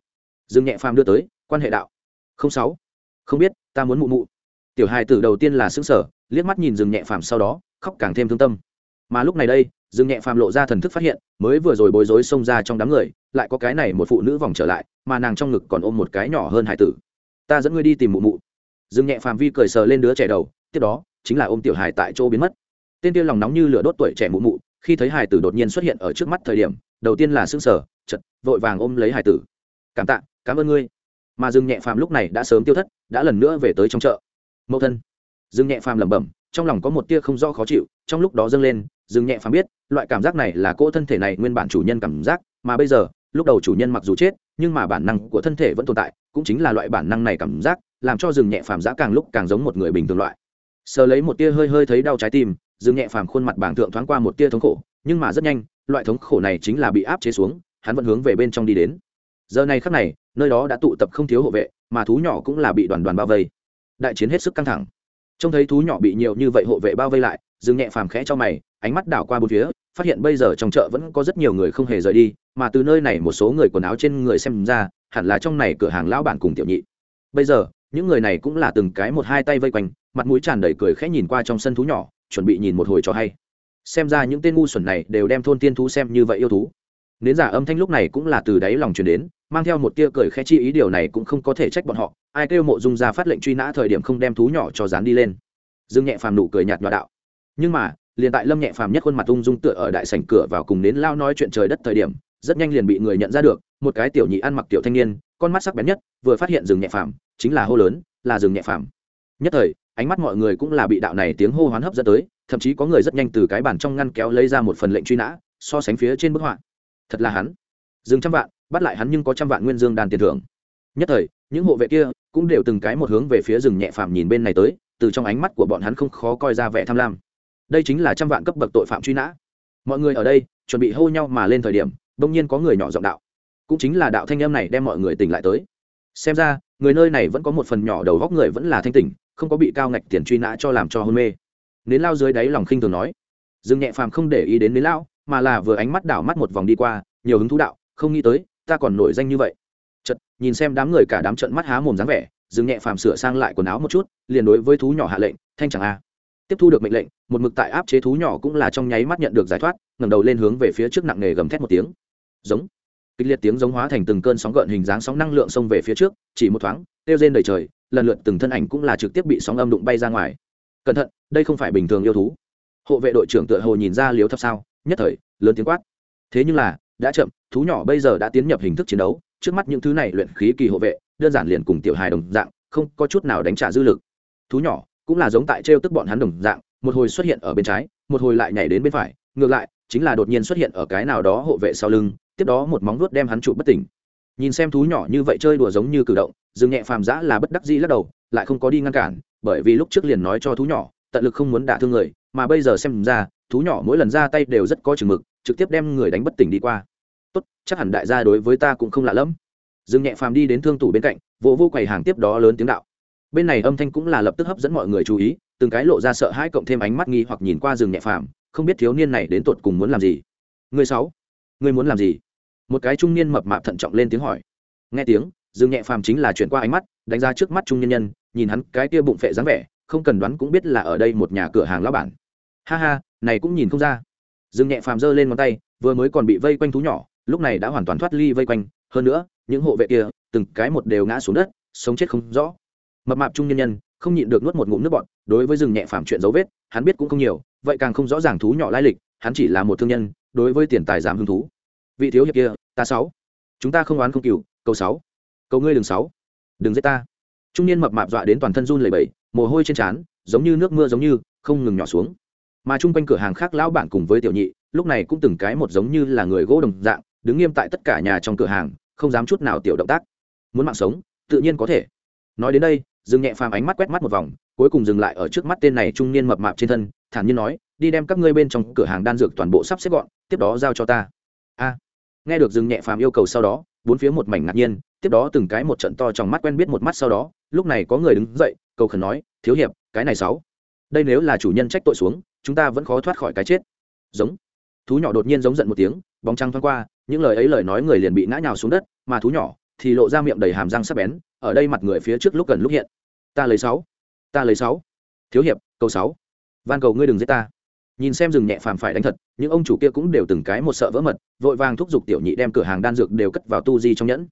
Dương nhẹ phàm đưa tới, quan hệ đạo. Không sáu không biết, ta muốn mụ mụ. Tiểu hài tử đầu tiên là xứng sở liếc mắt nhìn dương nhẹ phàm sau đó, khóc càng thêm thương tâm. Mà lúc này đây, dương nhẹ phàm lộ ra thần thức phát hiện, mới vừa rồi bối rối xông ra trong đám người, lại có cái này một phụ nữ vòng trở lại, mà nàng trong ngực còn ôm một cái nhỏ hơn hải tử. Ta dẫn ngươi đi tìm mụ mụ. Dương nhẹ phàm vi cười sờ lên đứa trẻ đầu, tiếp đó, chính là ôm tiểu hài tại chỗ biến mất. Tên tiêu lòng nóng như lửa đốt tuổi trẻ mụ mụ, khi thấy hải tử đột nhiên xuất hiện ở trước mắt thời điểm, đầu tiên là xương sở chật vội vàng ôm lấy hải tử. Cảm tạ, cảm ơn ngươi mà dương nhẹ phàm lúc này đã sớm tiêu thất, đã lần nữa về tới trong chợ. Mẫu thân. Dương nhẹ phàm lẩm bẩm, trong lòng có một tia không do khó chịu, trong lúc đó dâng lên, dương nhẹ phàm biết, loại cảm giác này là cỗ thân thể này nguyên bản chủ nhân cảm giác, mà bây giờ, lúc đầu chủ nhân mặc dù chết, nhưng mà bản năng của thân thể vẫn tồn tại, cũng chính là loại bản năng này cảm giác, làm cho Dương nhẹ phàm giã càng lúc càng giống một người bình thường loại. Sờ lấy một tia hơi hơi thấy đau trái tim, Dương nhẹ phàm khuôn mặt bảng thượng thoáng qua một tia thống khổ, nhưng mà rất nhanh, loại thống khổ này chính là bị áp chế xuống, hắn vẫn hướng về bên trong đi đến giờ này khắc này, nơi đó đã tụ tập không thiếu hộ vệ, mà thú nhỏ cũng là bị đoàn đoàn bao vây. Đại chiến hết sức căng thẳng. Trông thấy thú nhỏ bị nhiều như vậy hộ vệ bao vây lại dừng nhẹ phàm khẽ cho mày, ánh mắt đảo qua bốn phía, phát hiện bây giờ trong chợ vẫn có rất nhiều người không hề rời đi, mà từ nơi này một số người quần áo trên người xem ra, hẳn là trong này cửa hàng lão bản cùng tiểu nhị. Bây giờ, những người này cũng là từng cái một hai tay vây quanh, mặt mũi tràn đầy cười khẽ nhìn qua trong sân thú nhỏ, chuẩn bị nhìn một hồi cho hay. Xem ra những tên ngu xuẩn này đều đem thôn tiên thú xem như vậy yêu thú nến giả âm thanh lúc này cũng là từ đáy lòng truyền đến, mang theo một tia cười khẽ chi ý điều này cũng không có thể trách bọn họ, ai kêu mộ dung ra phát lệnh truy nã thời điểm không đem thú nhỏ cho dán đi lên. Dương nhẹ phàm nụ cười nhạt nhòa đạo. Nhưng mà, liền tại lâm nhẹ phàm nhất khuôn mặt ung dung tựa ở đại sảnh cửa vào cùng nến lao nói chuyện trời đất thời điểm, rất nhanh liền bị người nhận ra được, một cái tiểu nhị ăn mặc tiểu thanh niên, con mắt sắc bén nhất, vừa phát hiện rừng nhẹ phàm, chính là hô lớn, là rừng nhẹ phàm. Nhất thời, ánh mắt mọi người cũng là bị đạo này tiếng hô hoán hấp dẫn tới, thậm chí có người rất nhanh từ cái bàn trong ngăn kéo lấy ra một phần lệnh truy nã, so sánh phía trên bức họa thật là hắn. Dừng trăm vạn, bắt lại hắn nhưng có trăm vạn nguyên dương đàn tiền thưởng. Nhất thời, những hộ vệ kia cũng đều từng cái một hướng về phía rừng nhẹ phàm nhìn bên này tới, từ trong ánh mắt của bọn hắn không khó coi ra vẻ tham lam. Đây chính là trăm vạn cấp bậc tội phạm truy nã. Mọi người ở đây, chuẩn bị hô nhau mà lên thời điểm, bỗng nhiên có người nhỏ giọng đạo. Cũng chính là đạo thanh em này đem mọi người tỉnh lại tới. Xem ra, người nơi này vẫn có một phần nhỏ đầu góc người vẫn là thanh tỉnh, không có bị cao ngạch tiền truy nã cho làm cho hôn mê. Nến lao dưới đáy lòng khinh thường nói. Dương nhẹ phàm không để ý đến nến lao mà là vừa ánh mắt đảo mắt một vòng đi qua, nhiều hứng thú đạo, không nghĩ tới, ta còn nổi danh như vậy. Chật nhìn xem đám người cả đám trận mắt há mồm dáng vẻ, dừng nhẹ phàm sửa sang lại quần áo một chút, liền đối với thú nhỏ hạ lệnh, thanh chẳng a. Tiếp thu được mệnh lệnh, một mực tại áp chế thú nhỏ cũng là trong nháy mắt nhận được giải thoát, ngẩng đầu lên hướng về phía trước nặng nề gầm thét một tiếng. Giống. Kịch liệt tiếng giống hóa thành từng cơn sóng gợn hình dáng sóng năng lượng xông về phía trước, chỉ một thoáng tiêu rên đầy trời, lần lượt từng thân ảnh cũng là trực tiếp bị sóng âm đụng bay ra ngoài. Cẩn thận, đây không phải bình thường yêu thú. Hộ vệ đội trưởng tựa hồ nhìn ra liếu thấp sao nhất thời, lớn tiếng quát. Thế nhưng là, đã chậm, thú nhỏ bây giờ đã tiến nhập hình thức chiến đấu, trước mắt những thứ này luyện khí kỳ hộ vệ, đơn giản liền cùng tiểu hài đồng dạng, không có chút nào đánh trả dư lực. Thú nhỏ, cũng là giống tại t tức bọn hắn đồng dạng, một hồi xuất hiện ở bên trái, một hồi lại nhảy đến bên phải, ngược lại, chính là đột nhiên xuất hiện ở cái nào đó hộ vệ sau lưng, tiếp đó một móng vuốt đem hắn trụ bất tỉnh. Nhìn xem thú nhỏ như vậy chơi đùa giống như cử động, dương nhẹ phàm giã là bất đắc dĩ lắc đầu, lại không có đi ngăn cản, bởi vì lúc trước liền nói cho thú nhỏ, tận lực không muốn đả thương người mà bây giờ xem ra, thú nhỏ mỗi lần ra tay đều rất có chừng mực, trực tiếp đem người đánh bất tỉnh đi qua. Tốt, chắc hẳn đại gia đối với ta cũng không lạ lẫm. Dương nhẹ phàm đi đến thương tủ bên cạnh, vỗ vô quầy hàng tiếp đó lớn tiếng đạo. Bên này âm thanh cũng là lập tức hấp dẫn mọi người chú ý, từng cái lộ ra sợ hãi cộng thêm ánh mắt nghi hoặc nhìn qua rừng nhẹ phàm, không biết thiếu niên này đến tột cùng muốn làm gì. Người sáu, người muốn làm gì? Một cái trung niên mập mạp thận trọng lên tiếng hỏi. Nghe tiếng rừng nhẹ phàm chính là chuyển qua ánh mắt, đánh ra trước mắt trung niên nhân, nhìn hắn cái kia bụng phệ dáng vẻ, không cần đoán cũng biết là ở đây một nhà cửa hàng lão bản ha ha, này cũng nhìn không ra. Dương nhẹ phàm giơ lên ngón tay, vừa mới còn bị vây quanh thú nhỏ, lúc này đã hoàn toàn thoát ly vây quanh. Hơn nữa, những hộ vệ kia, từng cái một đều ngã xuống đất, sống chết không rõ. Mập mạp trung nhân nhân, không nhịn được nuốt một ngụm nước bọt, đối với rừng nhẹ phàm chuyện dấu vết, hắn biết cũng không nhiều, vậy càng không rõ ràng thú nhỏ lai lịch, hắn chỉ là một thương nhân, đối với tiền tài giảm hứng thú. Vị thiếu hiệp kia, ta sáu. Chúng ta không oán không cừu câu sáu. Câu ngươi đừng sáu. Đừng giết ta. Trung niên mập mạp dọa đến toàn thân run lẩy bẩy, mồ hôi trên trán, giống như nước mưa giống như, không ngừng nhỏ xuống mà chung quanh cửa hàng khác lão bản cùng với tiểu nhị, lúc này cũng từng cái một giống như là người gỗ đồng dạng, đứng nghiêm tại tất cả nhà trong cửa hàng, không dám chút nào tiểu động tác. Muốn mạng sống, tự nhiên có thể. Nói đến đây dừng nhẹ phàm ánh mắt quét mắt một vòng, cuối cùng dừng lại ở trước mắt tên này trung niên mập mạp trên thân, thản nhiên nói, đi đem các ngươi bên trong cửa hàng đan dược toàn bộ sắp xếp gọn, tiếp đó giao cho ta. A. Nghe được dừng nhẹ phàm yêu cầu sau đó, bốn phía một mảnh ngạc nhiên, tiếp đó từng cái một trận to trong mắt quen biết một mắt sau đó, lúc này có người đứng dậy, cầu khẩn nói, thiếu hiệp, cái này sáu. Đây nếu là chủ nhân trách tội xuống chúng ta vẫn khó thoát khỏi cái chết. Giống. Thú nhỏ đột nhiên giống giận một tiếng, bóng trăng thoáng qua, những lời ấy lời nói người liền bị ngã nhào xuống đất, mà thú nhỏ thì lộ ra miệng đầy hàm răng sắc bén, ở đây mặt người phía trước lúc gần lúc hiện. Ta lấy sáu. Ta lấy sáu. Thiếu hiệp câu sáu. Van cầu ngươi đừng giết ta. Nhìn xem rừng nhẹ phàm phải đánh thật, những ông chủ kia cũng đều từng cái một sợ vỡ mật, vội vàng thúc giục tiểu nhị đem cửa hàng đan dược đều cất vào tu di trong nhẫn.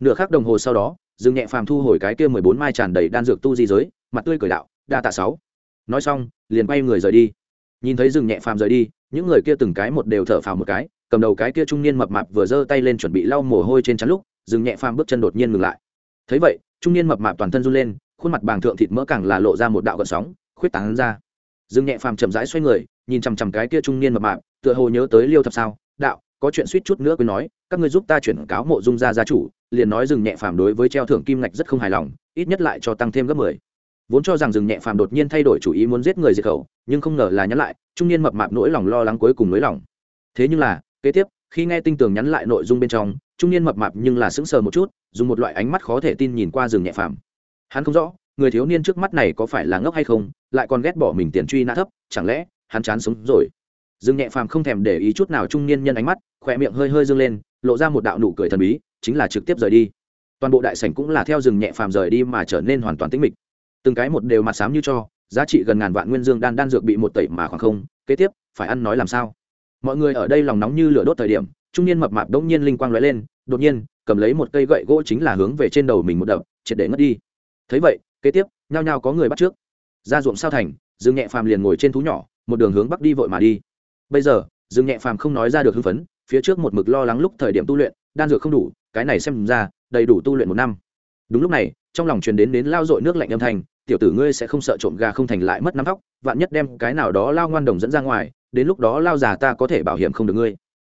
Nửa khắc đồng hồ sau đó, rừng nhẹ phàm thu hồi cái kia mười bốn mai tràn đầy đan dược tu di giới, mặt tươi cười đạo, đa tạ sáu. Nói xong, liền quay người rời đi nhìn thấy rừng nhẹ phàm rời đi, những người kia từng cái một đều thở phào một cái, cầm đầu cái kia trung niên mập mạp vừa giơ tay lên chuẩn bị lau mồ hôi trên chắn lúc, rừng nhẹ phàm bước chân đột nhiên ngừng lại. Thấy vậy, trung niên mập mạp toàn thân run lên, khuôn mặt bàng thượng thịt mỡ càng là lộ ra một đạo gợn sóng, khuyết tán ra. Rừng nhẹ phàm chậm rãi xoay người, nhìn chằm chằm cái kia trung niên mập mạp, tựa hồ nhớ tới liêu thập sao, đạo, có chuyện suýt chút nữa cứ nói, các ngươi giúp ta chuyển cáo mộ dung gia gia chủ, liền nói rừng nhẹ phàm đối với treo thưởng kim ngạch rất không hài lòng, ít nhất lại cho tăng thêm gấp mười vốn cho rằng rừng nhẹ phàm đột nhiên thay đổi chủ ý muốn giết người diệt khẩu, nhưng không ngờ là nhắn lại, trung niên mập mạp nỗi lòng lo lắng cuối cùng nỗi lòng thế nhưng là, kế tiếp, khi nghe tinh tường nhắn lại nội dung bên trong, trung niên mập mạp nhưng là sững sờ một chút, dùng một loại ánh mắt khó thể tin nhìn qua rừng nhẹ phàm. Hắn không rõ, người thiếu niên trước mắt này có phải là ngốc hay không, lại còn ghét bỏ mình tiền truy nã thấp, chẳng lẽ, hắn chán sống rồi? Rừng nhẹ phàm không thèm để ý chút nào trung niên nhân ánh mắt khỏe miệng hơi hơi dương lên, lộ ra một đạo nụ cười thần bí, chính là trực tiếp rời đi. Toàn bộ đại sảnh cũng là theo rừng nhẹ phàm rời đi mà trở nên hoàn toàn tĩnh mịch từng cái một đều mặt xám như cho, giá trị gần ngàn vạn nguyên dương đan đan dược bị một tẩy mà khoảng không. Kế tiếp, phải ăn nói làm sao? Mọi người ở đây lòng nóng như lửa đốt thời điểm, trung niên mập mạp đông nhiên linh quang lóe lên, đột nhiên, cầm lấy một cây gậy gỗ chính là hướng về trên đầu mình một đập, triệt để ngất đi. Thấy vậy, kế tiếp, nhao nhao có người bắt trước. Ra ruộng sao thành, dương nhẹ phàm liền ngồi trên thú nhỏ, một đường hướng bắc đi vội mà đi. Bây giờ, dương nhẹ phàm không nói ra được hưng phấn, phía trước một mực lo lắng lúc thời điểm tu luyện, đan dược không đủ, cái này xem ra, đầy đủ tu luyện một năm. Đúng lúc này, trong lòng truyền đến đến lao dội nước lạnh âm thanh tiểu tử ngươi sẽ không sợ trộm gà không thành lại mất năm tóc, vạn nhất đem cái nào đó lao ngoan đồng dẫn ra ngoài, đến lúc đó lao già ta có thể bảo hiểm không được ngươi.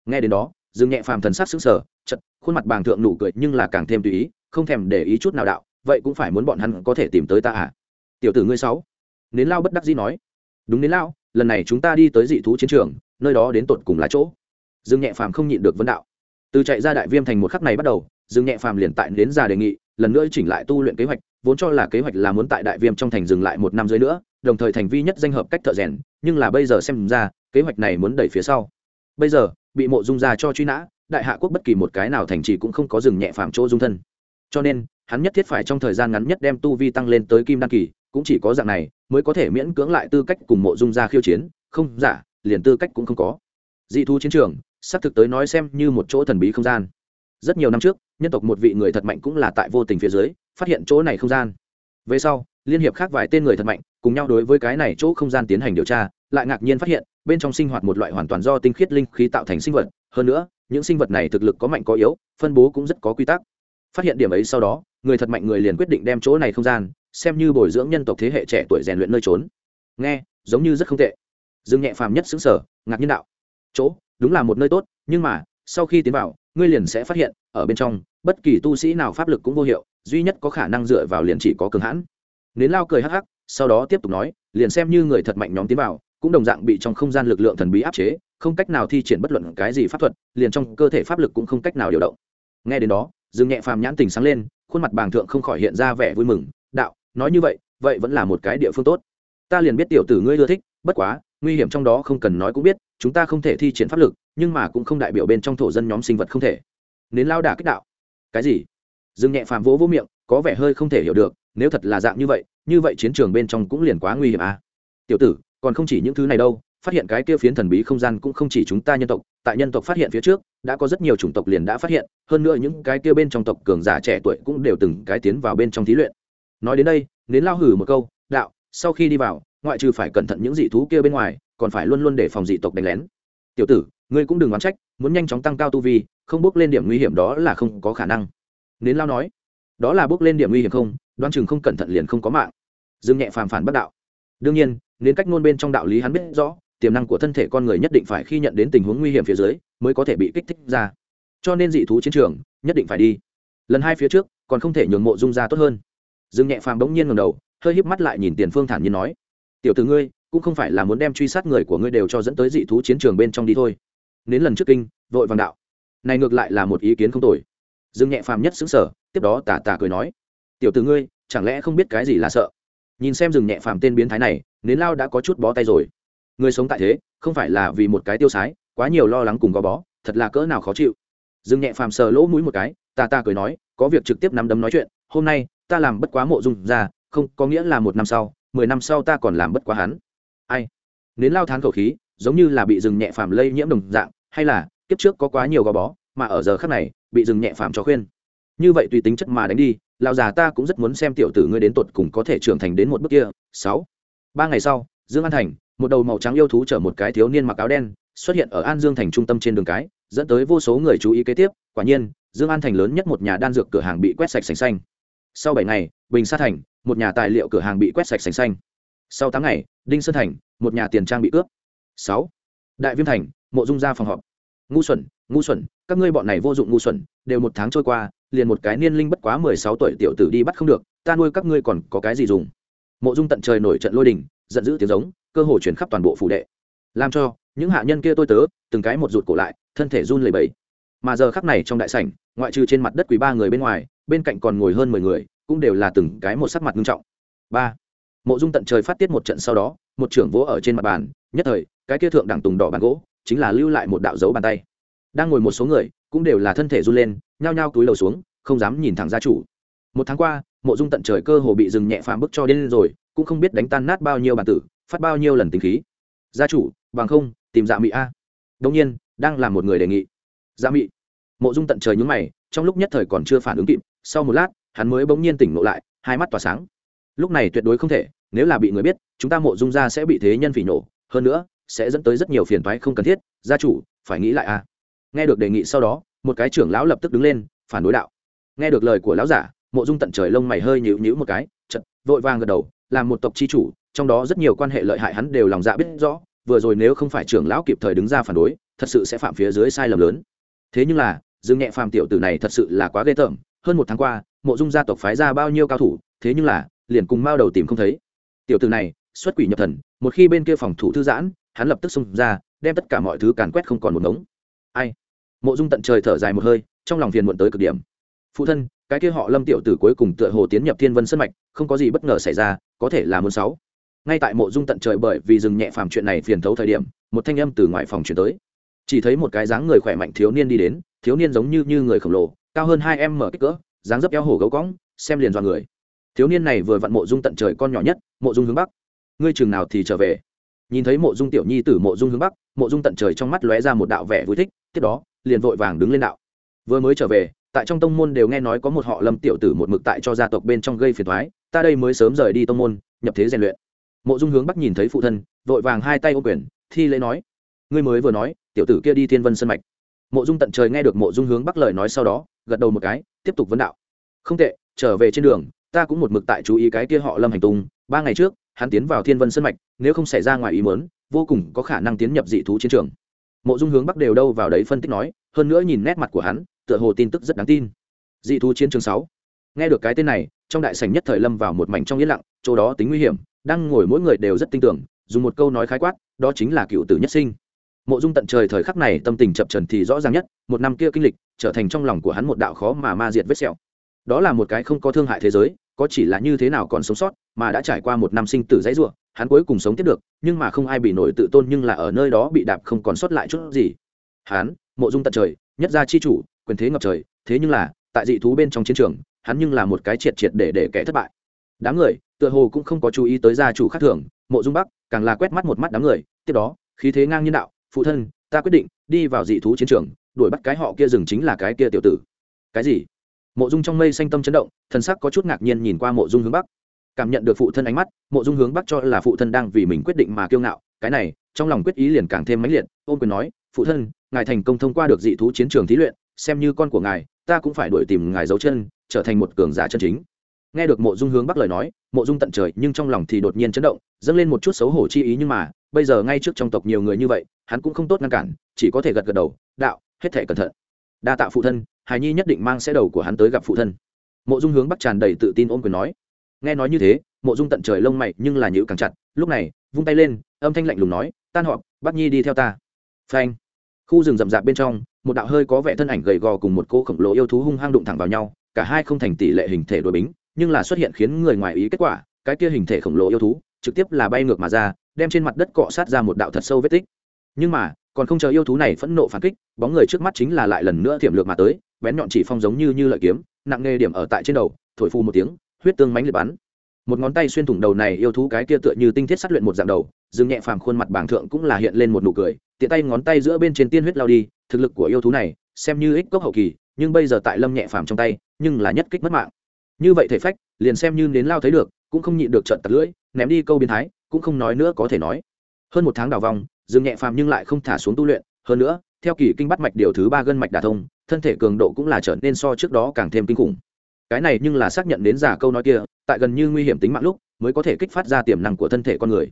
Nghe đến đó, dương nhẹ phàm thần sắc sững sờ chật khuôn mặt bàng thượng nụ cười nhưng là càng thêm tùy ý, không thèm để ý chút nào đạo, vậy cũng phải muốn bọn hắn có thể tìm tới ta à? Tiểu tử ngươi sáu. Nến lao bất đắc dĩ nói. Đúng nến lao, lần này chúng ta đi tới dị thú chiến trường, nơi đó đến tột cùng là chỗ. Dương nhẹ phàm không nhịn được vấn đạo. Từ chạy ra đại viêm thành một khắc này bắt đầu, dương nhẹ phàm liền tại đến già đề nghị, lần nữa chỉnh lại tu luyện kế hoạch vốn cho là kế hoạch là muốn tại đại viêm trong thành dừng lại một năm dưới nữa, đồng thời thành vi nhất danh hợp cách thợ rèn, nhưng là bây giờ xem ra, kế hoạch này muốn đẩy phía sau. Bây giờ, bị mộ dung ra cho truy nã, đại hạ quốc bất kỳ một cái nào thành trì cũng không có dừng nhẹ phạm chỗ dung thân. Cho nên, hắn nhất thiết phải trong thời gian ngắn nhất đem tu vi tăng lên tới kim đăng kỳ, cũng chỉ có dạng này, mới có thể miễn cưỡng lại tư cách cùng mộ dung ra khiêu chiến, không giả liền tư cách cũng không có. Dị thu chiến trường, xác thực tới nói xem như một chỗ thần bí không gian rất nhiều năm trước, nhân tộc một vị người thật mạnh cũng là tại vô tình phía dưới, phát hiện chỗ này không gian. Về sau, liên hiệp khác vài tên người thật mạnh, cùng nhau đối với cái này chỗ không gian tiến hành điều tra, lại ngạc nhiên phát hiện, bên trong sinh hoạt một loại hoàn toàn do tinh khiết linh khí tạo thành sinh vật. Hơn nữa, những sinh vật này thực lực có mạnh có yếu, phân bố cũng rất có quy tắc. Phát hiện điểm ấy sau đó, người thật mạnh người liền quyết định đem chỗ này không gian, xem như bồi dưỡng nhân tộc thế hệ trẻ tuổi rèn luyện nơi trốn. Nghe, giống như rất không tệ. Dương nhẹ phàm nhất xứng sở ngạc nhiên đạo. Chỗ, đúng là một nơi tốt, nhưng mà sau khi tiến vào, ngươi liền sẽ phát hiện, ở bên trong, bất kỳ tu sĩ nào pháp lực cũng vô hiệu, duy nhất có khả năng dựa vào liền chỉ có cường hãn. Nến lao cười hắc hắc, sau đó tiếp tục nói, liền xem như người thật mạnh nhóm tiến vào, cũng đồng dạng bị trong không gian lực lượng thần bí áp chế, không cách nào thi triển bất luận cái gì pháp thuật, liền trong cơ thể pháp lực cũng không cách nào điều động. Nghe đến đó, dương nhẹ phàm nhãn tình sáng lên, khuôn mặt bàng thượng không khỏi hiện ra vẻ vui mừng, đạo, nói như vậy vậy vẫn là một cái địa phương tốt. Ta liền biết tiểu tử ngươi ưa thích, bất quá, nguy hiểm trong đó không cần nói cũng biết chúng ta không thể thi triển pháp lực, nhưng mà cũng không đại biểu bên trong thổ dân nhóm sinh vật không thể. Nến lao đả kích đạo. Cái gì? Dương nhẹ phàm vỗ vỗ miệng, có vẻ hơi không thể hiểu được, nếu thật là dạng như vậy như vậy chiến trường bên trong cũng liền quá nguy hiểm à. Tiểu tử, còn không chỉ những thứ này đâu, phát hiện cái kia phiến thần bí không gian cũng không chỉ chúng ta nhân tộc, tại nhân tộc phát hiện phía trước, đã có rất nhiều chủng tộc liền đã phát hiện, hơn nữa những cái kia bên trong tộc cường giả trẻ tuổi cũng đều từng cái tiến vào bên trong thí luyện. Nói đến đây, nến lao hử một câu, đạo, sau khi đi vào, ngoại trừ phải cẩn thận những dị thú kia bên ngoài còn phải luôn luôn để phòng dị tộc đánh lén. Tiểu tử, ngươi cũng đừng oán trách, muốn nhanh chóng tăng cao tu vi, không bước lên điểm nguy hiểm đó là không có khả năng. Nến lao nói, đó là bước lên điểm nguy hiểm không đoan chừng không cẩn thận liền không có mạng. Dương nhẹ phàm phản bất đạo. Đương nhiên nên cách ngôn bên trong đạo lý hắn biết rõ, tiềm năng của thân thể con người nhất định phải khi nhận đến tình huống nguy hiểm phía dưới, mới có thể bị kích thích ra. Cho nên dị thú chiến trường, nhất định phải đi. Lần hai phía trước, còn không thể nhường mộ dung ra tốt hơn. Dương nhẹ phàm bỗng nhiên ngầm đầu, hơi híp mắt lại nhìn tiền phương thản nhiên nói, tiểu t ử ngươi cũng không phải là muốn đem truy sát người của ngươi đều cho dẫn tới dị thú chiến trường bên trong đi thôi. Đến lần trước kinh, vội vàng đạo. Này ngược lại là một ý kiến không tồi. Dương nhẹ phàm nhất xứng sở tiếp đó tà tà cười nói, tiểu t ử ngươi, chẳng lẽ không biết cái gì là sợ? Nhìn xem rừng nhẹ phàm tên biến thái này, nến lao đã có chút bó tay rồi. Người sống tại thế, không phải là vì một cái tiêu sái, quá nhiều lo lắng cùng gò bó, thật là cỡ nào khó chịu. Rừng nhẹ phàm sờ lỗ mũi một cái, tà tà cười nói, có việc trực tiếp nắm đấm nói chuyện, hôm nay ta làm bất quá mộ dung ra, không có nghĩa là một năm sau, mười năm sau ta còn làm bất quá hắn ai? Nến lao thán khẩu khí, giống như là bị rừng nhẹ phàm lây nhiễm đồng dạng, hay là, kiếp trước có quá nhiều gò bó, mà ở giờ khác này, bị rừng nhẹ phàm cho khuyên. Như vậy tùy tính chất mà đánh đi lão già ta cũng rất muốn xem tiểu tử ngươi đến tột cùng có thể trưởng thành đến một bước kia. Sáu. Ba ngày sau, dương an thành, một đầu màu trắng yêu thú chở một cái thiếu niên mặc áo đen, xuất hiện ở an dương thành trung tâm trên đường cái, dẫn tới vô số người chú ý kế tiếp. Quả nhiên, dương an thành lớn nhất một nhà đan dược cửa hàng bị quét sạch sành xanh. Sau bảy ngày, bình sa thành, một nhà tài liệu cửa hàng bị quét sạch sành xanh. Sau tám ngày đinh sơn thành, một nhà tiền trang bị cướp. Sáu, đại viêm thành, mộ dung ra phòng họp. Ngu xuẩn ngu xuẩn, các ngươi bọn này vô dụng ngu xuẩn, đều một tháng trôi qua, liền một cái niên linh bất quá mười sáu tuổi tiểu tử đi bắt không được, ta nuôi các ngươi còn có cái gì dùng? Mộ dung tận trời nổi trận lôi đình, giận dữ tiếng giống, cơ hồ chuyển khắp toàn bộ phủ đệ. Làm cho, những hạ nhân kia tôi tớ, từng cái một rụt cổ lại, thân thể run lẩy bẩy. Mà giờ khắc này trong đại sảnh, ngoại trừ trên mặt đất quý ba người bên ngoài, bên cạnh còn ngồi hơn mười người, cũng đều là từng cái một sắc mặt nghiêm trọng. Ba mộ dung tận trời phát tiết một trận sau đó, một trưởng vỗ ở trên mặt bàn, nhất thời, cái kia thượng đẳng tùng đỏ bàn gỗ, chính là lưu lại một đạo dấu bàn tay. Đang ngồi một số người, cũng đều là thân thể run lên, nhao nhao túi đầu xuống, không dám nhìn thẳng gia chủ. Một tháng qua, mộ dung tận trời cơ hồ bị dừng nhẹ phàm bức cho đến rồi, cũng không biết đánh tan nát bao nhiêu bàn tử, phát bao nhiêu lần tính khí. Gia chủ, bằng không, tìm dạ mị a. Đông nhiên, đang là một người đề nghị. Dạ mị. Mộ dung tận trời nhúng mày, trong lúc nhất thời còn chưa phản ứng kịp, sau một lát, hắn mới bỗng nhiên tỉnh ngộ lại, hai mắt tỏa sáng lúc này tuyệt đối không thể, nếu là bị người biết, chúng ta mộ dung ra sẽ bị thế nhân phỉ nổ, hơn nữa, sẽ dẫn tới rất nhiều phiền toái không cần thiết, gia chủ, phải nghĩ lại a nghe được đề nghị sau đó, một cái trưởng lão lập tức đứng lên, phản đối đạo. Nghe được lời của lão giả, mộ dung tận trời lông mày hơi nhịu nhịu một cái chật vội vàng gật đầu, làm một tộc chi chủ, trong đó rất nhiều quan hệ lợi hại hắn đều lòng dạ biết rõ, vừa rồi nếu không phải trưởng lão kịp thời đứng ra phản đối, thật sự sẽ phạm phía dưới sai lầm lớn. Thế nhưng là, dương nhẹ phàm tiểu tử này thật sự là quá ghê tởm, hơn một tháng qua, mộ dung gia tộc phái ra bao nhiêu cao thủ, thế nhưng là liền cùng mao đầu tìm không thấy. Tiểu tử này, xuất quỷ nhập thần, một khi bên kia phòng thủ thư giãn, hắn lập tức xông ra, đem tất cả mọi thứ càn quét không còn một ngống. Ai? Mộ dung tận trời thở dài một hơi, trong lòng phiền muộn tới cực điểm. Phụ thân, cái kia họ lâm tiểu tử cuối cùng tựa hồ tiến nhập thiên vân sân mạch, không có gì bất ngờ xảy ra, có thể là muốn sáu. Ngay tại mộ dung tận trời bởi vì dừng nhẹ phàm chuyện này phiền thấu thời điểm, một thanh âm từ ngoài phòng chuyển tới. Chỉ thấy một cái dáng người khỏe mạnh thiếu niên đi đến, thiếu niên giống như như người khổng lồ, cao hơn hai em mở kích cỡ, dáng dấp eo hổ gấu cõng xem liền do người thiếu niên này vừa vặn mộ dung tận trời con nhỏ nhất, mộ dung hướng bắc. Ngươi chừng nào thì trở về? Nhìn thấy mộ dung tiểu nhi tử mộ dung hướng bắc, mộ dung tận trời trong mắt lóe ra một đạo vẻ vui thích, tiếp đó, liền vội vàng đứng lên đạo. Vừa mới trở về, tại trong tông môn đều nghe nói có một họ lâm tiểu tử một mực tại cho gia tộc bên trong gây phiền thoái ta đây mới sớm rời đi tông môn, nhập thế rèn luyện. Mộ dung hướng bắc nhìn thấy phụ thân, vội vàng hai tay ô quyền, thi lễ nói, ngươi mới vừa nói, tiểu tử kia đi thiên vân sân mạch. Mộ dung tận trời nghe được mộ dung hướng bắc lời nói sau đó, gật đầu một cái, tiếp tục vấn đạo, không tệ, trở về trên đường ta cũng một mực tại chú ý cái kia họ lâm hành tung, ba ngày trước, hắn tiến vào thiên vân sân mạch, nếu không xảy ra ngoài ý mớn vô cùng có khả năng tiến nhập dị thú chiến trường. Mộ dung hướng bắc đều đâu vào đấy phân tích nói, hơn nữa nhìn nét mặt của hắn, tựa hồ tin tức rất đáng tin. Dị thú chiến trường sáu. Nghe được cái tên này, trong đại sảnh nhất thời lâm vào một mảnh trong yên lặng, chỗ đó tính nguy hiểm, đang ngồi mỗi người đều rất tin tưởng, dùng một câu nói khái quát, đó chính là cựu tử nhất sinh. Mộ dung tận trời thời khắc này tâm tình chập trần thì rõ ràng nhất, một năm kia kinh lịch, trở thành trong lòng của hắn một đạo khó mà ma diệt vết sẹo. Đó là một cái không có thương hại thế giới có chỉ là như thế nào còn sống sót, mà đã trải qua một năm sinh tử dãy ruộng hắn cuối cùng sống tiếp được, nhưng mà không ai bị nổi tự tôn nhưng là ở nơi đó bị đạp không còn sót lại chút gì. Hắn, mộ dung tận trời, nhất gia chi chủ, quyền thế ngập trời, thế nhưng là, tại dị thú bên trong chiến trường, hắn nhưng là một cái triệt triệt để để kẻ thất bại. Đám người, tựa hồ cũng không có chú ý tới gia chủ khác thường, mộ dung bắc, càng là quét mắt một mắt đám người, tiếp đó, khí thế ngang nhiên đạo, phụ thân, ta quyết định đi vào dị thú chiến trường, đuổi bắt cái họ kia rừng chính là cái kia tiểu tử. Cái gì? Mộ dung trong mây xanh tâm chấn động, thần sắc có chút ngạc nhiên nhìn qua mộ dung hướng bắc. Cảm nhận được phụ thân ánh mắt, mộ dung hướng bắc cho là phụ thân đang vì mình quyết định mà kiêu ngạo. Cái này, trong lòng quyết ý liền càng thêm mãnh liệt ôm quyền nói, phụ thân, ngài thành công thông qua được dị thú chiến trường thí luyện, xem như con của ngài, ta cũng phải đuổi tìm ngài dấu chân, trở thành một cường giả chân chính. Nghe được mộ dung hướng bắc lời nói, mộ dung tận trời nhưng trong lòng thì đột nhiên chấn động, dâng lên một chút xấu hổ chi ý nhưng mà, bây giờ ngay trước trong tộc nhiều người như vậy, hắn cũng không tốt ngăn cản, chỉ có thể gật gật đầu, đạo, hết thể cẩn thận. Đa tạ phụ thân hài nhi nhất định mang xe đầu của hắn tới gặp phụ thân. Mộ dung hướng bắc tràn đầy tự tin ôm quyền nói. Nghe nói như thế, mộ dung tận trời lông mày nhưng là nhữ càng chặt, lúc này, vung tay lên, âm thanh lạnh lùng nói, tan họp Bắc nhi đi theo ta. Phanh. Khu rừng rậm rạp bên trong, một đạo hơi có vẻ thân ảnh gầy gò cùng một cô khổng lồ yêu thú hung hăng đụng thẳng vào nhau, cả hai không thành tỷ lệ hình thể đối bính, nhưng là xuất hiện khiến người ngoài ý kết quả, cái kia hình thể khổng lồ yêu thú, trực tiếp là bay ngược mà ra, đem trên mặt đất cọ sát ra một đạo thật sâu vết tích. Nhưng mà, còn không chờ yêu thú này phẫn nộ phản kích, bóng người trước mắt chính là lại lần nữa thiểm lược mà tới bén nhọn chỉ phong giống như như lợi kiếm, nặng nghề điểm ở tại trên đầu, thổi phu một tiếng, huyết tương mánh liệt bắn. Một ngón tay xuyên thủng đầu này yêu thú cái kia tựa như tinh thiết sát luyện một dạng đầu, dương nhẹ phàm khuôn mặt bảng thượng cũng là hiện lên một nụ cười, tiện tay ngón tay giữa bên trên tiên huyết lao đi, thực lực của yêu thú này, xem như ích cốc hậu kỳ, nhưng bây giờ tại lâm nhẹ phàm trong tay, nhưng là nhất kích mất mạng. Như vậy thể phách, liền xem như đến lao thấy được, cũng không nhịn được trận tật lưỡi, ném đi câu biến thái, cũng không nói nữa có thể nói. Hơn một tháng đào vòng, dương nhẹ phàm nhưng lại không thả xuống tu luyện, hơn nữa theo kỳ kinh bắt mạch điều thứ ba gân mạch đả thông, thân thể cường độ cũng là trở nên so trước đó càng thêm kinh khủng. Cái này nhưng là xác nhận đến giả câu nói kia, tại gần như nguy hiểm tính mạng lúc, mới có thể kích phát ra tiềm năng của thân thể con người.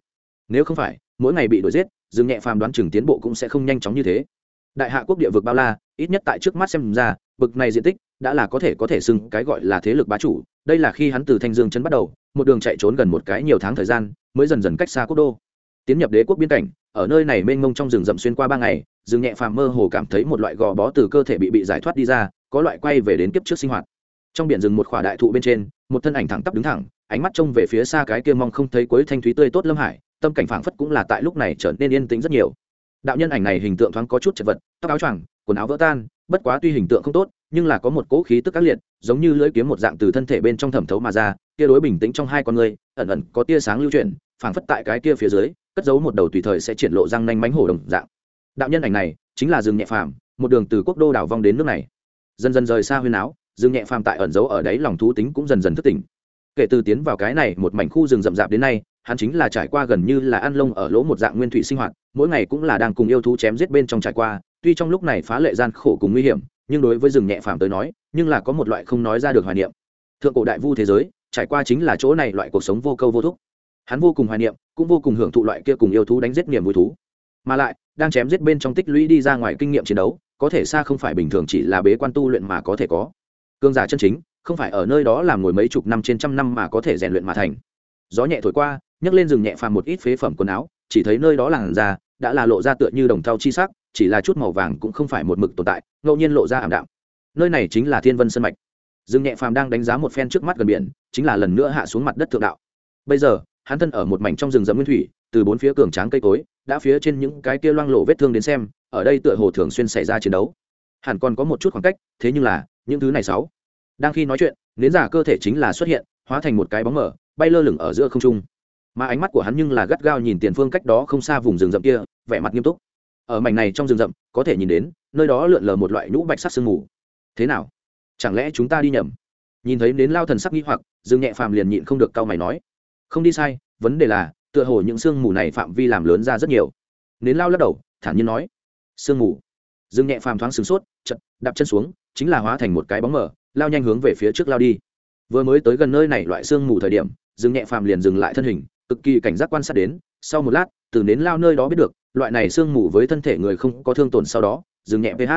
Nếu không phải, mỗi ngày bị đuổi giết, dương nhẹ phàm đoán chừng tiến bộ cũng sẽ không nhanh chóng như thế. Đại hạ quốc địa vực bao la, ít nhất tại trước mắt xem ra, vực này diện tích đã là có thể có thể xưng cái gọi là thế lực bá chủ. Đây là khi hắn từ thanh dương chân bắt đầu, một đường chạy trốn gần một cái nhiều tháng thời gian, mới dần dần cách xa quốc đô tiến nhập đế quốc biên cảnh, ở nơi này mênh mông trong rừng rậm xuyên qua ba ngày, rừng nhẹ phàm mơ hồ cảm thấy một loại gò bó từ cơ thể bị bị giải thoát đi ra, có loại quay về đến kiếp trước sinh hoạt. Trong biển rừng một khỏa đại thụ bên trên, một thân ảnh thẳng tắp đứng thẳng, ánh mắt trông về phía xa cái kia mong không thấy cuối thanh thúy tươi tốt lâm hải, tâm cảnh phảng phất cũng là tại lúc này trở nên yên tĩnh rất nhiều. Đạo nhân ảnh này hình tượng thoáng có chút chật vật, tóc áo choàng, quần áo vỡ tan, bất quá tuy hình tượng không tốt, nhưng là có một cỗ khí tức ác liệt, giống như lưỡi kiếm một dạng từ thân thể bên trong thẩm thấu mà ra, kia đối bình tĩnh trong hai con người, ẩn ẩn có tia sáng lưu chuyển, phảng phất tại cái kia phía dưới cất giấu một đầu tùy thời sẽ triển lộ răng nanh mánh hổ đồng dạng. Đạo nhân ảnh này chính là rừng nhẹ phàm, một đường từ quốc đô đảo vong đến nước này. Dần dần rời xa huyên áo rừng nhẹ phàm tại ẩn giấu ở đấy lòng thú tính cũng dần dần thức tỉnh. Kể từ tiến vào cái này một mảnh khu rừng rậm rạp đến nay, hắn chính là trải qua gần như là ăn lông ở lỗ một dạng nguyên thủy sinh hoạt, mỗi ngày cũng là đang cùng yêu thú chém giết bên trong trải qua, tuy trong lúc này phá lệ gian khổ cùng nguy hiểm, nhưng đối với rừng nhẹ phàm tới nói, nhưng là có một loại không nói ra được hoài niệm. Thượng cổ đại vu thế giới, trải qua chính là chỗ này loại cuộc sống vô câu vô thúc hắn vô cùng hoài niệm, cũng vô cùng hưởng thụ loại kia cùng yêu thú đánh giết niềm vui thú. Mà lại, đang chém giết bên trong tích lũy đi ra ngoài kinh nghiệm chiến đấu, có thể xa không phải bình thường chỉ là bế quan tu luyện mà có thể có. Cương giả chân chính, không phải ở nơi đó làm ngồi mấy chục năm trên trăm năm mà có thể rèn luyện mà thành. Gió nhẹ thổi qua, nhấc lên rừng nhẹ phàm một ít phế phẩm quần áo, chỉ thấy nơi đó làn da đã là lộ ra tựa như đồng thau chi sắc, chỉ là chút màu vàng cũng không phải một mực tồn tại, ngẫu nhiên lộ ra ảm đạm. Nơi này chính là thiên vân sân mạch. Rừng nhẹ phàm đang đánh giá một phen trước mắt gần biển, chính là lần nữa hạ xuống mặt đất thượng đạo. Bây giờ hắn thân ở một mảnh trong rừng rậm nguyên thủy, từ bốn phía cường tráng cây cối, đã phía trên những cái kia loang lộ vết thương đến xem, ở đây tựa hồ thường xuyên xảy ra chiến đấu. Hẳn còn có một chút khoảng cách, thế nhưng là, những thứ này sáu. Đang khi nói chuyện, nến giả cơ thể chính là xuất hiện, hóa thành một cái bóng mở bay lơ lửng ở giữa không trung. Mà ánh mắt của hắn nhưng là gắt gao nhìn tiền phương cách đó không xa vùng rừng rậm kia, vẻ mặt nghiêm túc. Ở mảnh này trong rừng rậm, có thể nhìn đến, nơi đó lượn lờ một loại nhũ bạch sắc sương mù. Thế nào? Chẳng lẽ chúng ta đi nhầm? Nhìn thấy đến lao thần sắc nghi hoặc, dương nhẹ phàm liền nhịn không được cau mày nói không đi sai, vấn đề là, tựa hồ những sương mù này phạm vi làm lớn ra rất nhiều. Nến lao lắc đầu, thản nhiên nói. Sương mù. Dương nhẹ phàm thoáng sửng sốt chật đạp chân xuống, chính là hóa thành một cái bóng mở lao nhanh hướng về phía trước lao đi. Vừa mới tới gần nơi này loại sương mù thời điểm, dương nhẹ phàm liền dừng lại thân hình, cực kỳ cảnh giác quan sát đến, sau một lát, từ nến lao nơi đó biết được, loại này sương mù với thân thể người không có thương tổn sau đó dừng nhẹ ph